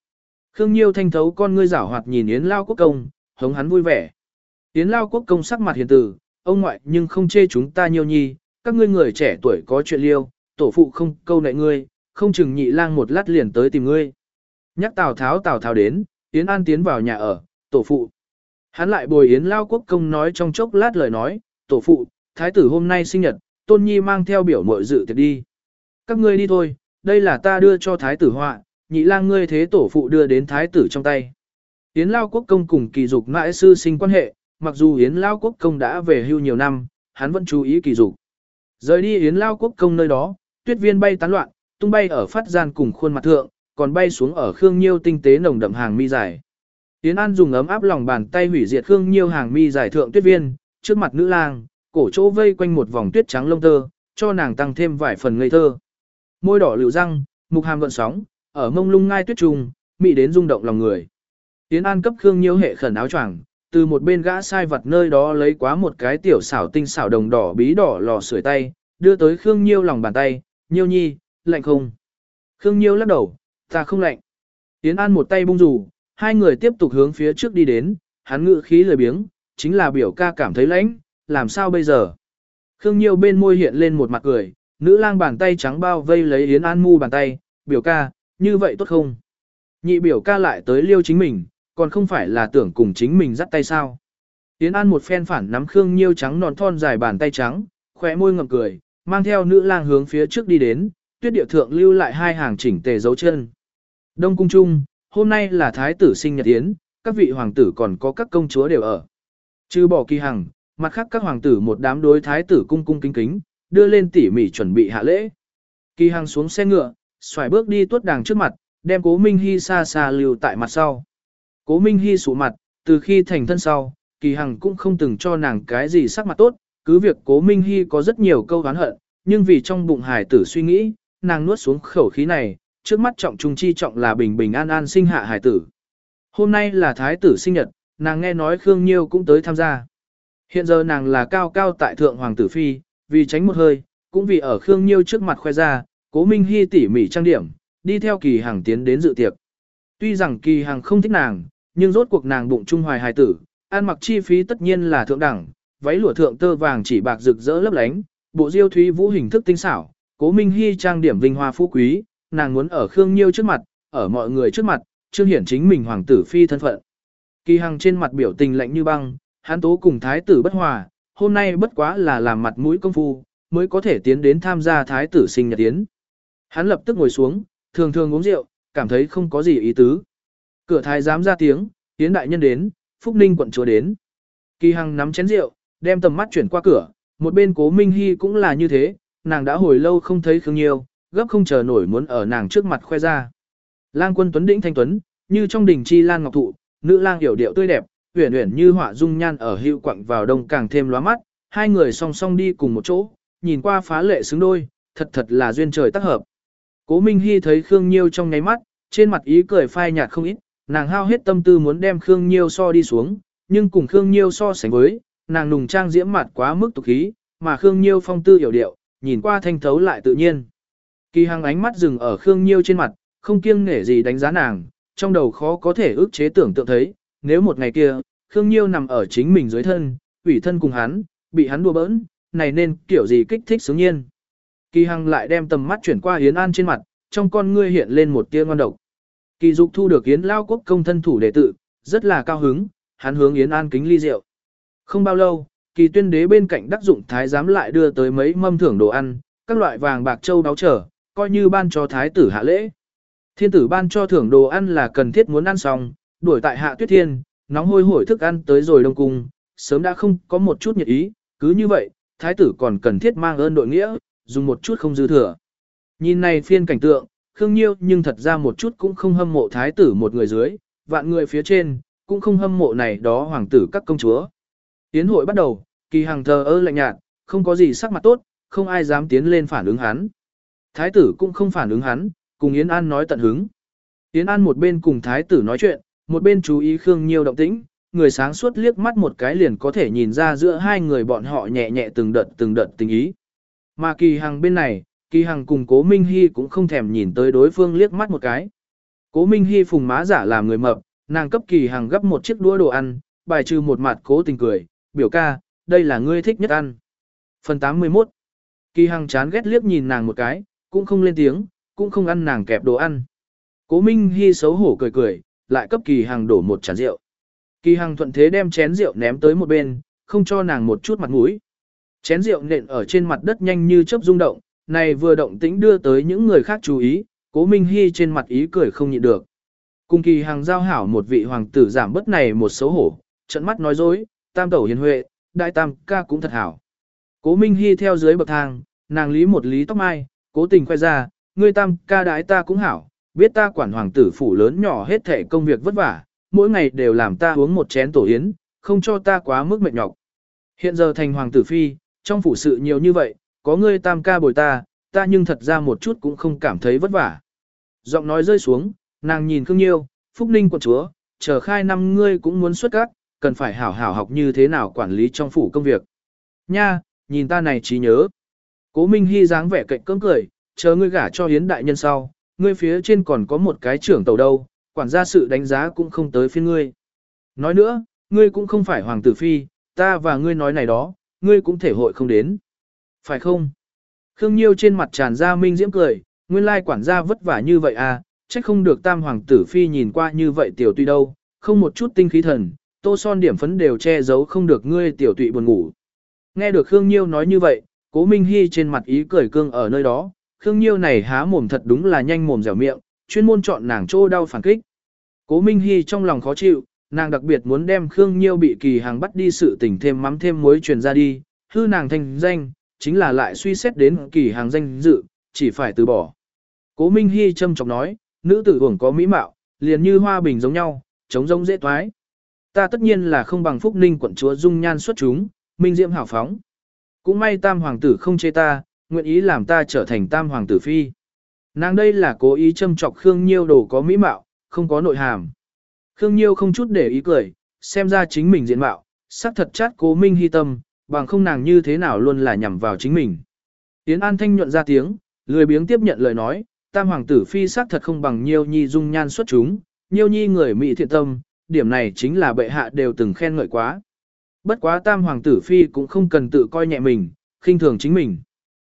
Khương Nhiêu thanh thấu con ngươi giảo hoạt nhìn Yến Lao Quốc Công, hống hắn vui vẻ. tiến Lao Quốc Công sắc mặt hiền từ, ông ngoại nhưng không chê chúng ta Nhiêu Nhi, các ngươi người trẻ tuổi có chuyện liêu, tổ phụ không câu nệ ngươi, không chừng nhị lang một lát liền tới tìm ngươi. Nhắc Tào Tháo Tào Tháo đến, Yến An tiến vào nhà ở, tổ phụ. Hắn lại bồi Yến Lao Quốc Công nói trong chốc lát lời nói, tổ phụ, thái tử hôm nay sinh nhật, tôn nhi mang theo biểu mội dự tiệc đi. Các ngươi đi thôi, đây là ta đưa cho thái tử họa, nhị lang ngươi thế tổ phụ đưa đến thái tử trong tay. Yến Lao Quốc Công cùng kỳ dục mãi sư sinh quan hệ, mặc dù Yến Lao Quốc Công đã về hưu nhiều năm, hắn vẫn chú ý kỳ dục. Rời đi Yến Lao Quốc Công nơi đó, tuyết viên bay tán loạn, tung bay ở phát gian cùng khuôn mặt thượng, còn bay xuống ở Khương Nhiêu tinh tế nồng đậm hàng mi dài. Yến An dùng ấm áp lòng bàn tay hủy diệt Khương Nhiêu hàng mi dài thượng tuyết viên, trước mặt nữ lang, cổ chỗ vây quanh một vòng tuyết trắng lông tơ, cho nàng tăng thêm vài phần ngây thơ. Môi đỏ lựu răng, mục hàm gợn sóng, ở mông lung ngai tuyết trùng, mị đến rung động lòng người. Yến An cấp Khương Nhiêu hệ khẩn áo choàng, từ một bên gã sai vật nơi đó lấy quá một cái tiểu xảo tinh xảo đồng đỏ bí đỏ lò sưởi tay, đưa tới Khương Nhiêu lòng bàn tay, "Nhiêu nhi, lạnh không?" Khương Nhiêu lắc đầu, "Ta không lạnh." Yến An một tay bung rủ, hai người tiếp tục hướng phía trước đi đến, hắn ngự khí lười biếng, chính là biểu ca cảm thấy lạnh, làm sao bây giờ? Khương Nhiêu bên môi hiện lên một mặt cười, nữ lang bàn tay trắng bao vây lấy Yến An mu bàn tay, biểu ca, như vậy tốt không? Nhị biểu ca lại tới liêu chính mình, còn không phải là tưởng cùng chính mình dắt tay sao? Yến An một phen phản nắm Khương Nhiêu trắng nòn thon dài bàn tay trắng, khỏe môi ngậm cười, mang theo nữ lang hướng phía trước đi đến, tuyết địa thượng lưu lại hai hàng chỉnh tề dấu chân. Đông cung trung, hôm nay là thái tử sinh nhật yến, các vị hoàng tử còn có các công chúa đều ở. Chứ bỏ kỳ hằng, mặt khác các hoàng tử một đám đối thái tử cung cung kính kính, đưa lên tỉ mỉ chuẩn bị hạ lễ. Kỳ hằng xuống xe ngựa, xoài bước đi tuốt đàng trước mặt, đem cố Minh Hy xa xa lưu tại mặt sau. Cố Minh Hy sụ mặt, từ khi thành thân sau, kỳ hằng cũng không từng cho nàng cái gì sắc mặt tốt, cứ việc cố Minh Hy có rất nhiều câu oán hận, nhưng vì trong bụng hải tử suy nghĩ, nàng nuốt xuống khẩu khí này, trước mắt trọng trung chi trọng là bình bình an an sinh hạ hải tử. Hôm nay là thái tử sinh nhật, nàng nghe nói Khương Nhiêu cũng tới tham gia. Hiện giờ nàng là cao cao tại thượng hoàng tử phi, vì tránh một hơi, cũng vì ở Khương Nhiêu trước mặt khoe ra, cố Minh Hy tỉ mỉ trang điểm, đi theo kỳ Hằng tiến đến dự tiệc. Tuy rằng kỳ hàng không thích nàng, nhưng rốt cuộc nàng bụng trung hoài hài tử, ăn mặc chi phí tất nhiên là thượng đẳng, váy lụa thượng tơ vàng chỉ bạc rực rỡ lấp lánh, bộ diêu thúy vũ hình thức tinh xảo, cố Minh Hy trang điểm vinh hoa phú quý, nàng muốn ở Khương Nhiêu trước mặt, ở mọi người trước mặt, trương hiển chính mình hoàng tử phi thân phận. Kỳ Hằng trên mặt biểu tình lạnh như băng, hắn tố cùng thái tử bất hòa, hôm nay bất quá là làm mặt mũi công phu, mới có thể tiến đến tham gia thái tử sinh nhật tiến. Hắn lập tức ngồi xuống, thường thường uống rượu, cảm thấy không có gì ý tứ. Cửa thái giám ra tiếng, tiến đại nhân đến, Phúc Ninh quận chúa đến. Kỳ Hằng nắm chén rượu, đem tầm mắt chuyển qua cửa, một bên cố Minh Hy cũng là như thế, nàng đã hồi lâu không thấy Khương Nhiêu, gấp không chờ nổi muốn ở nàng trước mặt khoe ra. Lang quân tuấn đĩnh thanh tuấn, như trong đỉnh chi lan ngọc thụ, nữ lang hiểu điệu tươi đẹp, uyển uyển như họa dung nhan ở hữu quặng vào đông càng thêm lóa mắt, hai người song song đi cùng một chỗ, nhìn qua phá lệ xứng đôi, thật thật là duyên trời tác hợp. Cố Minh Hy thấy Khương Nhiêu trong ngáy mắt, trên mặt ý cười phai nhạt không ít, nàng hao hết tâm tư muốn đem Khương Nhiêu so đi xuống, nhưng cùng Khương Nhiêu so sánh với, nàng nùng trang diễm mặt quá mức tục khí, mà Khương Nhiêu phong tư hiểu điệu, nhìn qua thanh thấu lại tự nhiên. Kỳ Hằng ánh mắt dừng ở Khương Nhiêu trên mặt, không kiêng nể gì đánh giá nàng, trong đầu khó có thể ước chế tưởng tượng thấy, nếu một ngày kia, Khương Nhiêu nằm ở chính mình dưới thân, ủy thân cùng hắn, bị hắn đùa bỡn, này nên kiểu gì kích thích sướng nhiên. Kỳ Hằng lại đem tầm mắt chuyển qua Yến An trên mặt, trong con ngươi hiện lên một tia ngon độc. Kỳ Dục thu được Yến Lao Quốc công thân thủ đệ tử, rất là cao hứng, hắn hướng Yến An kính ly rượu. Không bao lâu, Kỳ Tuyên Đế bên cạnh đắc dụng thái giám lại đưa tới mấy mâm thưởng đồ ăn, các loại vàng bạc châu đáo trở, coi như ban cho thái tử hạ lễ. Thiên tử ban cho thưởng đồ ăn là cần thiết muốn ăn xong, đuổi tại hạ tuyết thiên, nóng hôi hổi thức ăn tới rồi đông cung, sớm đã không có một chút nhiệt ý, cứ như vậy, thái tử còn cần thiết mang ơn đội nghĩa, dùng một chút không dư thừa. Nhìn này phiên cảnh tượng, Khương Nhiêu nhưng thật ra một chút cũng không hâm mộ thái tử một người dưới, vạn người phía trên, cũng không hâm mộ này đó hoàng tử các công chúa. Tiến hội bắt đầu, kỳ hàng thờ ơ lạnh nhạt, không có gì sắc mặt tốt, không ai dám tiến lên phản ứng hắn. Thái tử cũng không phản ứng hắn, cùng Yến An nói tận hứng. Yến An một bên cùng thái tử nói chuyện, một bên chú ý Khương Nhiêu động tĩnh, người sáng suốt liếc mắt một cái liền có thể nhìn ra giữa hai người bọn họ nhẹ nhẹ từng đợt từng đợt tình ý. Mà kỳ hằng bên này, kỳ hằng cùng cố Minh Hy cũng không thèm nhìn tới đối phương liếc mắt một cái. Cố Minh Hy phùng má giả làm người mập, nàng cấp kỳ hằng gấp một chiếc đũa đồ ăn, bài trừ một mặt cố tình cười, biểu ca, đây là ngươi thích nhất ăn. Phần 81 Kỳ hằng chán ghét liếc nhìn nàng một cái, cũng không lên tiếng, cũng không ăn nàng kẹp đồ ăn. Cố Minh Hy xấu hổ cười cười, lại cấp kỳ hằng đổ một chén rượu. Kỳ hằng thuận thế đem chén rượu ném tới một bên, không cho nàng một chút mặt mũi. Chén rượu nện ở trên mặt đất nhanh như chớp rung động, này vừa động tĩnh đưa tới những người khác chú ý, cố Minh Hy trên mặt ý cười không nhịn được. Cùng kỳ hàng giao hảo một vị hoàng tử giảm bớt này một xấu hổ, trận mắt nói dối, tam tẩu hiền huệ, đại tam ca cũng thật hảo. Cố Minh Hy theo dưới bậc thang, nàng lý một lý tóc mai, cố tình khoe ra, ngươi tam ca đái ta cũng hảo, biết ta quản hoàng tử phủ lớn nhỏ hết thể công việc vất vả, mỗi ngày đều làm ta uống một chén tổ yến, không cho ta quá mức mệt nhọc. Hiện giờ thành hoàng tử phi, trong phủ sự nhiều như vậy, có ngươi tam ca bồi ta, ta nhưng thật ra một chút cũng không cảm thấy vất vả. Giọng nói rơi xuống, nàng nhìn Khương Nhiêu, Phúc Ninh quận chúa, chờ khai năm ngươi cũng muốn xuất các, cần phải hảo hảo học như thế nào quản lý trong phủ công việc. Nha, nhìn ta này trí nhớ. Cố Minh Hy dáng vẻ cạnh cơm cười, chờ ngươi gả cho hiến đại nhân sau, ngươi phía trên còn có một cái trưởng tàu đâu, quản gia sự đánh giá cũng không tới phiên ngươi. Nói nữa, ngươi cũng không phải hoàng tử phi, ta và ngươi nói này đó, ngươi cũng thể hội không đến. Phải không? Khương Nhiêu trên mặt tràn ra minh diễm cười, nguyên lai quản gia vất vả như vậy à, trách không được tam hoàng tử phi nhìn qua như vậy tiểu tuy đâu, không một chút tinh khí thần, tô son điểm phấn đều che giấu không được ngươi tiểu tụy buồn ngủ. Nghe được Khương Nhiêu nói như vậy, cố Minh Hy trên mặt ý cười cương ở nơi đó, Khương Nhiêu này há mồm thật đúng là nhanh mồm dẻo miệng, chuyên môn chọn nàng trô đau phản kích. Cố Minh Hy trong lòng khó chịu, nàng đặc biệt muốn đem Khương Nhiêu bị kỳ hàng bắt đi sự tình thêm mắm thêm muối truyền ra đi, hư nàng thành danh, chính là lại suy xét đến kỳ hàng danh dự, chỉ phải từ bỏ. Cố Minh Hy châm chọc nói, nữ tử hưởng có mỹ mạo, liền như hoa bình giống nhau, chống rông dễ toái. Ta tất nhiên là không bằng phúc ninh quận chúa dung nhan xuất chúng, minh diễm hảo phóng. Cũng may tam hoàng tử không chê ta, nguyện ý làm ta trở thành tam hoàng tử phi. Nàng đây là cố ý châm chọc Khương Nhiêu đồ có mỹ mạo, không có nội hàm. Khương Nhiêu không chút để ý cười, xem ra chính mình diện mạo, sắc thật chát cố minh hy tâm, bằng không nàng như thế nào luôn là nhằm vào chính mình. Tiến An Thanh nhuận ra tiếng, lười biếng tiếp nhận lời nói, tam hoàng tử phi sắc thật không bằng Nhiêu Nhi dung nhan xuất chúng, Nhiêu Nhi người mỹ thiện tâm, điểm này chính là bệ hạ đều từng khen ngợi quá. Bất quá tam hoàng tử phi cũng không cần tự coi nhẹ mình, khinh thường chính mình.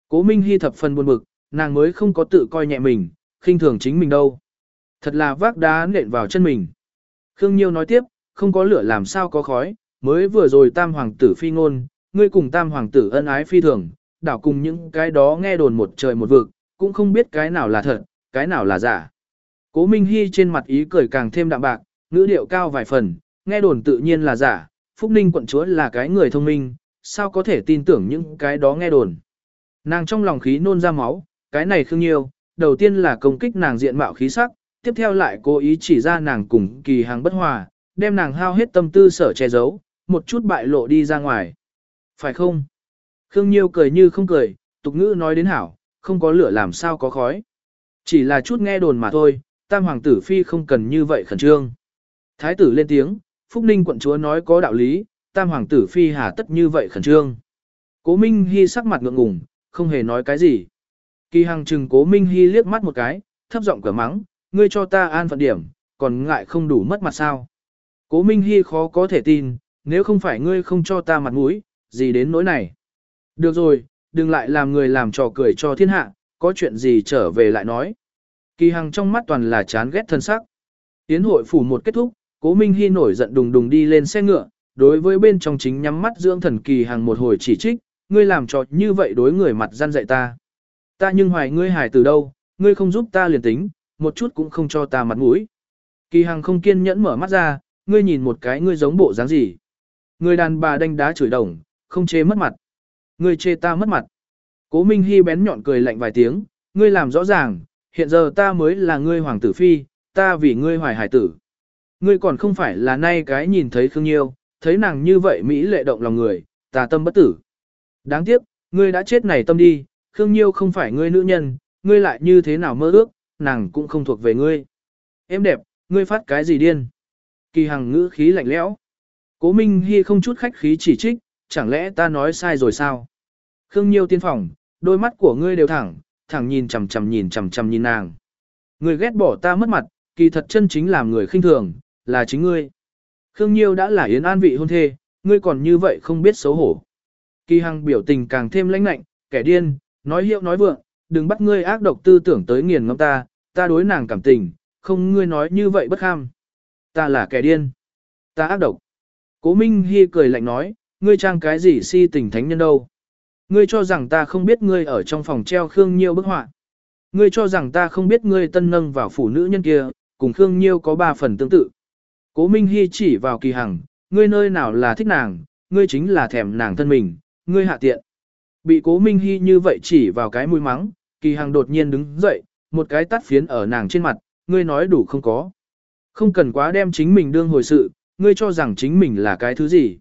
Cố Minh Hy thập phần buồn bực, nàng mới không có tự coi nhẹ mình, khinh thường chính mình đâu. Thật là vác đá nện vào chân mình. Khương Nhiêu nói tiếp, không có lửa làm sao có khói, mới vừa rồi tam hoàng tử phi ngôn, ngươi cùng tam hoàng tử ân ái phi thường, đảo cùng những cái đó nghe đồn một trời một vực, cũng không biết cái nào là thật, cái nào là giả. Cố Minh Hy trên mặt ý cười càng thêm đạm bạc, ngữ điệu cao vài phần, nghe đồn tự nhiên là giả, Phúc Ninh quận chúa là cái người thông minh, sao có thể tin tưởng những cái đó nghe đồn. Nàng trong lòng khí nôn ra máu, cái này khương nhiêu, đầu tiên là công kích nàng diện mạo khí sắc, tiếp theo lại cố ý chỉ ra nàng cùng kỳ hàng bất hòa, đem nàng hao hết tâm tư sở che giấu, một chút bại lộ đi ra ngoài. Phải không? Khương Nhiêu cười như không cười, tục ngữ nói đến hảo, không có lửa làm sao có khói. Chỉ là chút nghe đồn mà thôi, tam hoàng tử phi không cần như vậy khẩn trương. Thái tử lên tiếng, Phúc Ninh quận chúa nói có đạo lý, tam hoàng tử phi hà tất như vậy khẩn trương. Cố Minh Hy sắc mặt ngượng ngùng, không hề nói cái gì. Kỳ Hằng trừng Cố Minh Hy liếc mắt một cái, thấp giọng cửa mắng, ngươi cho ta an phận điểm, còn ngại không đủ mất mặt sao. Cố Minh Hy khó có thể tin, nếu không phải ngươi không cho ta mặt mũi, gì đến nỗi này. Được rồi, đừng lại làm người làm trò cười cho thiên hạ, có chuyện gì trở về lại nói. Kỳ Hằng trong mắt toàn là chán ghét thân sắc. Tiến hội phủ một kết thúc, Cố Minh Hy nổi giận đùng đùng đi lên xe ngựa, đối với bên trong chính nhắm mắt dưỡng thần Kỳ Hằng một hồi chỉ trích, ngươi làm trò như vậy đối người mặt gian dạy ta. Ta nhưng hoài ngươi hài từ đâu, ngươi không giúp ta liền tính, một chút cũng không cho ta mặt mũi. Kỳ Hằng không kiên nhẫn mở mắt ra, ngươi nhìn một cái ngươi giống bộ dáng gì. Người đàn bà đánh đá chửi đồng, không chê mất mặt. Ngươi chê ta mất mặt. Cố Minh Hy bén nhọn cười lạnh vài tiếng, ngươi làm rõ ràng, hiện giờ ta mới là ngươi hoàng tử phi, ta vì ngươi hoài hải tử. Ngươi còn không phải là nay cái nhìn thấy Khương Nhiêu, thấy nàng như vậy Mỹ lệ động lòng người, tà tâm bất tử. Đáng tiếc, ngươi đã chết này tâm đi, Khương Nhiêu không phải ngươi nữ nhân, ngươi lại như thế nào mơ ước, nàng cũng không thuộc về ngươi. Em đẹp, ngươi phát cái gì điên? Kỳ hằng ngữ khí lạnh lẽo. Cố Minh Hy không chút khách khí chỉ trích, chẳng lẽ ta nói sai rồi sao? Khương Nhiêu tiên phòng, đôi mắt của ngươi đều thẳng, thẳng nhìn chằm chằm nhìn chằm chằm nhìn nàng. Ngươi ghét bỏ ta mất mặt, kỳ thật chân chính làm người khinh thường, là chính ngươi. Khương Nhiêu đã là yến an vị hôn thê, ngươi còn như vậy không biết xấu hổ. Kỳ Hằng biểu tình càng thêm lãnh lạnh, kẻ điên, nói hiệu nói vượng, đừng bắt ngươi ác độc tư tưởng tới nghiền ngẫm ta, ta đối nàng cảm tình, không ngươi nói như vậy bất kham. Ta là kẻ điên. Ta ác độc. Cố Minh Hi cười lạnh nói, ngươi trang cái gì si tình thánh nhân đâu. Ngươi cho rằng ta không biết ngươi ở trong phòng treo Khương Nhiêu bức họa. Ngươi cho rằng ta không biết ngươi tân nâng vào phụ nữ nhân kia, cùng Khương Nhiêu có ba phần tương tự. Cố Minh Hi chỉ vào kỳ hằng, ngươi nơi nào là thích nàng, ngươi chính là thèm nàng thân mình, ngươi hạ tiện. Bị cố Minh Hy như vậy chỉ vào cái mũi mắng, kỳ hằng đột nhiên đứng dậy, một cái tắt phiến ở nàng trên mặt, ngươi nói đủ không có. Không cần quá đem chính mình đương hồi sự, ngươi cho rằng chính mình là cái thứ gì.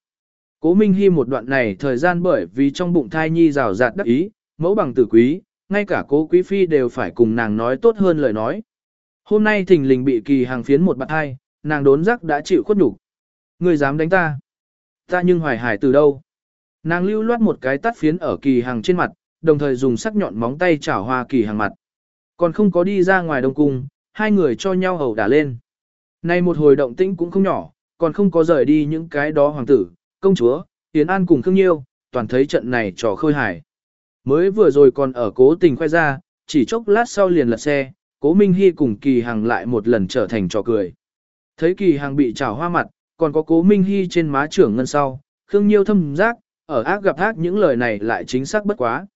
Cố Minh Hy một đoạn này thời gian bởi vì trong bụng thai nhi rào rạt đắc ý, mẫu bằng tử quý, ngay cả cố quý phi đều phải cùng nàng nói tốt hơn lời nói. Hôm nay thình lình bị kỳ hàng phiến một bạn hai, nàng đốn giác đã chịu khuất nhục. Ngươi dám đánh ta? Ta nhưng hoài hải từ đâu? Nàng lưu loát một cái tắt phiến ở kỳ hàng trên mặt, đồng thời dùng sắc nhọn móng tay chảo hoa kỳ hàng mặt. Còn không có đi ra ngoài đông cung, hai người cho nhau hầu đả lên. Nay một hồi động tĩnh cũng không nhỏ, còn không có rời đi những cái đó hoàng tử, công chúa, Yến An cùng Khương Nhiêu, toàn thấy trận này trò khơi hài. Mới vừa rồi còn ở cố tình khoe ra, chỉ chốc lát sau liền lật xe, cố Minh Hy cùng Kỳ hàng lại một lần trở thành trò cười. Thấy Kỳ hàng bị trào hoa mặt, còn có cố Minh Hy trên má trưởng ngân sau, Khương Nhiêu thâm giác, ở ác gặp ác những lời này lại chính xác bất quá.